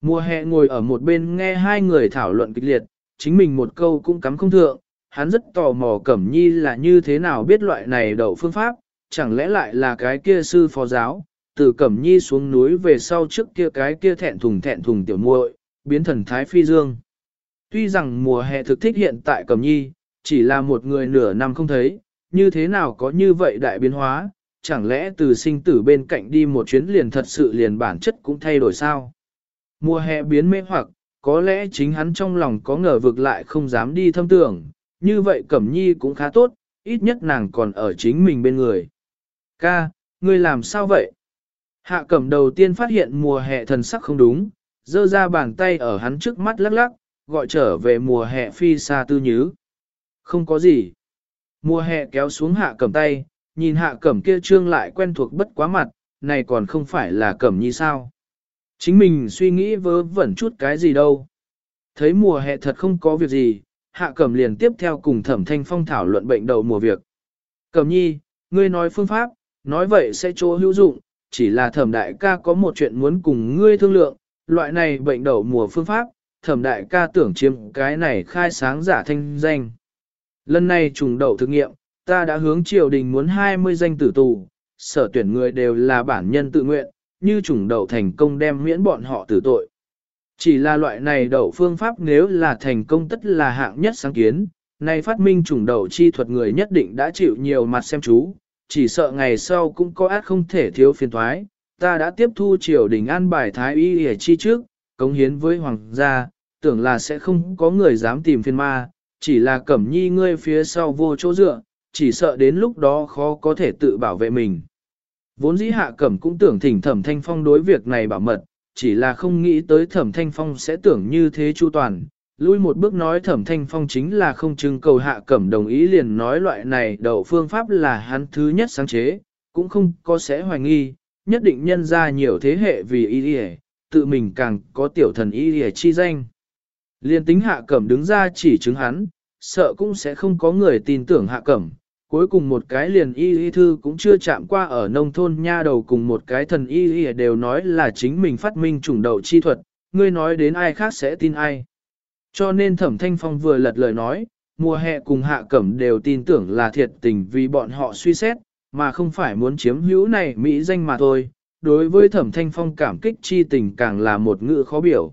Mùa hè ngồi ở một bên nghe hai người thảo luận kịch liệt, chính mình một câu cũng cắm không thượng, hắn rất tò mò Cẩm Nhi là như thế nào biết loại này đậu phương pháp, chẳng lẽ lại là cái kia sư phó giáo, từ Cẩm Nhi xuống núi về sau trước kia cái kia thẹn thùng thẹn thùng tiểu muội, biến thần thái phi dương. Tuy rằng mùa hè thực thích hiện tại Cẩm Nhi, chỉ là một người nửa năm không thấy, như thế nào có như vậy đại biến hóa, chẳng lẽ từ sinh tử bên cạnh đi một chuyến liền thật sự liền bản chất cũng thay đổi sao? Mùa hè biến mê hoặc, có lẽ chính hắn trong lòng có ngờ vực lại không dám đi thâm tưởng, như vậy Cẩm Nhi cũng khá tốt, ít nhất nàng còn ở chính mình bên người. Ca, ngươi làm sao vậy? Hạ Cẩm đầu tiên phát hiện mùa hè thần sắc không đúng, giơ ra bàn tay ở hắn trước mắt lắc lắc, gọi trở về mùa hè phi xa tư nhứ. Không có gì. Mùa hè kéo xuống hạ cẩm tay, nhìn hạ cẩm kia trương lại quen thuộc bất quá mặt, này còn không phải là cẩm nhi sao. Chính mình suy nghĩ vớ vẩn chút cái gì đâu. Thấy mùa hè thật không có việc gì, hạ cẩm liền tiếp theo cùng thẩm thanh phong thảo luận bệnh đầu mùa việc. Cẩm nhi, ngươi nói phương pháp, nói vậy sẽ chỗ hữu dụng, chỉ là thẩm đại ca có một chuyện muốn cùng ngươi thương lượng, loại này bệnh đầu mùa phương pháp, thẩm đại ca tưởng chiếm cái này khai sáng giả thanh danh. Lần này trùng đậu thực nghiệm, ta đã hướng triều đình muốn 20 danh tử tù, sở tuyển người đều là bản nhân tự nguyện, như trùng đậu thành công đem miễn bọn họ tử tội. Chỉ là loại này đậu phương pháp nếu là thành công tất là hạng nhất sáng kiến, này phát minh trùng đậu chi thuật người nhất định đã chịu nhiều mặt xem chú, chỉ sợ ngày sau cũng có ác không thể thiếu phiền thoái. Ta đã tiếp thu triều đình an bài thái y hề chi trước, cống hiến với hoàng gia, tưởng là sẽ không có người dám tìm phiên ma, chỉ là cẩm nhi ngươi phía sau vô chỗ dựa, chỉ sợ đến lúc đó khó có thể tự bảo vệ mình. Vốn dĩ hạ cẩm cũng tưởng thỉnh thẩm thanh phong đối việc này bảo mật, chỉ là không nghĩ tới thẩm thanh phong sẽ tưởng như thế chu toàn. Lui một bước nói thẩm thanh phong chính là không trưng cầu hạ cẩm đồng ý liền nói loại này đậu phương pháp là hắn thứ nhất sáng chế, cũng không có sẽ hoài nghi, nhất định nhân ra nhiều thế hệ vì y đi tự mình càng có tiểu thần y đi chi danh. Liên tính hạ cẩm đứng ra chỉ chứng hắn, sợ cũng sẽ không có người tin tưởng hạ cẩm. Cuối cùng một cái liền y y thư cũng chưa chạm qua ở nông thôn nha đầu cùng một cái thần y y đều nói là chính mình phát minh chủng đầu chi thuật, ngươi nói đến ai khác sẽ tin ai. Cho nên thẩm thanh phong vừa lật lời nói, mùa hè cùng hạ cẩm đều tin tưởng là thiệt tình vì bọn họ suy xét, mà không phải muốn chiếm hữu này mỹ danh mà thôi. Đối với thẩm thanh phong cảm kích chi tình càng là một ngữ khó biểu.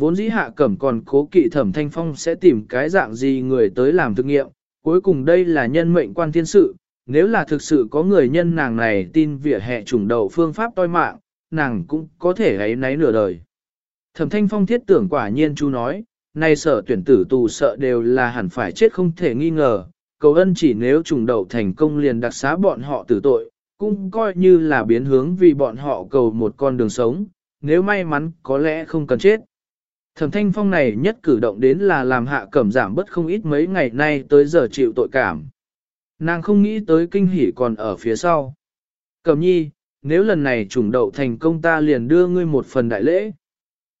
Vốn dĩ hạ cẩm còn cố kỵ thẩm thanh phong sẽ tìm cái dạng gì người tới làm thực nghiệm, cuối cùng đây là nhân mệnh quan thiên sự, nếu là thực sự có người nhân nàng này tin vỉa hệ trùng đầu phương pháp toi mạng, nàng cũng có thể ấy náy nửa đời. Thẩm thanh phong thiết tưởng quả nhiên chú nói, nay sợ tuyển tử tù sợ đều là hẳn phải chết không thể nghi ngờ, cầu ân chỉ nếu trùng đầu thành công liền đặc xá bọn họ tử tội, cũng coi như là biến hướng vì bọn họ cầu một con đường sống, nếu may mắn có lẽ không cần chết. Thẩm thanh phong này nhất cử động đến là làm hạ cẩm giảm bất không ít mấy ngày nay tới giờ chịu tội cảm. Nàng không nghĩ tới kinh hỉ còn ở phía sau. Cẩm nhi, nếu lần này trùng đậu thành công ta liền đưa ngươi một phần đại lễ.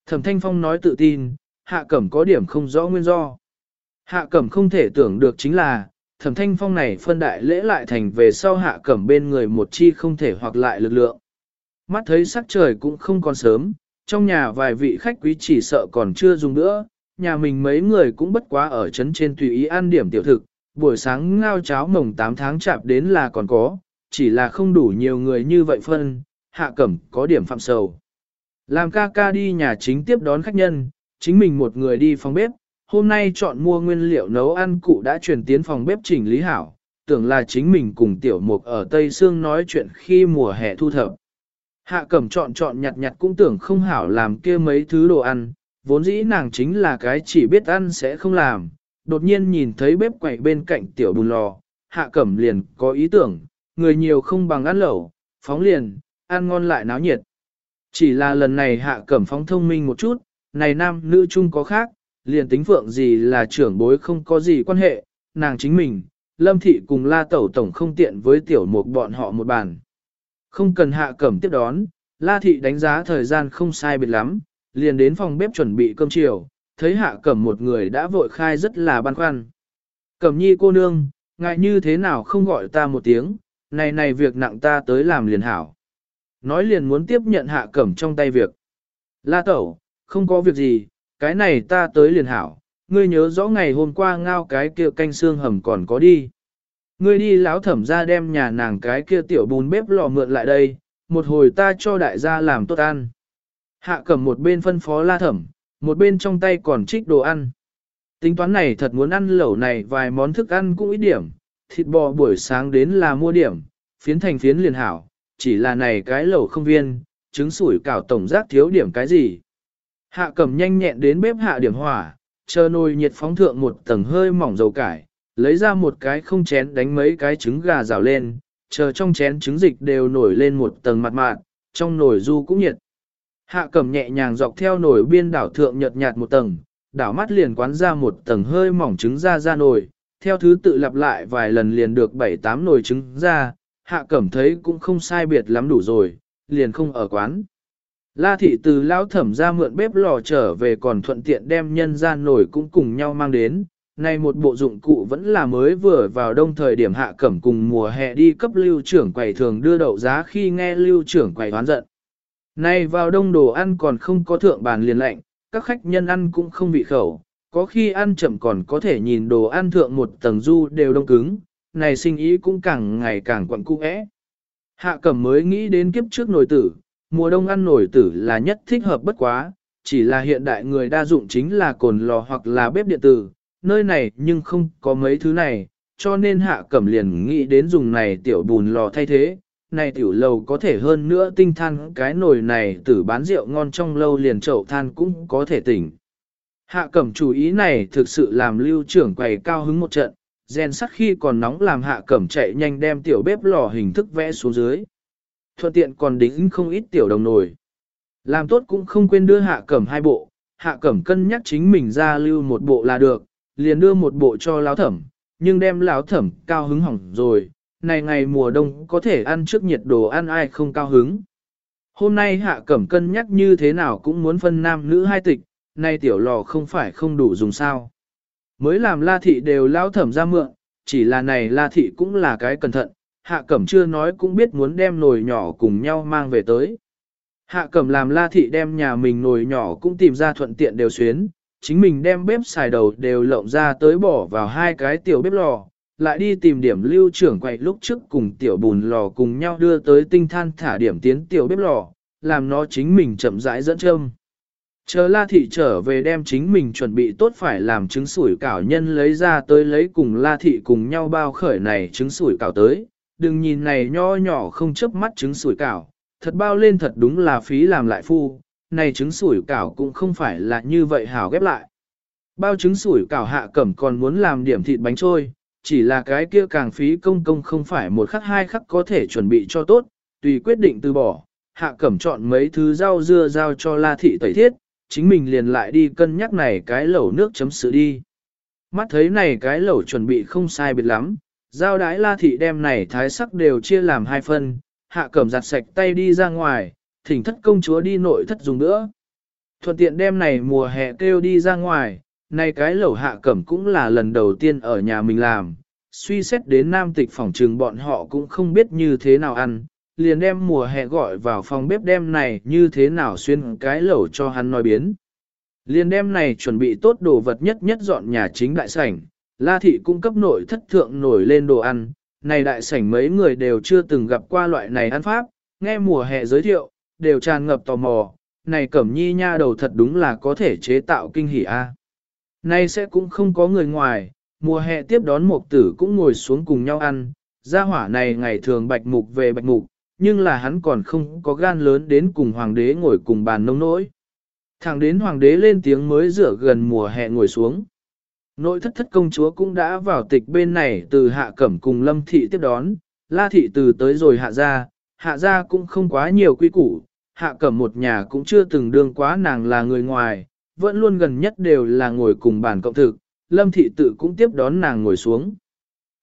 Thẩm thanh phong nói tự tin, hạ cẩm có điểm không rõ nguyên do. Hạ cẩm không thể tưởng được chính là, thẩm thanh phong này phân đại lễ lại thành về sau hạ cẩm bên người một chi không thể hoặc lại lực lượng. Mắt thấy sắc trời cũng không còn sớm, trong nhà vài vị khách quý chỉ sợ còn chưa dùng nữa, nhà mình mấy người cũng bất quá ở trấn trên tùy ý ăn điểm tiểu thực, buổi sáng ngao cháo mồng 8 tháng chạp đến là còn có, chỉ là không đủ nhiều người như vậy phân, hạ cẩm có điểm phạm sầu. Làm ca ca đi nhà chính tiếp đón khách nhân, chính mình một người đi phòng bếp, hôm nay chọn mua nguyên liệu nấu ăn cụ đã chuyển tiến phòng bếp chỉnh lý hảo, tưởng là chính mình cùng tiểu mục ở Tây Sương nói chuyện khi mùa hè thu thập. Hạ cẩm chọn chọn nhặt nhặt cũng tưởng không hảo làm kia mấy thứ đồ ăn, vốn dĩ nàng chính là cái chỉ biết ăn sẽ không làm, đột nhiên nhìn thấy bếp quậy bên cạnh tiểu bùn lò, hạ cẩm liền có ý tưởng, người nhiều không bằng ăn lẩu, phóng liền, ăn ngon lại náo nhiệt. Chỉ là lần này hạ cẩm phóng thông minh một chút, này nam nữ chung có khác, liền tính phượng gì là trưởng bối không có gì quan hệ, nàng chính mình, lâm thị cùng la tẩu tổng không tiện với tiểu mục bọn họ một bàn. Không cần hạ cẩm tiếp đón, La Thị đánh giá thời gian không sai biệt lắm, liền đến phòng bếp chuẩn bị cơm chiều, thấy hạ cẩm một người đã vội khai rất là băn khoăn. Cẩm nhi cô nương, ngại như thế nào không gọi ta một tiếng, này này việc nặng ta tới làm liền hảo. Nói liền muốn tiếp nhận hạ cẩm trong tay việc. La tẩu, không có việc gì, cái này ta tới liền hảo, ngươi nhớ rõ ngày hôm qua ngao cái kia canh xương hầm còn có đi. Ngươi đi láo thẩm ra đem nhà nàng cái kia tiểu bùn bếp lò mượn lại đây, một hồi ta cho đại gia làm tốt ăn. Hạ cầm một bên phân phó la thẩm, một bên trong tay còn trích đồ ăn. Tính toán này thật muốn ăn lẩu này vài món thức ăn cũng ít điểm, thịt bò buổi sáng đến là mua điểm, phiến thành phiến liền hảo, chỉ là này cái lẩu không viên, trứng sủi cảo tổng giác thiếu điểm cái gì. Hạ cầm nhanh nhẹn đến bếp hạ điểm hỏa, chờ nồi nhiệt phóng thượng một tầng hơi mỏng dầu cải, lấy ra một cái không chén đánh mấy cái trứng gà rào lên, chờ trong chén trứng dịch đều nổi lên một tầng mặt mạn, trong nồi du cũng nhiệt. Hạ cầm nhẹ nhàng dọc theo nồi biên đảo thượng nhợt nhạt một tầng, đảo mắt liền quán ra một tầng hơi mỏng trứng ra ra nồi, theo thứ tự lặp lại vài lần liền được 7-8 nồi trứng ra, hạ cẩm thấy cũng không sai biệt lắm đủ rồi, liền không ở quán. La thị từ lão thẩm ra mượn bếp lò trở về còn thuận tiện đem nhân ra nồi cũng cùng nhau mang đến, này một bộ dụng cụ vẫn là mới vừa vào đông thời điểm hạ cẩm cùng mùa hè đi cấp lưu trưởng quầy thường đưa đậu giá khi nghe lưu trưởng quầy hoán giận. Này vào đông đồ ăn còn không có thượng bàn liền lạnh, các khách nhân ăn cũng không bị khẩu, có khi ăn chậm còn có thể nhìn đồ ăn thượng một tầng du đều đông cứng, này sinh ý cũng càng ngày càng quặn cung ẽ. Hạ cẩm mới nghĩ đến kiếp trước nồi tử, mùa đông ăn nồi tử là nhất thích hợp bất quá, chỉ là hiện đại người đa dụng chính là cồn lò hoặc là bếp điện tử, nơi này nhưng không có mấy thứ này, cho nên hạ cẩm liền nghĩ đến dùng này tiểu bùn lò thay thế. Này tiểu lầu có thể hơn nữa tinh than cái nồi này tử bán rượu ngon trong lâu liền chậu than cũng có thể tỉnh. Hạ cẩm chủ ý này thực sự làm lưu trưởng quầy cao hứng một trận, rèn sắt khi còn nóng làm hạ cẩm chạy nhanh đem tiểu bếp lò hình thức vẽ xuống dưới. Thuận tiện còn đính không ít tiểu đồng nồi. Làm tốt cũng không quên đưa hạ cẩm hai bộ, hạ cẩm cân nhắc chính mình ra lưu một bộ là được, liền đưa một bộ cho lão thẩm, nhưng đem lão thẩm cao hứng hỏng rồi, này ngày mùa đông có thể ăn trước nhiệt đồ ăn ai không cao hứng. Hôm nay hạ cẩm cân nhắc như thế nào cũng muốn phân nam nữ hai tịch, nay tiểu lò không phải không đủ dùng sao. Mới làm la thị đều lão thẩm ra mượn, chỉ là này la thị cũng là cái cẩn thận, hạ cẩm chưa nói cũng biết muốn đem nồi nhỏ cùng nhau mang về tới. Hạ cẩm làm la thị đem nhà mình nồi nhỏ cũng tìm ra thuận tiện đều xuyến, chính mình đem bếp xài đầu đều lộng ra tới bỏ vào hai cái tiểu bếp lò, lại đi tìm điểm lưu trưởng quậy lúc trước cùng tiểu bùn lò cùng nhau đưa tới tinh than thả điểm tiến tiểu bếp lò, làm nó chính mình chậm rãi dẫn châm. Chờ la thị trở về đem chính mình chuẩn bị tốt phải làm trứng sủi cảo nhân lấy ra tới lấy cùng la thị cùng nhau bao khởi này trứng sủi cảo tới, đừng nhìn này nho nhỏ không chớp mắt trứng sủi cảo, thật bao lên thật đúng là phí làm lại phu, này trứng sủi cảo cũng không phải là như vậy hảo ghép lại. Bao trứng sủi cảo hạ cẩm còn muốn làm điểm thịt bánh trôi, chỉ là cái kia càng phí công công không phải một khắc hai khắc có thể chuẩn bị cho tốt, tùy quyết định từ bỏ, hạ cẩm chọn mấy thứ rau dưa giao cho la thị tẩy thiết, chính mình liền lại đi cân nhắc này cái lẩu nước chấm sữa đi. Mắt thấy này cái lẩu chuẩn bị không sai biệt lắm, giao đái la thị đem này thái sắc đều chia làm hai phần, hạ cẩm giặt sạch tay đi ra ngoài, thỉnh thất công chúa đi nội thất dùng nữa. Thuận tiện đem này mùa hè kêu đi ra ngoài, này cái lẩu hạ cẩm cũng là lần đầu tiên ở nhà mình làm, suy xét đến nam tịch phòng trừng bọn họ cũng không biết như thế nào ăn, liền đem mùa hè gọi vào phòng bếp đem này như thế nào xuyên cái lẩu cho hắn nói biến. Liền đem này chuẩn bị tốt đồ vật nhất nhất dọn nhà chính đại sảnh, La Thị cung cấp nội thất thượng nổi lên đồ ăn, này đại sảnh mấy người đều chưa từng gặp qua loại này ăn pháp, nghe mùa hè giới thiệu, đều tràn ngập tò mò, này cẩm nhi nha đầu thật đúng là có thể chế tạo kinh hỉ a. Nay sẽ cũng không có người ngoài, mùa hè tiếp đón một tử cũng ngồi xuống cùng nhau ăn, gia hỏa này ngày thường bạch mục về bạch mục, nhưng là hắn còn không có gan lớn đến cùng hoàng đế ngồi cùng bàn nông nỗi. Thẳng đến hoàng đế lên tiếng mới rửa gần mùa hè ngồi xuống. Nội thất thất công chúa cũng đã vào tịch bên này từ hạ cẩm cùng lâm thị tiếp đón, la thị từ tới rồi hạ ra, hạ ra cũng không quá nhiều quy củ, hạ cẩm một nhà cũng chưa từng đương quá nàng là người ngoài, vẫn luôn gần nhất đều là ngồi cùng bàn cộng thực, lâm thị tự cũng tiếp đón nàng ngồi xuống.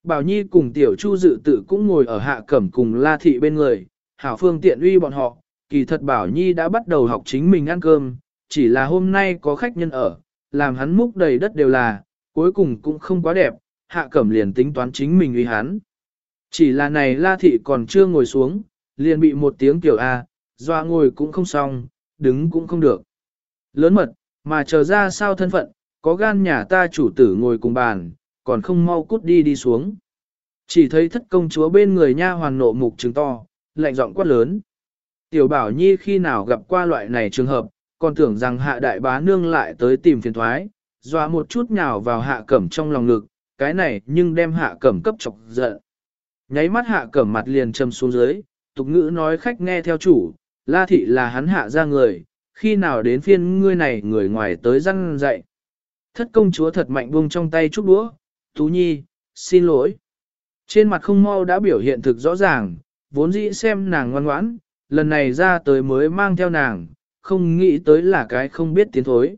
Bảo Nhi cùng tiểu chu dự tự cũng ngồi ở hạ cẩm cùng la thị bên người, hảo phương tiện uy bọn họ, kỳ thật Bảo Nhi đã bắt đầu học chính mình ăn cơm, chỉ là hôm nay có khách nhân ở, làm hắn múc đầy đất đều là, cuối cùng cũng không quá đẹp, hạ cẩm liền tính toán chính mình uy hắn. Chỉ là này la thị còn chưa ngồi xuống, liền bị một tiếng kiểu A, doa ngồi cũng không xong, đứng cũng không được. Lớn mật, mà chờ ra sao thân phận, có gan nhà ta chủ tử ngồi cùng bàn, còn không mau cút đi đi xuống. Chỉ thấy thất công chúa bên người nha hoàn nộ mục trứng to, lạnh giọng quát lớn. Tiểu bảo nhi khi nào gặp qua loại này trường hợp, còn tưởng rằng hạ đại bá nương lại tới tìm phiền thoái, doa một chút nhào vào hạ cẩm trong lòng ngực, cái này nhưng đem hạ cẩm cấp chọc giận. Nháy mắt hạ cẩm mặt liền châm xuống dưới, tục ngữ nói khách nghe theo chủ, la thị là hắn hạ ra người, khi nào đến phiên ngươi này người ngoài tới răn dạy. Thất công chúa thật mạnh buông trong tay chúc đũa, Tú Nhi, xin lỗi. Trên mặt không mau đã biểu hiện thực rõ ràng, vốn dĩ xem nàng ngoan ngoãn, lần này ra tới mới mang theo nàng, không nghĩ tới là cái không biết tiến thối.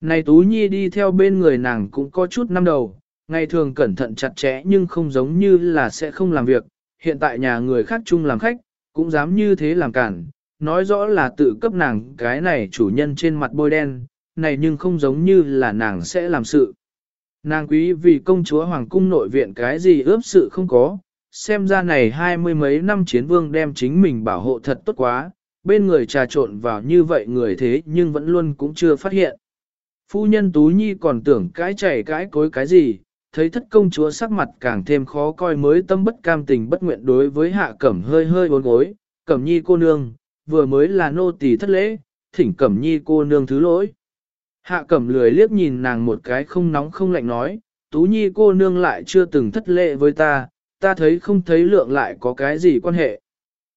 Này Tú Nhi đi theo bên người nàng cũng có chút năm đầu, ngày thường cẩn thận chặt chẽ nhưng không giống như là sẽ không làm việc, hiện tại nhà người khác chung làm khách, cũng dám như thế làm cản, nói rõ là tự cấp nàng cái này chủ nhân trên mặt bôi đen, này nhưng không giống như là nàng sẽ làm sự. Nàng quý vì công chúa hoàng cung nội viện cái gì ướp sự không có, xem ra này hai mươi mấy năm chiến vương đem chính mình bảo hộ thật tốt quá, bên người trà trộn vào như vậy người thế nhưng vẫn luôn cũng chưa phát hiện. Phu nhân Tú Nhi còn tưởng cái chảy cái cối cái gì, thấy thất công chúa sắc mặt càng thêm khó coi mới tâm bất cam tình bất nguyện đối với hạ cẩm hơi hơi bốn gối, cẩm nhi cô nương, vừa mới là nô tỳ thất lễ, thỉnh cẩm nhi cô nương thứ lỗi. Hạ cẩm lười liếc nhìn nàng một cái không nóng không lạnh nói, tú nhi cô nương lại chưa từng thất lễ với ta, ta thấy không thấy lượng lại có cái gì quan hệ.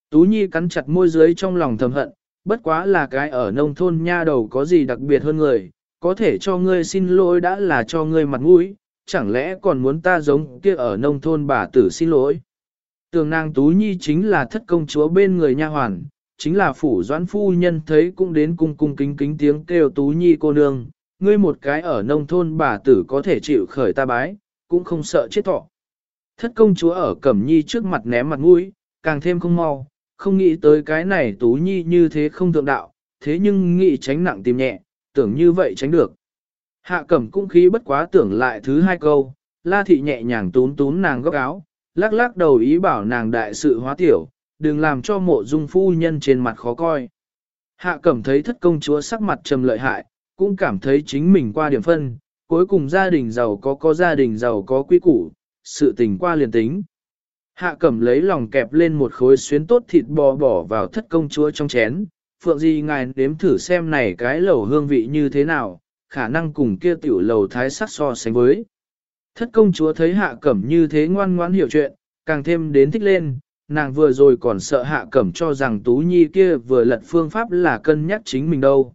Tú nhi cắn chặt môi dưới trong lòng thầm hận, bất quá là cái ở nông thôn nha đầu có gì đặc biệt hơn người, có thể cho ngươi xin lỗi đã là cho ngươi mặt mũi, chẳng lẽ còn muốn ta giống kia ở nông thôn bà tử xin lỗi. Tường nàng Tú Nhi chính là thất công chúa bên người nha hoàn, chính là phủ doãn phu nhân thấy cũng đến cung cung kính kính tiếng kêu Tú Nhi cô nương, ngươi một cái ở nông thôn bà tử có thể chịu khởi ta bái, cũng không sợ chết thọ. Thất công chúa ở Cẩm Nhi trước mặt ném mặt mũi, càng thêm không mau, không nghĩ tới cái này Tú Nhi như thế không thượng đạo, thế nhưng nghĩ tránh nặng tìm nhẹ, tưởng như vậy tránh được. Hạ Cẩm cũng khí bất quá tưởng lại thứ hai câu, La Thị nhẹ nhàng tún tún nàng góc áo, lắc lắc đầu ý bảo nàng đại sự hóa tiểu, đừng làm cho mộ dung phu nhân trên mặt khó coi. Hạ Cẩm thấy thất công chúa sắc mặt trầm lợi hại, cũng cảm thấy chính mình qua điểm phân, cuối cùng gia đình giàu có có gia đình giàu có quý củ, sự tình qua liền tính. Hạ cẩm lấy lòng kẹp lên một khối xuyến tốt thịt bò bỏ vào thất công chúa trong chén, phượng gì ngài nếm thử xem này cái lẩu hương vị như thế nào, khả năng cùng kia tiểu lầu thái sắc so sánh với. Thất công chúa thấy hạ cẩm như thế ngoan ngoãn hiểu chuyện, càng thêm đến thích lên, nàng vừa rồi còn sợ hạ cẩm cho rằng tú nhi kia vừa lật phương pháp là cân nhắc chính mình đâu.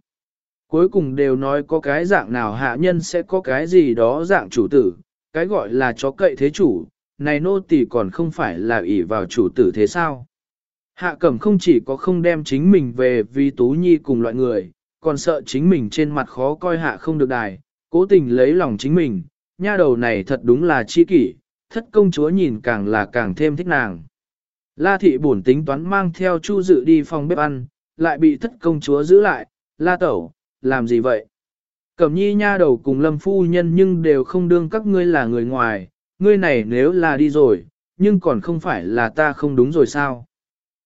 Cuối cùng đều nói có cái dạng nào hạ nhân sẽ có cái gì đó dạng chủ tử, cái gọi là chó cậy thế chủ, này nô tỳ còn không phải là ỷ vào chủ tử thế sao. Hạ cẩm không chỉ có không đem chính mình về vì tú nhi cùng loại người, còn sợ chính mình trên mặt khó coi hạ không được đài, cố tình lấy lòng chính mình, nha đầu này thật đúng là chi kỷ, thất công chúa nhìn càng là càng thêm thích nàng. La thị buồn tính toán mang theo chu dự đi phòng bếp ăn, lại bị thất công chúa giữ lại, la tẩu, làm gì vậy? Cẩm nhi nha đầu cùng lâm phu nhân nhưng đều không đương các ngươi là người ngoài, ngươi này nếu là đi rồi, nhưng còn không phải là ta không đúng rồi sao?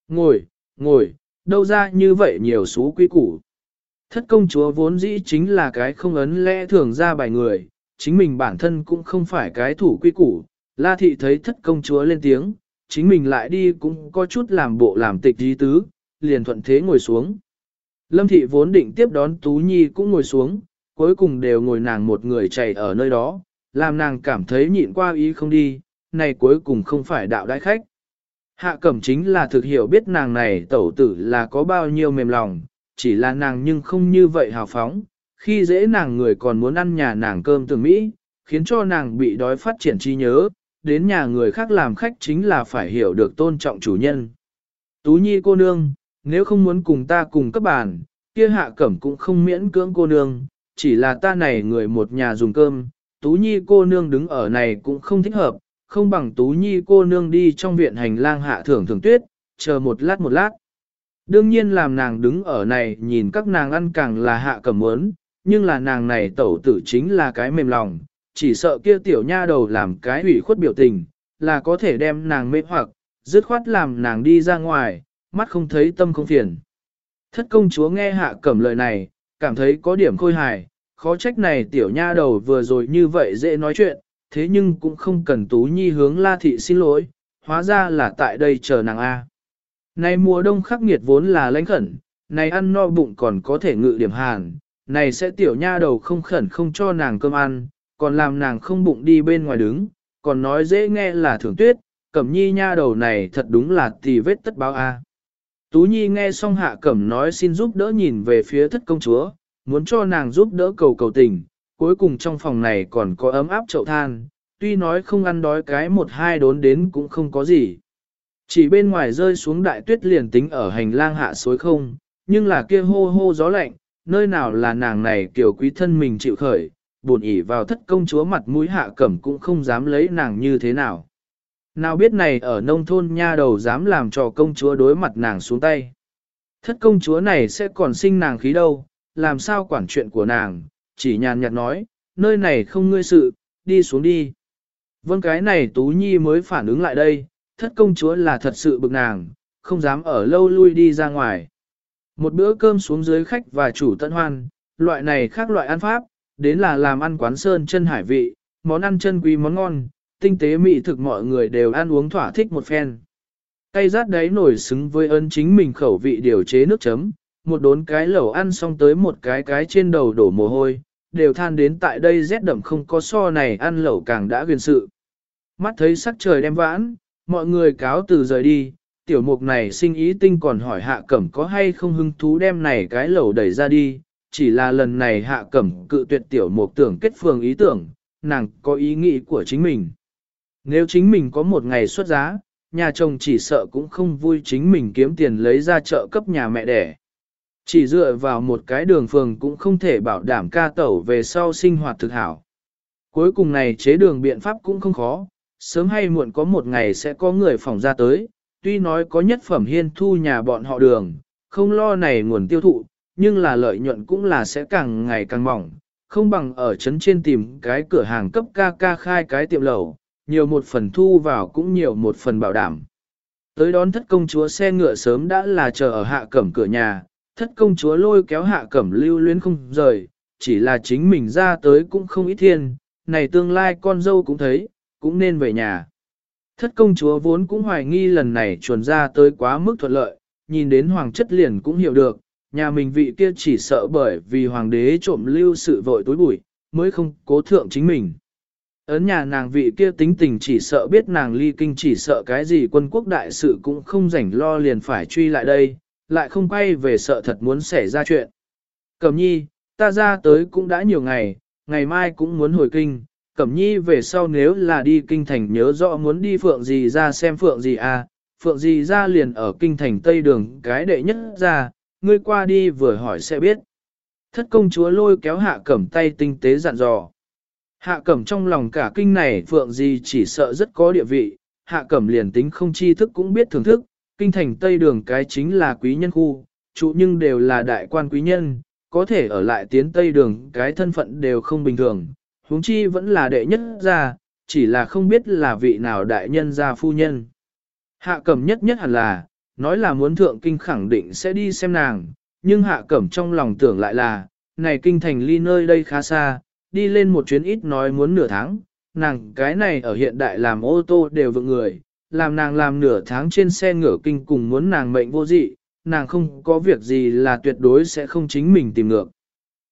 Ngồi, ngồi, đâu ra như vậy nhiều số quý củ. Thất công chúa vốn dĩ chính là cái không ấn lẽ thường ra bài người, chính mình bản thân cũng không phải cái thủ quy củ. La thị thấy thất công chúa lên tiếng, chính mình lại đi cũng có chút làm bộ làm tịch dí tứ, liền thuận thế ngồi xuống. Lâm thị vốn định tiếp đón Tú Nhi cũng ngồi xuống, cuối cùng đều ngồi nàng một người chạy ở nơi đó, làm nàng cảm thấy nhịn qua ý không đi, này cuối cùng không phải đạo đại khách. Hạ cẩm chính là thực hiểu biết nàng này tẩu tử là có bao nhiêu mềm lòng, chỉ là nàng nhưng không như vậy hào phóng, khi dễ nàng người còn muốn ăn nhà nàng cơm từ Mỹ, khiến cho nàng bị đói phát triển trí nhớ, đến nhà người khác làm khách chính là phải hiểu được tôn trọng chủ nhân. Tú Nhi cô nương, nếu không muốn cùng ta cùng các bàn, kia hạ cẩm cũng không miễn cưỡng cô nương, chỉ là ta này người một nhà dùng cơm, Tú Nhi cô nương đứng ở này cũng không thích hợp, không bằng Tú Nhi cô nương đi trong viện hành lang hạ thưởng thưởng tuyết, chờ một lát một lát. Đương nhiên làm nàng đứng ở này nhìn các nàng ăn càng là hạ cẩm muốn, nhưng là nàng này tẩu tử chính là cái mềm lòng, chỉ sợ kia tiểu nha đầu làm cái ủy khuất biểu tình, là có thể đem nàng mê hoặc, dứt khoát làm nàng đi ra ngoài, mắt không thấy tâm không phiền. Thất công chúa nghe hạ cẩm lời này, cảm thấy có điểm khôi hài, khó trách này tiểu nha đầu vừa rồi như vậy dễ nói chuyện, thế nhưng cũng không cần Tú Nhi hướng La Thị xin lỗi, hóa ra là tại đây chờ nàng A. Này mùa đông khắc nghiệt vốn là lãnh khẩn, này ăn no bụng còn có thể ngự điểm hàn, này sẽ tiểu nha đầu không khẩn không cho nàng cơm ăn, còn làm nàng không bụng đi bên ngoài đứng, còn nói dễ nghe là thưởng tuyết, cẩm nhi nha đầu này thật đúng là tì vết tất báo A. Tú Nhi nghe xong hạ cẩm nói xin giúp đỡ nhìn về phía thất công chúa, muốn cho nàng giúp đỡ cầu cầu tình, cuối cùng trong phòng này còn có ấm áp chậu than, tuy nói không ăn đói cái một hai đốn đến cũng không có gì. Chỉ bên ngoài rơi xuống đại tuyết liền tính ở hành lang hạ suối không, nhưng là kia hô hô gió lạnh, nơi nào là nàng này kiểu quý thân mình chịu khởi, buồn ỉ vào thất công chúa mặt mũi hạ cẩm cũng không dám lấy nàng như thế nào. Nào biết này ở nông thôn nha đầu dám làm cho công chúa đối mặt nàng xuống tay. Thất công chúa này sẽ còn sinh nàng khí đâu, làm sao quản chuyện của nàng, chỉ nhàn nhạt nói, nơi này không ngươi sự, đi xuống đi. Vâng cái này Tú Nhi mới phản ứng lại đây, thất công chúa là thật sự bực nàng, không dám ở lâu lui đi ra ngoài. Một bữa cơm xuống dưới khách và chủ tận hoan, loại này khác loại ăn pháp, đến là làm ăn quán sơn chân hải vị, món ăn chân quý món ngon, tinh tế mỹ thực mọi người đều ăn uống thỏa thích một phen. Cây rát đấy nổi xứng với ơn chính mình khẩu vị điều chế nước chấm, một đốn cái lẩu ăn xong tới một cái cái trên đầu đổ mồ hôi, đều than đến tại đây rét đậm không có so này ăn lẩu càng đã quyền sự. Mắt thấy sắc trời đem vãn, mọi người cáo từ rời đi, tiểu mục này sinh ý tinh còn hỏi hạ cẩm có hay không hứng thú đem này cái lẩu đẩy ra đi, chỉ là lần này hạ cẩm cự tuyệt tiểu mục tưởng kết phường ý tưởng, nàng có ý nghĩ của chính mình. Nếu chính mình có một ngày xuất giá, nhà chồng chỉ sợ cũng không vui chính mình kiếm tiền lấy ra chợ cấp nhà mẹ đẻ. Chỉ dựa vào một cái đường phường cũng không thể bảo đảm ca tẩu về sau sinh hoạt thực hảo. Cuối cùng này chế đường biện pháp cũng không khó, sớm hay muộn có một ngày sẽ có người phòng ra tới, tuy nói có nhất phẩm hiên thu nhà bọn họ đường, không lo này nguồn tiêu thụ, nhưng là lợi nhuận cũng là sẽ càng ngày càng mỏng, không bằng ở trấn trên tìm cái cửa hàng cấp ca ca khai cái tiệm lẩu, nhiều một phần thu vào cũng nhiều một phần bảo đảm. Tới đón thất công chúa xe ngựa sớm đã là chờ ở hạ cẩm cửa nhà, thất công chúa lôi kéo hạ cẩm lưu luyến không rời, chỉ là chính mình ra tới cũng không ít thiên, này tương lai con dâu cũng thấy, cũng nên về nhà. Thất công chúa vốn cũng hoài nghi lần này chuồn ra tới quá mức thuận lợi, nhìn đến hoàng chất liền cũng hiểu được, nhà mình vị kia chỉ sợ bởi vì hoàng đế trộm lưu sự vội tối bụi, mới không cố thượng chính mình. Ấn nhà nàng vị kia tính tình chỉ sợ biết nàng ly kinh chỉ sợ cái gì quân quốc đại sự cũng không rảnh lo liền phải truy lại đây, lại không quay về sợ thật muốn xảy ra chuyện. Cẩm nhi, ta ra tới cũng đã nhiều ngày, ngày mai cũng muốn hồi kinh, Cẩm nhi về sau nếu là đi kinh thành nhớ rõ muốn đi phượng gì ra xem phượng gì à, phượng gì ra liền ở kinh thành Tây Đường cái đệ nhất ra, ngươi qua đi vừa hỏi sẽ biết. Thất công chúa lôi kéo hạ cẩm tay tinh tế dặn dò. Hạ cẩm trong lòng cả kinh này phượng gì chỉ sợ rất có địa vị, hạ cẩm liền tính không chi thức cũng biết thưởng thức, kinh thành Tây Đường cái chính là quý nhân khu, trụ nhưng đều là đại quan quý nhân, có thể ở lại tiến Tây Đường cái thân phận đều không bình thường, huống chi vẫn là đệ nhất gia, chỉ là không biết là vị nào đại nhân gia phu nhân. Hạ cẩm nhất nhất hẳn là, nói là muốn thượng kinh khẳng định sẽ đi xem nàng, nhưng hạ cẩm trong lòng tưởng lại là, này kinh thành ly nơi đây khá xa, đi lên một chuyến ít nói muốn nửa tháng, nàng cái này ở hiện đại làm ô tô đều vượng người, làm nàng làm nửa tháng trên xe ngửa kinh cùng muốn nàng mệnh vô dị, nàng không có việc gì là tuyệt đối sẽ không chính mình tìm ngược.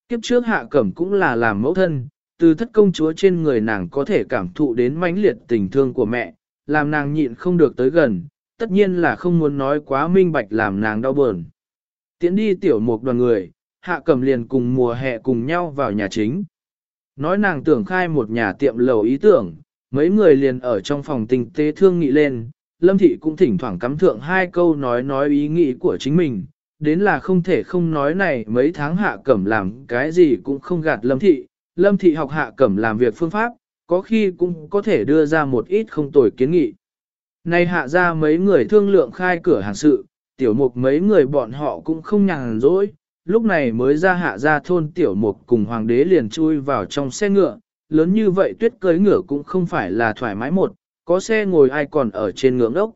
Kiếp trước hạ cẩm cũng là làm mẫu thân, từ thất công chúa trên người nàng có thể cảm thụ đến mãnh liệt tình thương của mẹ, làm nàng nhịn không được tới gần, tất nhiên là không muốn nói quá minh bạch làm nàng đau buồn. Tiến đi tiểu một đoàn người, hạ cầm liền cùng mùa hè cùng nhau vào nhà chính. Nói nàng tưởng khai một nhà tiệm lầu ý tưởng, mấy người liền ở trong phòng tình tế thương nghị lên, Lâm Thị cũng thỉnh thoảng cắm thượng hai câu nói nói ý nghĩ của chính mình, đến là không thể không nói này mấy tháng hạ cẩm làm cái gì cũng không gạt Lâm Thị, Lâm Thị học hạ cẩm làm việc phương pháp, có khi cũng có thể đưa ra một ít không tồi kiến nghị nay hạ ra mấy người thương lượng khai cửa hàng sự, tiểu mục mấy người bọn họ cũng không nhàn rỗi, lúc này mới ra hạ ra thôn tiểu mục cùng hoàng đế liền chui vào trong xe ngựa, lớn như vậy tuyết cưới ngựa cũng không phải là thoải mái một, có xe ngồi ai còn ở trên ngưỡng ốc.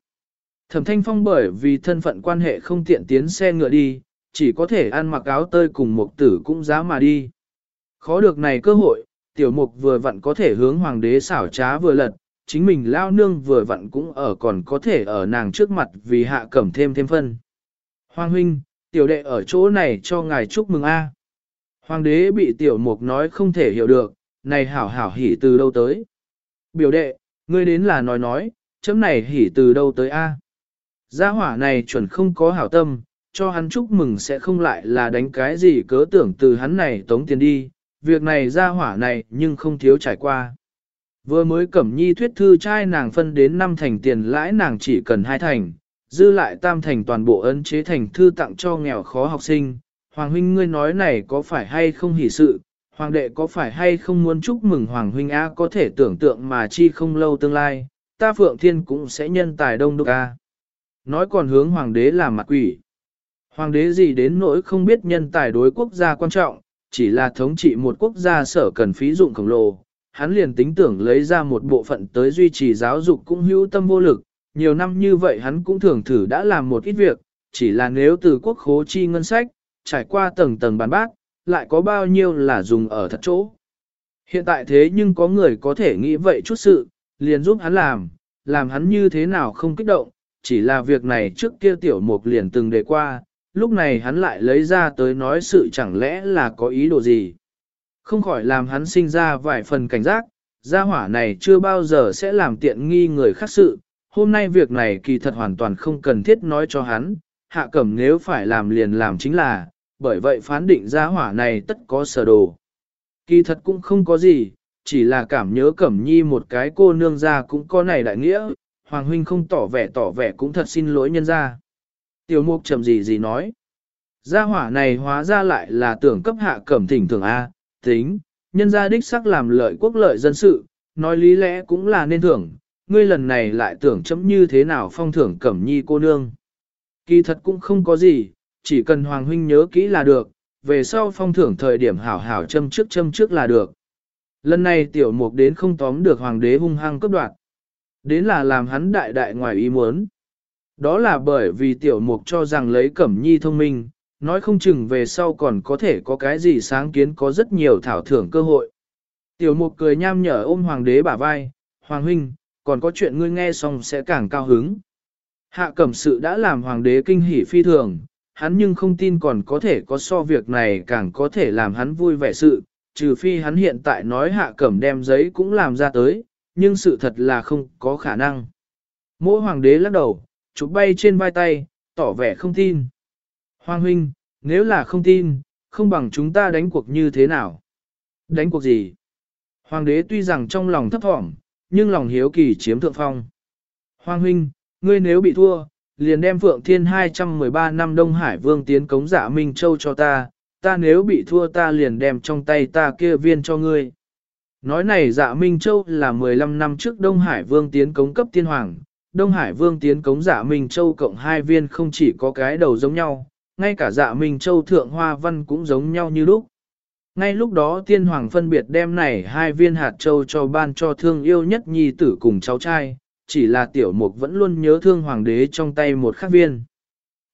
Thẩm thanh phong bởi vì thân phận quan hệ không tiện tiến xe ngựa đi, chỉ có thể ăn mặc áo tơi cùng mục tử cũng giá mà đi. Khó được này cơ hội, tiểu mục vừa vặn có thể hướng hoàng đế xảo trá vừa lật, chính mình lao nương vừa vặn cũng ở còn có thể ở nàng trước mặt vì hạ cẩm thêm thêm phân. Hoàng huynh, tiểu đệ ở chỗ này cho ngài chúc mừng a. Hoàng đế bị tiểu mục nói không thể hiểu được, này hảo hảo hỉ từ đâu tới. Biểu đệ, ngươi đến là nói nói, chấm này hỉ từ đâu tới a. Gia hỏa này chuẩn không có hảo tâm, cho hắn chúc mừng sẽ không lại là đánh cái gì cớ tưởng từ hắn này tống tiền đi, việc này gia hỏa này nhưng không thiếu trải qua. Vừa mới cẩm nhi thuyết thư trai nàng phân đến 5 thành tiền lãi nàng chỉ cần 2 thành, dư lại tam thành toàn bộ ấn chế thành thư tặng cho nghèo khó học sinh. Hoàng huynh ngươi nói này có phải hay không hỷ sự, hoàng đệ có phải hay không muốn chúc mừng hoàng huynh A có thể tưởng tượng mà chi không lâu tương lai, ta phượng thiên cũng sẽ nhân tài đông đúc A. Nói còn hướng hoàng đế làm mặt quỷ. Hoàng đế gì đến nỗi không biết nhân tài đối quốc gia quan trọng, chỉ là thống trị một quốc gia sở cần phí dụng khổng lồ, hắn liền tính tưởng lấy ra một bộ phận tới duy trì giáo dục cũng hữu tâm vô lực, nhiều năm như vậy hắn cũng thường thử đã làm một ít việc, chỉ là nếu từ quốc khố chi ngân sách, trải qua tầng tầng bàn bác, lại có bao nhiêu là dùng ở thật chỗ. Hiện tại thế nhưng có người có thể nghĩ vậy chút sự, liền giúp hắn làm, làm hắn như thế nào không kích động, chỉ là việc này trước kia tiểu mục liền từng đề qua, lúc này hắn lại lấy ra tới nói sự chẳng lẽ là có ý đồ gì. Không khỏi làm hắn sinh ra vài phần cảnh giác, gia hỏa này chưa bao giờ sẽ làm tiện nghi người khác sự, hôm nay việc này kỳ thật hoàn toàn không cần thiết nói cho hắn, hạ cẩm nếu phải làm liền làm chính là, bởi vậy phán định gia hỏa này tất có sở đồ. Kỳ thật cũng không có gì, chỉ là cảm nhớ Cẩm Nhi một cái cô nương ra cũng có này đại nghĩa, Hoàng Huynh không tỏ vẻ tỏ vẻ cũng thật xin lỗi nhân ra. Tiểu mục trầm gì gì nói. Gia hỏa này hóa ra lại là tưởng cấp hạ cẩm thỉnh thường A, tính, nhân gia đích sắc làm lợi quốc lợi dân sự, nói lý lẽ cũng là nên thưởng, ngươi lần này lại tưởng chấm như thế nào phong thưởng cẩm nhi cô nương. Kỳ thật cũng không có gì, chỉ cần Hoàng Huynh nhớ kỹ là được, về sau phong thưởng thời điểm hảo hảo châm trước châm trước là được. Lần này tiểu mục đến không tóm được hoàng đế hung hăng cấp đoạn. Đến là làm hắn đại đại ngoài ý muốn. Đó là bởi vì tiểu mục cho rằng lấy cẩm nhi thông minh, nói không chừng về sau còn có thể có cái gì sáng kiến có rất nhiều thảo thưởng cơ hội. Tiểu mục cười nham nhở ôm hoàng đế bả vai, hoàng huynh, còn có chuyện ngươi nghe xong sẽ càng cao hứng. Hạ cẩm sự đã làm hoàng đế kinh hỉ phi thường, hắn nhưng không tin còn có thể có so việc này càng có thể làm hắn vui vẻ sự, trừ phi hắn hiện tại nói hạ cẩm đem giấy cũng làm ra tới, nhưng sự thật là không có khả năng. Mỗi hoàng đế lắc đầu, chụp bay trên vai tay, tỏ vẻ không tin. Hoàng huynh, nếu là không tin, không bằng chúng ta đánh cuộc như thế nào? Đánh cuộc gì? Hoàng đế tuy rằng trong lòng thấp thỏm, nhưng lòng hiếu kỳ chiếm thượng phong. Hoàng huynh, ngươi nếu bị thua, liền đem Phượng Thiên 213 năm Đông Hải Vương tiến cống dạ Minh Châu cho ta, ta nếu bị thua ta liền đem trong tay ta kia viên cho ngươi. Nói này dạ Minh Châu là 15 năm trước Đông Hải Vương tiến cống cấp tiên hoàng, Đông Hải Vương tiến cống dạ Minh Châu cộng hai viên không chỉ có cái đầu giống nhau, ngay cả dạ Minh Châu thượng hoa văn cũng giống nhau như lúc. Ngay lúc đó tiên hoàng phân biệt đem này hai viên hạt châu cho ban cho thương yêu nhất nhi tử cùng cháu trai, chỉ là tiểu mục vẫn luôn nhớ thương hoàng đế trong tay một khắc viên.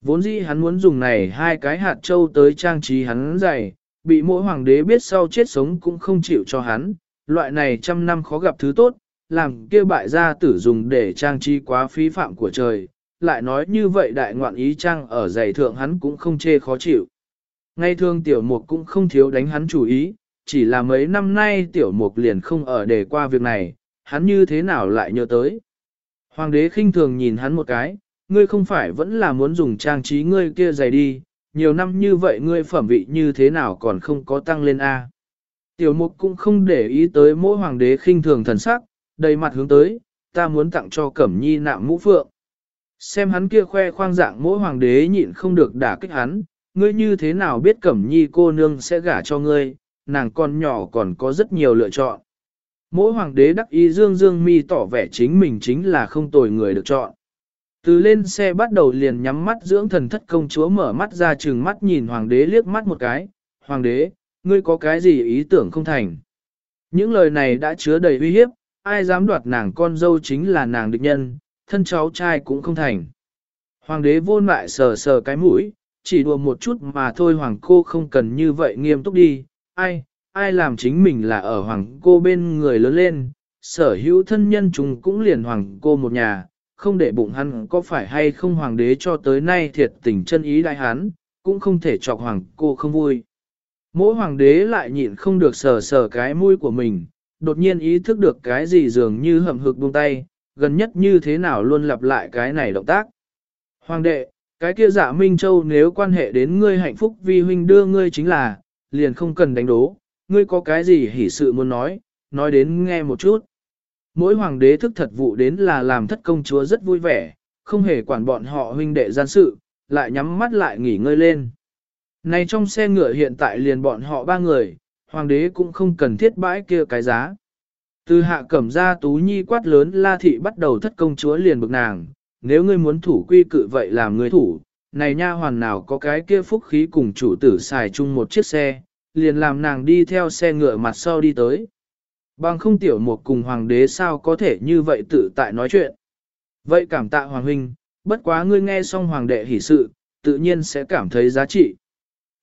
Vốn dĩ hắn muốn dùng này hai cái hạt châu tới trang trí hắn dày, bị mỗi hoàng đế biết sau chết sống cũng không chịu cho hắn, loại này trăm năm khó gặp thứ tốt, làm kia bại gia tử dùng để trang trí quá phí phạm của trời, lại nói như vậy đại ngoạn ý trang ở giày thượng hắn cũng không chê khó chịu. Ngay thương tiểu mục cũng không thiếu đánh hắn chủ ý, chỉ là mấy năm nay tiểu mục liền không ở để qua việc này, hắn như thế nào lại nhớ tới. Hoàng đế khinh thường nhìn hắn một cái, ngươi không phải vẫn là muốn dùng trang trí ngươi kia giày đi, nhiều năm như vậy ngươi phẩm vị như thế nào còn không có tăng lên A. Tiểu mục cũng không để ý tới mỗi hoàng đế khinh thường thần sắc, đầy mặt hướng tới, ta muốn tặng cho cẩm nhi nạm mũ phượng. Xem hắn kia khoe khoang dạng mỗi hoàng đế nhịn không được đả kích hắn, ngươi như thế nào biết cẩm nhi cô nương sẽ gả cho ngươi, nàng con nhỏ còn có rất nhiều lựa chọn. Mỗi hoàng đế đắc ý dương dương mi tỏ vẻ chính mình chính là không tồi người được chọn. Từ lên xe bắt đầu liền nhắm mắt dưỡng thần thất công chúa mở mắt ra chừng mắt nhìn hoàng đế liếc mắt một cái, hoàng đế, ngươi có cái gì ý tưởng không thành. Những lời này đã chứa đầy uy hiếp, ai dám đoạt nàng con dâu chính là nàng địch nhân, thân cháu trai cũng không thành. Hoàng đế vô lại sờ sờ cái mũi, chỉ đùa một chút mà thôi hoàng cô không cần như vậy nghiêm túc đi, ai, ai làm chính mình là ở hoàng cô bên người lớn lên, sở hữu thân nhân chúng cũng liền hoàng cô một nhà, không để bụng hắn có phải hay không hoàng đế cho tới nay thiệt tình chân ý đại hắn, cũng không thể chọc hoàng cô không vui. Mỗi hoàng đế lại nhịn không được sờ sờ cái mũi của mình, đột nhiên ý thức được cái gì dường như hầm hực buông tay, gần nhất như thế nào luôn lặp lại cái này động tác. Hoàng đệ, cái kia dạ Minh Châu nếu quan hệ đến ngươi hạnh phúc vì huynh đưa ngươi chính là, liền không cần đánh đố, ngươi có cái gì hỉ sự muốn nói, nói đến nghe một chút. Mỗi hoàng đế thức thật vụ đến là làm thất công chúa rất vui vẻ, không hề quản bọn họ huynh đệ gian sự, lại nhắm mắt lại nghỉ ngơi lên. Này trong xe ngựa hiện tại liền bọn họ ba người, hoàng đế cũng không cần thiết bãi kia cái giá. Từ hạ cẩm ra tú nhi quát lớn la thị bắt đầu thất công chúa liền bực nàng, nếu ngươi muốn thủ quy cự vậy làm người thủ, này nha hoàn nào có cái kia phúc khí cùng chủ tử xài chung một chiếc xe, liền làm nàng đi theo xe ngựa mặt sau đi tới. Bằng không tiểu một cùng hoàng đế sao có thể như vậy tự tại nói chuyện. Vậy cảm tạ hoàng huynh, bất quá ngươi nghe xong hoàng đệ hỷ sự, tự nhiên sẽ cảm thấy giá trị.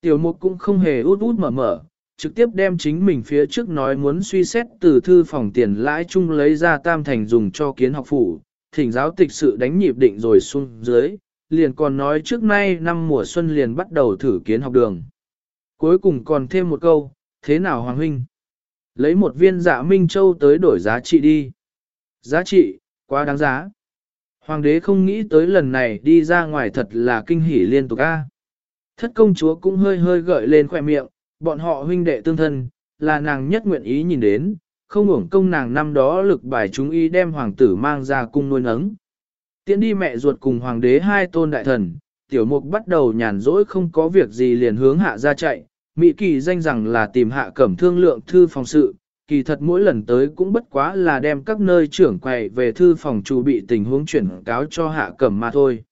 Tiểu mục cũng không hề út út mở mở, trực tiếp đem chính mình phía trước nói muốn suy xét từ thư phòng tiền lãi chung lấy ra tam thành dùng cho kiến học phủ, thỉnh giáo tịch sự đánh nhịp định rồi xuống dưới, liền còn nói trước nay năm mùa xuân liền bắt đầu thử kiến học đường. Cuối cùng còn thêm một câu, thế nào Hoàng Huynh? Lấy một viên dạ Minh Châu tới đổi giá trị đi. Giá trị, quá đáng giá. Hoàng đế không nghĩ tới lần này đi ra ngoài thật là kinh hỉ liên tục a. Thất công chúa cũng hơi hơi gợi lên khoẻ miệng, bọn họ huynh đệ tương thân, là nàng nhất nguyện ý nhìn đến, không uổng công nàng năm đó lực bài chúng y đem hoàng tử mang ra cung nuôi nấng. Tiến đi mẹ ruột cùng hoàng đế hai tôn đại thần, tiểu mục bắt đầu nhàn rỗi không có việc gì liền hướng hạ ra chạy, Mỹ kỳ danh rằng là tìm hạ cẩm thương lượng thư phòng sự, kỳ thật mỗi lần tới cũng bất quá là đem các nơi trưởng quầy về thư phòng chủ bị tình huống chuyển cáo cho hạ cẩm mà thôi.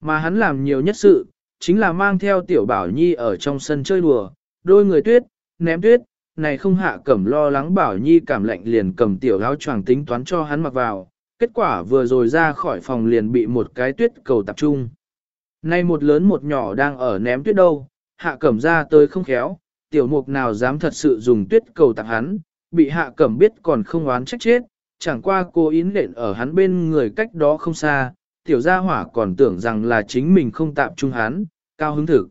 Mà hắn làm nhiều nhất sự, chính là mang theo tiểu bảo nhi ở trong sân chơi đùa, đôi người tuyết, ném tuyết, này không hạ cẩm lo lắng bảo nhi cảm lạnh liền cầm tiểu áo choàng tính toán cho hắn mặc vào, kết quả vừa rồi ra khỏi phòng liền bị một cái tuyết cầu tập trung. Nay một lớn một nhỏ đang ở ném tuyết đâu, hạ cẩm ra tới không khéo, tiểu mục nào dám thật sự dùng tuyết cầu tặng hắn, bị hạ cẩm biết còn không oán trách chết, chẳng qua cô yến nện ở hắn bên người cách đó không xa, tiểu gia hỏa còn tưởng rằng là chính mình không tạm trung hắn, cao hứng thực.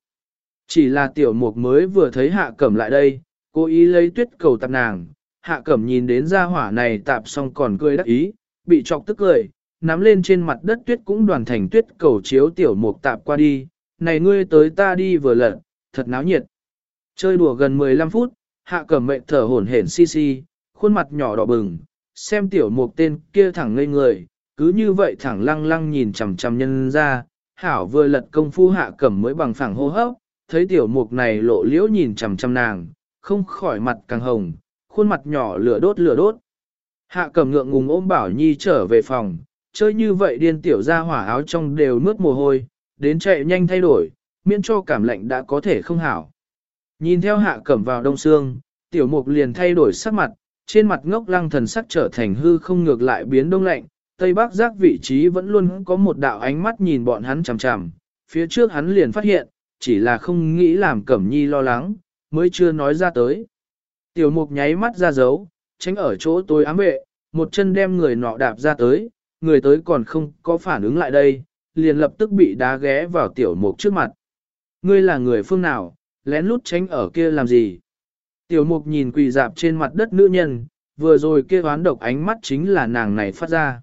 Chỉ là tiểu mục mới vừa thấy hạ cẩm lại đây, cố ý lấy tuyết cầu tạp nàng, hạ cẩm nhìn đến gia hỏa này tạp xong còn cười đắc ý, bị chọc tức cười, nắm lên trên mặt đất tuyết cũng đoàn thành tuyết cầu chiếu tiểu mục tạp qua đi, này ngươi tới ta đi vừa lận, thật náo nhiệt. Chơi đùa gần 15 phút, hạ cẩm mệnh thở hổn hển si si, khuôn mặt nhỏ đỏ bừng, xem tiểu mục tên kia thẳng ngây người, cứ như vậy thẳng lăng lăng nhìn chằm chằm nhân ra, hảo vừa lật công phu hạ cẩm mới bằng phẳng hô hấp, thấy tiểu mục này lộ liễu nhìn chằm chằm nàng, không khỏi mặt càng hồng, khuôn mặt nhỏ lửa đốt lửa đốt. Hạ cẩm ngượng ngùng ôm bảo nhi trở về phòng, chơi như vậy điên tiểu ra hỏa áo trong đều mướt mồ hôi, đến chạy nhanh thay đổi, miễn cho cảm lạnh đã có thể không hảo. Nhìn theo hạ cẩm vào đông xương, tiểu mục liền thay đổi sắc mặt, trên mặt ngốc lăng thần sắc trở thành hư không ngược lại biến đông lạnh, tây bắc giác vị trí vẫn luôn có một đạo ánh mắt nhìn bọn hắn chằm chằm, phía trước hắn liền phát hiện, chỉ là không nghĩ làm cẩm nhi lo lắng, mới chưa nói ra tới. Tiểu mục nháy mắt ra dấu, tránh ở chỗ tôi ám vệ, một chân đem người nọ đạp ra tới, người tới còn không có phản ứng lại đây, liền lập tức bị đá ghé vào tiểu mục trước mặt. Ngươi là người phương nào, lén lút tránh ở kia làm gì? Tiểu mục nhìn quỳ dạp trên mặt đất nữ nhân, vừa rồi kia oán độc ánh mắt chính là nàng này phát ra.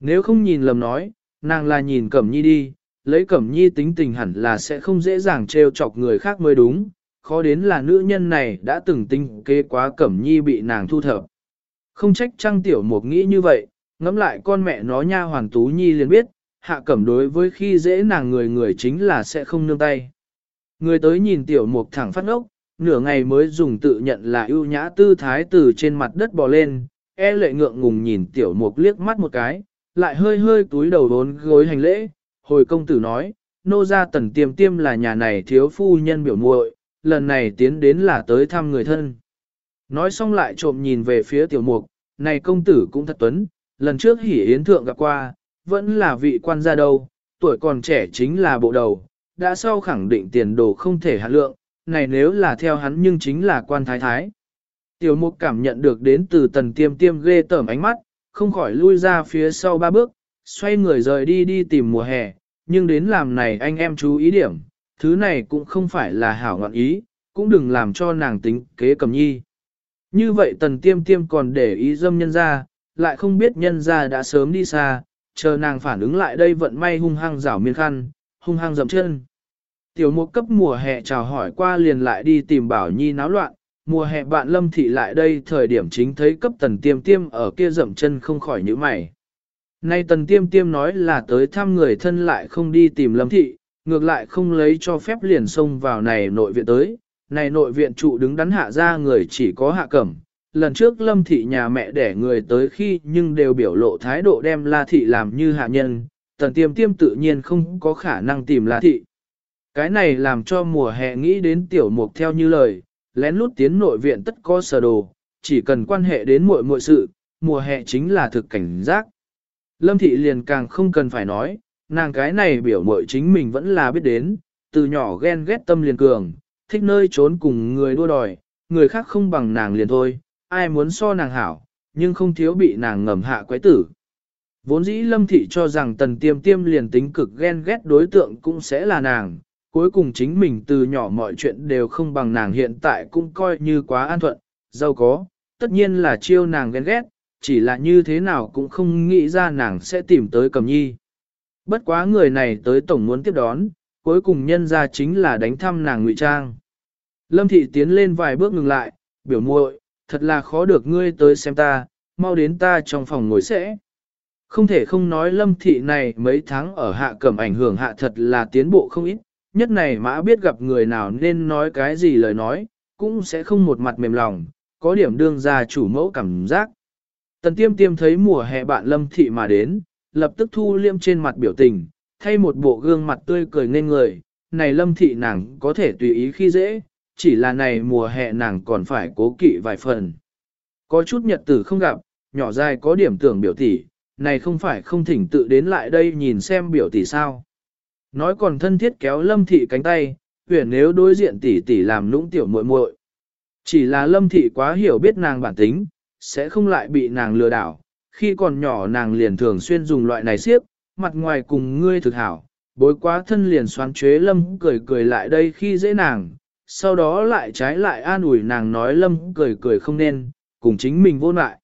Nếu không nhìn lầm nói, nàng là nhìn Cẩm Nhi đi, lấy Cẩm Nhi tính tình hẳn là sẽ không dễ dàng trêu chọc người khác mới đúng, khó đến là nữ nhân này đã từng tinh kế quá Cẩm Nhi bị nàng thu thập. Không trách trăng tiểu mục nghĩ như vậy, ngẫm lại con mẹ nó nha hoàn tú nhi liền biết, hạ cẩm đối với khi dễ nàng người người chính là sẽ không nương tay. Người tới nhìn tiểu mục thẳng phát ốc, nửa ngày mới dùng tự nhận là ưu nhã tư thái từ trên mặt đất bò lên, e lệ ngượng ngùng nhìn tiểu mục liếc mắt một cái, lại hơi hơi túi đầu vốn gối hành lễ, hồi công tử nói, nô gia tần tiêm tiêm là nhà này thiếu phu nhân biểu muội, lần này tiến đến là tới thăm người thân. Nói xong lại trộm nhìn về phía tiểu mục, này công tử cũng thật tuấn, lần trước hỉ yến thượng gặp qua, vẫn là vị quan gia đâu, tuổi còn trẻ chính là bộ đầu, đã sau khẳng định tiền đồ không thể hạ lượng, này nếu là theo hắn nhưng chính là quan thái thái. Tiểu mục cảm nhận được đến từ tần tiêm tiêm ghê tởm ánh mắt, không khỏi lui ra phía sau ba bước, xoay người rời đi đi tìm mùa hè, nhưng đến làm này anh em chú ý điểm, thứ này cũng không phải là hảo ngọn ý, cũng đừng làm cho nàng tính kế cầm nhi. Như vậy tần tiêm tiêm còn để ý dâm nhân ra, lại không biết nhân ra đã sớm đi xa, chờ nàng phản ứng lại đây vận may hung hăng rảo miên khăn, hung hăng dậm chân. Tiểu mục cấp mùa hè chào hỏi qua liền lại đi tìm bảo nhi náo loạn, mùa hè bạn lâm thị lại đây thời điểm chính thấy cấp tần tiêm tiêm ở kia dậm chân không khỏi nhíu mày. Nay tần tiêm tiêm nói là tới thăm người thân lại không đi tìm lâm thị, ngược lại không lấy cho phép liền xông vào này nội viện tới, này nội viện trụ đứng đắn hạ ra người chỉ có hạ cẩm. Lần trước lâm thị nhà mẹ đẻ người tới khi nhưng đều biểu lộ thái độ đem la thị làm như hạ nhân, tần tiêm tiêm tự nhiên không có khả năng tìm la thị. Cái này làm cho mùa hè nghĩ đến tiểu mục theo như lời, lén lút tiến nội viện tất có sở đồ, chỉ cần quan hệ đến muội muội sự, mùa hè chính là thực cảnh giác. Lâm thị liền càng không cần phải nói, nàng cái này biểu mội chính mình vẫn là biết đến, từ nhỏ ghen ghét tâm liền cường, thích nơi trốn cùng người đua đòi, người khác không bằng nàng liền thôi, ai muốn so nàng hảo, nhưng không thiếu bị nàng ngầm hạ quái tử. Vốn dĩ lâm thị cho rằng tần tiêm tiêm liền tính cực ghen ghét đối tượng cũng sẽ là nàng, cuối cùng chính mình từ nhỏ mọi chuyện đều không bằng nàng hiện tại cũng coi như quá an thuận, giàu có, tất nhiên là chiêu nàng ghen ghét, chỉ là như thế nào cũng không nghĩ ra nàng sẽ tìm tới cầm nhi. Bất quá người này tới tổng muốn tiếp đón, cuối cùng nhân ra chính là đánh thăm nàng ngụy trang. Lâm thị tiến lên vài bước ngừng lại, biểu muội, thật là khó được ngươi tới xem ta, mau đến ta trong phòng ngồi sẽ. Không thể không nói lâm thị này mấy tháng ở hạ cẩm ảnh hưởng hạ thật là tiến bộ không ít, nhất này mã biết gặp người nào nên nói cái gì lời nói, cũng sẽ không một mặt mềm lòng, có điểm đương ra chủ mẫu cảm giác. Tần tiêm tiêm thấy mùa hè bạn lâm thị mà đến, lập tức thu liêm trên mặt biểu tình, thay một bộ gương mặt tươi cười nên người, này lâm thị nàng có thể tùy ý khi dễ, chỉ là này mùa hè nàng còn phải cố kỵ vài phần. Có chút nhật tử không gặp, nhỏ dài có điểm tưởng biểu tỷ, này không phải không thỉnh tự đến lại đây nhìn xem biểu tỷ sao. Nói còn thân thiết kéo lâm thị cánh tay, huyền nếu đối diện tỷ tỷ làm nũng tiểu muội muội. Chỉ là lâm thị quá hiểu biết nàng bản tính, sẽ không lại bị nàng lừa đảo. Khi còn nhỏ nàng liền thường xuyên dùng loại này siếp, mặt ngoài cùng ngươi thực hảo, bối quá thân liền xoắn chế lâm cười cười lại đây khi dễ nàng, sau đó lại trái lại an ủi nàng nói lâm cười cười không nên, cùng chính mình vô lại.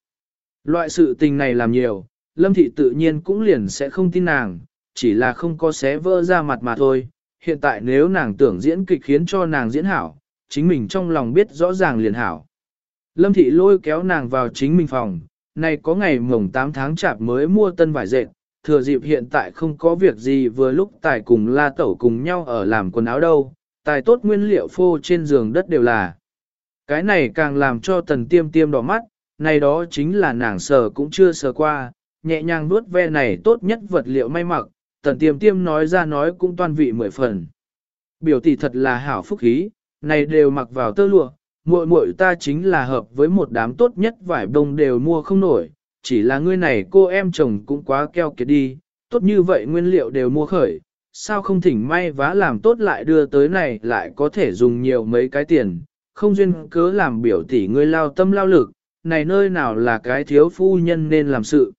Loại sự tình này làm nhiều, lâm thị tự nhiên cũng liền sẽ không tin nàng, chỉ là không có xé vỡ ra mặt mà thôi. Hiện tại nếu nàng tưởng diễn kịch khiến cho nàng diễn hảo, chính mình trong lòng biết rõ ràng liền hảo. Lâm thị lôi kéo nàng vào chính mình phòng, này có ngày mồng 8 tháng chạp mới mua tân vải dệt, thừa dịp hiện tại không có việc gì vừa lúc tài cùng la tẩu cùng nhau ở làm quần áo đâu, tài tốt nguyên liệu phô trên giường đất đều là. Cái này càng làm cho tần tiêm tiêm đỏ mắt, này đó chính là nàng sờ cũng chưa sờ qua, nhẹ nhàng nuốt ve này tốt nhất vật liệu may mặc, tần tiêm tiêm nói ra nói cũng toan vị mười phần. Biểu tỷ thật là hảo phúc khí, này đều mặc vào tơ lụa, muội muội ta chính là hợp với một đám tốt nhất vải bông đều mua không nổi, chỉ là ngươi này cô em chồng cũng quá keo kiệt đi, tốt như vậy nguyên liệu đều mua khởi, sao không thỉnh may vá làm tốt lại đưa tới này lại có thể dùng nhiều mấy cái tiền, không duyên cớ làm biểu tỷ ngươi lao tâm lao lực, này nơi nào là cái thiếu phu nhân nên làm sự.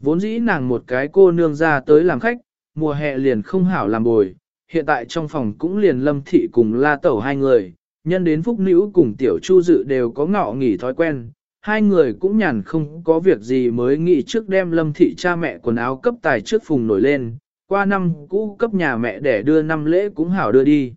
Vốn dĩ nàng một cái cô nương ra tới làm khách, mùa hè liền không hảo làm bồi, hiện tại trong phòng cũng liền lâm thị cùng la tẩu hai người, nhân đến phúc nữ cùng tiểu chu dự đều có ngọ nghỉ thói quen, hai người cũng nhàn không có việc gì mới nghĩ trước đem lâm thị cha mẹ quần áo cấp tài trước phùng nổi lên, qua năm cũ cấp nhà mẹ để đưa năm lễ cũng hảo đưa đi.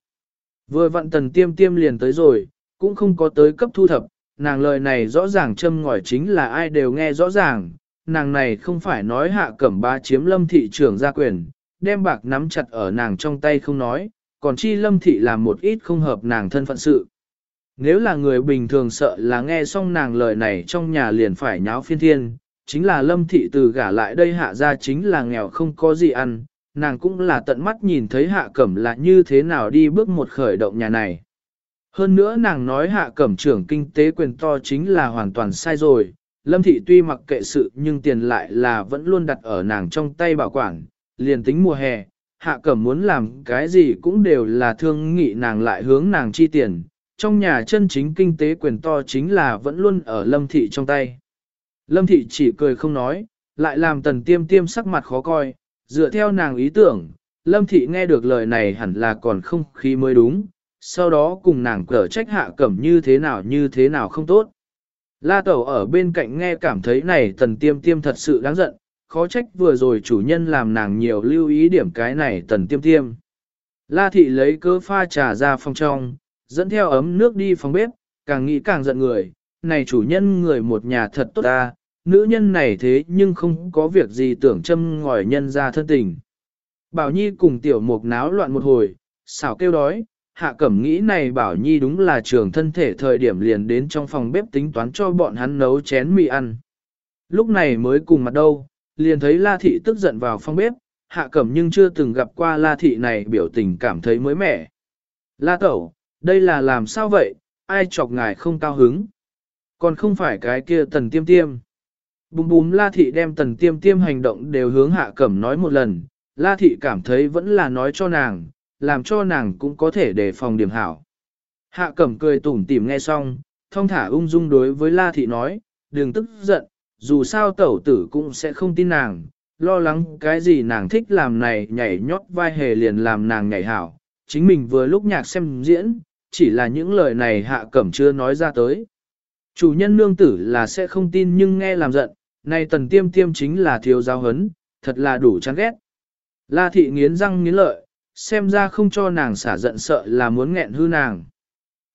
Vừa vận tần tiêm tiêm liền tới rồi, cũng không có tới cấp thu thập, nàng lời này rõ ràng châm ngòi chính là ai đều nghe rõ ràng, nàng này không phải nói hạ cẩm ba chiếm lâm thị trưởng gia quyền, đem bạc nắm chặt ở nàng trong tay không nói, còn chi lâm thị làm một ít không hợp nàng thân phận sự. Nếu là người bình thường sợ là nghe xong nàng lời này trong nhà liền phải nháo phiên thiên, chính là lâm thị từ gả lại đây hạ ra chính là nghèo không có gì ăn, nàng cũng là tận mắt nhìn thấy hạ cẩm là như thế nào đi bước một khởi động nhà này. Hơn nữa nàng nói hạ cẩm trưởng kinh tế quyền to chính là hoàn toàn sai rồi, lâm thị tuy mặc kệ sự nhưng tiền lại là vẫn luôn đặt ở nàng trong tay bảo quản, liền tính mùa hè, hạ cẩm muốn làm cái gì cũng đều là thương nghị nàng lại hướng nàng chi tiền, trong nhà chân chính kinh tế quyền to chính là vẫn luôn ở lâm thị trong tay. Lâm thị chỉ cười không nói, lại làm tần tiêm tiêm sắc mặt khó coi, dựa theo nàng ý tưởng, lâm thị nghe được lời này hẳn là còn không khí mới đúng, sau đó cùng nàng cở trách hạ cẩm như thế nào như thế nào không tốt. La tẩu ở bên cạnh nghe cảm thấy này tần tiêm tiêm thật sự đáng giận, khó trách vừa rồi chủ nhân làm nàng nhiều lưu ý điểm cái này tần tiêm tiêm. La thị lấy cơ pha trà ra phòng trong, dẫn theo ấm nước đi phòng bếp, càng nghĩ càng giận người, này chủ nhân người một nhà thật tốt ta, nữ nhân này thế nhưng không có việc gì tưởng châm ngòi nhân ra thân tình. Bảo Nhi cùng tiểu mục náo loạn một hồi, xảo kêu đói, hạ cẩm nghĩ này Bảo Nhi đúng là trường thân thể thời điểm liền đến trong phòng bếp tính toán cho bọn hắn nấu chén mì ăn. Lúc này mới cùng mặt đâu, liền thấy La Thị tức giận vào phòng bếp, hạ cẩm nhưng chưa từng gặp qua La Thị này biểu tình cảm thấy mới mẻ. La Tẩu, đây là làm sao vậy, ai chọc ngài không cao hứng. Còn không phải cái kia tần tiêm tiêm. Bùm bùm La Thị đem tần tiêm tiêm hành động đều hướng hạ cẩm nói một lần, La Thị cảm thấy vẫn là nói cho nàng, làm cho nàng cũng có thể đề phòng điểm hảo. Hạ cẩm cười tủm tỉm nghe xong, thông thả ung dung đối với La Thị nói, đừng tức giận, dù sao tẩu tử cũng sẽ không tin nàng, lo lắng cái gì nàng thích làm này nhảy nhót vai hề liền làm nàng nhảy hảo, chính mình vừa lúc nhạc xem diễn, chỉ là những lời này hạ cẩm chưa nói ra tới. Chủ nhân nương tử là sẽ không tin nhưng nghe làm giận, này tần tiêm tiêm chính là thiếu giáo hấn, thật là đủ chán ghét. La thị nghiến răng nghiến lợi, xem ra không cho nàng xả giận sợ là muốn nghẹn hư nàng.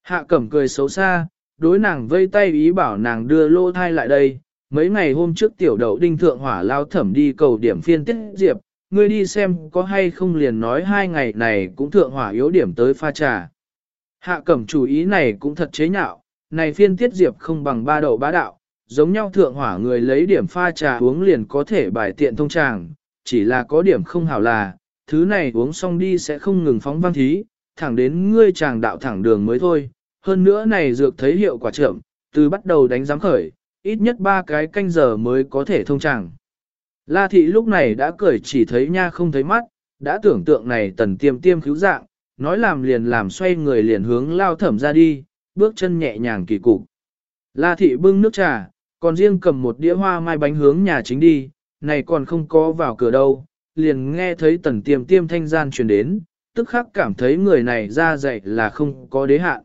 Hạ cẩm cười xấu xa, đối nàng vây tay ý bảo nàng đưa lô thai lại đây. Mấy ngày hôm trước tiểu đậu đinh thượng hỏa lao thẩm đi cầu điểm phiên tiết diệp, ngươi đi xem có hay không liền nói hai ngày này cũng thượng hỏa yếu điểm tới pha trà. Hạ cẩm chủ ý này cũng thật chế nhạo, này phiên tiết diệp không bằng ba đậu bá đạo, giống nhau thượng hỏa người lấy điểm pha trà uống liền có thể bài tiện thông tràng, chỉ là có điểm không hảo là, thứ này uống xong đi sẽ không ngừng phóng văn thí, thẳng đến ngươi chàng đạo thẳng đường mới thôi. Hơn nữa này dược thấy hiệu quả chậm, từ bắt đầu đánh giám khởi, ít nhất ba cái canh giờ mới có thể thông chẳng. La thị lúc này đã cười chỉ thấy nha không thấy mắt, đã tưởng tượng này tần tiêm tiêm cứu dạng, nói làm liền làm xoay người liền hướng lao thẩm ra đi, bước chân nhẹ nhàng kỳ cục. La thị bưng nước trà, còn riêng cầm một đĩa hoa mai bánh hướng nhà chính đi, này còn không có vào cửa đâu, liền nghe thấy tần tiêm tiêm thanh gian truyền đến, tức khắc cảm thấy người này ra dạy là không có đế hạn.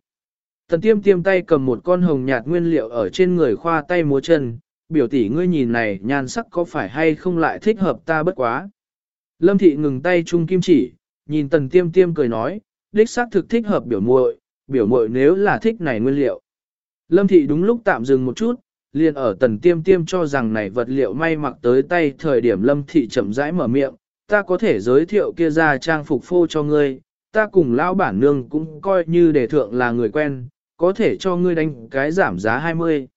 Tần tiêm tiêm tay cầm một con hồng nhạt nguyên liệu ở trên người khoa tay múa chân, biểu tỷ ngươi nhìn này nhan sắc có phải hay không lại thích hợp ta bất quá. Lâm thị ngừng tay chung kim chỉ, nhìn tần tiêm tiêm cười nói, đích xác thực thích hợp biểu muội, biểu muội nếu là thích này nguyên liệu. Lâm thị đúng lúc tạm dừng một chút, liền ở tần tiêm tiêm cho rằng này vật liệu may mặc tới tay thời điểm lâm thị chậm rãi mở miệng, ta có thể giới thiệu kia ra trang phục phô cho ngươi, ta cùng lão bản nương cũng coi như đề thượng là người quen, có thể cho ngươi đánh cái giảm giá 20.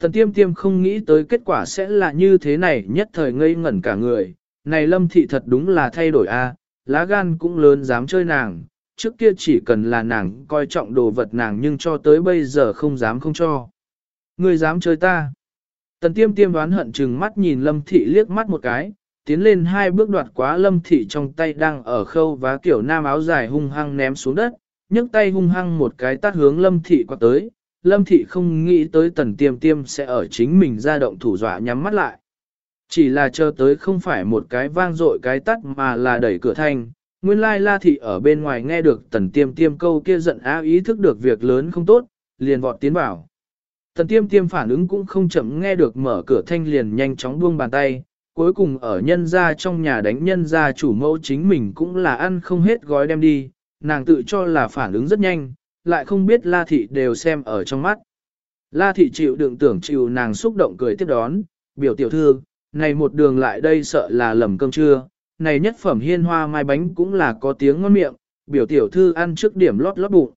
Tần tiêm tiêm không nghĩ tới kết quả sẽ là như thế này nhất thời ngây ngẩn cả người, này lâm thị thật đúng là thay đổi a, lá gan cũng lớn dám chơi nàng, trước kia chỉ cần là nàng coi trọng đồ vật nàng nhưng cho tới bây giờ không dám không cho. Ngươi dám chơi ta. Tần tiêm tiêm đoán hận chừng mắt nhìn lâm thị liếc mắt một cái, tiến lên hai bước đoạt quá lâm thị trong tay đang ở khâu vá kiểu nam áo dài hung hăng ném xuống đất, nhấc tay hung hăng một cái tát hướng lâm thị qua tới. Lâm thị không nghĩ tới tần tiêm tiêm sẽ ở chính mình ra động thủ dọa nhắm mắt lại. Chỉ là chờ tới không phải một cái vang dội cái tắt mà là đẩy cửa thanh. Nguyên lai la thị ở bên ngoài nghe được tần tiêm tiêm câu kia giận á ý thức được việc lớn không tốt, liền vọt tiến vào. Tần tiêm tiêm phản ứng cũng không chậm nghe được mở cửa thanh liền nhanh chóng buông bàn tay, cuối cùng ở nhân gia trong nhà đánh nhân gia chủ mẫu chính mình cũng là ăn không hết gói đem đi, nàng tự cho là phản ứng rất nhanh, lại không biết la thị đều xem ở trong mắt. La thị chịu đựng tưởng chịu nàng xúc động cười tiếp đón, biểu tiểu thư, này một đường lại đây sợ là lầm cơm trưa, này nhất phẩm hiên hoa mai bánh cũng là có tiếng ngon miệng, biểu tiểu thư ăn trước điểm lót lót bụng.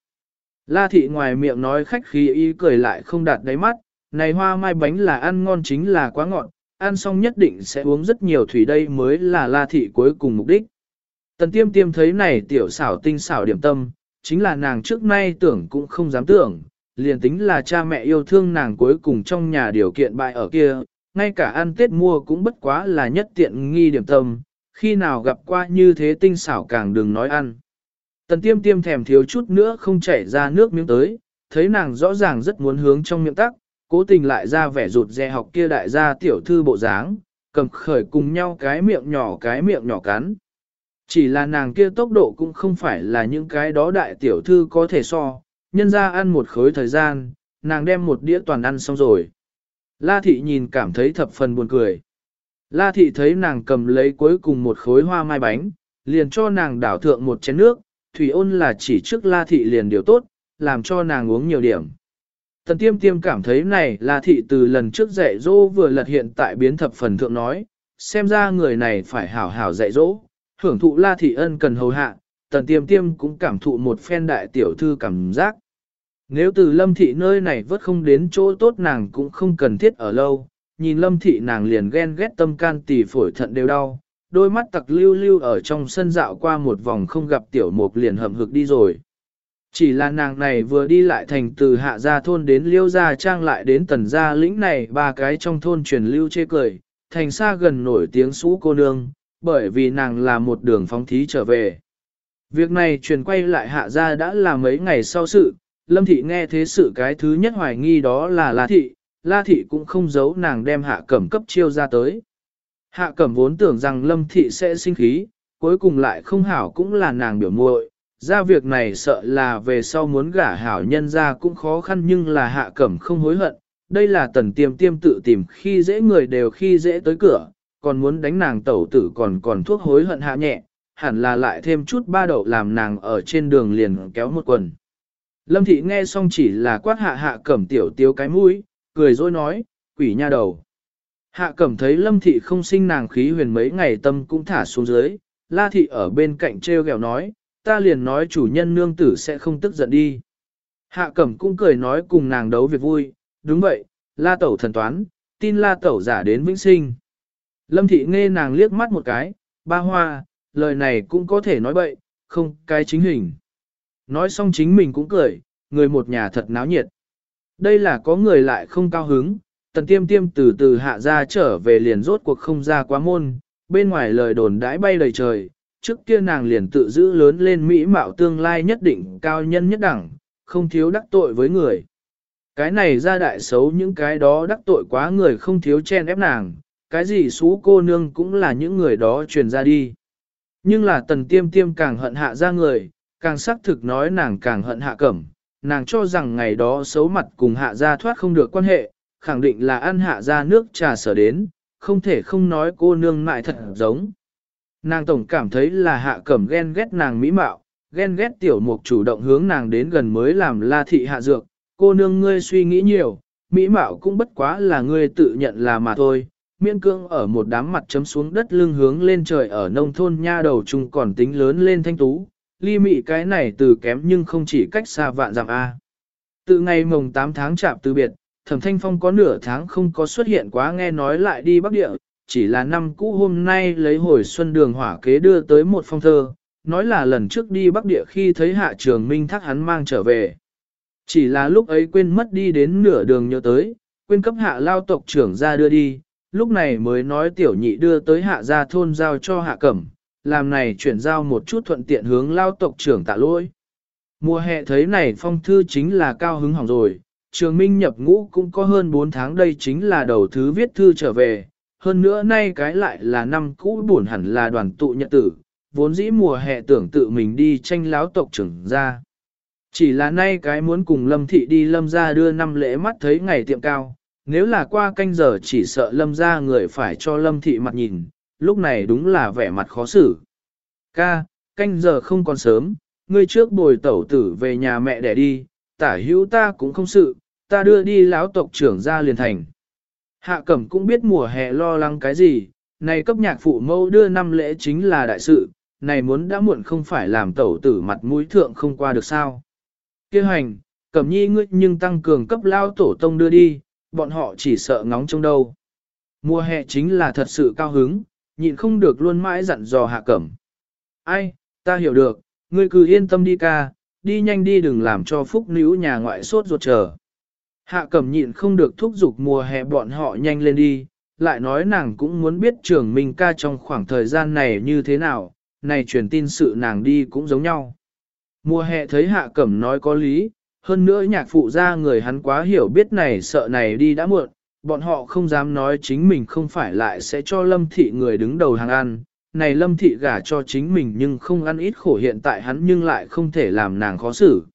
La thị ngoài miệng nói khách khí y cười lại không đạt đáy mắt, này hoa mai bánh là ăn ngon chính là quá ngọt, ăn xong nhất định sẽ uống rất nhiều thủy đây mới là la thị cuối cùng mục đích. Tần tiêm tiêm thấy này tiểu xảo tinh xảo điểm tâm, chính là nàng trước nay tưởng cũng không dám tưởng, liền tính là cha mẹ yêu thương nàng cuối cùng trong nhà điều kiện bại ở kia, ngay cả ăn tết mua cũng bất quá là nhất tiện nghi điểm tâm, khi nào gặp qua như thế tinh xảo càng đừng nói ăn. Tần tiêm tiêm thèm thiếu chút nữa không chảy ra nước miếng tới, thấy nàng rõ ràng rất muốn hướng trong miệng tắc, cố tình lại ra vẻ rụt rè học kia đại gia tiểu thư bộ dáng, cầm khởi cùng nhau cái miệng nhỏ cái miệng nhỏ cắn. Chỉ là nàng kia tốc độ cũng không phải là những cái đó đại tiểu thư có thể so, nhân ra ăn một khối thời gian, nàng đem một đĩa toàn ăn xong rồi. La thị nhìn cảm thấy thập phần buồn cười. La thị thấy nàng cầm lấy cuối cùng một khối hoa mai bánh, liền cho nàng đảo thượng một chén nước, thủy ôn là chỉ trước la thị liền điều tốt, làm cho nàng uống nhiều điểm. Tần tiêm tiêm cảm thấy này là thị từ lần trước dạy dỗ vừa lật hiện tại biến thập phần thượng nói, xem ra người này phải hảo hảo dạy dỗ, hưởng thụ la thị ân cần hầu hạ, tần tiêm tiêm cũng cảm thụ một phen đại tiểu thư cảm giác. Nếu từ lâm thị nơi này vớt không đến chỗ tốt nàng cũng không cần thiết ở lâu, nhìn lâm thị nàng liền ghen ghét tâm can tỳ phổi thận đều đau, đôi mắt tặc lưu lưu ở trong sân dạo qua một vòng không gặp tiểu mục liền hầm hực đi rồi. Chỉ là nàng này vừa đi lại thành từ hạ gia thôn đến liêu gia trang lại đến tần gia lĩnh này ba cái trong thôn truyền lưu chê cười, thành xa gần nổi tiếng xú cô nương, bởi vì nàng là một đường phóng thí trở về. Việc này truyền quay lại hạ gia đã là mấy ngày sau sự, lâm thị nghe thế sự cái thứ nhất hoài nghi đó là la thị, la thị cũng không giấu nàng đem hạ cẩm cấp chiêu ra tới. Hạ cẩm vốn tưởng rằng lâm thị sẽ sinh khí, cuối cùng lại không hảo cũng là nàng biểu muội ra việc này sợ là về sau muốn gả hảo nhân ra cũng khó khăn nhưng là hạ cẩm không hối hận. Đây là tần tiêm tiêm tự tìm khi dễ người đều khi dễ tới cửa, còn muốn đánh nàng tẩu tử còn còn thuốc hối hận hạ nhẹ, hẳn là lại thêm chút ba đậu làm nàng ở trên đường liền kéo một quần. Lâm thị nghe xong chỉ là quát hạ hạ cẩm tiểu tiếu cái mũi, cười dối nói, quỷ nha đầu. Hạ cẩm thấy lâm thị không sinh nàng khí huyền mấy ngày tâm cũng thả xuống dưới, la thị ở bên cạnh treo gẹo nói, ta liền nói chủ nhân nương tử sẽ không tức giận đi. Hạ cẩm cũng cười nói cùng nàng đấu việc vui, đúng vậy, la tẩu thần toán, tin la tẩu giả đến vĩnh sinh. Lâm thị nghe nàng liếc mắt một cái, ba hoa, lời này cũng có thể nói bậy, không cái chính hình. Nói xong chính mình cũng cười, người một nhà thật náo nhiệt. Đây là có người lại không cao hứng, tần tiêm tiêm từ từ hạ ra trở về liền rốt cuộc không ra quá môn, bên ngoài lời đồn đãi bay đầy trời, trước kia nàng liền tự giữ lớn lên mỹ mạo tương lai nhất định cao nhân nhất đẳng, không thiếu đắc tội với người. Cái này ra đại xấu những cái đó đắc tội quá người không thiếu chen ép nàng, cái gì xú cô nương cũng là những người đó truyền ra đi. Nhưng là tần tiêm tiêm càng hận hạ ra người, càng xác thực nói nàng càng hận hạ cẩm, nàng cho rằng ngày đó xấu mặt cùng hạ ra thoát không được quan hệ, khẳng định là ăn hạ ra nước trà sở đến, không thể không nói cô nương mại thật giống. Nàng tổng cảm thấy là hạ cẩm ghen ghét nàng mỹ mạo, ghen ghét tiểu mục chủ động hướng nàng đến gần mới làm la thị hạ dược, cô nương ngươi suy nghĩ nhiều, mỹ mạo cũng bất quá là ngươi tự nhận là mà thôi. Miên cương ở một đám mặt chấm xuống đất lưng hướng lên trời ở nông thôn nha đầu chung còn tính lớn lên thanh tú, ly mị cái này từ kém nhưng không chỉ cách xa vạn dặm A. Từ ngày mồng 8 tháng chạm từ biệt, thẩm thanh phong có nửa tháng không có xuất hiện quá nghe nói lại đi bắc địa, chỉ là năm cũ hôm nay lấy hồi xuân đường hỏa kế đưa tới một phong thơ, nói là lần trước đi bắc địa khi thấy hạ trường minh thác hắn mang trở về. Chỉ là lúc ấy quên mất đi đến nửa đường nhớ tới, quên cấp hạ lao tộc trưởng ra đưa đi, lúc này mới nói tiểu nhị đưa tới hạ gia thôn giao cho hạ cẩm, làm này chuyển giao một chút thuận tiện hướng lao tộc trưởng tạ lỗi. Mùa hè thấy này phong thư chính là cao hứng hỏng rồi, trường minh nhập ngũ cũng có hơn 4 tháng đây chính là đầu thứ viết thư trở về, hơn nữa nay cái lại là năm cũ buồn hẳn là đoàn tụ nhật tử, vốn dĩ mùa hè tưởng tự mình đi tranh láo tộc trưởng ra. Chỉ là nay cái muốn cùng lâm thị đi lâm ra đưa năm lễ mắt thấy ngày tiệm cao, nếu là qua canh giờ chỉ sợ lâm ra người phải cho lâm thị mặt nhìn, lúc này đúng là vẻ mặt khó xử. Ca, canh giờ không còn sớm, ngươi trước bồi tẩu tử về nhà mẹ để đi, tả hữu ta cũng không sự, ta đưa đi lão tộc trưởng ra liền thành. Hạ cẩm cũng biết mùa hè lo lắng cái gì, này cấp nhạc phụ mâu đưa năm lễ chính là đại sự, này muốn đã muộn không phải làm tẩu tử mặt mũi thượng không qua được sao. Kêu hành, cẩm nhi ngươi nhưng tăng cường cấp lao tổ tông đưa đi, bọn họ chỉ sợ ngóng trông đâu. Mùa hè chính là thật sự cao hứng, nhịn không được luôn mãi dặn dò hạ cẩm. Ai, ta hiểu được, ngươi cứ yên tâm đi ca, đi nhanh đi đừng làm cho phúc níu nhà ngoại sốt ruột chờ. Hạ cẩm nhịn không được thúc giục mùa hè bọn họ nhanh lên đi, lại nói nàng cũng muốn biết trưởng mình ca trong khoảng thời gian này như thế nào, này truyền tin sự nàng đi cũng giống nhau. Mùa hè thấy hạ cẩm nói có lý, hơn nữa nhạc phụ ra người hắn quá hiểu biết này sợ này đi đã muộn, bọn họ không dám nói chính mình không phải lại sẽ cho lâm thị người đứng đầu hàng ăn. Này lâm thị gả cho chính mình nhưng không ăn ít khổ hiện tại hắn nhưng lại không thể làm nàng khó xử.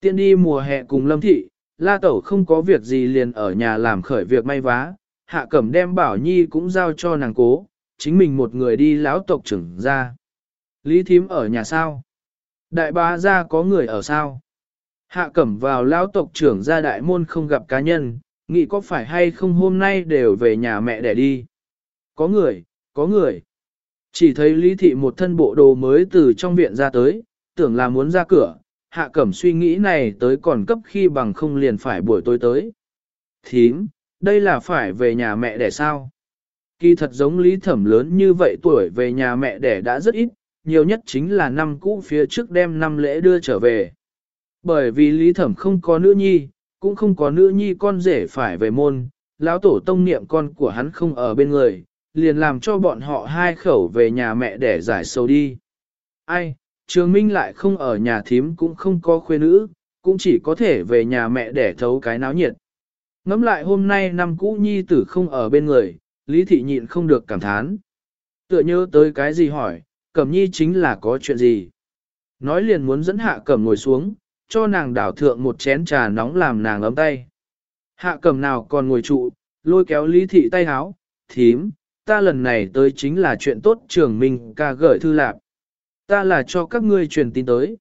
Tiện đi mùa hè cùng lâm thị, la tẩu không có việc gì liền ở nhà làm khởi việc may vá, hạ cẩm đem bảo nhi cũng giao cho nàng cố, chính mình một người đi lão tộc trưởng ra. Lý thím ở nhà sao? Đại bá ra có người ở sao? Hạ cẩm vào lão tộc trưởng ra đại môn không gặp cá nhân, nghĩ có phải hay không hôm nay đều về nhà mẹ để đi. Có người, có người. Chỉ thấy Lý Thị một thân bộ đồ mới từ trong viện ra tới, tưởng là muốn ra cửa, hạ cẩm suy nghĩ này tới còn cấp khi bằng không liền phải buổi tối tới. Thím, đây là phải về nhà mẹ để sao? Kỳ thật giống Lý Thẩm lớn như vậy tuổi về nhà mẹ đẻ đã rất ít, nhiều nhất chính là năm cũ phía trước đem năm lễ đưa trở về. Bởi vì Lý Thẩm không có nữ nhi, cũng không có nữ nhi con rể phải về môn, lão tổ tông niệm con của hắn không ở bên người, liền làm cho bọn họ hai khẩu về nhà mẹ để giải sầu đi. Ai, Trường Minh lại không ở nhà thím cũng không có khuê nữ, cũng chỉ có thể về nhà mẹ để thấu cái náo nhiệt. Ngắm lại hôm nay năm cũ nhi tử không ở bên người, Lý Thị nhịn không được cảm thán. Tựa nhớ tới cái gì hỏi, Cẩm Nhi chính là có chuyện gì. Nói liền muốn dẫn Hạ Cẩm ngồi xuống, cho nàng đảo thượng một chén trà nóng làm nàng ấm tay. Hạ cầm nào còn ngồi trụ, lôi kéo Lý Thị tay háo, thím, ta lần này tới chính là chuyện tốt trường minh ca gửi thư lạc. Ta là cho các ngươi truyền tin tới.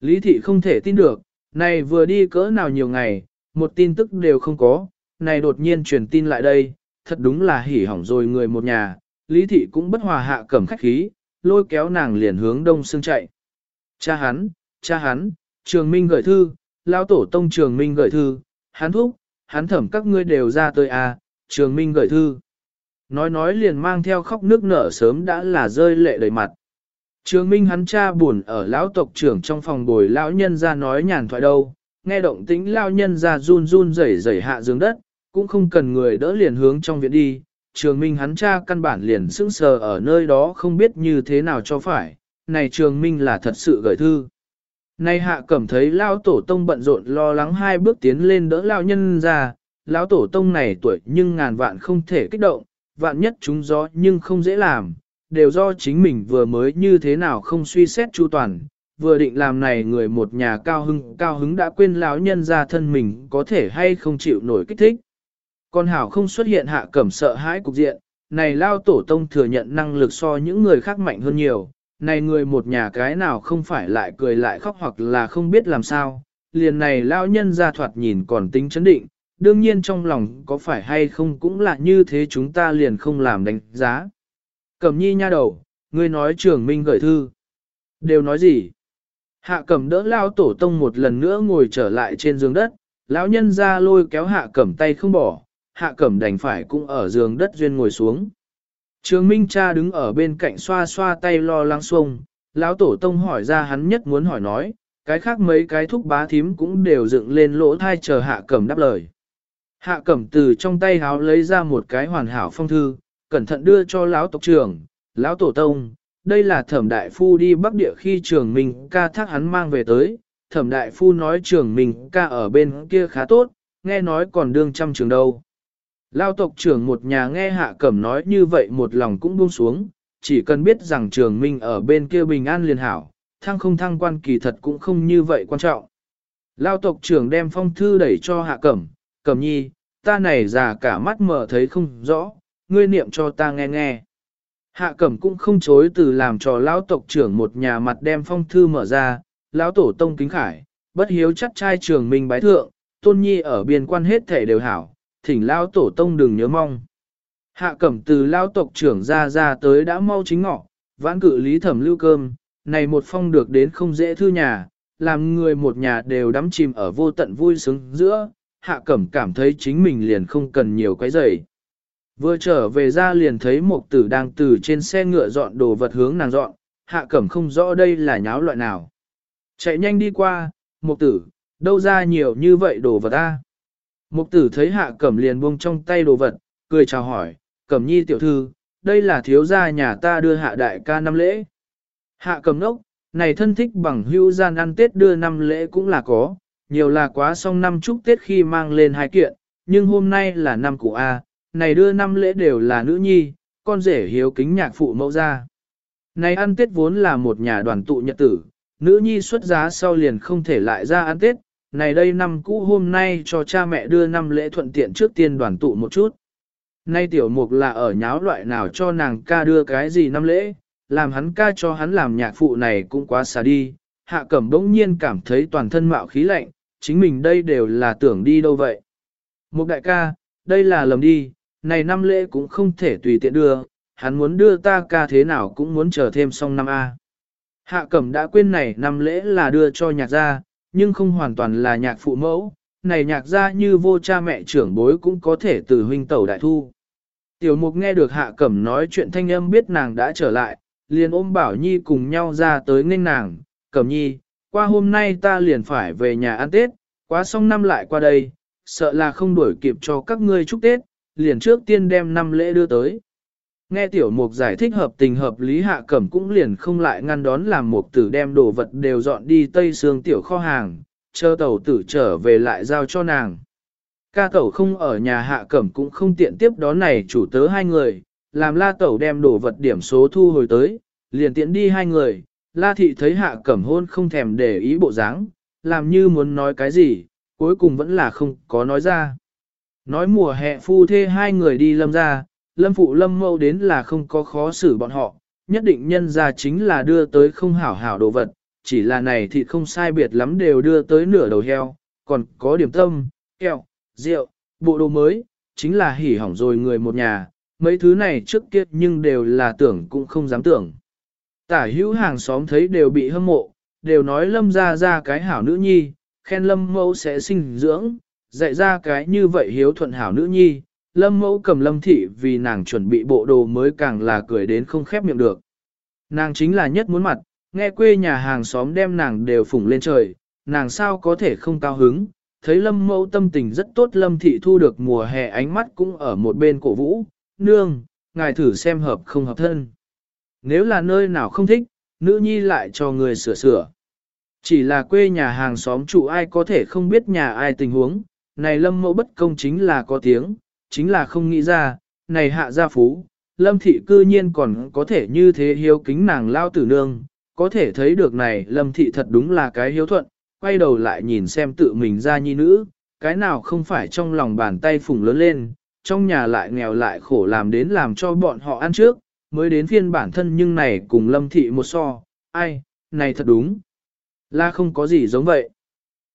Lý thị không thể tin được, này vừa đi cỡ nào nhiều ngày, một tin tức đều không có, này đột nhiên truyền tin lại đây, thật đúng là hỉ hỏng rồi người một nhà, Lý thị cũng bất hòa hạ cẩm khách khí, lôi kéo nàng liền hướng đông xương chạy. Cha hắn, cha hắn, trường minh gửi thư, lao tổ tông trường minh gửi thư, hắn thúc, hắn thẩm các ngươi đều ra tới à, trường minh gửi thư. Nói nói liền mang theo khóc nước nở sớm đã là rơi lệ đầy mặt. Trường minh hắn cha buồn ở lão tộc trưởng trong phòng bồi lão nhân ra nói nhàn thoại đâu, nghe động tĩnh lão nhân ra run run rẩy rẩy hạ giường đất, cũng không cần người đỡ liền hướng trong viện đi. Trường minh hắn cha căn bản liền sững sờ ở nơi đó không biết như thế nào cho phải, này trường minh là thật sự gửi thư. Nay hạ cẩm thấy lão tổ tông bận rộn lo lắng hai bước tiến lên đỡ lão nhân ra, lão tổ tông này tuổi nhưng ngàn vạn không thể kích động, vạn nhất chúng gió nhưng không dễ làm, đều do chính mình vừa mới như thế nào không suy xét chu toàn, vừa định làm này người một nhà cao hứng cao hứng đã quên lão nhân ra thân mình có thể hay không chịu nổi kích thích. Con hảo không xuất hiện hạ cẩm sợ hãi cục diện, này lao tổ tông thừa nhận năng lực so những người khác mạnh hơn nhiều, này người một nhà cái nào không phải lại cười lại khóc hoặc là không biết làm sao, liền này lao nhân ra thoạt nhìn còn tính chấn định, đương nhiên trong lòng có phải hay không cũng là như thế chúng ta liền không làm đánh giá. Cẩm nhi nha đầu, ngươi nói trường minh gửi thư. Đều nói gì? Hạ cẩm đỡ lao tổ tông một lần nữa ngồi trở lại trên giường đất, lão nhân ra lôi kéo hạ cẩm tay không bỏ, hạ cẩm đành phải cũng ở giường đất duyên ngồi xuống. Trường Minh cha đứng ở bên cạnh xoa xoa tay lo lắng xuông, lão tổ tông hỏi ra hắn nhất muốn hỏi nói, cái khác mấy cái thúc bá thím cũng đều dựng lên lỗ thai chờ hạ cẩm đáp lời. Hạ cẩm từ trong tay háo lấy ra một cái hoàn hảo phong thư, cẩn thận đưa cho lão tộc trưởng, lão tổ tông, đây là thẩm đại phu đi bắc địa khi trường Minh ca thác hắn mang về tới, thẩm đại phu nói trường Minh ca ở bên kia khá tốt, nghe nói còn đương trăm trường đâu. Lao tộc trưởng một nhà nghe hạ cẩm nói như vậy một lòng cũng buông xuống, chỉ cần biết rằng trường minh ở bên kia bình an liền hảo, thăng không thăng quan kỳ thật cũng không như vậy quan trọng. Lao tộc trưởng đem phong thư đẩy cho hạ cẩm, cẩm nhi, ta này già cả mắt mở thấy không rõ, ngươi niệm cho ta nghe nghe. Hạ cẩm cũng không chối từ làm cho lão tộc trưởng một nhà mặt đem phong thư mở ra, lão tổ tông kính khải, bất hiếu chắc trai trường minh bái thượng, tôn nhi ở biên quan hết thể đều hảo, thỉnh lao tổ tông đừng nhớ mong. Hạ cẩm từ lao tộc trưởng ra ra tới đã mau chính ngọ, vãn cự lý thẩm lưu cơm, này một phong được đến không dễ thư nhà, làm người một nhà đều đắm chìm ở vô tận vui sướng giữa, hạ cẩm cảm thấy chính mình liền không cần nhiều cái rầy. Vừa trở về ra liền thấy một tử đang từ trên xe ngựa dọn đồ vật hướng nàng dọn, hạ cẩm không rõ đây là nháo loại nào. Chạy nhanh đi qua, một tử, đâu ra nhiều như vậy đồ vật ta. Mục tử thấy hạ cẩm liền buông trong tay đồ vật, cười chào hỏi, cẩm nhi tiểu thư, đây là thiếu gia nhà ta đưa hạ đại ca năm lễ. Hạ cẩm nốc, này thân thích bằng hữu gian ăn Tết đưa năm lễ cũng là có, nhiều là quá xong năm chúc Tết khi mang lên hai kiện, nhưng hôm nay là năm cụ A, này đưa năm lễ đều là nữ nhi, con rể hiếu kính nhạc phụ mẫu ra. Này ăn Tết vốn là một nhà đoàn tụ nhật tử, nữ nhi xuất giá sau liền không thể lại ra ăn Tết, này đây năm cũ hôm nay cho cha mẹ đưa năm lễ thuận tiện trước tiên đoàn tụ một chút. Nay tiểu mục là ở nháo loại nào cho nàng ca đưa cái gì năm lễ, làm hắn ca cho hắn làm nhạc phụ này cũng quá xa đi. Hạ cẩm bỗng nhiên cảm thấy toàn thân mạo khí lạnh, chính mình đây đều là tưởng đi đâu vậy. Mục đại ca, đây là lầm đi, này năm lễ cũng không thể tùy tiện đưa, hắn muốn đưa ta ca thế nào cũng muốn chờ thêm xong năm A. Hạ cẩm đã quên này năm lễ là đưa cho nhạc gia, nhưng không hoàn toàn là nhạc phụ mẫu, này nhạc ra như vô cha mẹ trưởng bối cũng có thể từ huynh tẩu đại thu. Tiểu mục nghe được hạ cẩm nói chuyện thanh âm biết nàng đã trở lại, liền ôm bảo nhi cùng nhau ra tới nghênh nàng, cẩm nhi, qua hôm nay ta liền phải về nhà ăn Tết, quá xong năm lại qua đây, sợ là không đuổi kịp cho các ngươi chúc Tết, liền trước tiên đem năm lễ đưa tới. Nghe tiểu mục giải thích hợp tình hợp lý hạ cẩm cũng liền không lại ngăn đón làm mục tử đem đồ vật đều dọn đi tây xương tiểu kho hàng, chờ tàu tử trở về lại giao cho nàng. Ca tẩu không ở nhà hạ cẩm cũng không tiện tiếp đón này chủ tớ hai người, làm la tẩu đem đồ vật điểm số thu hồi tới, liền tiện đi hai người, la thị thấy hạ cẩm hôn không thèm để ý bộ dáng, làm như muốn nói cái gì, cuối cùng vẫn là không có nói ra. Nói mùa hè phu thê hai người đi lâm ra, lâm phụ lâm mâu đến là không có khó xử bọn họ, nhất định nhân ra chính là đưa tới không hảo hảo đồ vật, chỉ là này thì không sai biệt lắm đều đưa tới nửa đầu heo, còn có điểm tâm, kẹo, rượu, bộ đồ mới, chính là hỉ hỏng rồi người một nhà, mấy thứ này trước kia nhưng đều là tưởng cũng không dám tưởng. Tả hữu hàng xóm thấy đều bị hâm mộ, đều nói lâm ra ra cái hảo nữ nhi, khen lâm mẫu sẽ sinh dưỡng, dạy ra cái như vậy hiếu thuận hảo nữ nhi, lâm mẫu cầm lâm thị vì nàng chuẩn bị bộ đồ mới càng là cười đến không khép miệng được. Nàng chính là nhất muốn mặt, nghe quê nhà hàng xóm đem nàng đều phủng lên trời, nàng sao có thể không cao hứng, thấy lâm mẫu tâm tình rất tốt lâm thị thu được mùa hè ánh mắt cũng ở một bên cổ vũ, nương, ngài thử xem hợp không hợp thân. Nếu là nơi nào không thích, nữ nhi lại cho người sửa sửa. Chỉ là quê nhà hàng xóm chủ ai có thể không biết nhà ai tình huống, này lâm mẫu bất công chính là có tiếng, chính là không nghĩ ra, này hạ gia phú, lâm thị cư nhiên còn có thể như thế hiếu kính nàng lao tử nương, có thể thấy được này lâm thị thật đúng là cái hiếu thuận, quay đầu lại nhìn xem tự mình ra nhi nữ, cái nào không phải trong lòng bàn tay phùng lớn lên, trong nhà lại nghèo lại khổ làm đến làm cho bọn họ ăn trước, mới đến phiên bản thân nhưng này cùng lâm thị một so, ai, này thật đúng, là không có gì giống vậy.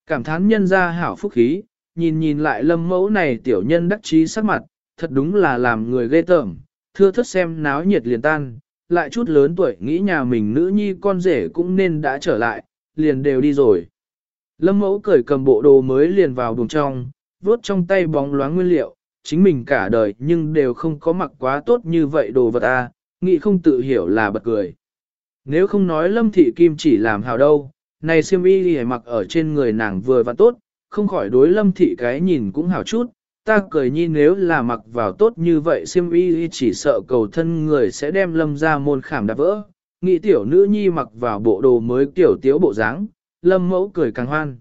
Cảm thán nhân ra hảo phúc khí, nhìn nhìn lại lâm mẫu này tiểu nhân đắc chí sắc mặt, thật đúng là làm người ghê tởm, thưa thất xem náo nhiệt liền tan, lại chút lớn tuổi nghĩ nhà mình nữ nhi con rể cũng nên đã trở lại, liền đều đi rồi. Lâm mẫu cởi cầm bộ đồ mới liền vào buồng trong, vuốt trong tay bóng loáng nguyên liệu, chính mình cả đời nhưng đều không có mặc quá tốt như vậy đồ vật a, nghĩ không tự hiểu là bật cười. Nếu không nói lâm thị kim chỉ làm hào đâu, này siêm y thì mặc ở trên người nàng vừa và tốt, không khỏi đối lâm thị cái nhìn cũng hảo chút, ta cười nhi nếu là mặc vào tốt như vậy siêm y chỉ sợ cầu thân người sẽ đem lâm ra môn khảm đạp vỡ, nghĩ tiểu nữ nhi mặc vào bộ đồ mới tiểu tiếu bộ dáng, lâm mẫu cười càng hoan.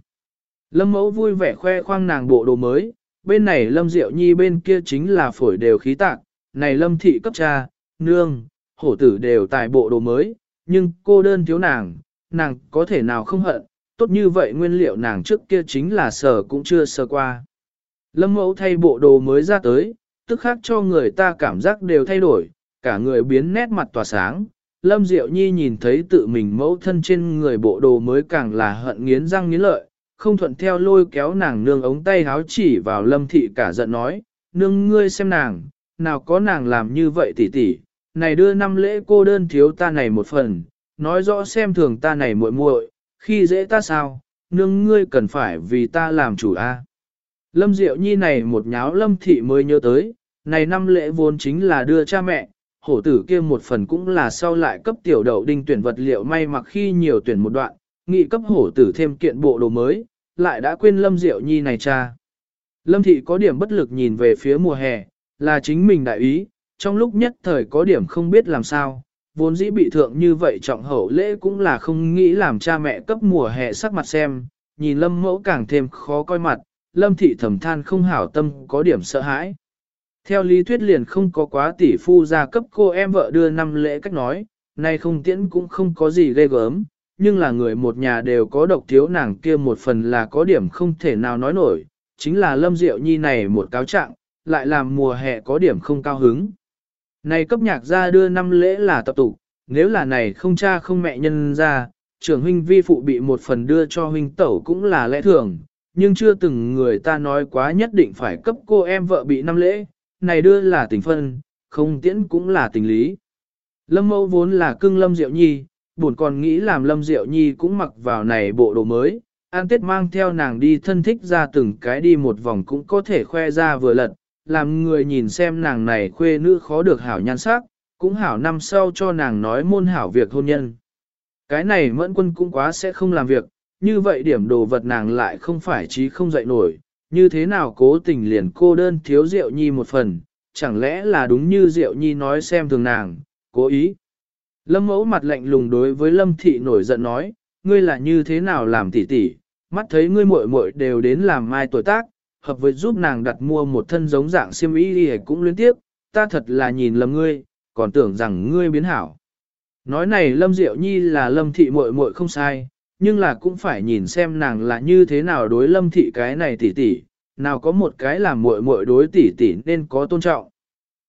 Lâm mẫu vui vẻ khoe khoang nàng bộ đồ mới, bên này lâm diệu nhi bên kia chính là phổi đều khí tạc, này lâm thị cấp cha, nương, hổ tử đều tài bộ đồ mới, nhưng cô đơn thiếu nàng, nàng có thể nào không hận, tốt như vậy nguyên liệu nàng trước kia chính là sở cũng chưa sơ qua. Lâm mẫu thay bộ đồ mới ra tới, tức khác cho người ta cảm giác đều thay đổi, cả người biến nét mặt tỏa sáng. Lâm Diệu Nhi nhìn thấy tự mình mẫu thân trên người bộ đồ mới càng là hận nghiến răng nghiến lợi, không thuận theo lôi kéo nàng nương ống tay háo chỉ vào Lâm Thị cả giận nói, nương ngươi xem nàng, nào có nàng làm như vậy tỷ tỷ, này đưa năm lễ cô đơn thiếu ta này một phần, nói rõ xem thường ta này muội muội, khi dễ ta sao, nương ngươi cần phải vì ta làm chủ a. Lâm Diệu Nhi này một nháo Lâm Thị mới nhớ tới, này năm lễ vốn chính là đưa cha mẹ, hổ tử kia một phần cũng là sau lại cấp tiểu đậu đinh tuyển vật liệu may mặc khi nhiều tuyển một đoạn, nghị cấp hổ tử thêm kiện bộ đồ mới, lại đã quên Lâm Diệu Nhi này cha. Lâm Thị có điểm bất lực nhìn về phía mùa hè, là chính mình đại ý, trong lúc nhất thời có điểm không biết làm sao, vốn dĩ bị thượng như vậy trọng hậu lễ cũng là không nghĩ làm cha mẹ cấp mùa hè sắc mặt xem, nhìn lâm mẫu càng thêm khó coi mặt, lâm thị thầm than không hảo tâm có điểm sợ hãi. Theo lý thuyết liền không có quá tỷ phu ra cấp cô em vợ đưa năm lễ cách nói, nay không tiễn cũng không có gì ghê gớm, nhưng là người một nhà đều có độc thiếu nàng kia một phần là có điểm không thể nào nói nổi, chính là lâm diệu nhi này một cáo trạng, lại làm mùa hè có điểm không cao hứng. Này cấp nhạc ra đưa năm lễ là tập tụ, nếu là này không cha không mẹ nhân ra, trưởng huynh vi phụ bị một phần đưa cho huynh tẩu cũng là lẽ thường, nhưng chưa từng người ta nói quá nhất định phải cấp cô em vợ bị năm lễ, này đưa là tình phân, không tiễn cũng là tình lý. Lâm mẫu vốn là cưng lâm diệu nhi, buồn còn nghĩ làm lâm diệu nhi cũng mặc vào này bộ đồ mới, an tết mang theo nàng đi thân thích ra từng cái đi một vòng cũng có thể khoe ra vừa lật, làm người nhìn xem nàng này khuê nữ khó được hảo nhan sắc, cũng hảo năm sau cho nàng nói môn hảo việc hôn nhân. Cái này mẫn quân cũng quá sẽ không làm việc, như vậy điểm đồ vật nàng lại không phải trí không dậy nổi, như thế nào cố tình liền cô đơn thiếu rượu nhi một phần, chẳng lẽ là đúng như rượu nhi nói xem thường nàng, cố ý. Lâm mẫu mặt lạnh lùng đối với lâm thị nổi giận nói, ngươi là như thế nào làm tỉ tỉ, mắt thấy ngươi muội muội đều đến làm mai tuổi tác, hợp với giúp nàng đặt mua một thân giống dạng xiêm y đi cũng liên tiếp, ta thật là nhìn lầm ngươi, còn tưởng rằng ngươi biến hảo. Nói này Lâm Diệu Nhi là Lâm Thị muội muội không sai, nhưng là cũng phải nhìn xem nàng là như thế nào đối Lâm Thị cái này tỉ tỉ, nào có một cái làm muội muội đối tỉ tỉ nên có tôn trọng.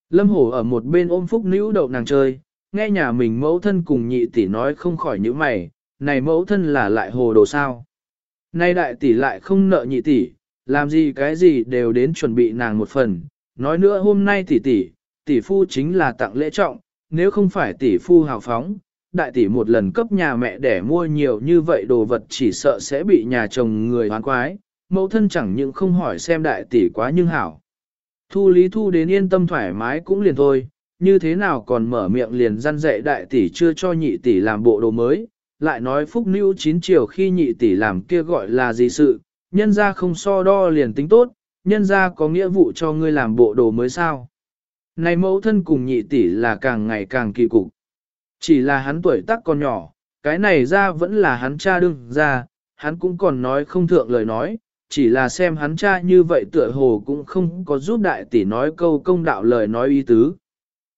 Lâm Hổ ở một bên ôm phúc nữ đậu nàng chơi, nghe nhà mình mẫu thân cùng nhị tỷ nói không khỏi những mày, này mẫu thân là lại hồ đồ sao. Nay đại tỷ lại không nợ nhị tỷ, làm gì cái gì đều đến chuẩn bị nàng một phần, nói nữa hôm nay tỷ tỷ, tỷ phu chính là tặng lễ trọng, nếu không phải tỷ phu hào phóng, đại tỷ một lần cấp nhà mẹ để mua nhiều như vậy đồ vật chỉ sợ sẽ bị nhà chồng người hoán quái, mẫu thân chẳng những không hỏi xem đại tỷ quá nhưng hảo. Thu lý thu đến yên tâm thoải mái cũng liền thôi, như thế nào còn mở miệng liền răn dạy đại tỷ chưa cho nhị tỷ làm bộ đồ mới, lại nói phúc nữ chín chiều khi nhị tỷ làm kia gọi là gì sự, nhân ra không so đo liền tính tốt, nhân ra có nghĩa vụ cho ngươi làm bộ đồ mới sao. Này mẫu thân cùng nhị tỷ là càng ngày càng kỳ cục. Chỉ là hắn tuổi tác còn nhỏ, cái này ra vẫn là hắn cha đương ra, hắn cũng còn nói không thượng lời nói, chỉ là xem hắn cha như vậy tựa hồ cũng không có giúp đại tỷ nói câu công đạo lời nói ý tứ.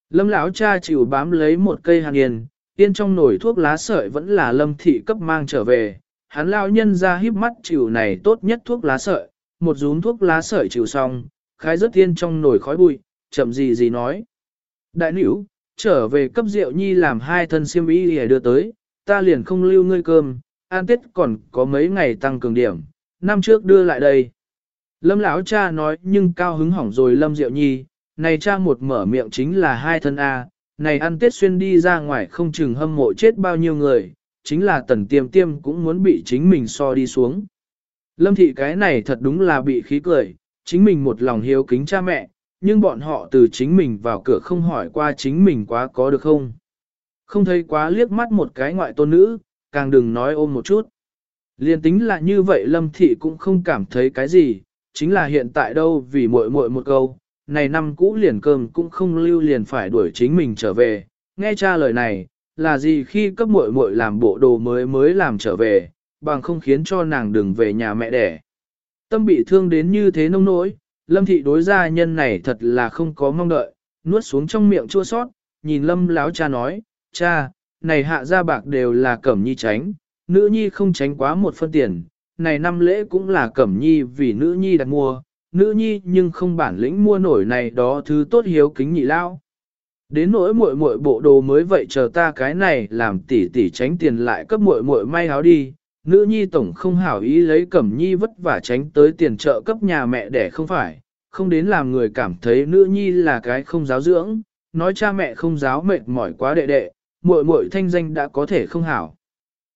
Lâm lão cha chịu bám lấy một cây hàn yên, yên trong nồi thuốc lá sợi vẫn là lâm thị cấp mang trở về, hắn lão nhân ra híp mắt chịu này tốt nhất thuốc lá sợi, một rúm thuốc lá sợi chịu xong, khái rất tiên trong nồi khói bụi, chậm gì gì nói. Đại nữ, trở về cấp rượu nhi làm hai thân siêm y để đưa tới, ta liền không lưu ngươi cơm, an tết còn có mấy ngày tăng cường điểm, năm trước đưa lại đây. Lâm lão cha nói nhưng cao hứng hỏng rồi Lâm Diệu Nhi, này cha một mở miệng chính là hai thân A, này ăn tết xuyên đi ra ngoài không chừng hâm mộ chết bao nhiêu người, chính là tần tiêm tiêm cũng muốn bị chính mình so đi xuống. Lâm thị cái này thật đúng là bị khí cười, chính mình một lòng hiếu kính cha mẹ, nhưng bọn họ từ chính mình vào cửa không hỏi qua chính mình quá có được không. Không thấy quá liếc mắt một cái ngoại tôn nữ, càng đừng nói ôm một chút. Liên tính là như vậy Lâm Thị cũng không cảm thấy cái gì, chính là hiện tại đâu vì muội muội một câu, này năm cũ liền cơm cũng không lưu liền phải đuổi chính mình trở về, nghe cha lời này, là gì khi cấp muội muội làm bộ đồ mới mới làm trở về, bằng không khiến cho nàng đừng về nhà mẹ đẻ. Tâm bị thương đến như thế nông nỗi, Lâm Thị đối gia nhân này thật là không có mong đợi, nuốt xuống trong miệng chua sót, nhìn Lâm láo cha nói, cha, này hạ gia bạc đều là cẩm nhi tránh, nữ nhi không tránh quá một phân tiền, này năm lễ cũng là cẩm nhi vì nữ nhi đặt mua, nữ nhi nhưng không bản lĩnh mua nổi này đó thứ tốt hiếu kính nhị lao. Đến nỗi muội muội bộ đồ mới vậy chờ ta cái này làm tỷ tỷ tránh tiền lại cấp muội muội may áo đi, nữ nhi tổng không hảo ý lấy cẩm nhi vất vả tránh tới tiền trợ cấp nhà mẹ để không phải, không đến làm người cảm thấy nữ nhi là cái không giáo dưỡng, nói cha mẹ không giáo mệt mỏi quá đệ đệ, muội muội thanh danh đã có thể không hảo.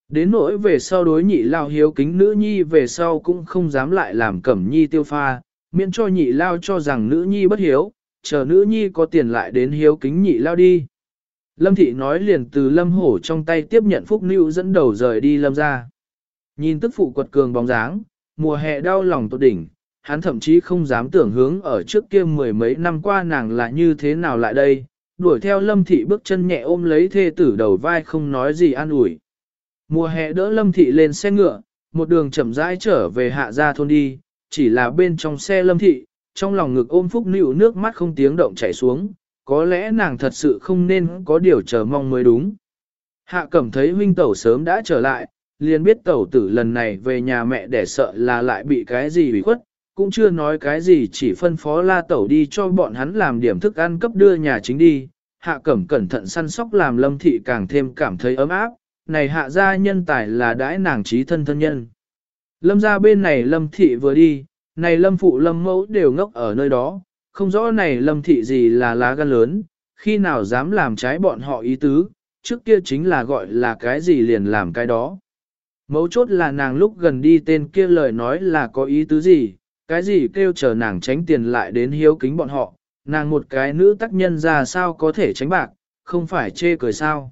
Đến nỗi về sau đối nhị lao hiếu kính nữ nhi về sau cũng không dám lại làm cẩm nhi tiêu pha, miễn cho nhị lao cho rằng nữ nhi bất hiếu, chờ nữ nhi có tiền lại đến hiếu kính nhị lao đi. Lâm thị nói liền từ lâm hổ trong tay tiếp nhận phúc nữ dẫn đầu rời đi lâm ra. Nhìn tức phụ quật cường bóng dáng, mùa hè đau lòng tột đỉnh, hắn thậm chí không dám tưởng hướng ở trước kia mười mấy năm qua nàng là như thế nào lại đây, đuổi theo lâm thị bước chân nhẹ ôm lấy thê tử đầu vai không nói gì an ủi. Mùa hè đỡ lâm thị lên xe ngựa, một đường chậm rãi trở về hạ gia thôn đi, chỉ là bên trong xe lâm thị, trong lòng ngực ôm phúc nịu nước mắt không tiếng động chảy xuống, có lẽ nàng thật sự không nên có điều chờ mong mới đúng. Hạ cẩm thấy huynh tẩu sớm đã trở lại, liền biết tẩu tử lần này về nhà mẹ để sợ là lại bị cái gì bị khuất, cũng chưa nói cái gì chỉ phân phó la tẩu đi cho bọn hắn làm điểm thức ăn cấp đưa nhà chính đi. Hạ cẩm cẩn thận săn sóc làm lâm thị càng thêm cảm thấy ấm áp, này hạ gia nhân tài là đãi nàng trí thân thân nhân. Lâm ra bên này lâm thị vừa đi, này lâm phụ lâm mẫu đều ngốc ở nơi đó, không rõ này lâm thị gì là lá gan lớn, khi nào dám làm trái bọn họ ý tứ, trước kia chính là gọi là cái gì liền làm cái đó. Mấu chốt là nàng lúc gần đi tên kia lời nói là có ý tứ gì, cái gì kêu chờ nàng tránh tiền lại đến hiếu kính bọn họ, nàng một cái nữ tác nhân ra sao có thể tránh bạc, không phải chê cười sao.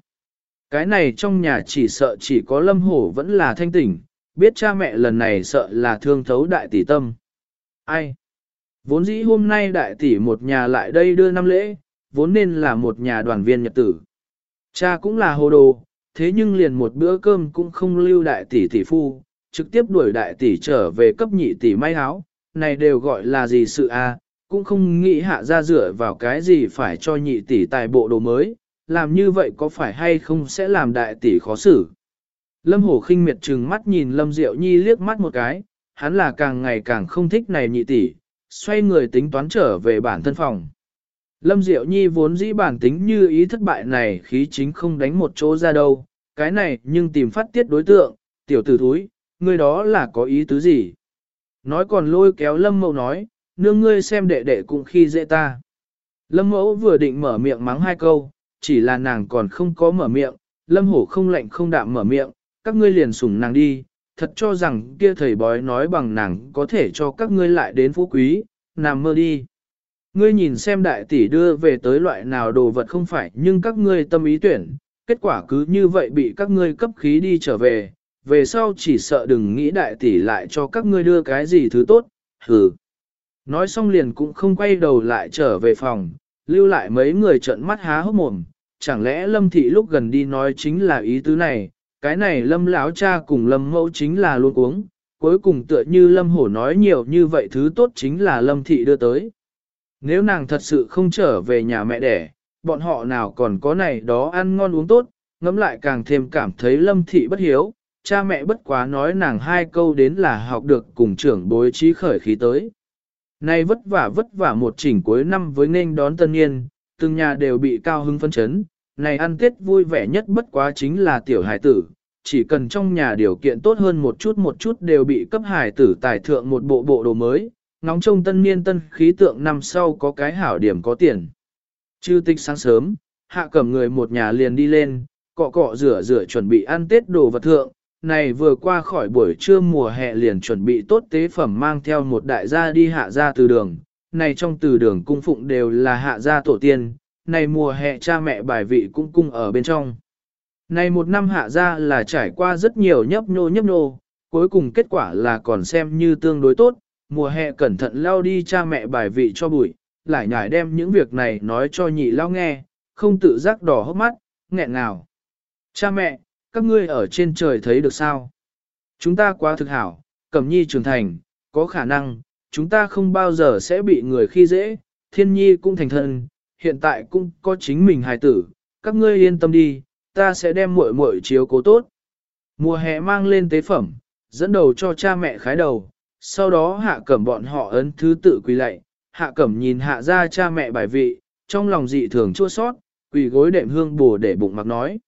Cái này trong nhà chỉ sợ chỉ có lâm hổ vẫn là thanh tỉnh, biết cha mẹ lần này sợ là thương thấu đại tỷ tâm. Ai? Vốn dĩ hôm nay đại tỷ một nhà lại đây đưa năm lễ, vốn nên là một nhà đoàn viên nhật tử. Cha cũng là hồ đồ, thế nhưng liền một bữa cơm cũng không lưu đại tỷ tỷ phu, trực tiếp đuổi đại tỷ trở về cấp nhị tỷ may áo, này đều gọi là gì sự a cũng không nghĩ hạ ra dựa vào cái gì phải cho nhị tỷ tài bộ đồ mới, làm như vậy có phải hay không sẽ làm đại tỷ khó xử. Lâm Hổ khinh miệt trừng mắt nhìn Lâm Diệu Nhi liếc mắt một cái, hắn là càng ngày càng không thích này nhị tỷ, xoay người tính toán trở về bản thân phòng. Lâm Diệu Nhi vốn dĩ bản tính như ý thất bại này khí chính không đánh một chỗ ra đâu, cái này nhưng tìm phát tiết đối tượng, tiểu tử thúi, ngươi đó là có ý tứ gì? Nói còn lôi kéo Lâm Mẫu nói, nương ngươi xem đệ đệ cũng khi dễ ta. Lâm Mẫu vừa định mở miệng mắng hai câu, chỉ là nàng còn không có mở miệng, Lâm Hổ không lạnh không đạm mở miệng, các ngươi liền sủng nàng đi, thật cho rằng kia thầy bói nói bằng nàng có thể cho các ngươi lại đến phú quý, nằm mơ đi. Ngươi nhìn xem đại tỷ đưa về tới loại nào đồ vật không phải nhưng các ngươi tâm ý tuyển, kết quả cứ như vậy bị các ngươi cấp khí đi trở về, về sau chỉ sợ đừng nghĩ đại tỷ lại cho các ngươi đưa cái gì thứ tốt, hừ. Nói xong liền cũng không quay đầu lại trở về phòng, lưu lại mấy người trợn mắt há hốc mồm, chẳng lẽ lâm thị lúc gần đi nói chính là ý tứ này, cái này lâm lão cha cùng lâm mẫu chính là luôn uống, cuối cùng tựa như lâm hổ nói nhiều như vậy thứ tốt chính là lâm thị đưa tới. Nếu nàng thật sự không trở về nhà mẹ đẻ, bọn họ nào còn có này đó ăn ngon uống tốt, ngẫm lại càng thêm cảm thấy lâm thị bất hiếu, cha mẹ bất quá nói nàng hai câu đến là học được cùng trưởng bối trí khởi khí tới. Nay vất vả vất vả một chỉnh cuối năm với nên đón tân niên, từng nhà đều bị cao hứng phân chấn, này ăn tết vui vẻ nhất bất quá chính là tiểu hải tử, chỉ cần trong nhà điều kiện tốt hơn một chút một chút đều bị cấp hải tử tài thượng một bộ bộ đồ mới, ngóng trông tân niên tân khí tượng năm sau có cái hảo điểm có tiền. Chư tích sáng sớm, hạ cẩm người một nhà liền đi lên, cọ cọ rửa rửa chuẩn bị ăn tết đồ vật thượng, này vừa qua khỏi buổi trưa mùa hè liền chuẩn bị tốt tế phẩm mang theo một đại gia đi hạ gia từ đường, này trong từ đường cung phụng đều là hạ gia tổ tiên, này mùa hè cha mẹ bài vị cũng cung ở bên trong. Này một năm hạ ra là trải qua rất nhiều nhấp nhô nhấp nhô, cuối cùng kết quả là còn xem như tương đối tốt, mùa hè cẩn thận lao đi cha mẹ bài vị cho bụi, lại nhải đem những việc này nói cho nhị lao nghe, không tự giác đỏ hốc mắt, nghẹn ngào. Cha mẹ, các ngươi ở trên trời thấy được sao? Chúng ta quá thực hảo, cẩm nhi trưởng thành, có khả năng, chúng ta không bao giờ sẽ bị người khi dễ, thiên nhi cũng thành thân, hiện tại cũng có chính mình hài tử, các ngươi yên tâm đi, ta sẽ đem muội muội chiếu cố tốt. Mùa hè mang lên tế phẩm, dẫn đầu cho cha mẹ khái đầu, sau đó hạ cẩm bọn họ ấn thứ tự quỳ lạy, hạ cẩm nhìn hạ ra cha mẹ bài vị, trong lòng dị thường chua sót, quỳ gối đệm hương bổ để bụng mặc nói.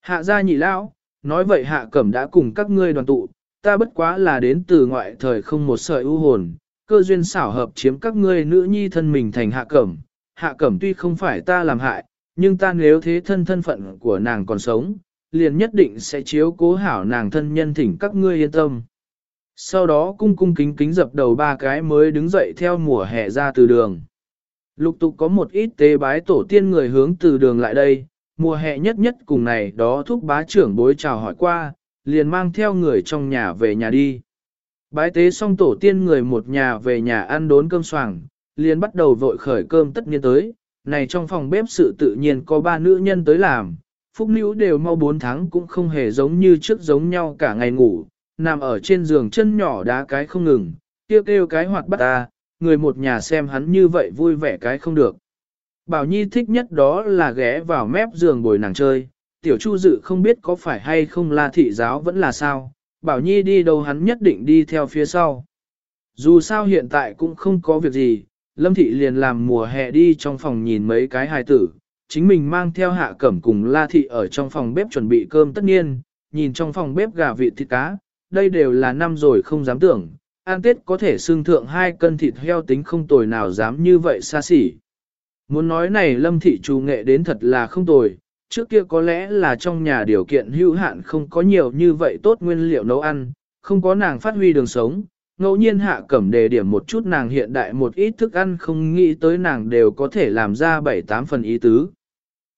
Hạ gia nhị lão, nói vậy hạ cẩm đã cùng các ngươi đoàn tụ, ta bất quá là đến từ ngoại thời không một sợi ưu hồn, cơ duyên xảo hợp chiếm các ngươi nữ nhi thân mình thành hạ cẩm. Hạ cẩm tuy không phải ta làm hại, nhưng ta nếu thế thân thân phận của nàng còn sống, liền nhất định sẽ chiếu cố hảo nàng thân nhân thỉnh các ngươi yên tâm. Sau đó cung cung kính kính dập đầu ba cái mới đứng dậy theo mùa hè ra từ đường. Lục tục có một ít tế bái tổ tiên người hướng từ đường lại đây, mùa hè nhất nhất cùng này đó thúc bá trưởng bối chào hỏi qua, liền mang theo người trong nhà về nhà đi. Bái tế xong tổ tiên người một nhà về nhà ăn đốn cơm soảng, liền bắt đầu vội khởi cơm tất nhiên tới, này trong phòng bếp sự tự nhiên có ba nữ nhân tới làm, phúc nữ đều mau bốn tháng cũng không hề giống như trước giống nhau cả ngày ngủ, nằm ở trên giường chân nhỏ đá cái không ngừng, kêu kêu cái hoạt bắt ta, người một nhà xem hắn như vậy vui vẻ cái không được. Bảo Nhi thích nhất đó là ghé vào mép giường bồi nàng chơi, tiểu chu dự không biết có phải hay không là thị giáo vẫn là sao, Bảo Nhi đi đâu hắn nhất định đi theo phía sau. Dù sao hiện tại cũng không có việc gì, Lâm Thị liền làm mùa hè đi trong phòng nhìn mấy cái hài tử, chính mình mang theo hạ cẩm cùng La Thị ở trong phòng bếp chuẩn bị cơm tất nhiên, nhìn trong phòng bếp gà vịt thịt cá, đây đều là năm rồi không dám tưởng, an tết có thể xương thượng hai cân thịt heo tính không tồi nào dám như vậy xa xỉ. Muốn nói này lâm thị chủ nghệ đến thật là không tồi, trước kia có lẽ là trong nhà điều kiện hữu hạn không có nhiều như vậy tốt nguyên liệu nấu ăn, không có nàng phát huy đường sống, ngẫu nhiên hạ cẩm đề điểm một chút nàng hiện đại một ít thức ăn không nghĩ tới nàng đều có thể làm ra 7-8 phần ý tứ.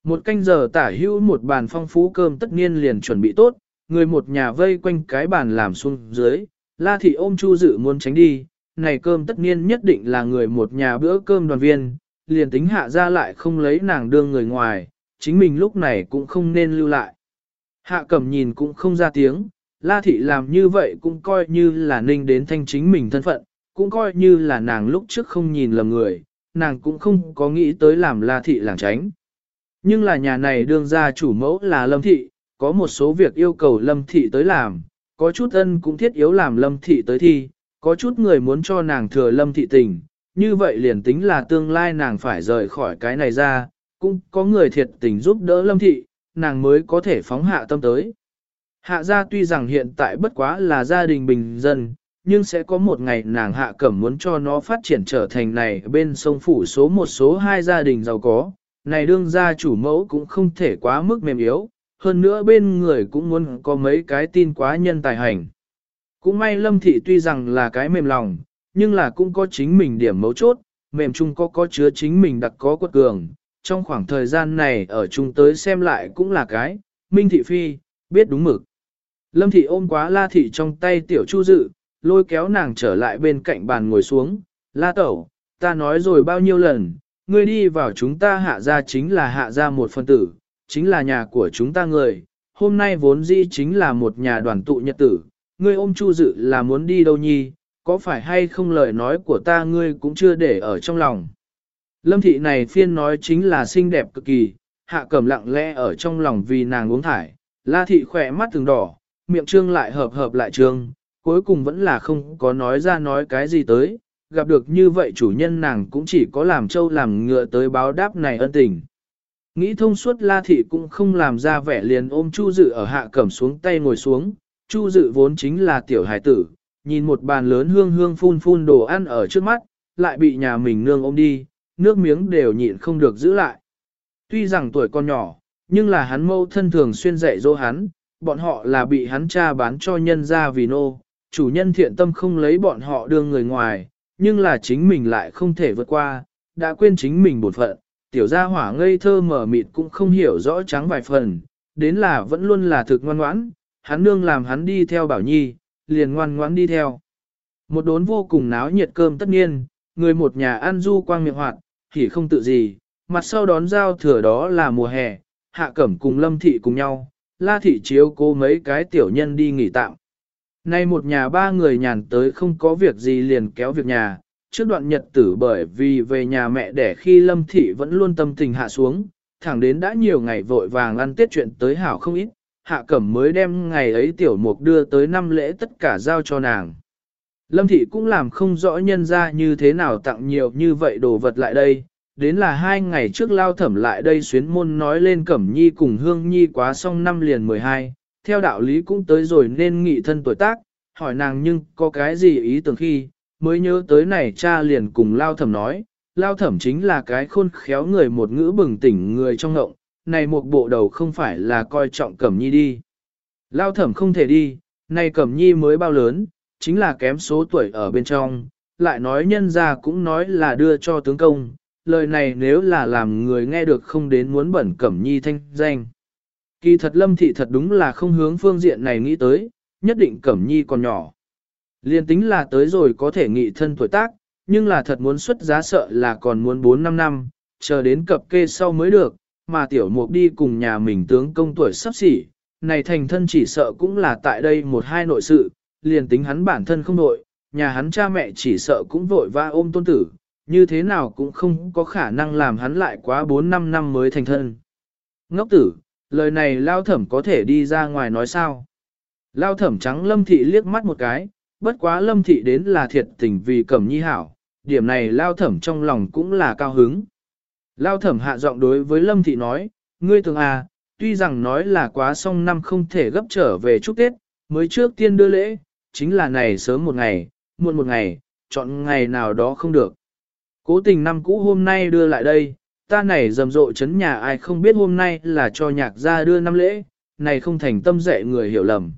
Một canh giờ tả hữu một bàn phong phú cơm tất nhiên liền chuẩn bị tốt, người một nhà vây quanh cái bàn làm xuống dưới, la thị ôm chu dự muốn tránh đi, này cơm tất nhiên nhất định là người một nhà bữa cơm đoàn viên, liền tính hạ ra lại không lấy nàng đương người ngoài, chính mình lúc này cũng không nên lưu lại. Hạ cẩm nhìn cũng không ra tiếng, la thị làm như vậy cũng coi như là ninh đến thanh chính mình thân phận, cũng coi như là nàng lúc trước không nhìn lầm người, nàng cũng không có nghĩ tới làm la thị làng tránh. Nhưng là nhà này đương ra chủ mẫu là lâm thị, có một số việc yêu cầu lâm thị tới làm, có chút ân cũng thiết yếu làm lâm thị tới thi, có chút người muốn cho nàng thừa lâm thị tình, như vậy liền tính là tương lai nàng phải rời khỏi cái này ra, cũng có người thiệt tình giúp đỡ lâm thị, nàng mới có thể phóng hạ tâm tới. Hạ gia tuy rằng hiện tại bất quá là gia đình bình dân, nhưng sẽ có một ngày nàng hạ cẩm muốn cho nó phát triển trở thành này bên sông phủ số một số hai gia đình giàu có, này đương gia chủ mẫu cũng không thể quá mức mềm yếu, hơn nữa bên người cũng muốn có mấy cái tin quá nhân tài hành. Cũng may lâm thị tuy rằng là cái mềm lòng, nhưng là cũng có chính mình điểm mấu chốt, mềm chung có có chứa chính mình đặc có quật cường, trong khoảng thời gian này ở chung tới xem lại cũng là cái, minh thị phi, biết đúng mực. Lâm thị ôm quá la thị trong tay tiểu chu dự, lôi kéo nàng trở lại bên cạnh bàn ngồi xuống, la tẩu, ta nói rồi bao nhiêu lần, ngươi đi vào chúng ta hạ ra chính là hạ ra một phân tử, chính là nhà của chúng ta người, hôm nay vốn dĩ chính là một nhà đoàn tụ nhật tử, ngươi ôm chu dự là muốn đi đâu nhi, có phải hay không lời nói của ta ngươi cũng chưa để ở trong lòng. Lâm thị này phiên nói chính là xinh đẹp cực kỳ, hạ cẩm lặng lẽ ở trong lòng vì nàng uống thải, la thị khỏe mắt từng đỏ, miệng trương lại hợp hợp lại trương, cuối cùng vẫn là không có nói ra nói cái gì tới, gặp được như vậy chủ nhân nàng cũng chỉ có làm trâu làm ngựa tới báo đáp này ân tình. Nghĩ thông suốt la thị cũng không làm ra vẻ liền ôm chu dự ở hạ cẩm xuống tay ngồi xuống, chu dự vốn chính là tiểu hải tử, nhìn một bàn lớn hương hương phun phun đồ ăn ở trước mắt, lại bị nhà mình nương ôm đi, nước miếng đều nhịn không được giữ lại. Tuy rằng tuổi còn nhỏ, nhưng là hắn mâu thân thường xuyên dạy dỗ hắn, bọn họ là bị hắn cha bán cho nhân ra vì nô, chủ nhân thiện tâm không lấy bọn họ đưa người ngoài, nhưng là chính mình lại không thể vượt qua, đã quên chính mình bổn phận, tiểu gia hỏa ngây thơ mở mịt cũng không hiểu rõ trắng vài phần, đến là vẫn luôn là thực ngoan ngoãn, hắn nương làm hắn đi theo bảo nhi, liền ngoan ngoãn đi theo. Một đốn vô cùng náo nhiệt cơm tất nhiên, người một nhà ăn du quang miệng hoạt, thì không tự gì, mặt sau đón giao thừa đó là mùa hè, hạ cẩm cùng lâm thị cùng nhau, la thị chiếu cô mấy cái tiểu nhân đi nghỉ tạm. Nay một nhà ba người nhàn tới không có việc gì liền kéo việc nhà, trước đoạn nhật tử bởi vì về nhà mẹ đẻ khi lâm thị vẫn luôn tâm tình hạ xuống, thẳng đến đã nhiều ngày vội vàng ăn tiết chuyện tới hảo không ít, hạ cẩm mới đem ngày ấy tiểu mục đưa tới năm lễ tất cả giao cho nàng. Lâm thị cũng làm không rõ nhân ra như thế nào tặng nhiều như vậy đồ vật lại đây, đến là hai ngày trước lao thẩm lại đây xuyến môn nói lên Cẩm Nhi cùng Hương Nhi quá xong năm liền 12, theo đạo lý cũng tới rồi nên nghị thân tuổi tác, hỏi nàng nhưng có cái gì ý tưởng khi, mới nhớ tới này cha liền cùng lao thẩm nói, lao thẩm chính là cái khôn khéo người một ngữ bừng tỉnh người trong ngộng, này một bộ đầu không phải là coi trọng Cẩm Nhi đi. Lao thẩm không thể đi, này Cẩm Nhi mới bao lớn, chính là kém số tuổi ở bên trong, lại nói nhân ra cũng nói là đưa cho tướng công, lời này nếu là làm người nghe được không đến muốn bẩn Cẩm Nhi thanh danh. Kỳ thật lâm thị thật đúng là không hướng phương diện này nghĩ tới, nhất định Cẩm Nhi còn nhỏ. Liên tính là tới rồi có thể nghị thân tuổi tác, nhưng là thật muốn xuất giá sợ là còn muốn 4-5 năm, chờ đến cập kê sau mới được, mà tiểu mục đi cùng nhà mình tướng công tuổi sắp xỉ, này thành thân chỉ sợ cũng là tại đây một hai nội sự, liền tính hắn bản thân không nội, nhà hắn cha mẹ chỉ sợ cũng vội va ôm tôn tử, như thế nào cũng không có khả năng làm hắn lại quá 4-5 năm mới thành thân. Ngốc tử, lời này lao thẩm có thể đi ra ngoài nói sao? Lao thẩm trắng lâm thị liếc mắt một cái, bất quá lâm thị đến là thiệt tình vì cẩm nhi hảo, điểm này lao thẩm trong lòng cũng là cao hứng. Lao thẩm hạ giọng đối với lâm thị nói, ngươi tưởng à, tuy rằng nói là quá xong năm không thể gấp trở về chúc Tết, mới trước tiên đưa lễ, chính là này sớm một ngày, muộn một ngày, chọn ngày nào đó không được. Cố tình năm cũ hôm nay đưa lại đây, ta này rầm rộ chấn nhà ai không biết hôm nay là cho nhạc gia đưa năm lễ, này không thành tâm dạy người hiểu lầm.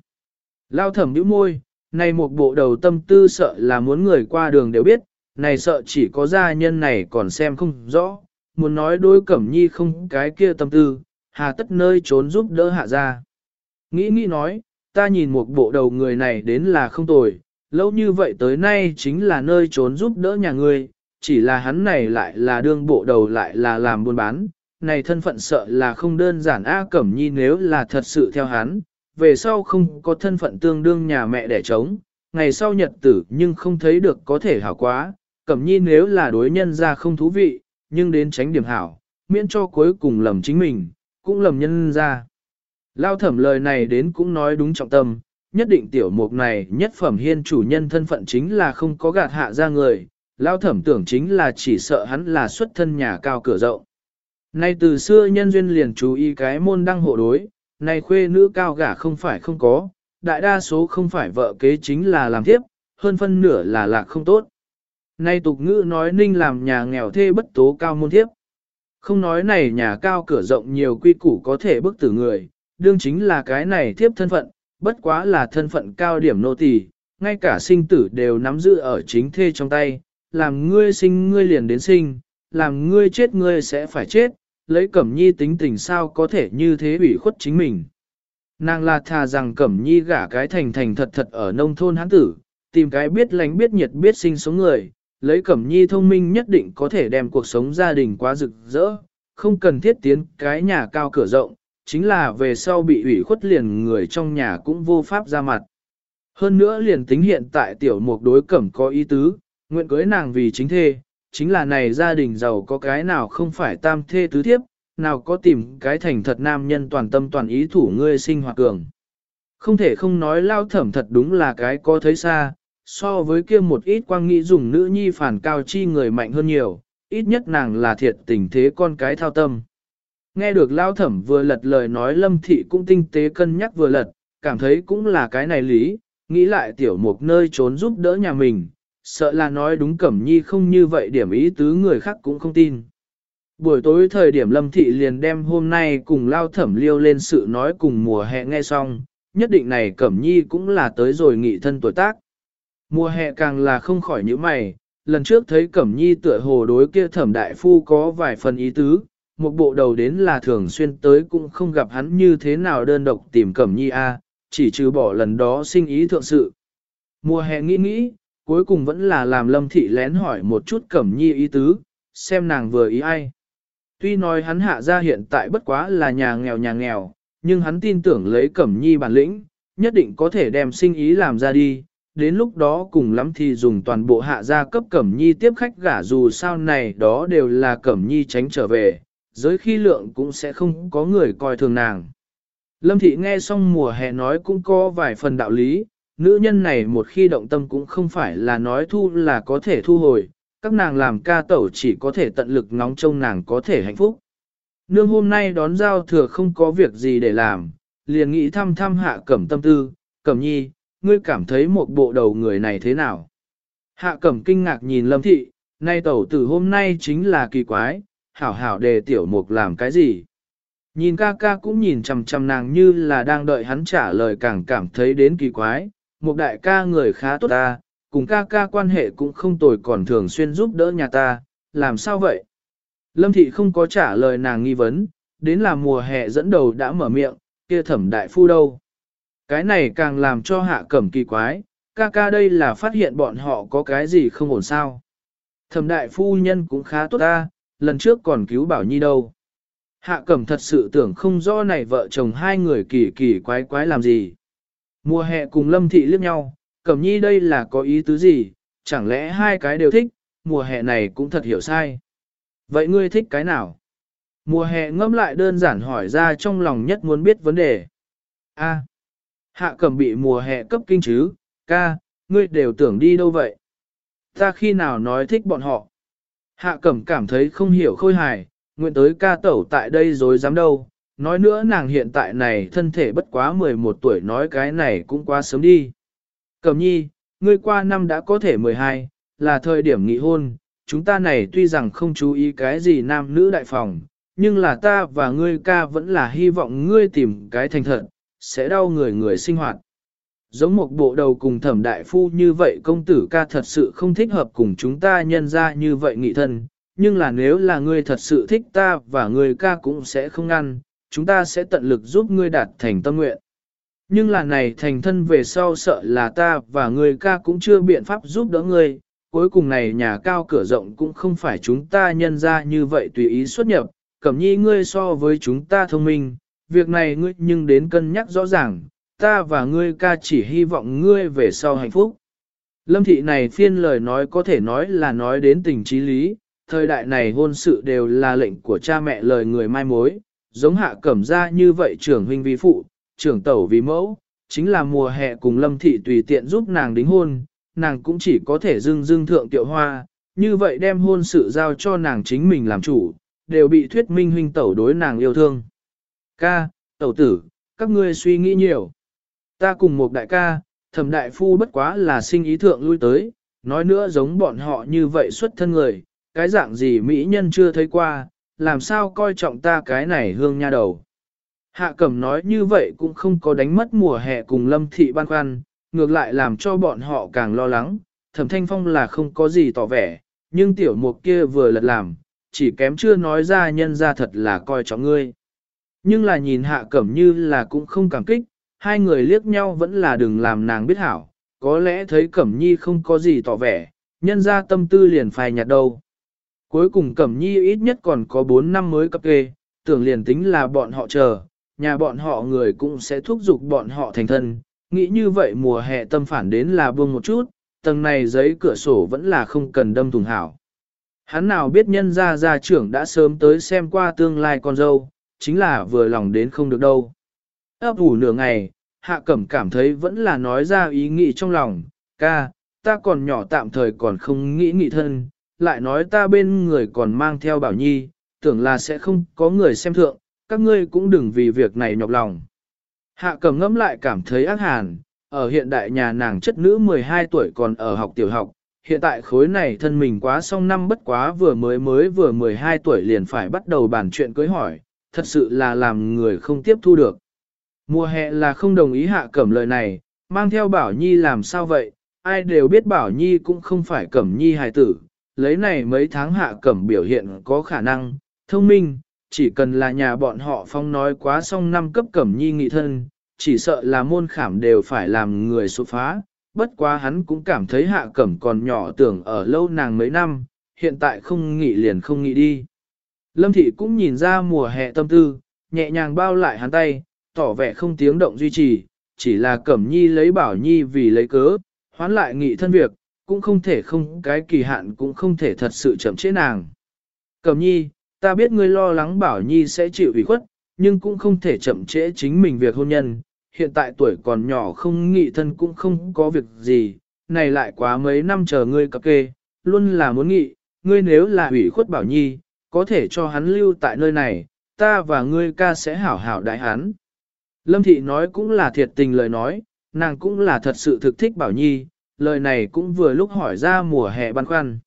Lao thẩm nhíu môi, này một bộ đầu tâm tư sợ là muốn người qua đường đều biết, này sợ chỉ có gia nhân này còn xem không rõ, muốn nói đôi cẩm nhi không cái kia tâm tư, hà tất nơi trốn giúp đỡ hạ gia. Nghĩ nghĩ nói, ta nhìn một bộ đầu người này đến là không tồi, lâu như vậy tới nay chính là nơi trốn giúp đỡ nhà ngươi, chỉ là hắn này lại là đương bộ đầu lại là làm buôn bán, này thân phận sợ là không đơn giản A Cẩm Nhi nếu là thật sự theo hắn, về sau không có thân phận tương đương nhà mẹ đẻ trống, ngày sau nhật tử nhưng không thấy được có thể hảo quá, Cẩm Nhi nếu là đối nhân ra không thú vị, nhưng đến tránh điểm hảo, miễn cho cuối cùng lầm chính mình, cũng lầm nhân ra. Lao thẩm lời này đến cũng nói đúng trọng tâm, nhất định tiểu mục này nhất phẩm hiên chủ nhân thân phận chính là không có gạt hạ ra người, Lao thẩm tưởng chính là chỉ sợ hắn là xuất thân nhà cao cửa rộng. Nay từ xưa nhân duyên liền chú ý cái môn đăng hộ đối, nay khuê nữ cao gả không phải không có, đại đa số không phải vợ kế chính là làm tiếp, hơn phân nửa là lạc không tốt. Nay tục ngữ nói ninh làm nhà nghèo thê bất tố cao môn thiếp. Không nói này nhà cao cửa rộng nhiều quy củ có thể bức tử người, đương chính là cái này thiếp thân phận, bất quá là thân phận cao điểm nô tỳ, ngay cả sinh tử đều nắm giữ ở chính thê trong tay, làm ngươi sinh ngươi liền đến sinh, làm ngươi chết ngươi sẽ phải chết, lấy Cẩm Nhi tính tình sao có thể như thế ủy khuất chính mình. Nàng là thà rằng Cẩm Nhi gả cái thành thành thật thật ở nông thôn hán tử, tìm cái biết lánh biết nhiệt biết sinh sống người, lấy Cẩm Nhi thông minh nhất định có thể đem cuộc sống gia đình quá rực rỡ, không cần thiết tiến cái nhà cao cửa rộng, chính là về sau bị ủy khuất liền người trong nhà cũng vô pháp ra mặt. Hơn nữa liền tính hiện tại tiểu mục đối cẩm có ý tứ, nguyện cưới nàng vì chính thê, chính là này gia đình giàu có cái nào không phải tam thê tứ thiếp, nào có tìm cái thành thật nam nhân toàn tâm toàn ý thủ ngươi sinh hoạt cường. Không thể không nói lao thẩm thật đúng là cái có thấy xa, so với kia một ít quang nghĩ dùng nữ nhi phản cao chi người mạnh hơn nhiều, ít nhất nàng là thiệt tình thế con cái thao tâm. Nghe được lao thẩm vừa lật lời nói lâm thị cũng tinh tế cân nhắc vừa lật, cảm thấy cũng là cái này lý, nghĩ lại tiểu mục nơi trốn giúp đỡ nhà mình, sợ là nói đúng cẩm nhi không như vậy điểm ý tứ người khác cũng không tin. Buổi tối thời điểm lâm thị liền đem hôm nay cùng lao thẩm liêu lên sự nói cùng mùa hè nghe xong, nhất định này cẩm nhi cũng là tới rồi nghị thân tuổi tác. Mùa hè càng là không khỏi những mày, lần trước thấy cẩm nhi tựa hồ đối kia thẩm đại phu có vài phần ý tứ, một bộ đầu đến là thường xuyên tới cũng không gặp hắn như thế nào đơn độc tìm cẩm nhi a chỉ trừ bỏ lần đó sinh ý thượng sự. Mùa hè nghĩ nghĩ, cuối cùng vẫn là làm lâm thị lén hỏi một chút cẩm nhi ý tứ, xem nàng vừa ý ai. Tuy nói hắn hạ ra hiện tại bất quá là nhà nghèo nhà nghèo, nhưng hắn tin tưởng lấy cẩm nhi bản lĩnh, nhất định có thể đem sinh ý làm ra đi. Đến lúc đó cùng lắm thì dùng toàn bộ hạ gia cấp Cẩm Nhi tiếp khách gả dù sao này đó đều là Cẩm Nhi tránh trở về, giới khi lượng cũng sẽ không có người coi thường nàng. Lâm Thị nghe xong mùa hè nói cũng có vài phần đạo lý, nữ nhân này một khi động tâm cũng không phải là nói thu là có thể thu hồi, các nàng làm ca tẩu chỉ có thể tận lực ngóng trông nàng có thể hạnh phúc. Nương hôm nay đón giao thừa không có việc gì để làm, liền nghĩ thăm thăm hạ cẩm tâm tư, cẩm nhi, ngươi cảm thấy một bộ đầu người này thế nào? Hạ cẩm kinh ngạc nhìn lâm thị, nay tẩu tử hôm nay chính là kỳ quái, hảo hảo đề tiểu mục làm cái gì? Nhìn ca ca cũng nhìn chằm chằm nàng như là đang đợi hắn trả lời càng cảm thấy đến kỳ quái, một đại ca người khá tốt ta, cùng ca ca quan hệ cũng không tồi còn thường xuyên giúp đỡ nhà ta, làm sao vậy? Lâm thị không có trả lời nàng nghi vấn, đến là mùa hè dẫn đầu đã mở miệng, kia thẩm đại phu đâu? Cái này càng làm cho hạ cẩm kỳ quái, ca ca đây là phát hiện bọn họ có cái gì không ổn sao? Thẩm đại phu nhân cũng khá tốt ta, lần trước còn cứu bảo nhi đâu. Hạ cẩm thật sự tưởng không rõ này vợ chồng hai người kỳ kỳ quái quái làm gì. Mùa hè cùng lâm thị liếc nhau, cẩm nhi đây là có ý tứ gì, chẳng lẽ hai cái đều thích, mùa hè này cũng thật hiểu sai. Vậy ngươi thích cái nào? Mùa hè ngâm lại đơn giản hỏi ra trong lòng nhất muốn biết vấn đề. A. hạ cẩm bị mùa hè cấp kinh chứ, ca, ngươi đều tưởng đi đâu vậy? Ta khi nào nói thích bọn họ? Hạ cẩm cảm thấy không hiểu khôi hài, nguyện tới ca tẩu tại đây rồi dám đâu, nói nữa nàng hiện tại này thân thể bất quá 11 tuổi nói cái này cũng quá sớm đi. Cẩm nhi, ngươi qua năm đã có thể 12, là thời điểm nghị hôn, chúng ta này tuy rằng không chú ý cái gì nam nữ đại phòng, nhưng là ta và ngươi ca vẫn là hy vọng ngươi tìm cái thành thật, sẽ đau người người sinh hoạt. Giống một bộ đầu cùng thẩm đại phu như vậy công tử ca thật sự không thích hợp cùng chúng ta nhân ra như vậy nghị thân, nhưng là nếu là ngươi thật sự thích ta và ngươi ca cũng sẽ không ngăn, chúng ta sẽ tận lực giúp ngươi đạt thành tâm nguyện. Nhưng là này thành thân về sau sợ là ta và ngươi ca cũng chưa biện pháp giúp đỡ ngươi, cuối cùng này nhà cao cửa rộng cũng không phải chúng ta nhân ra như vậy tùy ý xuất nhập, cẩm nhi ngươi so với chúng ta thông minh, việc này ngươi nhưng đến cân nhắc rõ ràng, ta và ngươi ca chỉ hy vọng ngươi về sau hạnh phúc. Lâm thị này phiên lời nói có thể nói là nói đến tình trí lý, thời đại này hôn sự đều là lệnh của cha mẹ lời người mai mối, giống hạ cẩm ra như vậy trưởng huynh vi phụ, trưởng tẩu vì mẫu, chính là mùa hè cùng lâm thị tùy tiện giúp nàng đính hôn, nàng cũng chỉ có thể dưng dưng thượng tiệu hoa, như vậy đem hôn sự giao cho nàng chính mình làm chủ, đều bị thuyết minh huynh tẩu đối nàng yêu thương. Ca, tẩu tử, các ngươi suy nghĩ nhiều. Ta cùng một đại ca, thẩm đại phu bất quá là sinh ý thượng lui tới, nói nữa giống bọn họ như vậy xuất thân người, cái dạng gì mỹ nhân chưa thấy qua, làm sao coi trọng ta cái này hương nha đầu. Hạ cẩm nói như vậy cũng không có đánh mất mùa hè cùng lâm thị ban khoăn, ngược lại làm cho bọn họ càng lo lắng, thẩm thanh phong là không có gì tỏ vẻ, nhưng tiểu mục kia vừa lật làm, chỉ kém chưa nói ra nhân ra thật là coi trọng ngươi. Nhưng là nhìn hạ cẩm như là cũng không cảm kích, hai người liếc nhau vẫn là đừng làm nàng biết hảo, có lẽ thấy cẩm nhi không có gì tỏ vẻ, nhân ra tâm tư liền phai nhạt đâu. Cuối cùng cẩm nhi ít nhất còn có 4 năm mới cấp kê, tưởng liền tính là bọn họ chờ, nhà bọn họ người cũng sẽ thúc giục bọn họ thành thân, nghĩ như vậy mùa hè tâm phản đến là buông một chút, tầng này giấy cửa sổ vẫn là không cần đâm thùng hảo. Hắn nào biết nhân gia gia trưởng đã sớm tới xem qua tương lai con dâu, chính là vừa lòng đến không được đâu. Ấp ủ nửa ngày, hạ cẩm cảm thấy vẫn là nói ra ý nghĩ trong lòng, ca, ta còn nhỏ tạm thời còn không nghĩ nghị thân, lại nói ta bên người còn mang theo bảo nhi, tưởng là sẽ không có người xem thượng, các ngươi cũng đừng vì việc này nhọc lòng. Hạ cẩm ngẫm lại cảm thấy ác hàn, ở hiện đại nhà nàng chất nữ 12 tuổi còn ở học tiểu học, hiện tại khối này thân mình quá xong năm bất quá vừa mới mới vừa 12 tuổi liền phải bắt đầu bàn chuyện cưới hỏi, thật sự là làm người không tiếp thu được. Mùa hè là không đồng ý hạ cẩm lời này, mang theo Bảo Nhi làm sao vậy, ai đều biết Bảo Nhi cũng không phải cẩm nhi hài tử, lấy này mấy tháng hạ cẩm biểu hiện có khả năng, thông minh, chỉ cần là nhà bọn họ phong nói quá xong năm cấp cẩm nhi nghị thân, chỉ sợ là môn khảm đều phải làm người số phá, bất quá hắn cũng cảm thấy hạ cẩm còn nhỏ tưởng ở lâu nàng mấy năm, hiện tại không nghĩ liền không nghĩ đi. Lâm thị cũng nhìn ra mùa hè tâm tư, nhẹ nhàng bao lại hắn tay, tỏ vẻ không tiếng động duy trì, chỉ là cẩm nhi lấy bảo nhi vì lấy cớ, hoán lại nghị thân việc, cũng không thể không cái kỳ hạn cũng không thể thật sự chậm chế nàng. Cẩm nhi, ta biết ngươi lo lắng bảo nhi sẽ chịu ủy khuất, nhưng cũng không thể chậm trễ chính mình việc hôn nhân, hiện tại tuổi còn nhỏ không nghị thân cũng không có việc gì, này lại quá mấy năm chờ ngươi cập kê, luôn là muốn nghị, ngươi nếu là ủy khuất bảo nhi, có thể cho hắn lưu tại nơi này, ta và ngươi ca sẽ hảo hảo đại hắn. Lâm thị nói cũng là thiệt tình lời nói, nàng cũng là thật sự thực thích bảo nhi, lời này cũng vừa lúc hỏi ra mùa hè băn khoăn.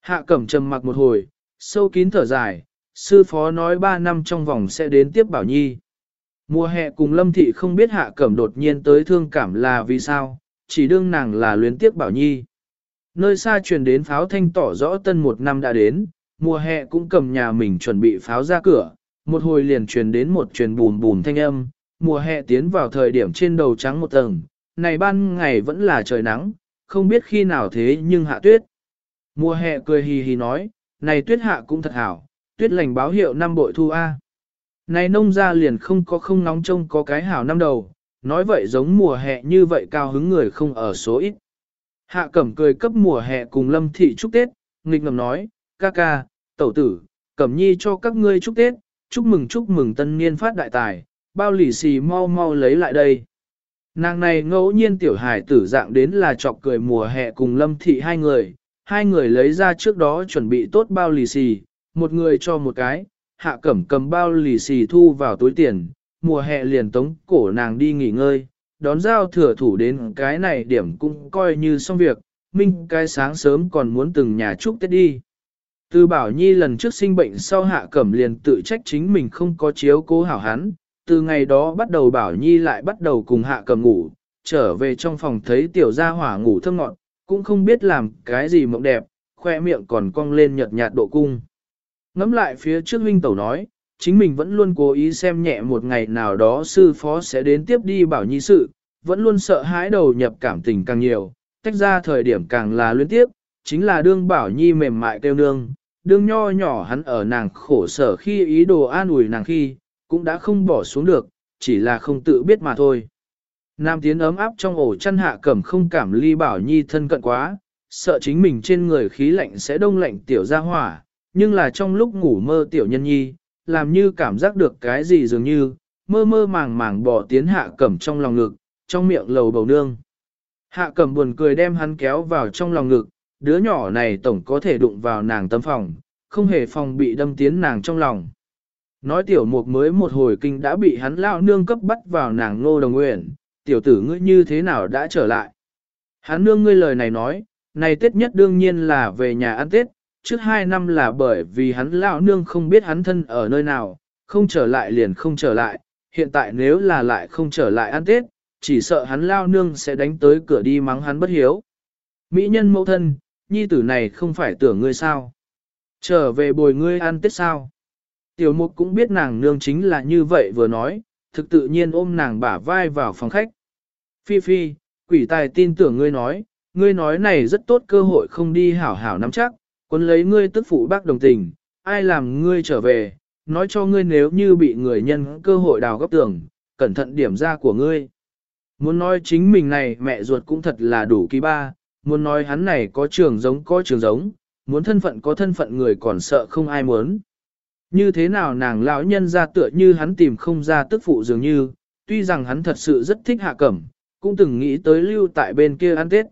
Hạ cẩm trầm mặc một hồi, sâu kín thở dài, sư phó nói ba năm trong vòng sẽ đến tiếp bảo nhi. Mùa hè cùng lâm thị không biết hạ cẩm đột nhiên tới thương cảm là vì sao, chỉ đương nàng là luyến tiếc bảo nhi. Nơi xa truyền đến pháo thanh tỏ rõ tân một năm đã đến, mùa hè cũng cầm nhà mình chuẩn bị pháo ra cửa, một hồi liền truyền đến một truyền bùn bùn thanh âm, mùa hè tiến vào thời điểm trên đầu trắng một tầng, này ban ngày vẫn là trời nắng, không biết khi nào thế nhưng hạ tuyết. Mùa hè cười hì hì nói, này tuyết hạ cũng thật hảo, tuyết lành báo hiệu năm bội thu A. Này nông ra liền không có không nóng trông có cái hảo năm đầu, nói vậy giống mùa hè như vậy cao hứng người không ở số ít. Hạ cẩm cười cấp mùa hè cùng lâm thị chúc Tết, nghịch ngầm nói, ca ca, tẩu tử, cẩm nhi cho các ngươi chúc Tết, chúc mừng chúc mừng tân niên phát đại tài, bao lì xì mau mau lấy lại đây. Nàng này ngẫu nhiên tiểu hải tử dạng đến là chọc cười mùa hè cùng lâm thị hai người, hai người lấy ra trước đó chuẩn bị tốt bao lì xì, một người cho một cái, hạ cẩm cầm bao lì xì thu vào túi tiền, mùa hè liền tống cổ nàng đi nghỉ ngơi, đón giao thừa thủ đến cái này điểm cũng coi như xong việc, minh cái sáng sớm còn muốn từng nhà chúc Tết đi. Từ bảo nhi lần trước sinh bệnh sau hạ cẩm liền tự trách chính mình không có chiếu cố hảo hắn, từ ngày đó bắt đầu bảo nhi lại bắt đầu cùng hạ Cầm ngủ, trở về trong phòng thấy tiểu gia hỏa ngủ thơm ngọn, cũng không biết làm cái gì mộng đẹp, khoe miệng còn cong lên nhợt nhạt độ cung. Ngắm lại phía trước huynh tẩu nói, chính mình vẫn luôn cố ý xem nhẹ một ngày nào đó sư phó sẽ đến tiếp đi bảo nhi sự, vẫn luôn sợ hãi đầu nhập cảm tình càng nhiều, tách ra thời điểm càng là luyến tiếp, chính là đương bảo nhi mềm mại kêu nương, đương nho nhỏ hắn ở nàng khổ sở khi ý đồ an ủi nàng khi, cũng đã không bỏ xuống được, chỉ là không tự biết mà thôi. Nam tiến ấm áp trong ổ chăn hạ cẩm không cảm ly bảo nhi thân cận quá, sợ chính mình trên người khí lạnh sẽ đông lạnh tiểu ra hỏa, nhưng là trong lúc ngủ mơ tiểu nhân nhi, làm như cảm giác được cái gì dường như, mơ mơ màng màng bỏ tiến hạ cẩm trong lòng ngực, trong miệng lầu bầu nương. Hạ cẩm buồn cười đem hắn kéo vào trong lòng ngực, đứa nhỏ này tổng có thể đụng vào nàng tâm phòng, không hề phòng bị đâm tiến nàng trong lòng. Nói tiểu mục mới một hồi kinh đã bị hắn lao nương cấp bắt vào nàng ngô đồng nguyện, tiểu tử ngươi như thế nào đã trở lại. Hắn nương ngươi lời này nói, này Tết nhất đương nhiên là về nhà ăn Tết, trước hai năm là bởi vì hắn lão nương không biết hắn thân ở nơi nào, không trở lại liền không trở lại, hiện tại nếu là lại không trở lại ăn Tết, chỉ sợ hắn lao nương sẽ đánh tới cửa đi mắng hắn bất hiếu. Mỹ nhân mẫu thân, nhi tử này không phải tưởng ngươi sao? Trở về bồi ngươi ăn Tết sao? Tiểu mục cũng biết nàng nương chính là như vậy vừa nói, thực tự nhiên ôm nàng bả vai vào phòng khách. Phi Phi, quỷ tài tin tưởng ngươi nói, ngươi nói này rất tốt cơ hội không đi hảo hảo nắm chắc, quân lấy ngươi tức phụ bác đồng tình, ai làm ngươi trở về, nói cho ngươi nếu như bị người nhân cơ hội đào góc tường, cẩn thận điểm ra của ngươi. Muốn nói chính mình này mẹ ruột cũng thật là đủ kỳ ba, muốn nói hắn này có trường giống có trường giống, muốn thân phận có thân phận người còn sợ không ai muốn. Như thế nào nàng lão nhân ra tựa như hắn tìm không ra tức phụ dường như, tuy rằng hắn thật sự rất thích hạ cẩm, cũng từng nghĩ tới lưu tại bên kia ăn tết.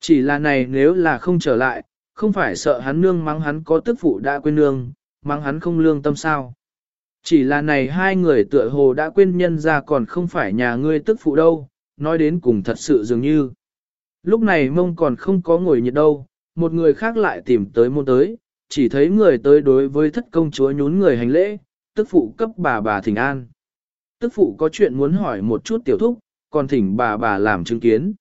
Chỉ là này nếu là không trở lại, không phải sợ hắn nương mắng hắn có tức phụ đã quên nương, mắng hắn không lương tâm sao. Chỉ là này hai người tựa hồ đã quên nhân ra còn không phải nhà ngươi tức phụ đâu, nói đến cùng thật sự dường như. Lúc này mông còn không có ngồi nhiệt đâu, một người khác lại tìm tới môn tới, chỉ thấy người tới đối với thất công chúa nhún người hành lễ, tức phụ cấp bà bà thỉnh an. Tức phụ có chuyện muốn hỏi một chút tiểu thúc, còn thỉnh bà bà làm chứng kiến.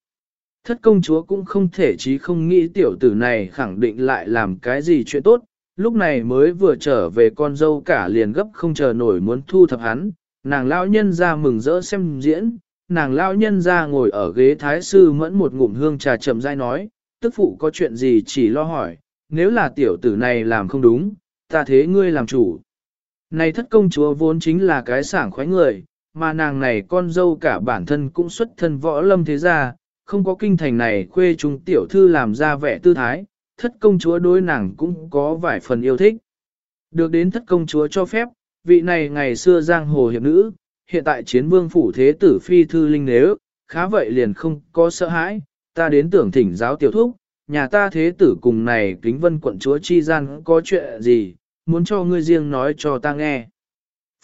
Thất công chúa cũng không thể chí không nghĩ tiểu tử này khẳng định lại làm cái gì chuyện tốt, lúc này mới vừa trở về con dâu cả liền gấp không chờ nổi muốn thu thập hắn, nàng lão nhân ra mừng rỡ xem diễn, nàng lão nhân ra ngồi ở ghế thái sư mẫn một ngụm hương trà chậm rãi nói, tức phụ có chuyện gì chỉ lo hỏi, nếu là tiểu tử này làm không đúng, ta thế ngươi làm chủ. Này thất công chúa vốn chính là cái sảng khoái người, mà nàng này con dâu cả bản thân cũng xuất thân võ lâm thế gia, không có kinh thành này khuê trung tiểu thư làm ra vẻ tư thái, thất công chúa đối nàng cũng có vài phần yêu thích. Được đến thất công chúa cho phép, vị này ngày xưa giang hồ hiệp nữ, hiện tại chiến vương phủ thế tử phi thư linh nếu, khá vậy liền không có sợ hãi, ta đến tưởng thỉnh giáo tiểu thúc, nhà ta thế tử cùng này kính vân quận chúa chi gian có chuyện gì, muốn cho ngươi riêng nói cho ta nghe.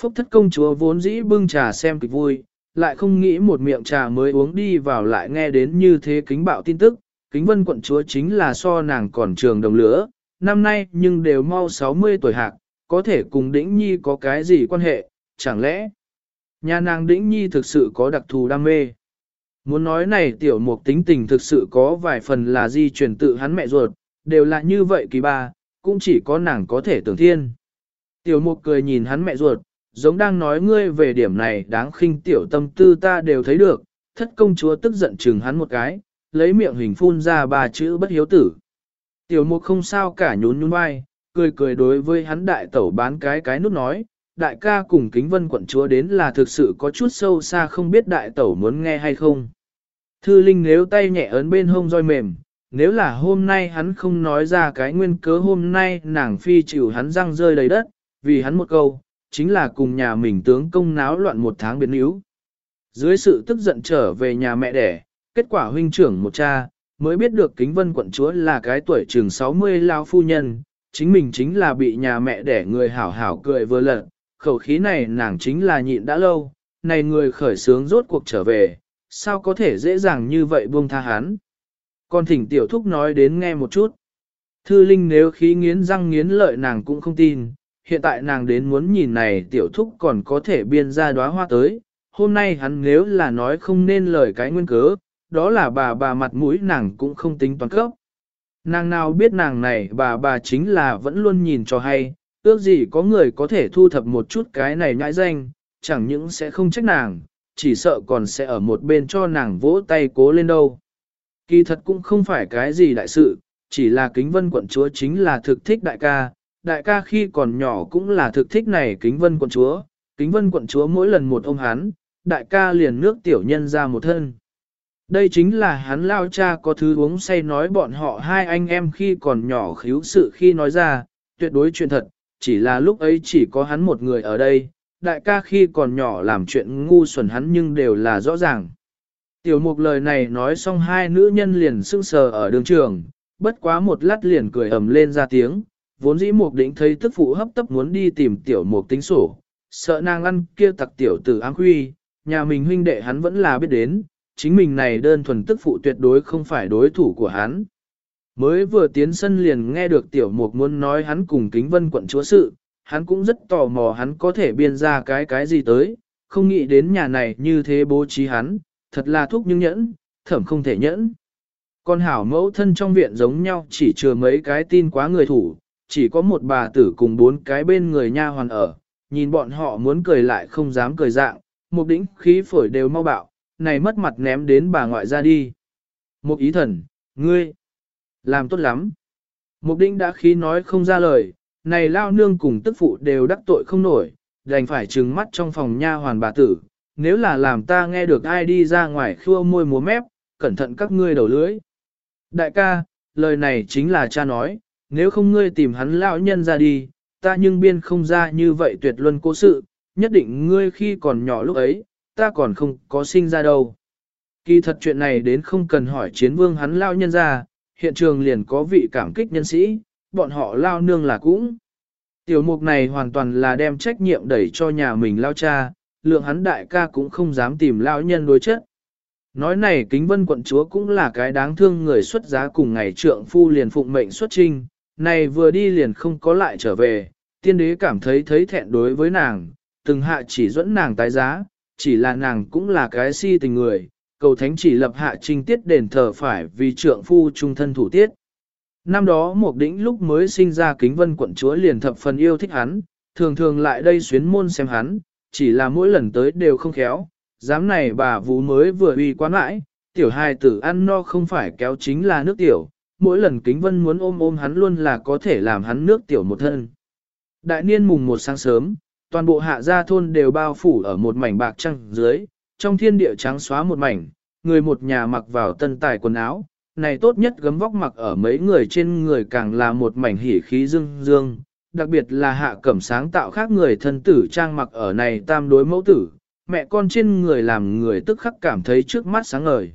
Phúc thất công chúa vốn dĩ bưng trà xem kịch vui, lại không nghĩ một miệng trà mới uống đi vào lại nghe đến như thế kính bạo tin tức, kính vân quận chúa chính là so nàng còn trường đồng lửa, năm nay nhưng đều mau 60 tuổi hạc, có thể cùng đĩnh nhi có cái gì quan hệ, chẳng lẽ nhà nàng đĩnh nhi thực sự có đặc thù đam mê. Muốn nói này tiểu mục tính tình thực sự có vài phần là di truyền tự hắn mẹ ruột, đều là như vậy kỳ ba, cũng chỉ có nàng có thể tưởng thiên. Tiểu mục cười nhìn hắn mẹ ruột, giống đang nói ngươi về điểm này đáng khinh tiểu tâm tư ta đều thấy được, thất công chúa tức giận chừng hắn một cái, lấy miệng hình phun ra ba chữ bất hiếu tử. Tiểu mục không sao cả nhún nhún vai, cười cười đối với hắn đại tẩu bán cái cái nút nói, đại ca cùng kính vân quận chúa đến là thực sự có chút sâu xa không biết đại tẩu muốn nghe hay không. Thư Linh nếu tay nhẹ ấn bên hông roi mềm, nếu là hôm nay hắn không nói ra cái nguyên cớ hôm nay nàng phi chịu hắn răng rơi đầy đất, vì hắn một câu, chính là cùng nhà mình tướng công náo loạn một tháng biến yếu. Dưới sự tức giận trở về nhà mẹ đẻ, kết quả huynh trưởng một cha, mới biết được kính vân quận chúa là cái tuổi trường 60 lao phu nhân, chính mình chính là bị nhà mẹ đẻ người hảo hảo cười vừa lận, khẩu khí này nàng chính là nhịn đã lâu, này người khởi sướng rốt cuộc trở về, sao có thể dễ dàng như vậy buông tha hắn. Còn thỉnh tiểu thúc nói đến nghe một chút. Thư Linh nếu khí nghiến răng nghiến lợi nàng cũng không tin, hiện tại nàng đến muốn nhìn này tiểu thúc còn có thể biên ra đóa hoa tới, hôm nay hắn nếu là nói không nên lời cái nguyên cớ, đó là bà bà mặt mũi nàng cũng không tính toán cấp. Nàng nào biết nàng này bà bà chính là vẫn luôn nhìn cho hay, ước gì có người có thể thu thập một chút cái này nhãi danh, chẳng những sẽ không trách nàng, chỉ sợ còn sẽ ở một bên cho nàng vỗ tay cố lên đâu. Kỳ thật cũng không phải cái gì đại sự, chỉ là kính vân quận chúa chính là thực thích đại ca, đại ca khi còn nhỏ cũng là thực thích này kính vân quận chúa, kính vân quận chúa mỗi lần một ông hắn, đại ca liền nước tiểu nhân ra một thân. Đây chính là hắn lao cha có thứ uống say nói bọn họ hai anh em khi còn nhỏ khíu sự khi nói ra, tuyệt đối chuyện thật, chỉ là lúc ấy chỉ có hắn một người ở đây, đại ca khi còn nhỏ làm chuyện ngu xuẩn hắn nhưng đều là rõ ràng. Tiểu mục lời này nói xong hai nữ nhân liền sưng sờ ở đường trường, bất quá một lát liền cười ầm lên ra tiếng, vốn dĩ mục định thấy tức phụ hấp tấp muốn đi tìm tiểu mục tính sổ, sợ nàng ăn kia tặc tiểu tử áng huy, nhà mình huynh đệ hắn vẫn là biết đến, chính mình này đơn thuần tức phụ tuyệt đối không phải đối thủ của hắn. Mới vừa tiến sân liền nghe được tiểu mục muốn nói hắn cùng kính vân quận chúa sự, hắn cũng rất tò mò hắn có thể biên ra cái cái gì tới, không nghĩ đến nhà này như thế bố trí hắn, thật là thúc nhưng nhẫn, thẩm không thể nhẫn. Con hảo mẫu thân trong viện giống nhau chỉ chừa mấy cái tin quá người thủ, chỉ có một bà tử cùng bốn cái bên người nha hoàn ở, nhìn bọn họ muốn cười lại không dám cười dạng, một đỉnh khí phổi đều mau bạo, này mất mặt ném đến bà ngoại ra đi. Một ý thần, ngươi, làm tốt lắm. Mục đinh đã khí nói không ra lời, này lao nương cùng tức phụ đều đắc tội không nổi, đành phải trừng mắt trong phòng nha hoàn bà tử. Nếu là làm ta nghe được ai đi ra ngoài khua môi múa mép, cẩn thận các ngươi đầu lưới. Đại ca, lời này chính là cha nói, nếu không ngươi tìm hắn lão nhân ra đi, ta nhưng biên không ra như vậy tuyệt luân cố sự, nhất định ngươi khi còn nhỏ lúc ấy, ta còn không có sinh ra đâu. Kỳ thật chuyện này đến không cần hỏi chiến vương hắn lao nhân ra, hiện trường liền có vị cảm kích nhân sĩ, bọn họ lao nương là cũng. Tiểu mục này hoàn toàn là đem trách nhiệm đẩy cho nhà mình lao cha, lượng hắn đại ca cũng không dám tìm lao nhân đối chất. Nói này kính vân quận chúa cũng là cái đáng thương người xuất giá cùng ngày trượng phu liền phụng mệnh xuất trinh, này vừa đi liền không có lại trở về, tiên đế cảm thấy thấy thẹn đối với nàng, từng hạ chỉ dẫn nàng tái giá, chỉ là nàng cũng là cái si tình người, cầu thánh chỉ lập hạ trinh tiết đền thờ phải vì trượng phu trung thân thủ tiết. Năm đó một đỉnh lúc mới sinh ra kính vân quận chúa liền thập phần yêu thích hắn, thường thường lại đây xuyến môn xem hắn, chỉ là mỗi lần tới đều không khéo, dám này bà vú mới vừa uy quán mãi, tiểu hài tử ăn no không phải kéo chính là nước tiểu, mỗi lần kính vân muốn ôm ôm hắn luôn là có thể làm hắn nước tiểu một thân. Đại niên mùng một sáng sớm, toàn bộ hạ gia thôn đều bao phủ ở một mảnh bạc trăng dưới, trong thiên địa trắng xóa một mảnh, người một nhà mặc vào tân tài quần áo, này tốt nhất gấm vóc mặc ở mấy người trên người càng là một mảnh hỉ khí dương dương, đặc biệt là hạ cẩm sáng tạo khác người thân tử trang mặc ở này tam đối mẫu tử, mẹ con trên người làm người tức khắc cảm thấy trước mắt sáng ngời.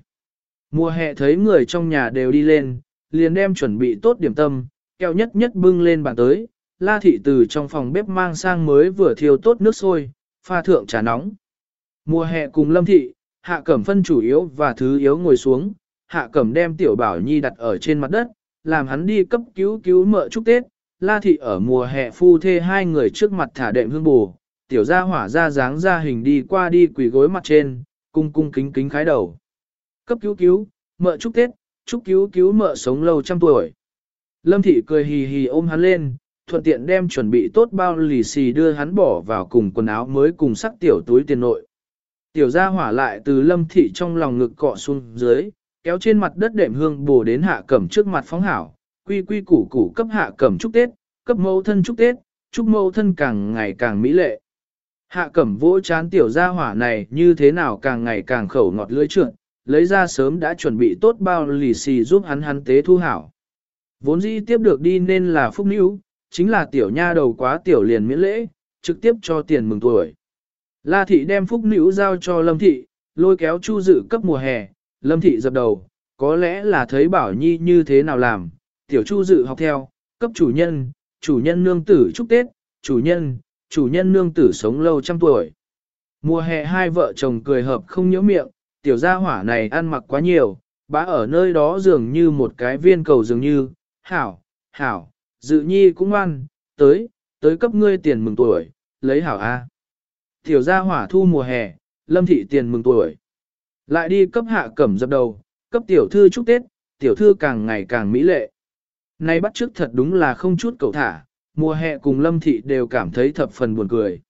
Mùa hè thấy người trong nhà đều đi lên, liền đem chuẩn bị tốt điểm tâm, keo nhất nhất bưng lên bàn tới, la thị từ trong phòng bếp mang sang mới vừa thiêu tốt nước sôi, pha thượng trà nóng. Mùa hè cùng lâm thị, hạ cẩm phân chủ yếu và thứ yếu ngồi xuống, hạ cẩm đem tiểu bảo nhi đặt ở trên mặt đất, làm hắn đi cấp cứu cứu mợ chúc Tết, la thị ở mùa hè phu thê hai người trước mặt thả đệm hương bù, tiểu gia hỏa ra dáng ra hình đi qua đi quỳ gối mặt trên, cung cung kính kính khái đầu. Cấp cứu cứu, mợ chúc Tết, chúc cứu cứu mợ sống lâu trăm tuổi. Lâm thị cười hì hì ôm hắn lên, thuận tiện đem chuẩn bị tốt bao lì xì đưa hắn bỏ vào cùng quần áo mới cùng sắc tiểu túi tiền nội. Tiểu gia hỏa lại từ lâm thị trong lòng ngực cọ xuống dưới, kéo trên mặt đất đệm hương bổ đến hạ cẩm trước mặt phóng hảo, quy quy củ củ cấp hạ cẩm chúc Tết, cấp mẫu thân chúc Tết, chúc mẫu thân càng ngày càng mỹ lệ. Hạ cẩm vỗ chán tiểu gia hỏa này như thế nào càng ngày càng khẩu ngọt lưỡi trượt, lấy ra sớm đã chuẩn bị tốt bao lì xì giúp hắn hắn tế thu hảo. Vốn dĩ tiếp được đi nên là phúc níu, chính là tiểu nha đầu quá tiểu liền miễn lễ, trực tiếp cho tiền mừng tuổi. La thị đem phúc níu giao cho Lâm thị, lôi kéo Chu dự cấp mùa hè, Lâm thị dập đầu, có lẽ là thấy Bảo Nhi như thế nào làm, tiểu Chu dự học theo, cấp chủ nhân, chủ nhân nương tử chúc Tết, chủ nhân, chủ nhân nương tử sống lâu trăm tuổi. Mùa hè hai vợ chồng cười hợp không nhớ miệng, tiểu gia hỏa này ăn mặc quá nhiều, bá ở nơi đó dường như một cái viên cầu dường như, hảo, hảo, dự nhi cũng ngoan, tới, tới cấp ngươi tiền mừng tuổi, lấy hảo A. Tiểu gia hỏa thu mùa hè, lâm thị tiền mừng tuổi. Lại đi cấp hạ cẩm dập đầu, cấp tiểu thư chúc Tết, tiểu thư càng ngày càng mỹ lệ. Nay bắt trước thật đúng là không chút cầu thả, mùa hè cùng lâm thị đều cảm thấy thập phần buồn cười.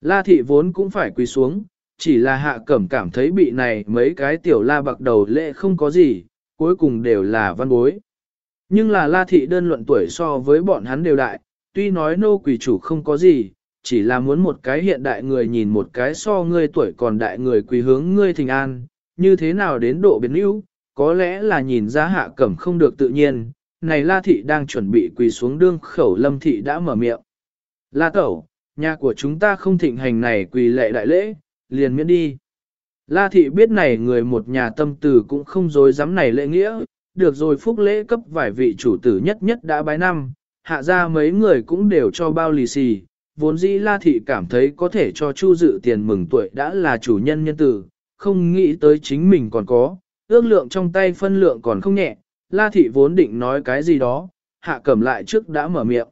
La thị vốn cũng phải quỳ xuống, chỉ là hạ cẩm cảm thấy bị này mấy cái tiểu la bạc đầu lệ không có gì, cuối cùng đều là văn bối. Nhưng là la thị đơn luận tuổi so với bọn hắn đều đại, tuy nói nô quỷ chủ không có gì, chỉ là muốn một cái hiện đại người nhìn một cái so ngươi tuổi còn đại người quỳ hướng ngươi thình an, như thế nào đến độ biến yếu, có lẽ là nhìn ra hạ cẩm không được tự nhiên, này la thị đang chuẩn bị quỳ xuống đương khẩu lâm thị đã mở miệng. La tẩu, nhà của chúng ta không thịnh hành này quỳ lệ đại lễ, liền miễn đi. La thị biết này người một nhà tâm tử cũng không dối dám này lễ nghĩa, được rồi phúc lễ cấp vài vị chủ tử nhất nhất đã bái năm, hạ ra mấy người cũng đều cho bao lì xì, vốn dĩ La Thị cảm thấy có thể cho Chu Dự tiền mừng tuổi đã là chủ nhân nhân tử, không nghĩ tới chính mình còn có, ước lượng trong tay phân lượng còn không nhẹ, La Thị vốn định nói cái gì đó, hạ cẩm lại trước đã mở miệng.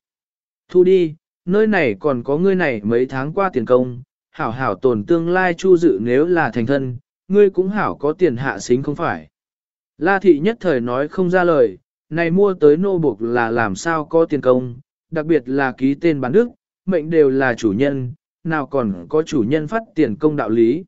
Thu đi, nơi này còn có ngươi này mấy tháng qua tiền công, hảo hảo tồn tương lai Chu Dự nếu là thành thân, ngươi cũng hảo có tiền hạ xính không phải. La Thị nhất thời nói không ra lời, này mua tới nô buộc là làm sao có tiền công, đặc biệt là ký tên bán đức, mệnh đều là chủ nhân, nào còn có chủ nhân phát tiền công đạo lý.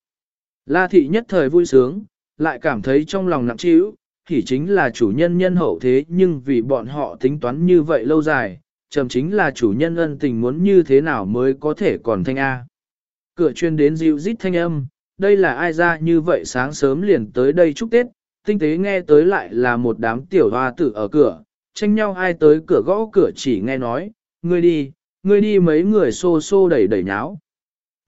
La thị nhất thời vui sướng, lại cảm thấy trong lòng nặng trĩu, thì chính là chủ nhân nhân hậu thế nhưng vì bọn họ tính toán như vậy lâu dài, trầm chính là chủ nhân ân tình muốn như thế nào mới có thể còn thanh A. Cửa chuyên đến dịu rít thanh âm, đây là ai ra như vậy sáng sớm liền tới đây chúc Tết, tinh tế nghe tới lại là một đám tiểu hoa tử ở cửa, tranh nhau ai tới cửa gõ cửa chỉ nghe nói, ngươi đi, ngươi đi mấy người xô xô đẩy đẩy nháo.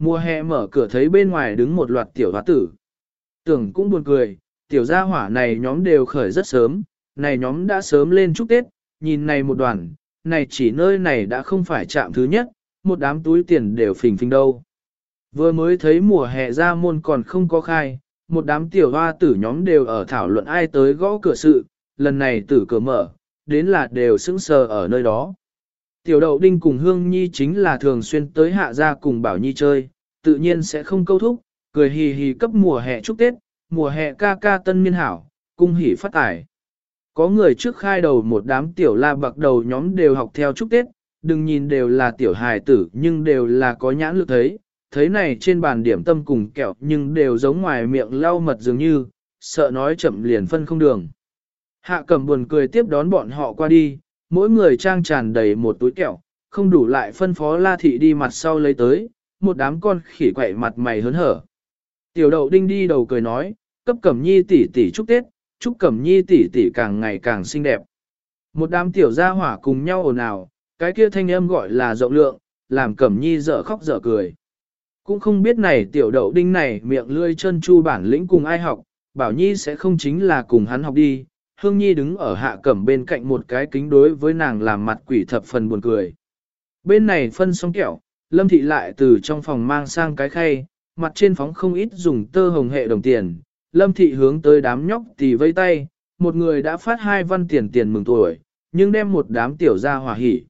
Mùa hè mở cửa thấy bên ngoài đứng một loạt tiểu hóa tử. Tưởng cũng buồn cười, tiểu gia hỏa này nhóm đều khởi rất sớm, này nhóm đã sớm lên chúc Tết, nhìn này một đoàn, này chỉ nơi này đã không phải chạm thứ nhất, một đám túi tiền đều phình phình đâu. Vừa mới thấy mùa hè ra môn còn không có khai, một đám tiểu hoa tử nhóm đều ở thảo luận ai tới gõ cửa sự, lần này tử cửa mở, đến là đều sững sờ ở nơi đó. Tiểu đậu đinh cùng Hương Nhi chính là thường xuyên tới hạ gia cùng Bảo Nhi chơi, tự nhiên sẽ không câu thúc, cười hì hì cấp mùa hè chúc Tết, mùa hè ca ca tân niên hảo, cung hỉ phát tải. Có người trước khai đầu một đám tiểu la bạc đầu nhóm đều học theo chúc Tết, đừng nhìn đều là tiểu hài tử nhưng đều là có nhãn lực thấy, thấy này trên bàn điểm tâm cùng kẹo nhưng đều giống ngoài miệng lau mật dường như, sợ nói chậm liền phân không đường. Hạ cầm buồn cười tiếp đón bọn họ qua đi, mỗi người trang tràn đầy một túi kẹo, không đủ lại phân phó la thị đi mặt sau lấy tới, một đám con khỉ quậy mặt mày hớn hở. Tiểu đậu đinh đi đầu cười nói, cấp cẩm nhi tỷ tỷ chúc Tết, chúc cẩm nhi tỷ tỷ càng ngày càng xinh đẹp. Một đám tiểu gia hỏa cùng nhau ồn ào, cái kia thanh âm gọi là rộng lượng, làm cẩm nhi dở khóc dở cười. Cũng không biết này tiểu đậu đinh này miệng lươi chân chu bản lĩnh cùng ai học, bảo nhi sẽ không chính là cùng hắn học đi. Hương Nhi đứng ở hạ cẩm bên cạnh một cái kính đối với nàng làm mặt quỷ thập phần buồn cười. Bên này phân xong kẹo, Lâm Thị lại từ trong phòng mang sang cái khay, mặt trên phóng không ít dùng tơ hồng hệ đồng tiền. Lâm Thị hướng tới đám nhóc tì vây tay, một người đã phát hai văn tiền tiền mừng tuổi, nhưng đem một đám tiểu ra hòa hỉ.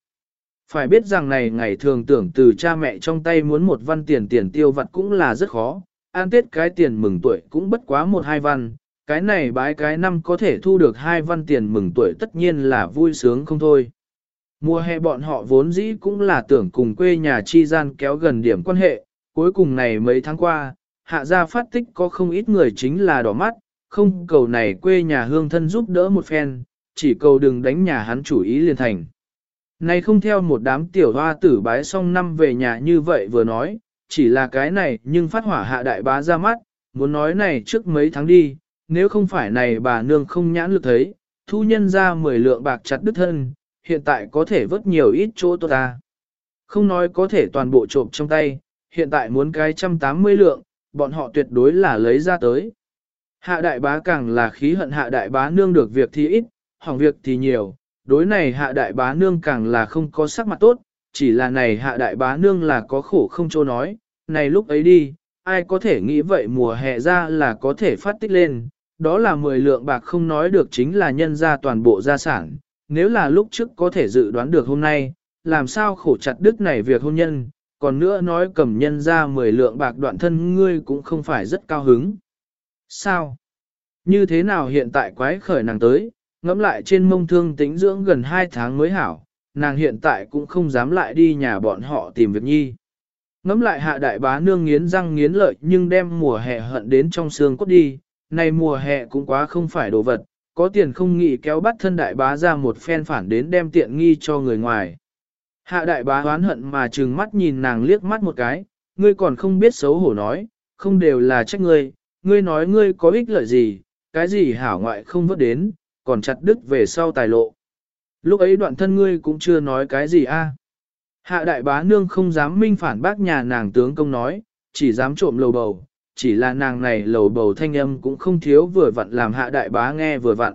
Phải biết rằng này ngày thường tưởng từ cha mẹ trong tay muốn một văn tiền tiền tiêu vặt cũng là rất khó, an tết cái tiền mừng tuổi cũng bất quá một hai văn, cái này bái cái năm có thể thu được hai văn tiền mừng tuổi tất nhiên là vui sướng không thôi. Mùa hè bọn họ vốn dĩ cũng là tưởng cùng quê nhà chi gian kéo gần điểm quan hệ, cuối cùng này mấy tháng qua, hạ gia phát tích có không ít người chính là đỏ mắt, không cầu này quê nhà hương thân giúp đỡ một phen, chỉ cầu đừng đánh nhà hắn chủ ý liền thành. Này không theo một đám tiểu hoa tử bái xong năm về nhà như vậy vừa nói, chỉ là cái này nhưng phát hỏa hạ đại bá ra mắt, muốn nói này trước mấy tháng đi, nếu không phải này bà nương không nhãn lực thấy, thu nhân ra 10 lượng bạc chặt đứt thân, hiện tại có thể vớt nhiều ít chỗ tốt ta. Không nói có thể toàn bộ trộm trong tay, hiện tại muốn cái trăm tám mươi lượng, bọn họ tuyệt đối là lấy ra tới. Hạ đại bá càng là khí hận hạ đại bá nương được việc thì ít, hỏng việc thì nhiều, đối này hạ đại bá nương càng là không có sắc mặt tốt, chỉ là này hạ đại bá nương là có khổ không chỗ nói, này lúc ấy đi, ai có thể nghĩ vậy mùa hè ra là có thể phát tích lên, đó là 10 lượng bạc không nói được chính là nhân ra toàn bộ gia sản, nếu là lúc trước có thể dự đoán được hôm nay, làm sao khổ chặt đức này việc hôn nhân, còn nữa nói cầm nhân ra 10 lượng bạc đoạn thân ngươi cũng không phải rất cao hứng. Sao? Như thế nào hiện tại quái khởi nàng tới, ngẫm lại trên mông thương tính dưỡng gần 2 tháng mới hảo, nàng hiện tại cũng không dám lại đi nhà bọn họ tìm việc nhi. Ngẫm lại hạ đại bá nương nghiến răng nghiến lợi nhưng đem mùa hè hận đến trong xương cốt đi, này mùa hè cũng quá không phải đồ vật, có tiền không nghĩ kéo bắt thân đại bá ra một phen phản đến đem tiện nghi cho người ngoài. Hạ đại bá oán hận mà trừng mắt nhìn nàng liếc mắt một cái, ngươi còn không biết xấu hổ nói, không đều là trách ngươi, ngươi nói ngươi có ích lợi gì, cái gì hảo ngoại không vớt đến, còn chặt đứt về sau tài lộ. Lúc ấy đoạn thân ngươi cũng chưa nói cái gì a. Hạ đại bá nương không dám minh phản bác nhà nàng tướng công nói, chỉ dám trộm lầu bầu, chỉ là nàng này lầu bầu thanh âm cũng không thiếu vừa vặn làm hạ đại bá nghe vừa vặn.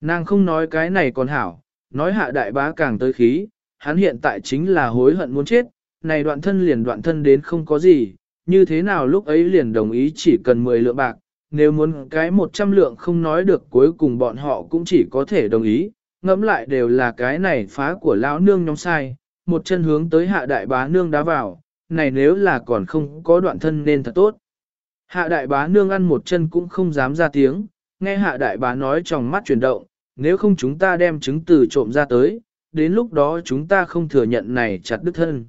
Nàng không nói cái này còn hảo, nói hạ đại bá càng tới khí, hắn hiện tại chính là hối hận muốn chết, này đoạn thân liền đoạn thân đến không có gì, như thế nào lúc ấy liền đồng ý chỉ cần 10 lượng bạc, nếu muốn cái 100 lượng không nói được cuối cùng bọn họ cũng chỉ có thể đồng ý, ngẫm lại đều là cái này phá của lão nương nhóm sai, một chân hướng tới hạ đại bá nương đá vào, này nếu là còn không có đoạn thân nên thật tốt. Hạ đại bá nương ăn một chân cũng không dám ra tiếng, nghe hạ đại bá nói trong mắt chuyển động, nếu không chúng ta đem chứng từ trộm ra tới, đến lúc đó chúng ta không thừa nhận này chặt đứt thân.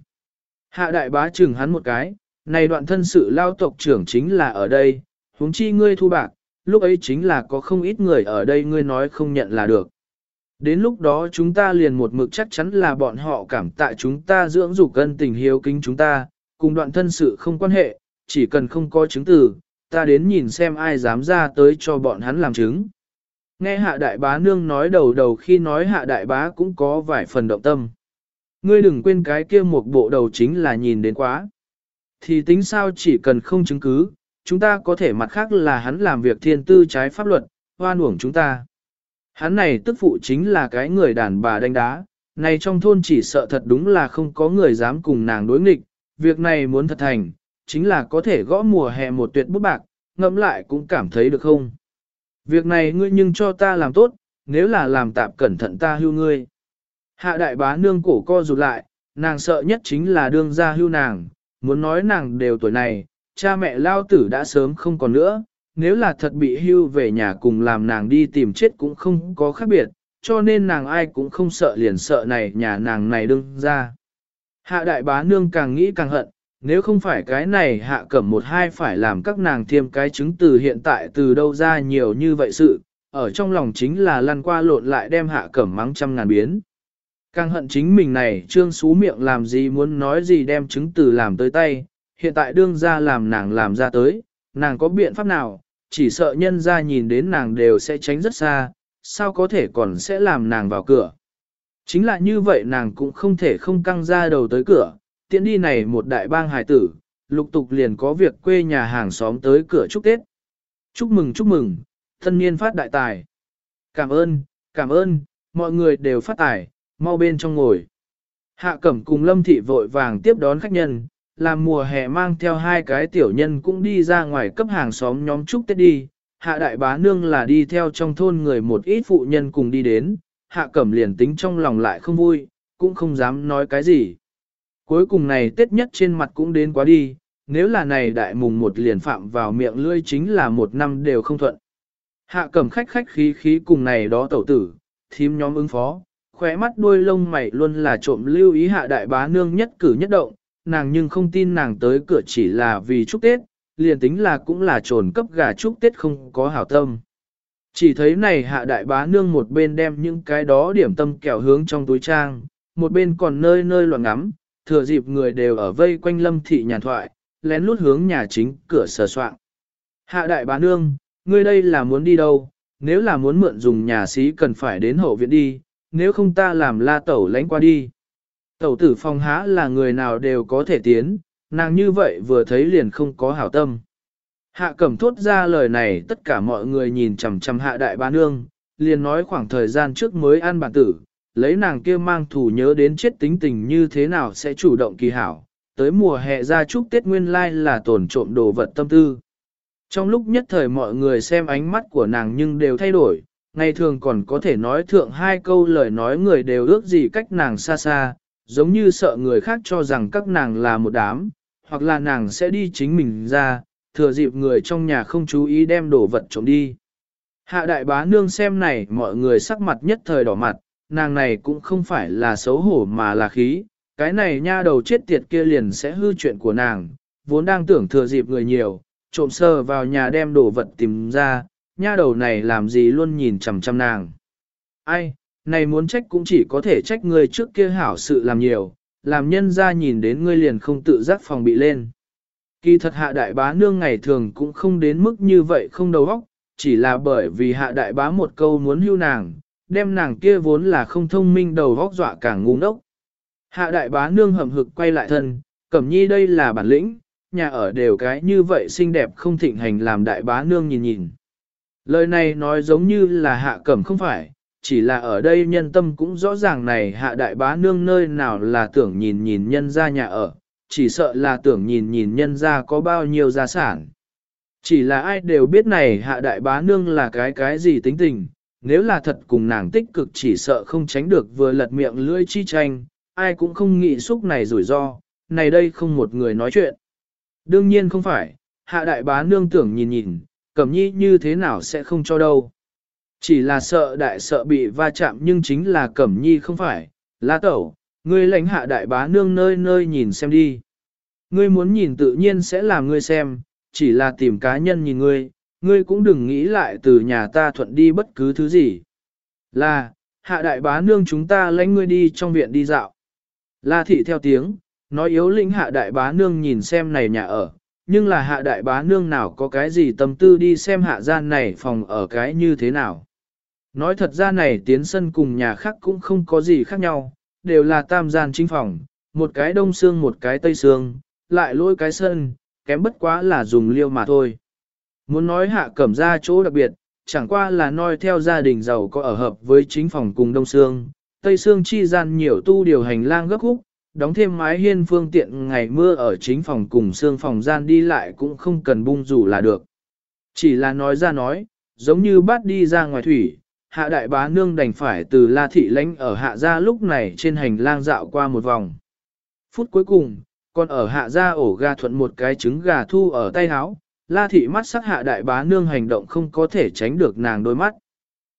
Hạ đại bá chừng hắn một cái, này đoạn thân sự lao tộc trưởng chính là ở đây, huống chi ngươi thu bạc, lúc ấy chính là có không ít người ở đây ngươi nói không nhận là được. Đến lúc đó chúng ta liền một mực chắc chắn là bọn họ cảm tạ chúng ta dưỡng dục cân tình hiếu kính chúng ta, cùng đoạn thân sự không quan hệ, chỉ cần không có chứng từ, ta đến nhìn xem ai dám ra tới cho bọn hắn làm chứng. Nghe hạ đại bá nương nói đầu đầu khi nói hạ đại bá cũng có vài phần động tâm. Ngươi đừng quên cái kia một bộ đầu chính là nhìn đến quá. Thì tính sao chỉ cần không chứng cứ, chúng ta có thể mặt khác là hắn làm việc thiên tư trái pháp luật, hoan uổng chúng ta. Hắn này tức phụ chính là cái người đàn bà đánh đá, này trong thôn chỉ sợ thật đúng là không có người dám cùng nàng đối nghịch, việc này muốn thật thành, chính là có thể gõ mùa hè một tuyệt bút bạc, ngẫm lại cũng cảm thấy được không. Việc này ngươi nhưng cho ta làm tốt, nếu là làm tạm cẩn thận ta hưu ngươi. Hạ đại bá nương cổ co rụt lại, nàng sợ nhất chính là đương gia hưu nàng, muốn nói nàng đều tuổi này, cha mẹ lao tử đã sớm không còn nữa, nếu là thật bị hưu về nhà cùng làm nàng đi tìm chết cũng không có khác biệt, cho nên nàng ai cũng không sợ liền sợ này nhà nàng này đương ra. Hạ đại bá nương càng nghĩ càng hận, nếu không phải cái này hạ cẩm một hai phải làm các nàng thêm cái chứng từ hiện tại từ đâu ra nhiều như vậy sự, ở trong lòng chính là lăn qua lộn lại đem hạ cẩm mắng trăm ngàn biến. Càng hận chính mình này trương xú miệng làm gì muốn nói gì đem chứng từ làm tới tay, hiện tại đương ra làm nàng làm ra tới, nàng có biện pháp nào, chỉ sợ nhân ra nhìn đến nàng đều sẽ tránh rất xa, sao có thể còn sẽ làm nàng vào cửa. Chính là như vậy nàng cũng không thể không căng ra đầu tới cửa, tiện đi này một đại bang hải tử, lục tục liền có việc quê nhà hàng xóm tới cửa chúc Tết. Chúc mừng chúc mừng, thân niên phát đại tài. Cảm ơn, cảm ơn, mọi người đều phát tài, mau bên trong ngồi. Hạ cẩm cùng lâm thị vội vàng tiếp đón khách nhân, làm mùa hè mang theo hai cái tiểu nhân cũng đi ra ngoài cấp hàng xóm nhóm chúc Tết đi. Hạ đại bá nương là đi theo trong thôn người một ít phụ nhân cùng đi đến, hạ cẩm liền tính trong lòng lại không vui, cũng không dám nói cái gì. Cuối cùng này Tết nhất trên mặt cũng đến quá đi, nếu là này đại mùng một liền phạm vào miệng lươi chính là một năm đều không thuận. Hạ cẩm khách khách khí khí cùng này đó tẩu tử, thím nhóm ứng phó, khóe mắt đuôi lông mày luôn là trộm lưu ý hạ đại bá nương nhất cử nhất động, nàng nhưng không tin nàng tới cửa chỉ là vì chúc Tết, liền tính là cũng là trồn cấp gà chúc Tết không có hảo tâm. Chỉ thấy này hạ đại bá nương một bên đem những cái đó điểm tâm kẹo hướng trong túi trang, một bên còn nơi nơi loạn ngắm, thừa dịp người đều ở vây quanh lâm thị nhàn thoại, lén lút hướng nhà chính cửa sờ soạn. Hạ đại bá nương, ngươi đây là muốn đi đâu, nếu là muốn mượn dùng nhà xí cần phải đến hậu viện đi, nếu không ta làm la tẩu lánh qua đi. Tẩu tử phong há là người nào đều có thể tiến, nàng như vậy vừa thấy liền không có hảo tâm. Hạ cẩm thốt ra lời này tất cả mọi người nhìn chằm chằm hạ đại bá nương, liền nói khoảng thời gian trước mới ăn bản tử, lấy nàng kia mang thủ nhớ đến chết tính tình như thế nào sẽ chủ động kỳ hảo, tới mùa hè ra chúc Tết Nguyên Lai là tổn trộm đồ vật tâm tư. Trong lúc nhất thời mọi người xem ánh mắt của nàng nhưng đều thay đổi, ngày thường còn có thể nói thượng hai câu lời nói người đều ước gì cách nàng xa xa, giống như sợ người khác cho rằng các nàng là một đám, hoặc là nàng sẽ đi chính mình ra, thừa dịp người trong nhà không chú ý đem đồ vật trộm đi. Hạ đại bá nương xem này mọi người sắc mặt nhất thời đỏ mặt, nàng này cũng không phải là xấu hổ mà là khí, cái này nha đầu chết tiệt kia liền sẽ hư chuyện của nàng, vốn đang tưởng thừa dịp người nhiều, trộm sơ vào nhà đem đồ vật tìm ra, nha đầu này làm gì luôn nhìn chằm chằm nàng. Ai, này muốn trách cũng chỉ có thể trách người trước kia hảo sự làm nhiều, làm nhân ra nhìn đến ngươi liền không tự giác phòng bị lên. Kỳ thật hạ đại bá nương ngày thường cũng không đến mức như vậy không đầu óc, chỉ là bởi vì hạ đại bá một câu muốn hưu nàng, đem nàng kia vốn là không thông minh đầu óc dọa càng ngu ngốc. Hạ đại bá nương hầm hực quay lại thân, cẩm nhi đây là bản lĩnh, nhà ở đều cái như vậy xinh đẹp không thịnh hành làm đại bá nương nhìn nhìn. Lời này nói giống như là hạ cẩm không phải, chỉ là ở đây nhân tâm cũng rõ ràng này hạ đại bá nương nơi nào là tưởng nhìn nhìn nhân ra nhà ở, chỉ sợ là tưởng nhìn nhìn nhân ra có bao nhiêu gia sản. Chỉ là ai đều biết này hạ đại bá nương là cái cái gì tính tình, nếu là thật cùng nàng tích cực chỉ sợ không tránh được vừa lật miệng lưỡi chi tranh, ai cũng không nghĩ xúc này rủi ro, này đây không một người nói chuyện. Đương nhiên không phải, hạ đại bá nương tưởng nhìn nhìn, cẩm nhi như thế nào sẽ không cho đâu. Chỉ là sợ đại sợ bị va chạm nhưng chính là cẩm nhi không phải, la tẩu, ngươi lãnh hạ đại bá nương nơi nơi nhìn xem đi. Ngươi muốn nhìn tự nhiên sẽ làm ngươi xem, chỉ là tìm cá nhân nhìn ngươi, ngươi cũng đừng nghĩ lại từ nhà ta thuận đi bất cứ thứ gì. Là, hạ đại bá nương chúng ta lãnh ngươi đi trong viện đi dạo. La thị theo tiếng, nói yếu lĩnh hạ đại bá nương nhìn xem này nhà ở, nhưng là hạ đại bá nương nào có cái gì tâm tư đi xem hạ gian này phòng ở cái như thế nào. Nói thật ra này tiến sân cùng nhà khác cũng không có gì khác nhau, đều là tam gian chính phòng, một cái đông xương một cái tây xương, lại lôi cái sân, kém bất quá là dùng liêu mà thôi. Muốn nói hạ cẩm ra chỗ đặc biệt, chẳng qua là noi theo gia đình giàu có ở hợp với chính phòng cùng đông xương, tây xương chi gian nhiều tu điều hành lang gấp khúc, đóng thêm mái hiên phương tiện ngày mưa ở chính phòng cùng xương phòng gian đi lại cũng không cần bung rủ là được. Chỉ là nói ra nói, giống như bắt đi ra ngoài thủy, hạ đại bá nương đành phải từ la thị lãnh ở hạ gia lúc này trên hành lang dạo qua một vòng. Phút cuối cùng, còn ở hạ gia ổ gà thuận một cái trứng gà thu ở tay háo, la thị mắt sắc hạ đại bá nương hành động không có thể tránh được nàng đôi mắt.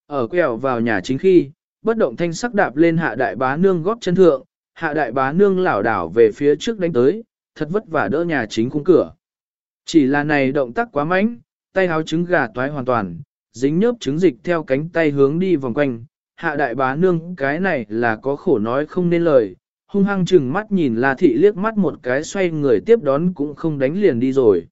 Ở quẹo vào nhà chính khi, bất động thanh sắc đạp lên hạ đại bá nương góp chân thượng, hạ đại bá nương lảo đảo về phía trước đánh tới, thật vất vả đỡ nhà chính khung cửa. Chỉ là này động tác quá mạnh, tay háo trứng gà toái hoàn toàn, dính nhớp trứng dịch theo cánh tay hướng đi vòng quanh, hạ đại bá nương cái này là có khổ nói không nên lời, hung hăng chừng mắt nhìn La Thị liếc mắt một cái xoay người tiếp đón cũng không đánh liền đi rồi.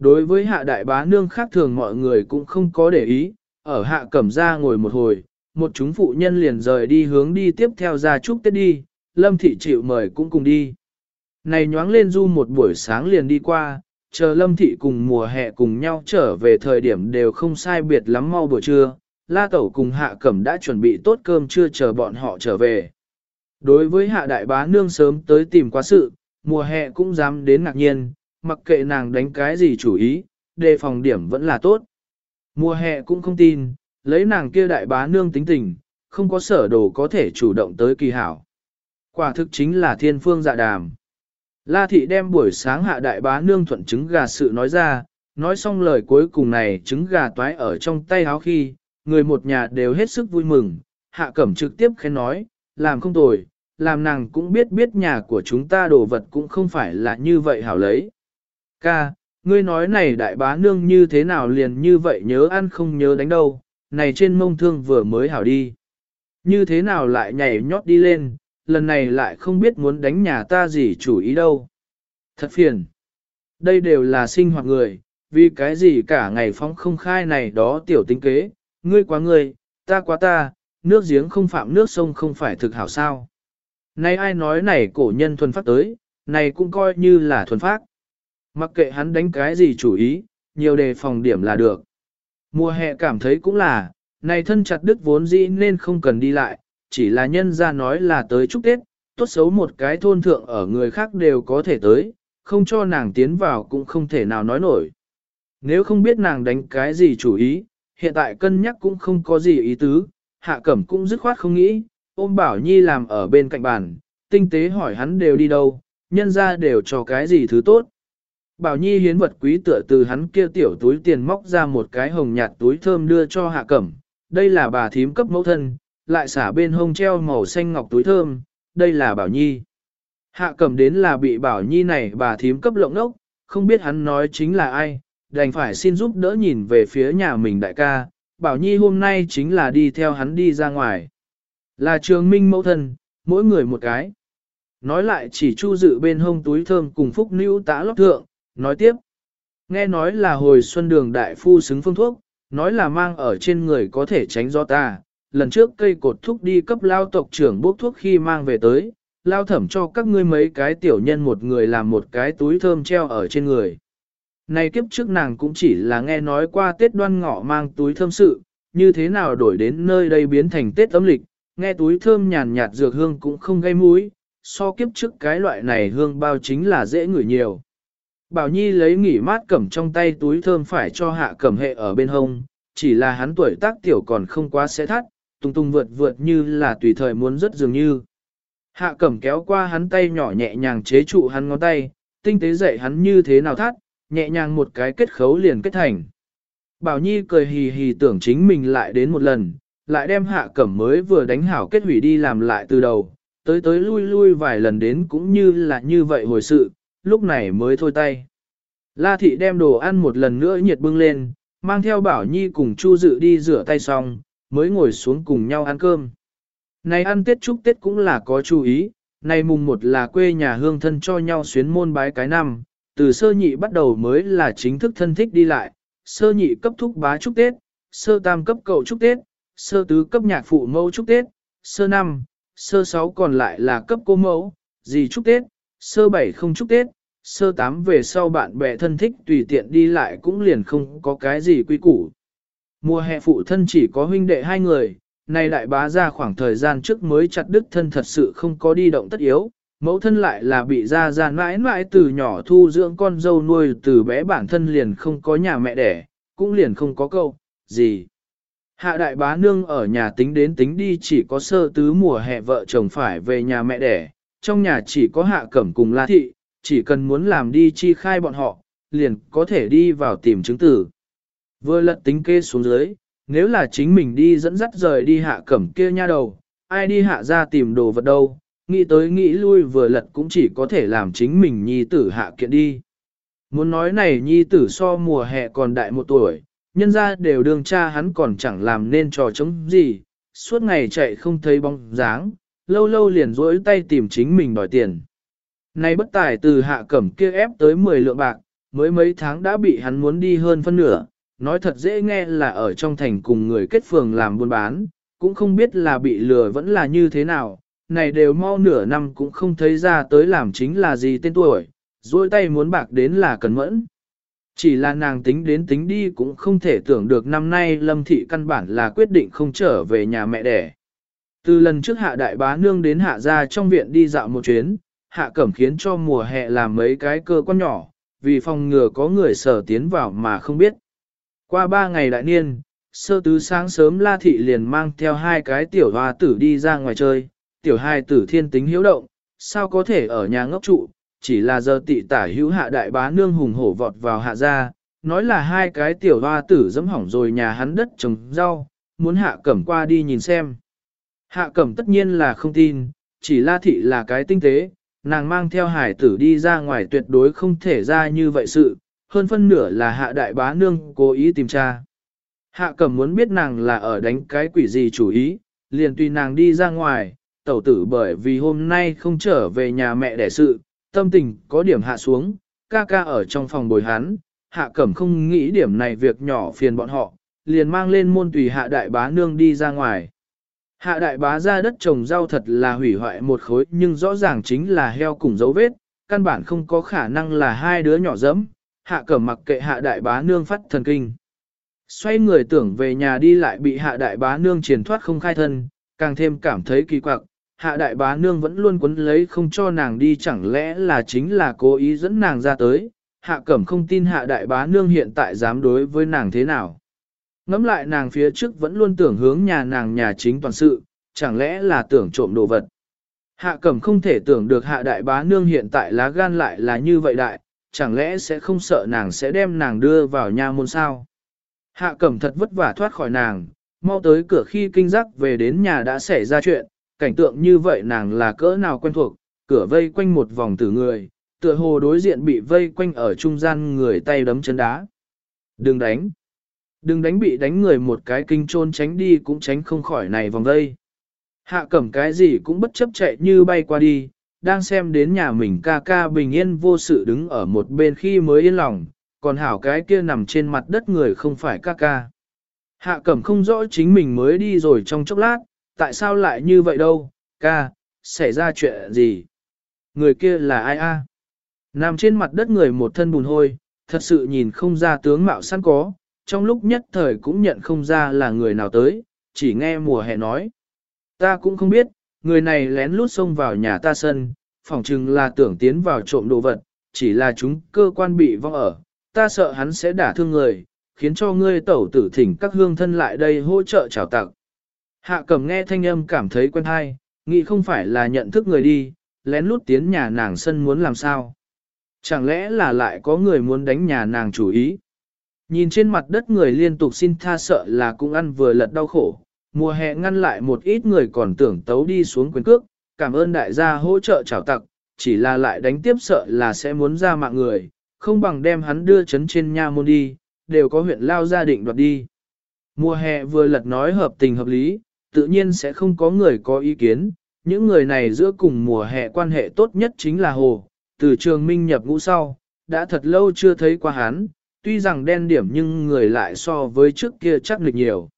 Đối với hạ đại bá nương khác thường mọi người cũng không có để ý, ở hạ cẩm ra ngồi một hồi, một chúng phụ nhân liền rời đi hướng đi tiếp theo ra chúc Tết đi, Lâm Thị chịu mời cũng cùng đi. Này nhoáng lên du một buổi sáng liền đi qua, chờ Lâm Thị cùng mùa hè cùng nhau trở về thời điểm đều không sai biệt lắm mau buổi trưa, La Tẩu cùng Hạ Cẩm đã chuẩn bị tốt cơm trưa chờ bọn họ trở về. Đối với Hạ Đại Bá Nương sớm tới tìm quá sự, mùa hè cũng dám đến ngạc nhiên, mặc kệ nàng đánh cái gì chủ ý, đề phòng điểm vẫn là tốt. Mùa hè cũng không tin, lấy nàng kia Đại Bá Nương tính tình, không có sở đồ có thể chủ động tới kỳ hảo. Quả thực chính là thiên phương dạ đàm. La thị đem buổi sáng hạ đại bá nương thuận trứng gà sự nói ra, nói xong lời cuối cùng này trứng gà toái ở trong tay háo khi, người một nhà đều hết sức vui mừng, hạ cẩm trực tiếp khen nói, làm không tồi, làm nàng cũng biết biết nhà của chúng ta đồ vật cũng không phải là như vậy hảo lấy. Ca, ngươi nói này đại bá nương như thế nào liền như vậy nhớ ăn không nhớ đánh đâu, này trên mông thương vừa mới hảo đi. Như thế nào lại nhảy nhót đi lên, lần này lại không biết muốn đánh nhà ta gì chủ ý đâu. Thật phiền. Đây đều là sinh hoạt người, vì cái gì cả ngày phóng không khai này đó tiểu tính kế, ngươi quá ngươi, ta quá ta, nước giếng không phạm nước sông không phải thực hảo sao. Này ai nói này cổ nhân thuần phát tới, này cũng coi như là thuần phát. Mặc kệ hắn đánh cái gì chủ ý, nhiều đề phòng điểm là được. Mùa hè cảm thấy cũng là, này thân chặt đức vốn dĩ nên không cần đi lại, chỉ là nhân ra nói là tới chúc Tết, tốt xấu một cái thôn thượng ở người khác đều có thể tới, không cho nàng tiến vào cũng không thể nào nói nổi. Nếu không biết nàng đánh cái gì chủ ý, hiện tại cân nhắc cũng không có gì ý tứ, hạ cẩm cũng dứt khoát không nghĩ, ôm bảo nhi làm ở bên cạnh bàn, tinh tế hỏi hắn đều đi đâu, nhân ra đều cho cái gì thứ tốt. Bảo Nhi hiến vật quý tựa từ hắn kia tiểu túi tiền móc ra một cái hồng nhạt túi thơm đưa cho hạ cẩm, đây là bà thím cấp mẫu thân, lại xả bên hông treo màu xanh ngọc túi thơm, đây là Bảo Nhi. Hạ Cẩm đến là bị Bảo Nhi này bà thím cấp lộng ốc, không biết hắn nói chính là ai, đành phải xin giúp đỡ nhìn về phía nhà mình đại ca, Bảo Nhi hôm nay chính là đi theo hắn đi ra ngoài. Là trường minh mẫu thân, mỗi người một cái. Nói lại chỉ chu dự bên hông túi thơm cùng phúc nữ tã lót thượng, nói tiếp. Nghe nói là hồi xuân đường đại phu xứng phương thuốc, nói là mang ở trên người có thể tránh do ta, lần trước cây cột thuốc đi cấp lao tộc trưởng bốc thuốc khi mang về tới, lao thẩm cho các ngươi mấy cái tiểu nhân một người làm một cái túi thơm treo ở trên người. Này kiếp trước nàng cũng chỉ là nghe nói qua Tết đoan ngọ mang túi thơm sự, như thế nào đổi đến nơi đây biến thành Tết âm lịch, nghe túi thơm nhàn nhạt dược hương cũng không gây mũi, so kiếp trước cái loại này hương bao chính là dễ ngửi nhiều. Bảo Nhi lấy nghỉ mát cẩm trong tay túi thơm phải cho hạ cẩm hệ ở bên hông, chỉ là hắn tuổi tác tiểu còn không quá sẽ thắt, tung tung vượt vượt như là tùy thời muốn rất dường như. Hạ cẩm kéo qua hắn tay nhỏ nhẹ nhàng chế trụ hắn ngón tay, tinh tế dạy hắn như thế nào thắt, nhẹ nhàng một cái kết khấu liền kết thành. Bảo Nhi cười hì hì tưởng chính mình lại đến một lần, lại đem hạ cẩm mới vừa đánh hảo kết hủy đi làm lại từ đầu, tới tới lui lui vài lần đến cũng như là như vậy hồi sự, lúc này mới thôi tay. La thị đem đồ ăn một lần nữa nhiệt bưng lên, mang theo Bảo Nhi cùng Chu Dự đi rửa tay xong, mới ngồi xuống cùng nhau ăn cơm. Này ăn Tết chúc Tết cũng là có chú ý, này mùng một là quê nhà hương thân cho nhau xuyến môn bái cái năm, từ sơ nhị bắt đầu mới là chính thức thân thích đi lại, sơ nhị cấp thúc bá chúc Tết, sơ tam cấp cậu chúc Tết, sơ tứ cấp nhạc phụ mẫu chúc Tết, sơ năm, sơ sáu còn lại là cấp cô mẫu, gì chúc Tết, sơ bảy không chúc Tết, sơ tám về sau bạn bè thân thích tùy tiện đi lại cũng liền không có cái gì quy củ. Mùa hè phụ thân chỉ có huynh đệ hai người, nay đại bá ra khoảng thời gian trước mới chặt đứt thân thật sự không có đi động tất yếu, mẫu thân lại là bị ra ra mãi mãi từ nhỏ thu dưỡng con dâu nuôi từ bé bản thân liền không có nhà mẹ đẻ, cũng liền không có câu, gì. Hạ đại bá nương ở nhà tính đến tính đi chỉ có sơ tứ mùa hè vợ chồng phải về nhà mẹ đẻ, trong nhà chỉ có hạ cẩm cùng la thị, chỉ cần muốn làm đi chi khai bọn họ, liền có thể đi vào tìm chứng tử. Vừa lật tính kê xuống dưới, nếu là chính mình đi dẫn dắt rời đi hạ cẩm kia nha đầu, ai đi hạ ra tìm đồ vật đâu, nghĩ tới nghĩ lui vừa lật cũng chỉ có thể làm chính mình nhi tử hạ kiện đi. Muốn nói này nhi tử so mùa hè còn đại một tuổi, nhân ra đều đương cha hắn còn chẳng làm nên trò chống gì, suốt ngày chạy không thấy bóng dáng, lâu lâu liền rỗi tay tìm chính mình đòi tiền. nay bất tài từ hạ cẩm kia ép tới 10 lượng bạc, mới mấy tháng đã bị hắn muốn đi hơn phân nửa, nói thật dễ nghe là ở trong thành cùng người kết phường làm buôn bán, cũng không biết là bị lừa vẫn là như thế nào, này đều mau nửa năm cũng không thấy ra tới làm chính là gì tên tuổi, dôi tay muốn bạc đến là cần mẫn. Chỉ là nàng tính đến tính đi cũng không thể tưởng được năm nay Lâm Thị căn bản là quyết định không trở về nhà mẹ đẻ. Từ lần trước hạ đại bá nương đến hạ ra trong viện đi dạo một chuyến, hạ cẩm khiến cho mùa hè làm mấy cái cơ quan nhỏ, vì phòng ngừa có người sở tiến vào mà không biết. Qua ba ngày đại niên, sơ tứ sáng sớm La Thị liền mang theo hai cái tiểu hoa tử đi ra ngoài chơi, tiểu hai tử thiên tính hiếu động, sao có thể ở nhà ngốc trụ, chỉ là giờ tị tả hữu hạ đại bá nương hùng hổ vọt vào hạ ra, nói là hai cái tiểu hoa tử dẫm hỏng rồi nhà hắn đất trồng rau, muốn hạ cẩm qua đi nhìn xem. Hạ cẩm tất nhiên là không tin, chỉ la thị là cái tinh tế, nàng mang theo hải tử đi ra ngoài tuyệt đối không thể ra như vậy sự, hơn phân nửa là hạ đại bá nương cố ý tìm tra. Hạ cẩm muốn biết nàng là ở đánh cái quỷ gì chủ ý, liền tùy nàng đi ra ngoài, tẩu tử bởi vì hôm nay không trở về nhà mẹ đẻ sự, tâm tình có điểm hạ xuống, ca ca ở trong phòng bồi hắn, hạ cẩm không nghĩ điểm này việc nhỏ phiền bọn họ, liền mang lên môn tùy hạ đại bá nương đi ra ngoài. Hạ đại bá ra đất trồng rau thật là hủy hoại một khối nhưng rõ ràng chính là heo cùng dấu vết, căn bản không có khả năng là hai đứa nhỏ dẫm, hạ cẩm mặc kệ hạ đại bá nương phát thần kinh. Xoay người tưởng về nhà đi lại bị hạ đại bá nương triển thoát không khai thân, càng thêm cảm thấy kỳ quặc, hạ đại bá nương vẫn luôn quấn lấy không cho nàng đi chẳng lẽ là chính là cố ý dẫn nàng ra tới, hạ cẩm không tin hạ đại bá nương hiện tại dám đối với nàng thế nào. Ngắm lại nàng phía trước vẫn luôn tưởng hướng nhà nàng nhà chính toàn sự, chẳng lẽ là tưởng trộm đồ vật. Hạ cẩm không thể tưởng được hạ đại bá nương hiện tại lá gan lại là như vậy đại, chẳng lẽ sẽ không sợ nàng sẽ đem nàng đưa vào nhà môn sao. Hạ cẩm thật vất vả thoát khỏi nàng, mau tới cửa khi kinh giác về đến nhà đã xảy ra chuyện, cảnh tượng như vậy nàng là cỡ nào quen thuộc, cửa vây quanh một vòng tử người, tựa hồ đối diện bị vây quanh ở trung gian người tay đấm chân đá. Đừng đánh. Đừng đánh bị đánh người một cái kinh trôn tránh đi cũng tránh không khỏi này vòng vây. Hạ cẩm cái gì cũng bất chấp chạy như bay qua đi, đang xem đến nhà mình ca ca bình yên vô sự đứng ở một bên khi mới yên lòng, còn hảo cái kia nằm trên mặt đất người không phải ca ca. Hạ cẩm không rõ chính mình mới đi rồi trong chốc lát, tại sao lại như vậy đâu, ca, xảy ra chuyện gì? Người kia là ai a? Nằm trên mặt đất người một thân bùn hôi, thật sự nhìn không ra tướng mạo sẵn có, trong lúc nhất thời cũng nhận không ra là người nào tới, chỉ nghe mùa hè nói. Ta cũng không biết, người này lén lút xông vào nhà ta sân, phỏng chừng là tưởng tiến vào trộm đồ vật, chỉ là chúng cơ quan bị vong ở, ta sợ hắn sẽ đả thương người, khiến cho ngươi tẩu tử thỉnh các hương thân lại đây hỗ trợ chào tặng. Hạ cẩm nghe thanh âm cảm thấy quen hay, nghĩ không phải là nhận thức người đi, lén lút tiến nhà nàng sân muốn làm sao. Chẳng lẽ là lại có người muốn đánh nhà nàng chủ ý. Nhìn trên mặt đất người liên tục xin tha sợ là cũng ăn vừa lật đau khổ, mùa hè ngăn lại một ít người còn tưởng tấu đi xuống quyền cước, cảm ơn đại gia hỗ trợ chào tặc, chỉ là lại đánh tiếp sợ là sẽ muốn ra mạng người, không bằng đem hắn đưa chấn trên nha môn đi, đều có huyện lao gia định đoạt đi. Mùa hè vừa lật nói hợp tình hợp lý, tự nhiên sẽ không có người có ý kiến, những người này giữa cùng mùa hè quan hệ tốt nhất chính là Hồ, từ trường minh nhập ngũ sau, đã thật lâu chưa thấy qua hắn, tuy rằng đen điểm nhưng người lại so với trước kia chắc lịch nhiều.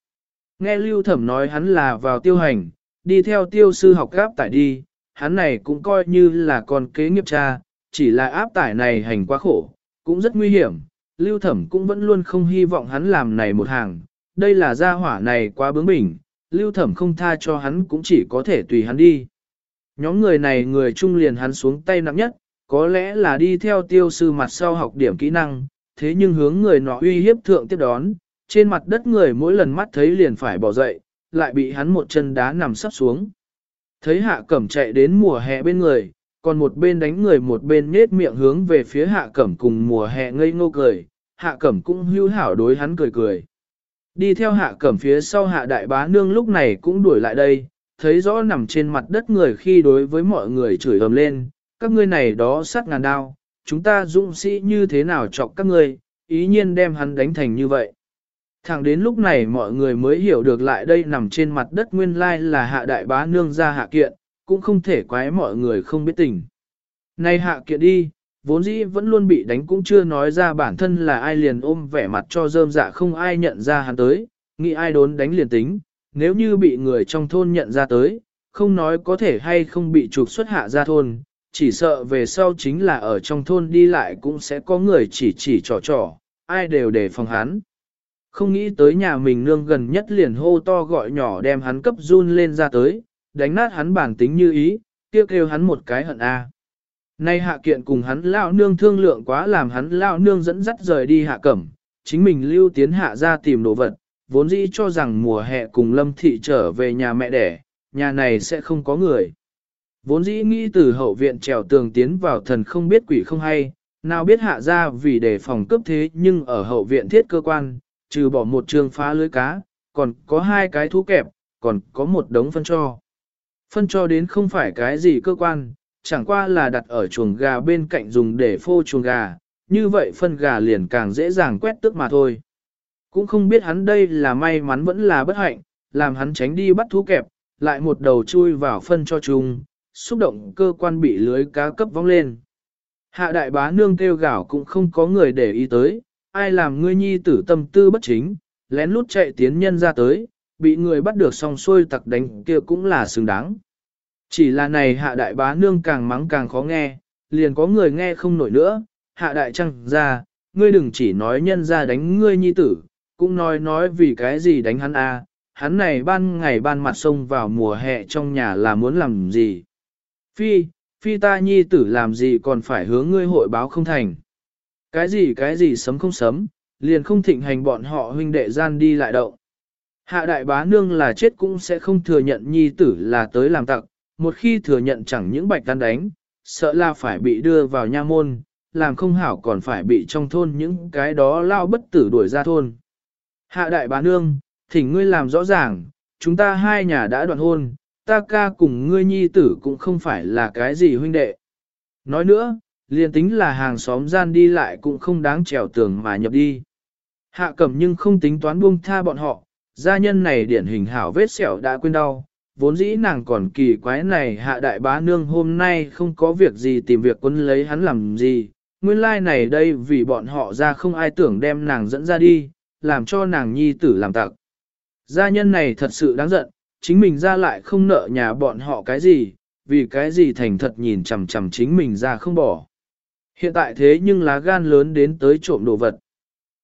Nghe lưu thẩm nói hắn là vào tiêu hành, đi theo tiêu sư học gáp tải đi, hắn này cũng coi như là con kế nghiệp cha, chỉ là áp tải này hành quá khổ, cũng rất nguy hiểm, lưu thẩm cũng vẫn luôn không hy vọng hắn làm này một hàng, đây là gia hỏa này quá bướng bỉnh, lưu thẩm không tha cho hắn cũng chỉ có thể tùy hắn đi. Nhóm người này người trung liền hắn xuống tay nặng nhất, có lẽ là đi theo tiêu sư mặt sau học điểm kỹ năng, thế nhưng hướng người nọ uy hiếp thượng tiếp đón, trên mặt đất người mỗi lần mắt thấy liền phải bỏ dậy, lại bị hắn một chân đá nằm sắp xuống. Thấy hạ cẩm chạy đến mùa hè bên người, còn một bên đánh người một bên nết miệng hướng về phía hạ cẩm cùng mùa hè ngây ngô cười, hạ cẩm cũng hưu hảo đối hắn cười cười. Đi theo hạ cẩm phía sau hạ đại bá nương lúc này cũng đuổi lại đây, thấy rõ nằm trên mặt đất người khi đối với mọi người chửi ầm lên, các ngươi này đó sát ngàn đao, chúng ta dũng sĩ như thế nào chọc các ngươi, ý nhiên đem hắn đánh thành như vậy. Thẳng đến lúc này mọi người mới hiểu được lại đây nằm trên mặt đất nguyên lai là hạ đại bá nương ra hạ kiện, cũng không thể quái mọi người không biết tình. Này hạ kiện đi, vốn dĩ vẫn luôn bị đánh cũng chưa nói ra bản thân là ai liền ôm vẻ mặt cho rơm dạ không ai nhận ra hắn tới, nghĩ ai đốn đánh liền tính, nếu như bị người trong thôn nhận ra tới, không nói có thể hay không bị trục xuất hạ ra thôn, chỉ sợ về sau chính là ở trong thôn đi lại cũng sẽ có người chỉ chỉ trò trò, ai đều để phòng hắn. Không nghĩ tới nhà mình nương gần nhất liền hô to gọi nhỏ đem hắn cấp run lên ra tới, đánh nát hắn bản tính như ý, kêu kêu hắn một cái hận a. Nay hạ kiện cùng hắn lão nương thương lượng quá làm hắn lão nương dẫn dắt rời đi hạ cẩm, chính mình lưu tiến hạ ra tìm đồ vật, vốn dĩ cho rằng mùa hè cùng lâm thị trở về nhà mẹ đẻ, nhà này sẽ không có người. Vốn dĩ nghĩ từ hậu viện trèo tường tiến vào thần không biết quỷ không hay, nào biết hạ ra vì đề phòng cấp thế nhưng ở hậu viện thiết cơ quan, trừ bỏ một trường phá lưới cá, còn có hai cái thú kẹp, còn có một đống phân cho. Phân cho đến không phải cái gì cơ quan, chẳng qua là đặt ở chuồng gà bên cạnh dùng để phô chuồng gà, như vậy phân gà liền càng dễ dàng quét tước mà thôi. Cũng không biết hắn đây là may mắn vẫn là bất hạnh, làm hắn tránh đi bắt thú kẹp, lại một đầu chui vào phân cho chung, xúc động cơ quan bị lưới cá cấp vong lên. Hạ đại bá nương kêu gạo cũng không có người để ý tới, ai làm ngươi nhi tử tâm tư bất chính, lén lút chạy tiến nhân ra tới, bị người bắt được xong xuôi tặc đánh kia cũng là xứng đáng. Chỉ là này hạ đại bá nương càng mắng càng khó nghe, liền có người nghe không nổi nữa, hạ đại trăng ra, ngươi đừng chỉ nói nhân ra đánh ngươi nhi tử, cũng nói nói vì cái gì đánh hắn a, hắn này ban ngày ban mặt sông vào mùa hè trong nhà là muốn làm gì. Phi, phi ta nhi tử làm gì còn phải hướng ngươi hội báo không thành. Cái gì cái gì sấm không sấm, liền không thịnh hành bọn họ huynh đệ gian đi lại động. Hạ đại bá nương là chết cũng sẽ không thừa nhận nhi tử là tới làm tặc, một khi thừa nhận chẳng những bạch tan đánh, sợ là phải bị đưa vào nha môn, làm không hảo còn phải bị trong thôn những cái đó lao bất tử đuổi ra thôn. Hạ đại bá nương, thỉnh ngươi làm rõ ràng, chúng ta hai nhà đã đoạn hôn, ta ca cùng ngươi nhi tử cũng không phải là cái gì huynh đệ. Nói nữa, liền tính là hàng xóm gian đi lại cũng không đáng trèo tường mà nhập đi. Hạ cẩm nhưng không tính toán buông tha bọn họ, gia nhân này điển hình hảo vết sẹo đã quên đau, vốn dĩ nàng còn kỳ quái này hạ đại bá nương hôm nay không có việc gì tìm việc quân lấy hắn làm gì, nguyên lai like này đây vì bọn họ ra không ai tưởng đem nàng dẫn ra đi, làm cho nàng nhi tử làm tặc. Gia nhân này thật sự đáng giận, chính mình ra lại không nợ nhà bọn họ cái gì, vì cái gì thành thật nhìn chằm chằm chính mình ra không bỏ. Hiện tại thế nhưng lá gan lớn đến tới trộm đồ vật.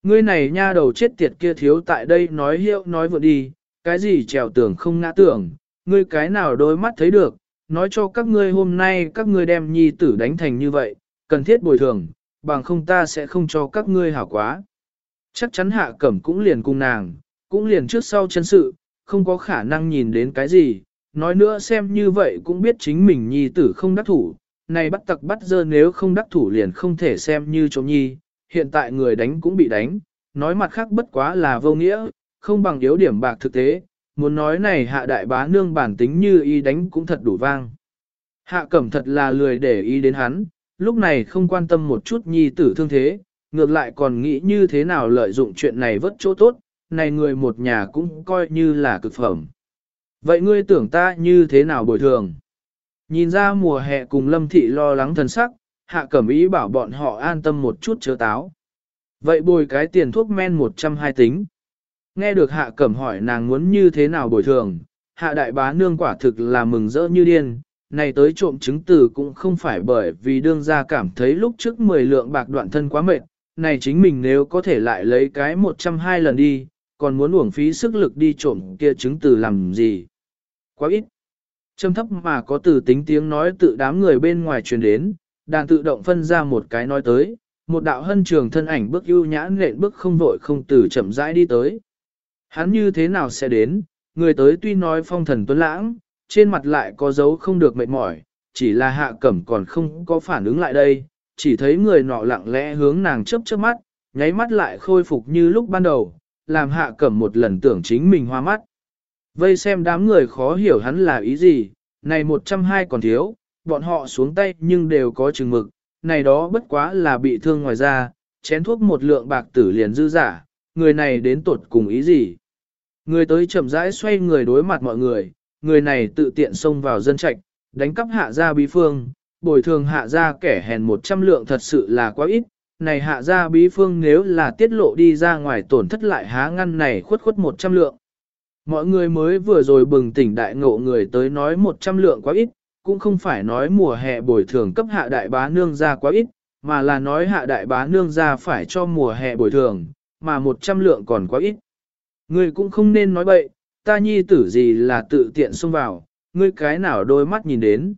Ngươi này nha đầu chết tiệt kia thiếu tại đây nói hiệu nói vượt đi, cái gì trèo tưởng không ngã tưởng, ngươi cái nào đôi mắt thấy được, nói cho các ngươi hôm nay các ngươi đem nhi tử đánh thành như vậy, cần thiết bồi thường, bằng không ta sẽ không cho các ngươi hảo quá. Chắc chắn hạ cẩm cũng liền cùng nàng, cũng liền trước sau chân sự, không có khả năng nhìn đến cái gì, nói nữa xem như vậy cũng biết chính mình nhi tử không đắc thủ, này bắt tặc bắt dơ nếu không đắc thủ liền không thể xem như trộm nhi, hiện tại người đánh cũng bị đánh, nói mặt khác bất quá là vô nghĩa, không bằng yếu điểm bạc thực tế, muốn nói này hạ đại bá nương bản tính như y đánh cũng thật đủ vang. Hạ cẩm thật là lười để ý đến hắn, lúc này không quan tâm một chút nhi tử thương thế, ngược lại còn nghĩ như thế nào lợi dụng chuyện này vất chỗ tốt, này người một nhà cũng coi như là cực phẩm. Vậy ngươi tưởng ta như thế nào bồi thường? Nhìn ra mùa hè cùng lâm thị lo lắng thần sắc, hạ cẩm ý bảo bọn họ an tâm một chút chớ táo. Vậy bồi cái tiền thuốc men 120 tính. Nghe được hạ cẩm hỏi nàng muốn như thế nào bồi thường, hạ đại bá nương quả thực là mừng rỡ như điên, này tới trộm chứng từ cũng không phải bởi vì đương gia cảm thấy lúc trước 10 lượng bạc đoạn thân quá mệt, này chính mình nếu có thể lại lấy cái 120 lần đi, còn muốn uổng phí sức lực đi trộm kia chứng từ làm gì. Quá ít. Trầm thấp mà có từ tính tiếng nói tự đám người bên ngoài truyền đến, đàn tự động phân ra một cái nói tới, một đạo hân trường thân ảnh bước ưu nhãn lện bước không vội không từ chậm rãi đi tới. Hắn như thế nào sẽ đến, người tới tuy nói phong thần tuấn lãng, trên mặt lại có dấu không được mệt mỏi, chỉ là hạ cẩm còn không có phản ứng lại đây, chỉ thấy người nọ lặng lẽ hướng nàng chớp chớp mắt, nháy mắt lại khôi phục như lúc ban đầu, làm hạ cẩm một lần tưởng chính mình hoa mắt. Vây xem đám người khó hiểu hắn là ý gì, này 120 còn thiếu, bọn họ xuống tay nhưng đều có chừng mực, này đó bất quá là bị thương ngoài ra, chén thuốc một lượng bạc tử liền dư giả, người này đến tột cùng ý gì. Người tới chậm rãi xoay người đối mặt mọi người, người này tự tiện xông vào dân trạch, đánh cắp hạ gia bí phương, bồi thường hạ gia kẻ hèn 100 lượng thật sự là quá ít, này hạ gia bí phương nếu là tiết lộ đi ra ngoài tổn thất lại há ngăn này khuất khuất 100 lượng. Mọi người mới vừa rồi bừng tỉnh đại ngộ người tới nói 100 lượng quá ít, cũng không phải nói mùa hè bồi thường cấp hạ đại bá nương ra quá ít, mà là nói hạ đại bá nương ra phải cho mùa hè bồi thường, mà 100 lượng còn quá ít. Người cũng không nên nói bậy, ta nhi tử gì là tự tiện xông vào, ngươi cái nào đôi mắt nhìn đến.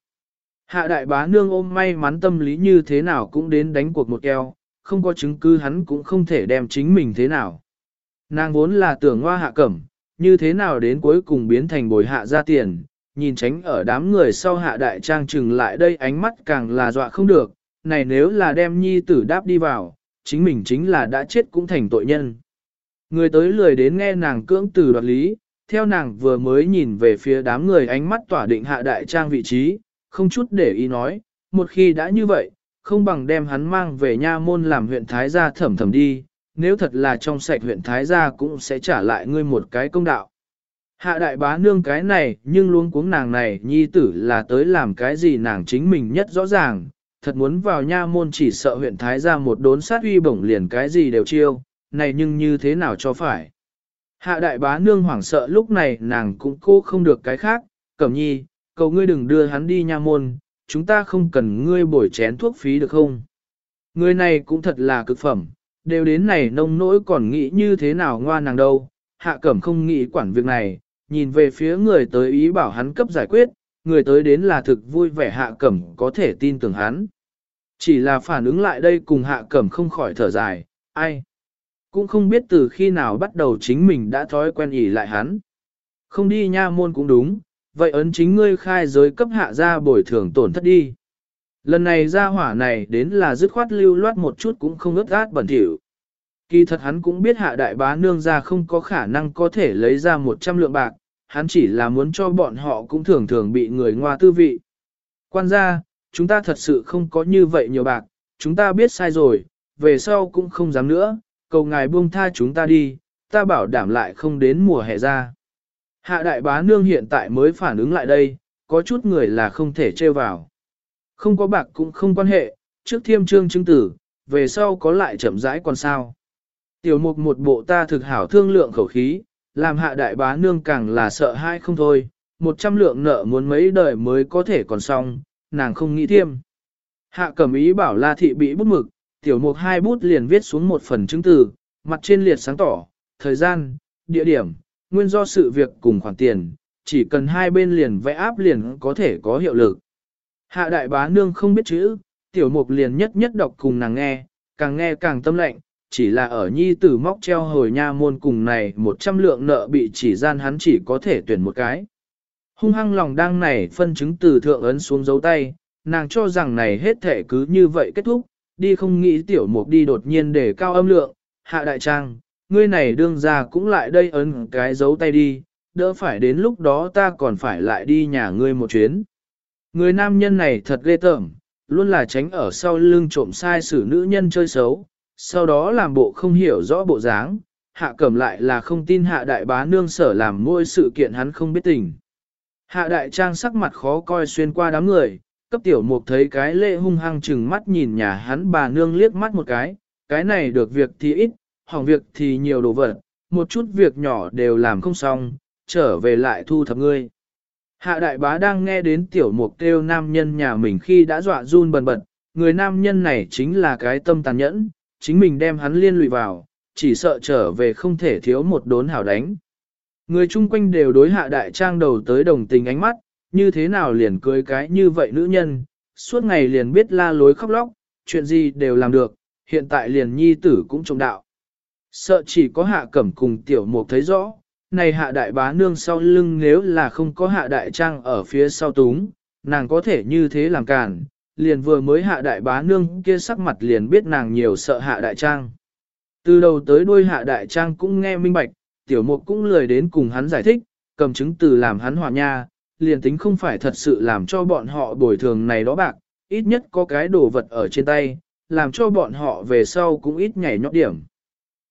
Hạ đại bá nương ôm may mắn tâm lý như thế nào cũng đến đánh cuộc một keo, không có chứng cứ hắn cũng không thể đem chính mình thế nào. Nàng vốn là tưởng hoa hạ cẩm, như thế nào đến cuối cùng biến thành bồi hạ ra tiền, nhìn tránh ở đám người sau hạ đại trang trừng lại đây ánh mắt càng là dọa không được, này nếu là đem nhi tử đáp đi vào, chính mình chính là đã chết cũng thành tội nhân. Người tới lười đến nghe nàng cưỡng từ đoạt lý, theo nàng vừa mới nhìn về phía đám người ánh mắt tỏa định hạ đại trang vị trí, không chút để ý nói, một khi đã như vậy, không bằng đem hắn mang về nha môn làm huyện Thái gia thẩm thẩm đi, nếu thật là trong sạch huyện Thái gia cũng sẽ trả lại ngươi một cái công đạo. Hạ đại bá nương cái này, nhưng luôn cuống nàng này nhi tử là tới làm cái gì nàng chính mình nhất rõ ràng, thật muốn vào nha môn chỉ sợ huyện Thái gia một đốn sát uy bổng liền cái gì đều chiêu, này nhưng như thế nào cho phải. Hạ đại bá nương hoảng sợ lúc này nàng cũng cô không được cái khác, cẩm nhi, cầu ngươi đừng đưa hắn đi nha môn, chúng ta không cần ngươi bồi chén thuốc phí được không? Người này cũng thật là cực phẩm, đều đến này nông nỗi còn nghĩ như thế nào ngoan nàng đâu, hạ cẩm không nghĩ quản việc này, nhìn về phía người tới ý bảo hắn cấp giải quyết, người tới đến là thực vui vẻ hạ cẩm có thể tin tưởng hắn. Chỉ là phản ứng lại đây cùng hạ cẩm không khỏi thở dài, ai? Cũng không biết từ khi nào bắt đầu chính mình đã thói quen ỉ lại hắn. Không đi nha môn cũng đúng, vậy ấn chính ngươi khai giới cấp hạ ra bồi thường tổn thất đi. Lần này ra hỏa này đến là dứt khoát lưu loát một chút cũng không ướt át bẩn thỉu. Kỳ thật hắn cũng biết hạ đại bá nương ra không có khả năng có thể lấy ra 100 lượng bạc, hắn chỉ là muốn cho bọn họ cũng thường thường bị người ngoa tư vị. Quan gia, chúng ta thật sự không có như vậy nhiều bạc, chúng ta biết sai rồi, về sau cũng không dám nữa, cầu ngài buông tha chúng ta đi, ta bảo đảm lại không đến mùa hè ra. Hạ đại bá nương hiện tại mới phản ứng lại đây, có chút người là không thể trêu vào. Không có bạc cũng không quan hệ, trước thiêm trương chứng tử, về sau có lại chậm rãi còn sao. Tiểu mục một bộ ta thực hảo thương lượng khẩu khí, làm hạ đại bá nương càng là sợ hai không thôi, một trăm lượng nợ muốn mấy đời mới có thể còn xong, nàng không nghĩ thiêm. Hạ cẩm ý bảo la thị bị bút mực, tiểu mục hai bút liền viết xuống một phần chứng từ, mặt trên liệt sáng tỏ, thời gian, địa điểm, nguyên do sự việc cùng khoản tiền, chỉ cần hai bên liền vẽ áp liền có thể có hiệu lực. Hạ đại bá nương không biết chữ, tiểu mục liền nhất nhất đọc cùng nàng nghe, càng nghe càng tâm lệnh, chỉ là ở nhi tử móc treo hồi nha môn cùng này một trăm lượng nợ bị chỉ gian hắn chỉ có thể tuyển một cái. Hung hăng lòng đang này phân chứng từ thượng ấn xuống dấu tay, nàng cho rằng này hết thể cứ như vậy kết thúc, đi không nghĩ tiểu mục đi đột nhiên để cao âm lượng, hạ đại trang, ngươi này đương ra cũng lại đây ấn cái dấu tay đi, đỡ phải đến lúc đó ta còn phải lại đi nhà ngươi một chuyến. Người nam nhân này thật ghê tởm, luôn là tránh ở sau lưng trộm sai xử nữ nhân chơi xấu, sau đó làm bộ không hiểu rõ bộ dáng, hạ cẩm lại là không tin hạ đại bá nương sở làm môi sự kiện hắn không biết tình. Hạ đại trang sắc mặt khó coi xuyên qua đám người, cấp tiểu mục thấy cái lệ hung hăng chừng mắt nhìn nhà hắn bà nương liếc mắt một cái, cái này được việc thì ít, hỏng việc thì nhiều đồ vật, một chút việc nhỏ đều làm không xong, trở về lại thu thập ngươi. Hạ đại bá đang nghe đến tiểu mục kêu nam nhân nhà mình khi đã dọa run bần bật, người nam nhân này chính là cái tâm tàn nhẫn, chính mình đem hắn liên lụy vào, chỉ sợ trở về không thể thiếu một đốn hảo đánh. Người chung quanh đều đối hạ đại trang đầu tới đồng tình ánh mắt, như thế nào liền cưới cái như vậy nữ nhân, suốt ngày liền biết la lối khóc lóc, chuyện gì đều làm được, hiện tại liền nhi tử cũng trông đạo. Sợ chỉ có hạ cẩm cùng tiểu mục thấy rõ, này hạ đại bá nương sau lưng nếu là không có hạ đại trang ở phía sau túng, nàng có thể như thế làm cản, liền vừa mới hạ đại bá nương kia sắc mặt liền biết nàng nhiều sợ hạ đại trang. Từ đầu tới đuôi hạ đại trang cũng nghe minh bạch, tiểu mục cũng lười đến cùng hắn giải thích, cầm chứng từ làm hắn hòa nha, liền tính không phải thật sự làm cho bọn họ bồi thường này đó bạc, ít nhất có cái đồ vật ở trên tay, làm cho bọn họ về sau cũng ít nhảy nhót điểm.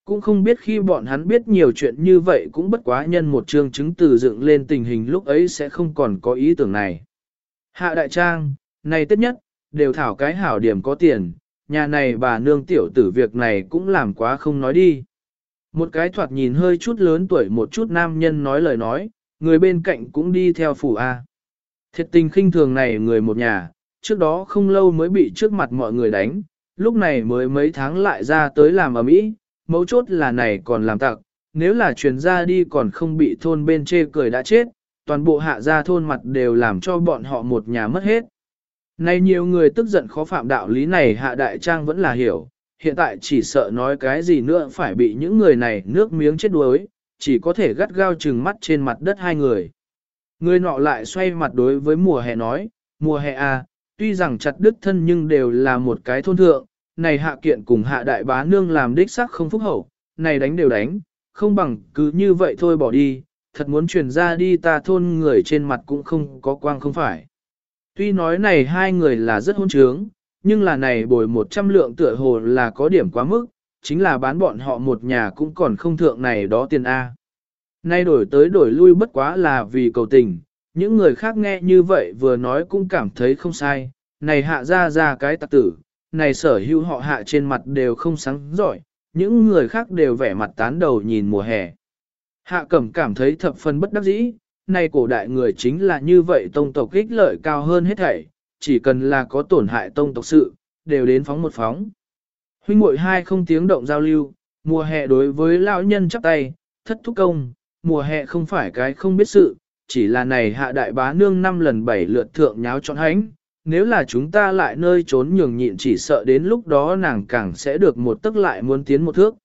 Cũng không biết khi bọn hắn biết nhiều chuyện như vậy cũng bất quá nhân một chương chứng từ dựng lên tình hình lúc ấy sẽ không còn có ý tưởng này. Hạ đại trang, này tất nhất, đều thảo cái hảo điểm có tiền, nhà này bà nương tiểu tử việc này cũng làm quá không nói đi. Một cái thoạt nhìn hơi chút lớn tuổi một chút nam nhân nói lời nói, người bên cạnh cũng đi theo phủ A. Thiệt tình khinh thường này người một nhà, trước đó không lâu mới bị trước mặt mọi người đánh, lúc này mới mấy tháng lại ra tới làm ở mỹ, mấu chốt là này còn làm tặc, nếu là truyền ra đi còn không bị thôn bên chê cười đã chết, toàn bộ hạ gia thôn mặt đều làm cho bọn họ một nhà mất hết. Nay nhiều người tức giận khó phạm đạo lý này hạ đại trang vẫn là hiểu, hiện tại chỉ sợ nói cái gì nữa phải bị những người này nước miếng chết đuối, chỉ có thể gắt gao chừng mắt trên mặt đất hai người. Người nọ lại xoay mặt đối với mùa hè nói, mùa hè à, tuy rằng chặt đứt thân nhưng đều là một cái thôn thượng, này hạ kiện cùng hạ đại bá nương làm đích xác không phúc hậu, này đánh đều đánh, không bằng cứ như vậy thôi bỏ đi, thật muốn truyền ra đi ta thôn người trên mặt cũng không có quang không phải. Tuy nói này hai người là rất hôn trướng, nhưng là này bồi một trăm lượng tựa hồ là có điểm quá mức, chính là bán bọn họ một nhà cũng còn không thượng này đó tiền A. Nay đổi tới đổi lui bất quá là vì cầu tình, những người khác nghe như vậy vừa nói cũng cảm thấy không sai, này hạ ra ra cái tạc tử, này sở hữu họ hạ trên mặt đều không sáng giỏi, những người khác đều vẻ mặt tán đầu nhìn mùa hè. Hạ cẩm cảm thấy thập phần bất đắc dĩ, này cổ đại người chính là như vậy tông tộc ích lợi cao hơn hết thảy, chỉ cần là có tổn hại tông tộc sự, đều đến phóng một phóng. Huynh muội hai không tiếng động giao lưu, mùa hè đối với lão nhân chắp tay, thất thúc công, mùa hè không phải cái không biết sự, chỉ là này hạ đại bá nương năm lần bảy lượt thượng nháo trọn hánh, nếu là chúng ta lại nơi trốn nhường nhịn chỉ sợ đến lúc đó nàng càng sẽ được một tức lại muốn tiến một thước.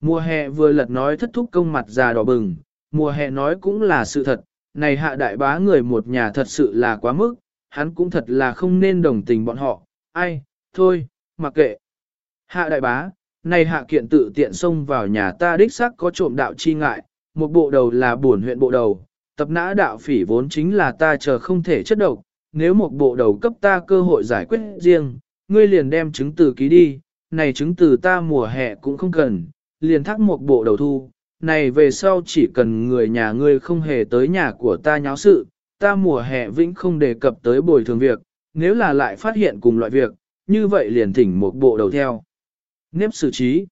Mùa hè vừa lật nói thất thúc công mặt già đỏ bừng, mùa hè nói cũng là sự thật, này hạ đại bá người một nhà thật sự là quá mức, hắn cũng thật là không nên đồng tình bọn họ, ai, thôi, mặc kệ. Hạ đại bá, này hạ kiện tự tiện xông vào nhà ta đích xác có trộm đạo chi ngại, một bộ đầu là buồn huyện bộ đầu, tập nã đạo phỉ vốn chính là ta chờ không thể chất độc, nếu một bộ đầu cấp ta cơ hội giải quyết riêng, ngươi liền đem chứng từ ký đi, này chứng từ ta mùa hè cũng không cần, liền thắc một bộ đầu thu, này về sau chỉ cần người nhà ngươi không hề tới nhà của ta nháo sự, ta mùa hè vĩnh không đề cập tới bồi thường việc, nếu là lại phát hiện cùng loại việc, như vậy liền thỉnh một bộ đầu theo. Nếp xử trí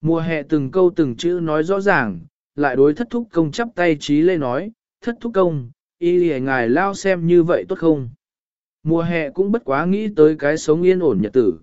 Mùa hè từng câu từng chữ nói rõ ràng, lại đối thất thúc công chắp tay trí lê nói, thất thúc công, y lìa ngài lao xem như vậy tốt không? Mùa hè cũng bất quá nghĩ tới cái sống yên ổn nhật tử,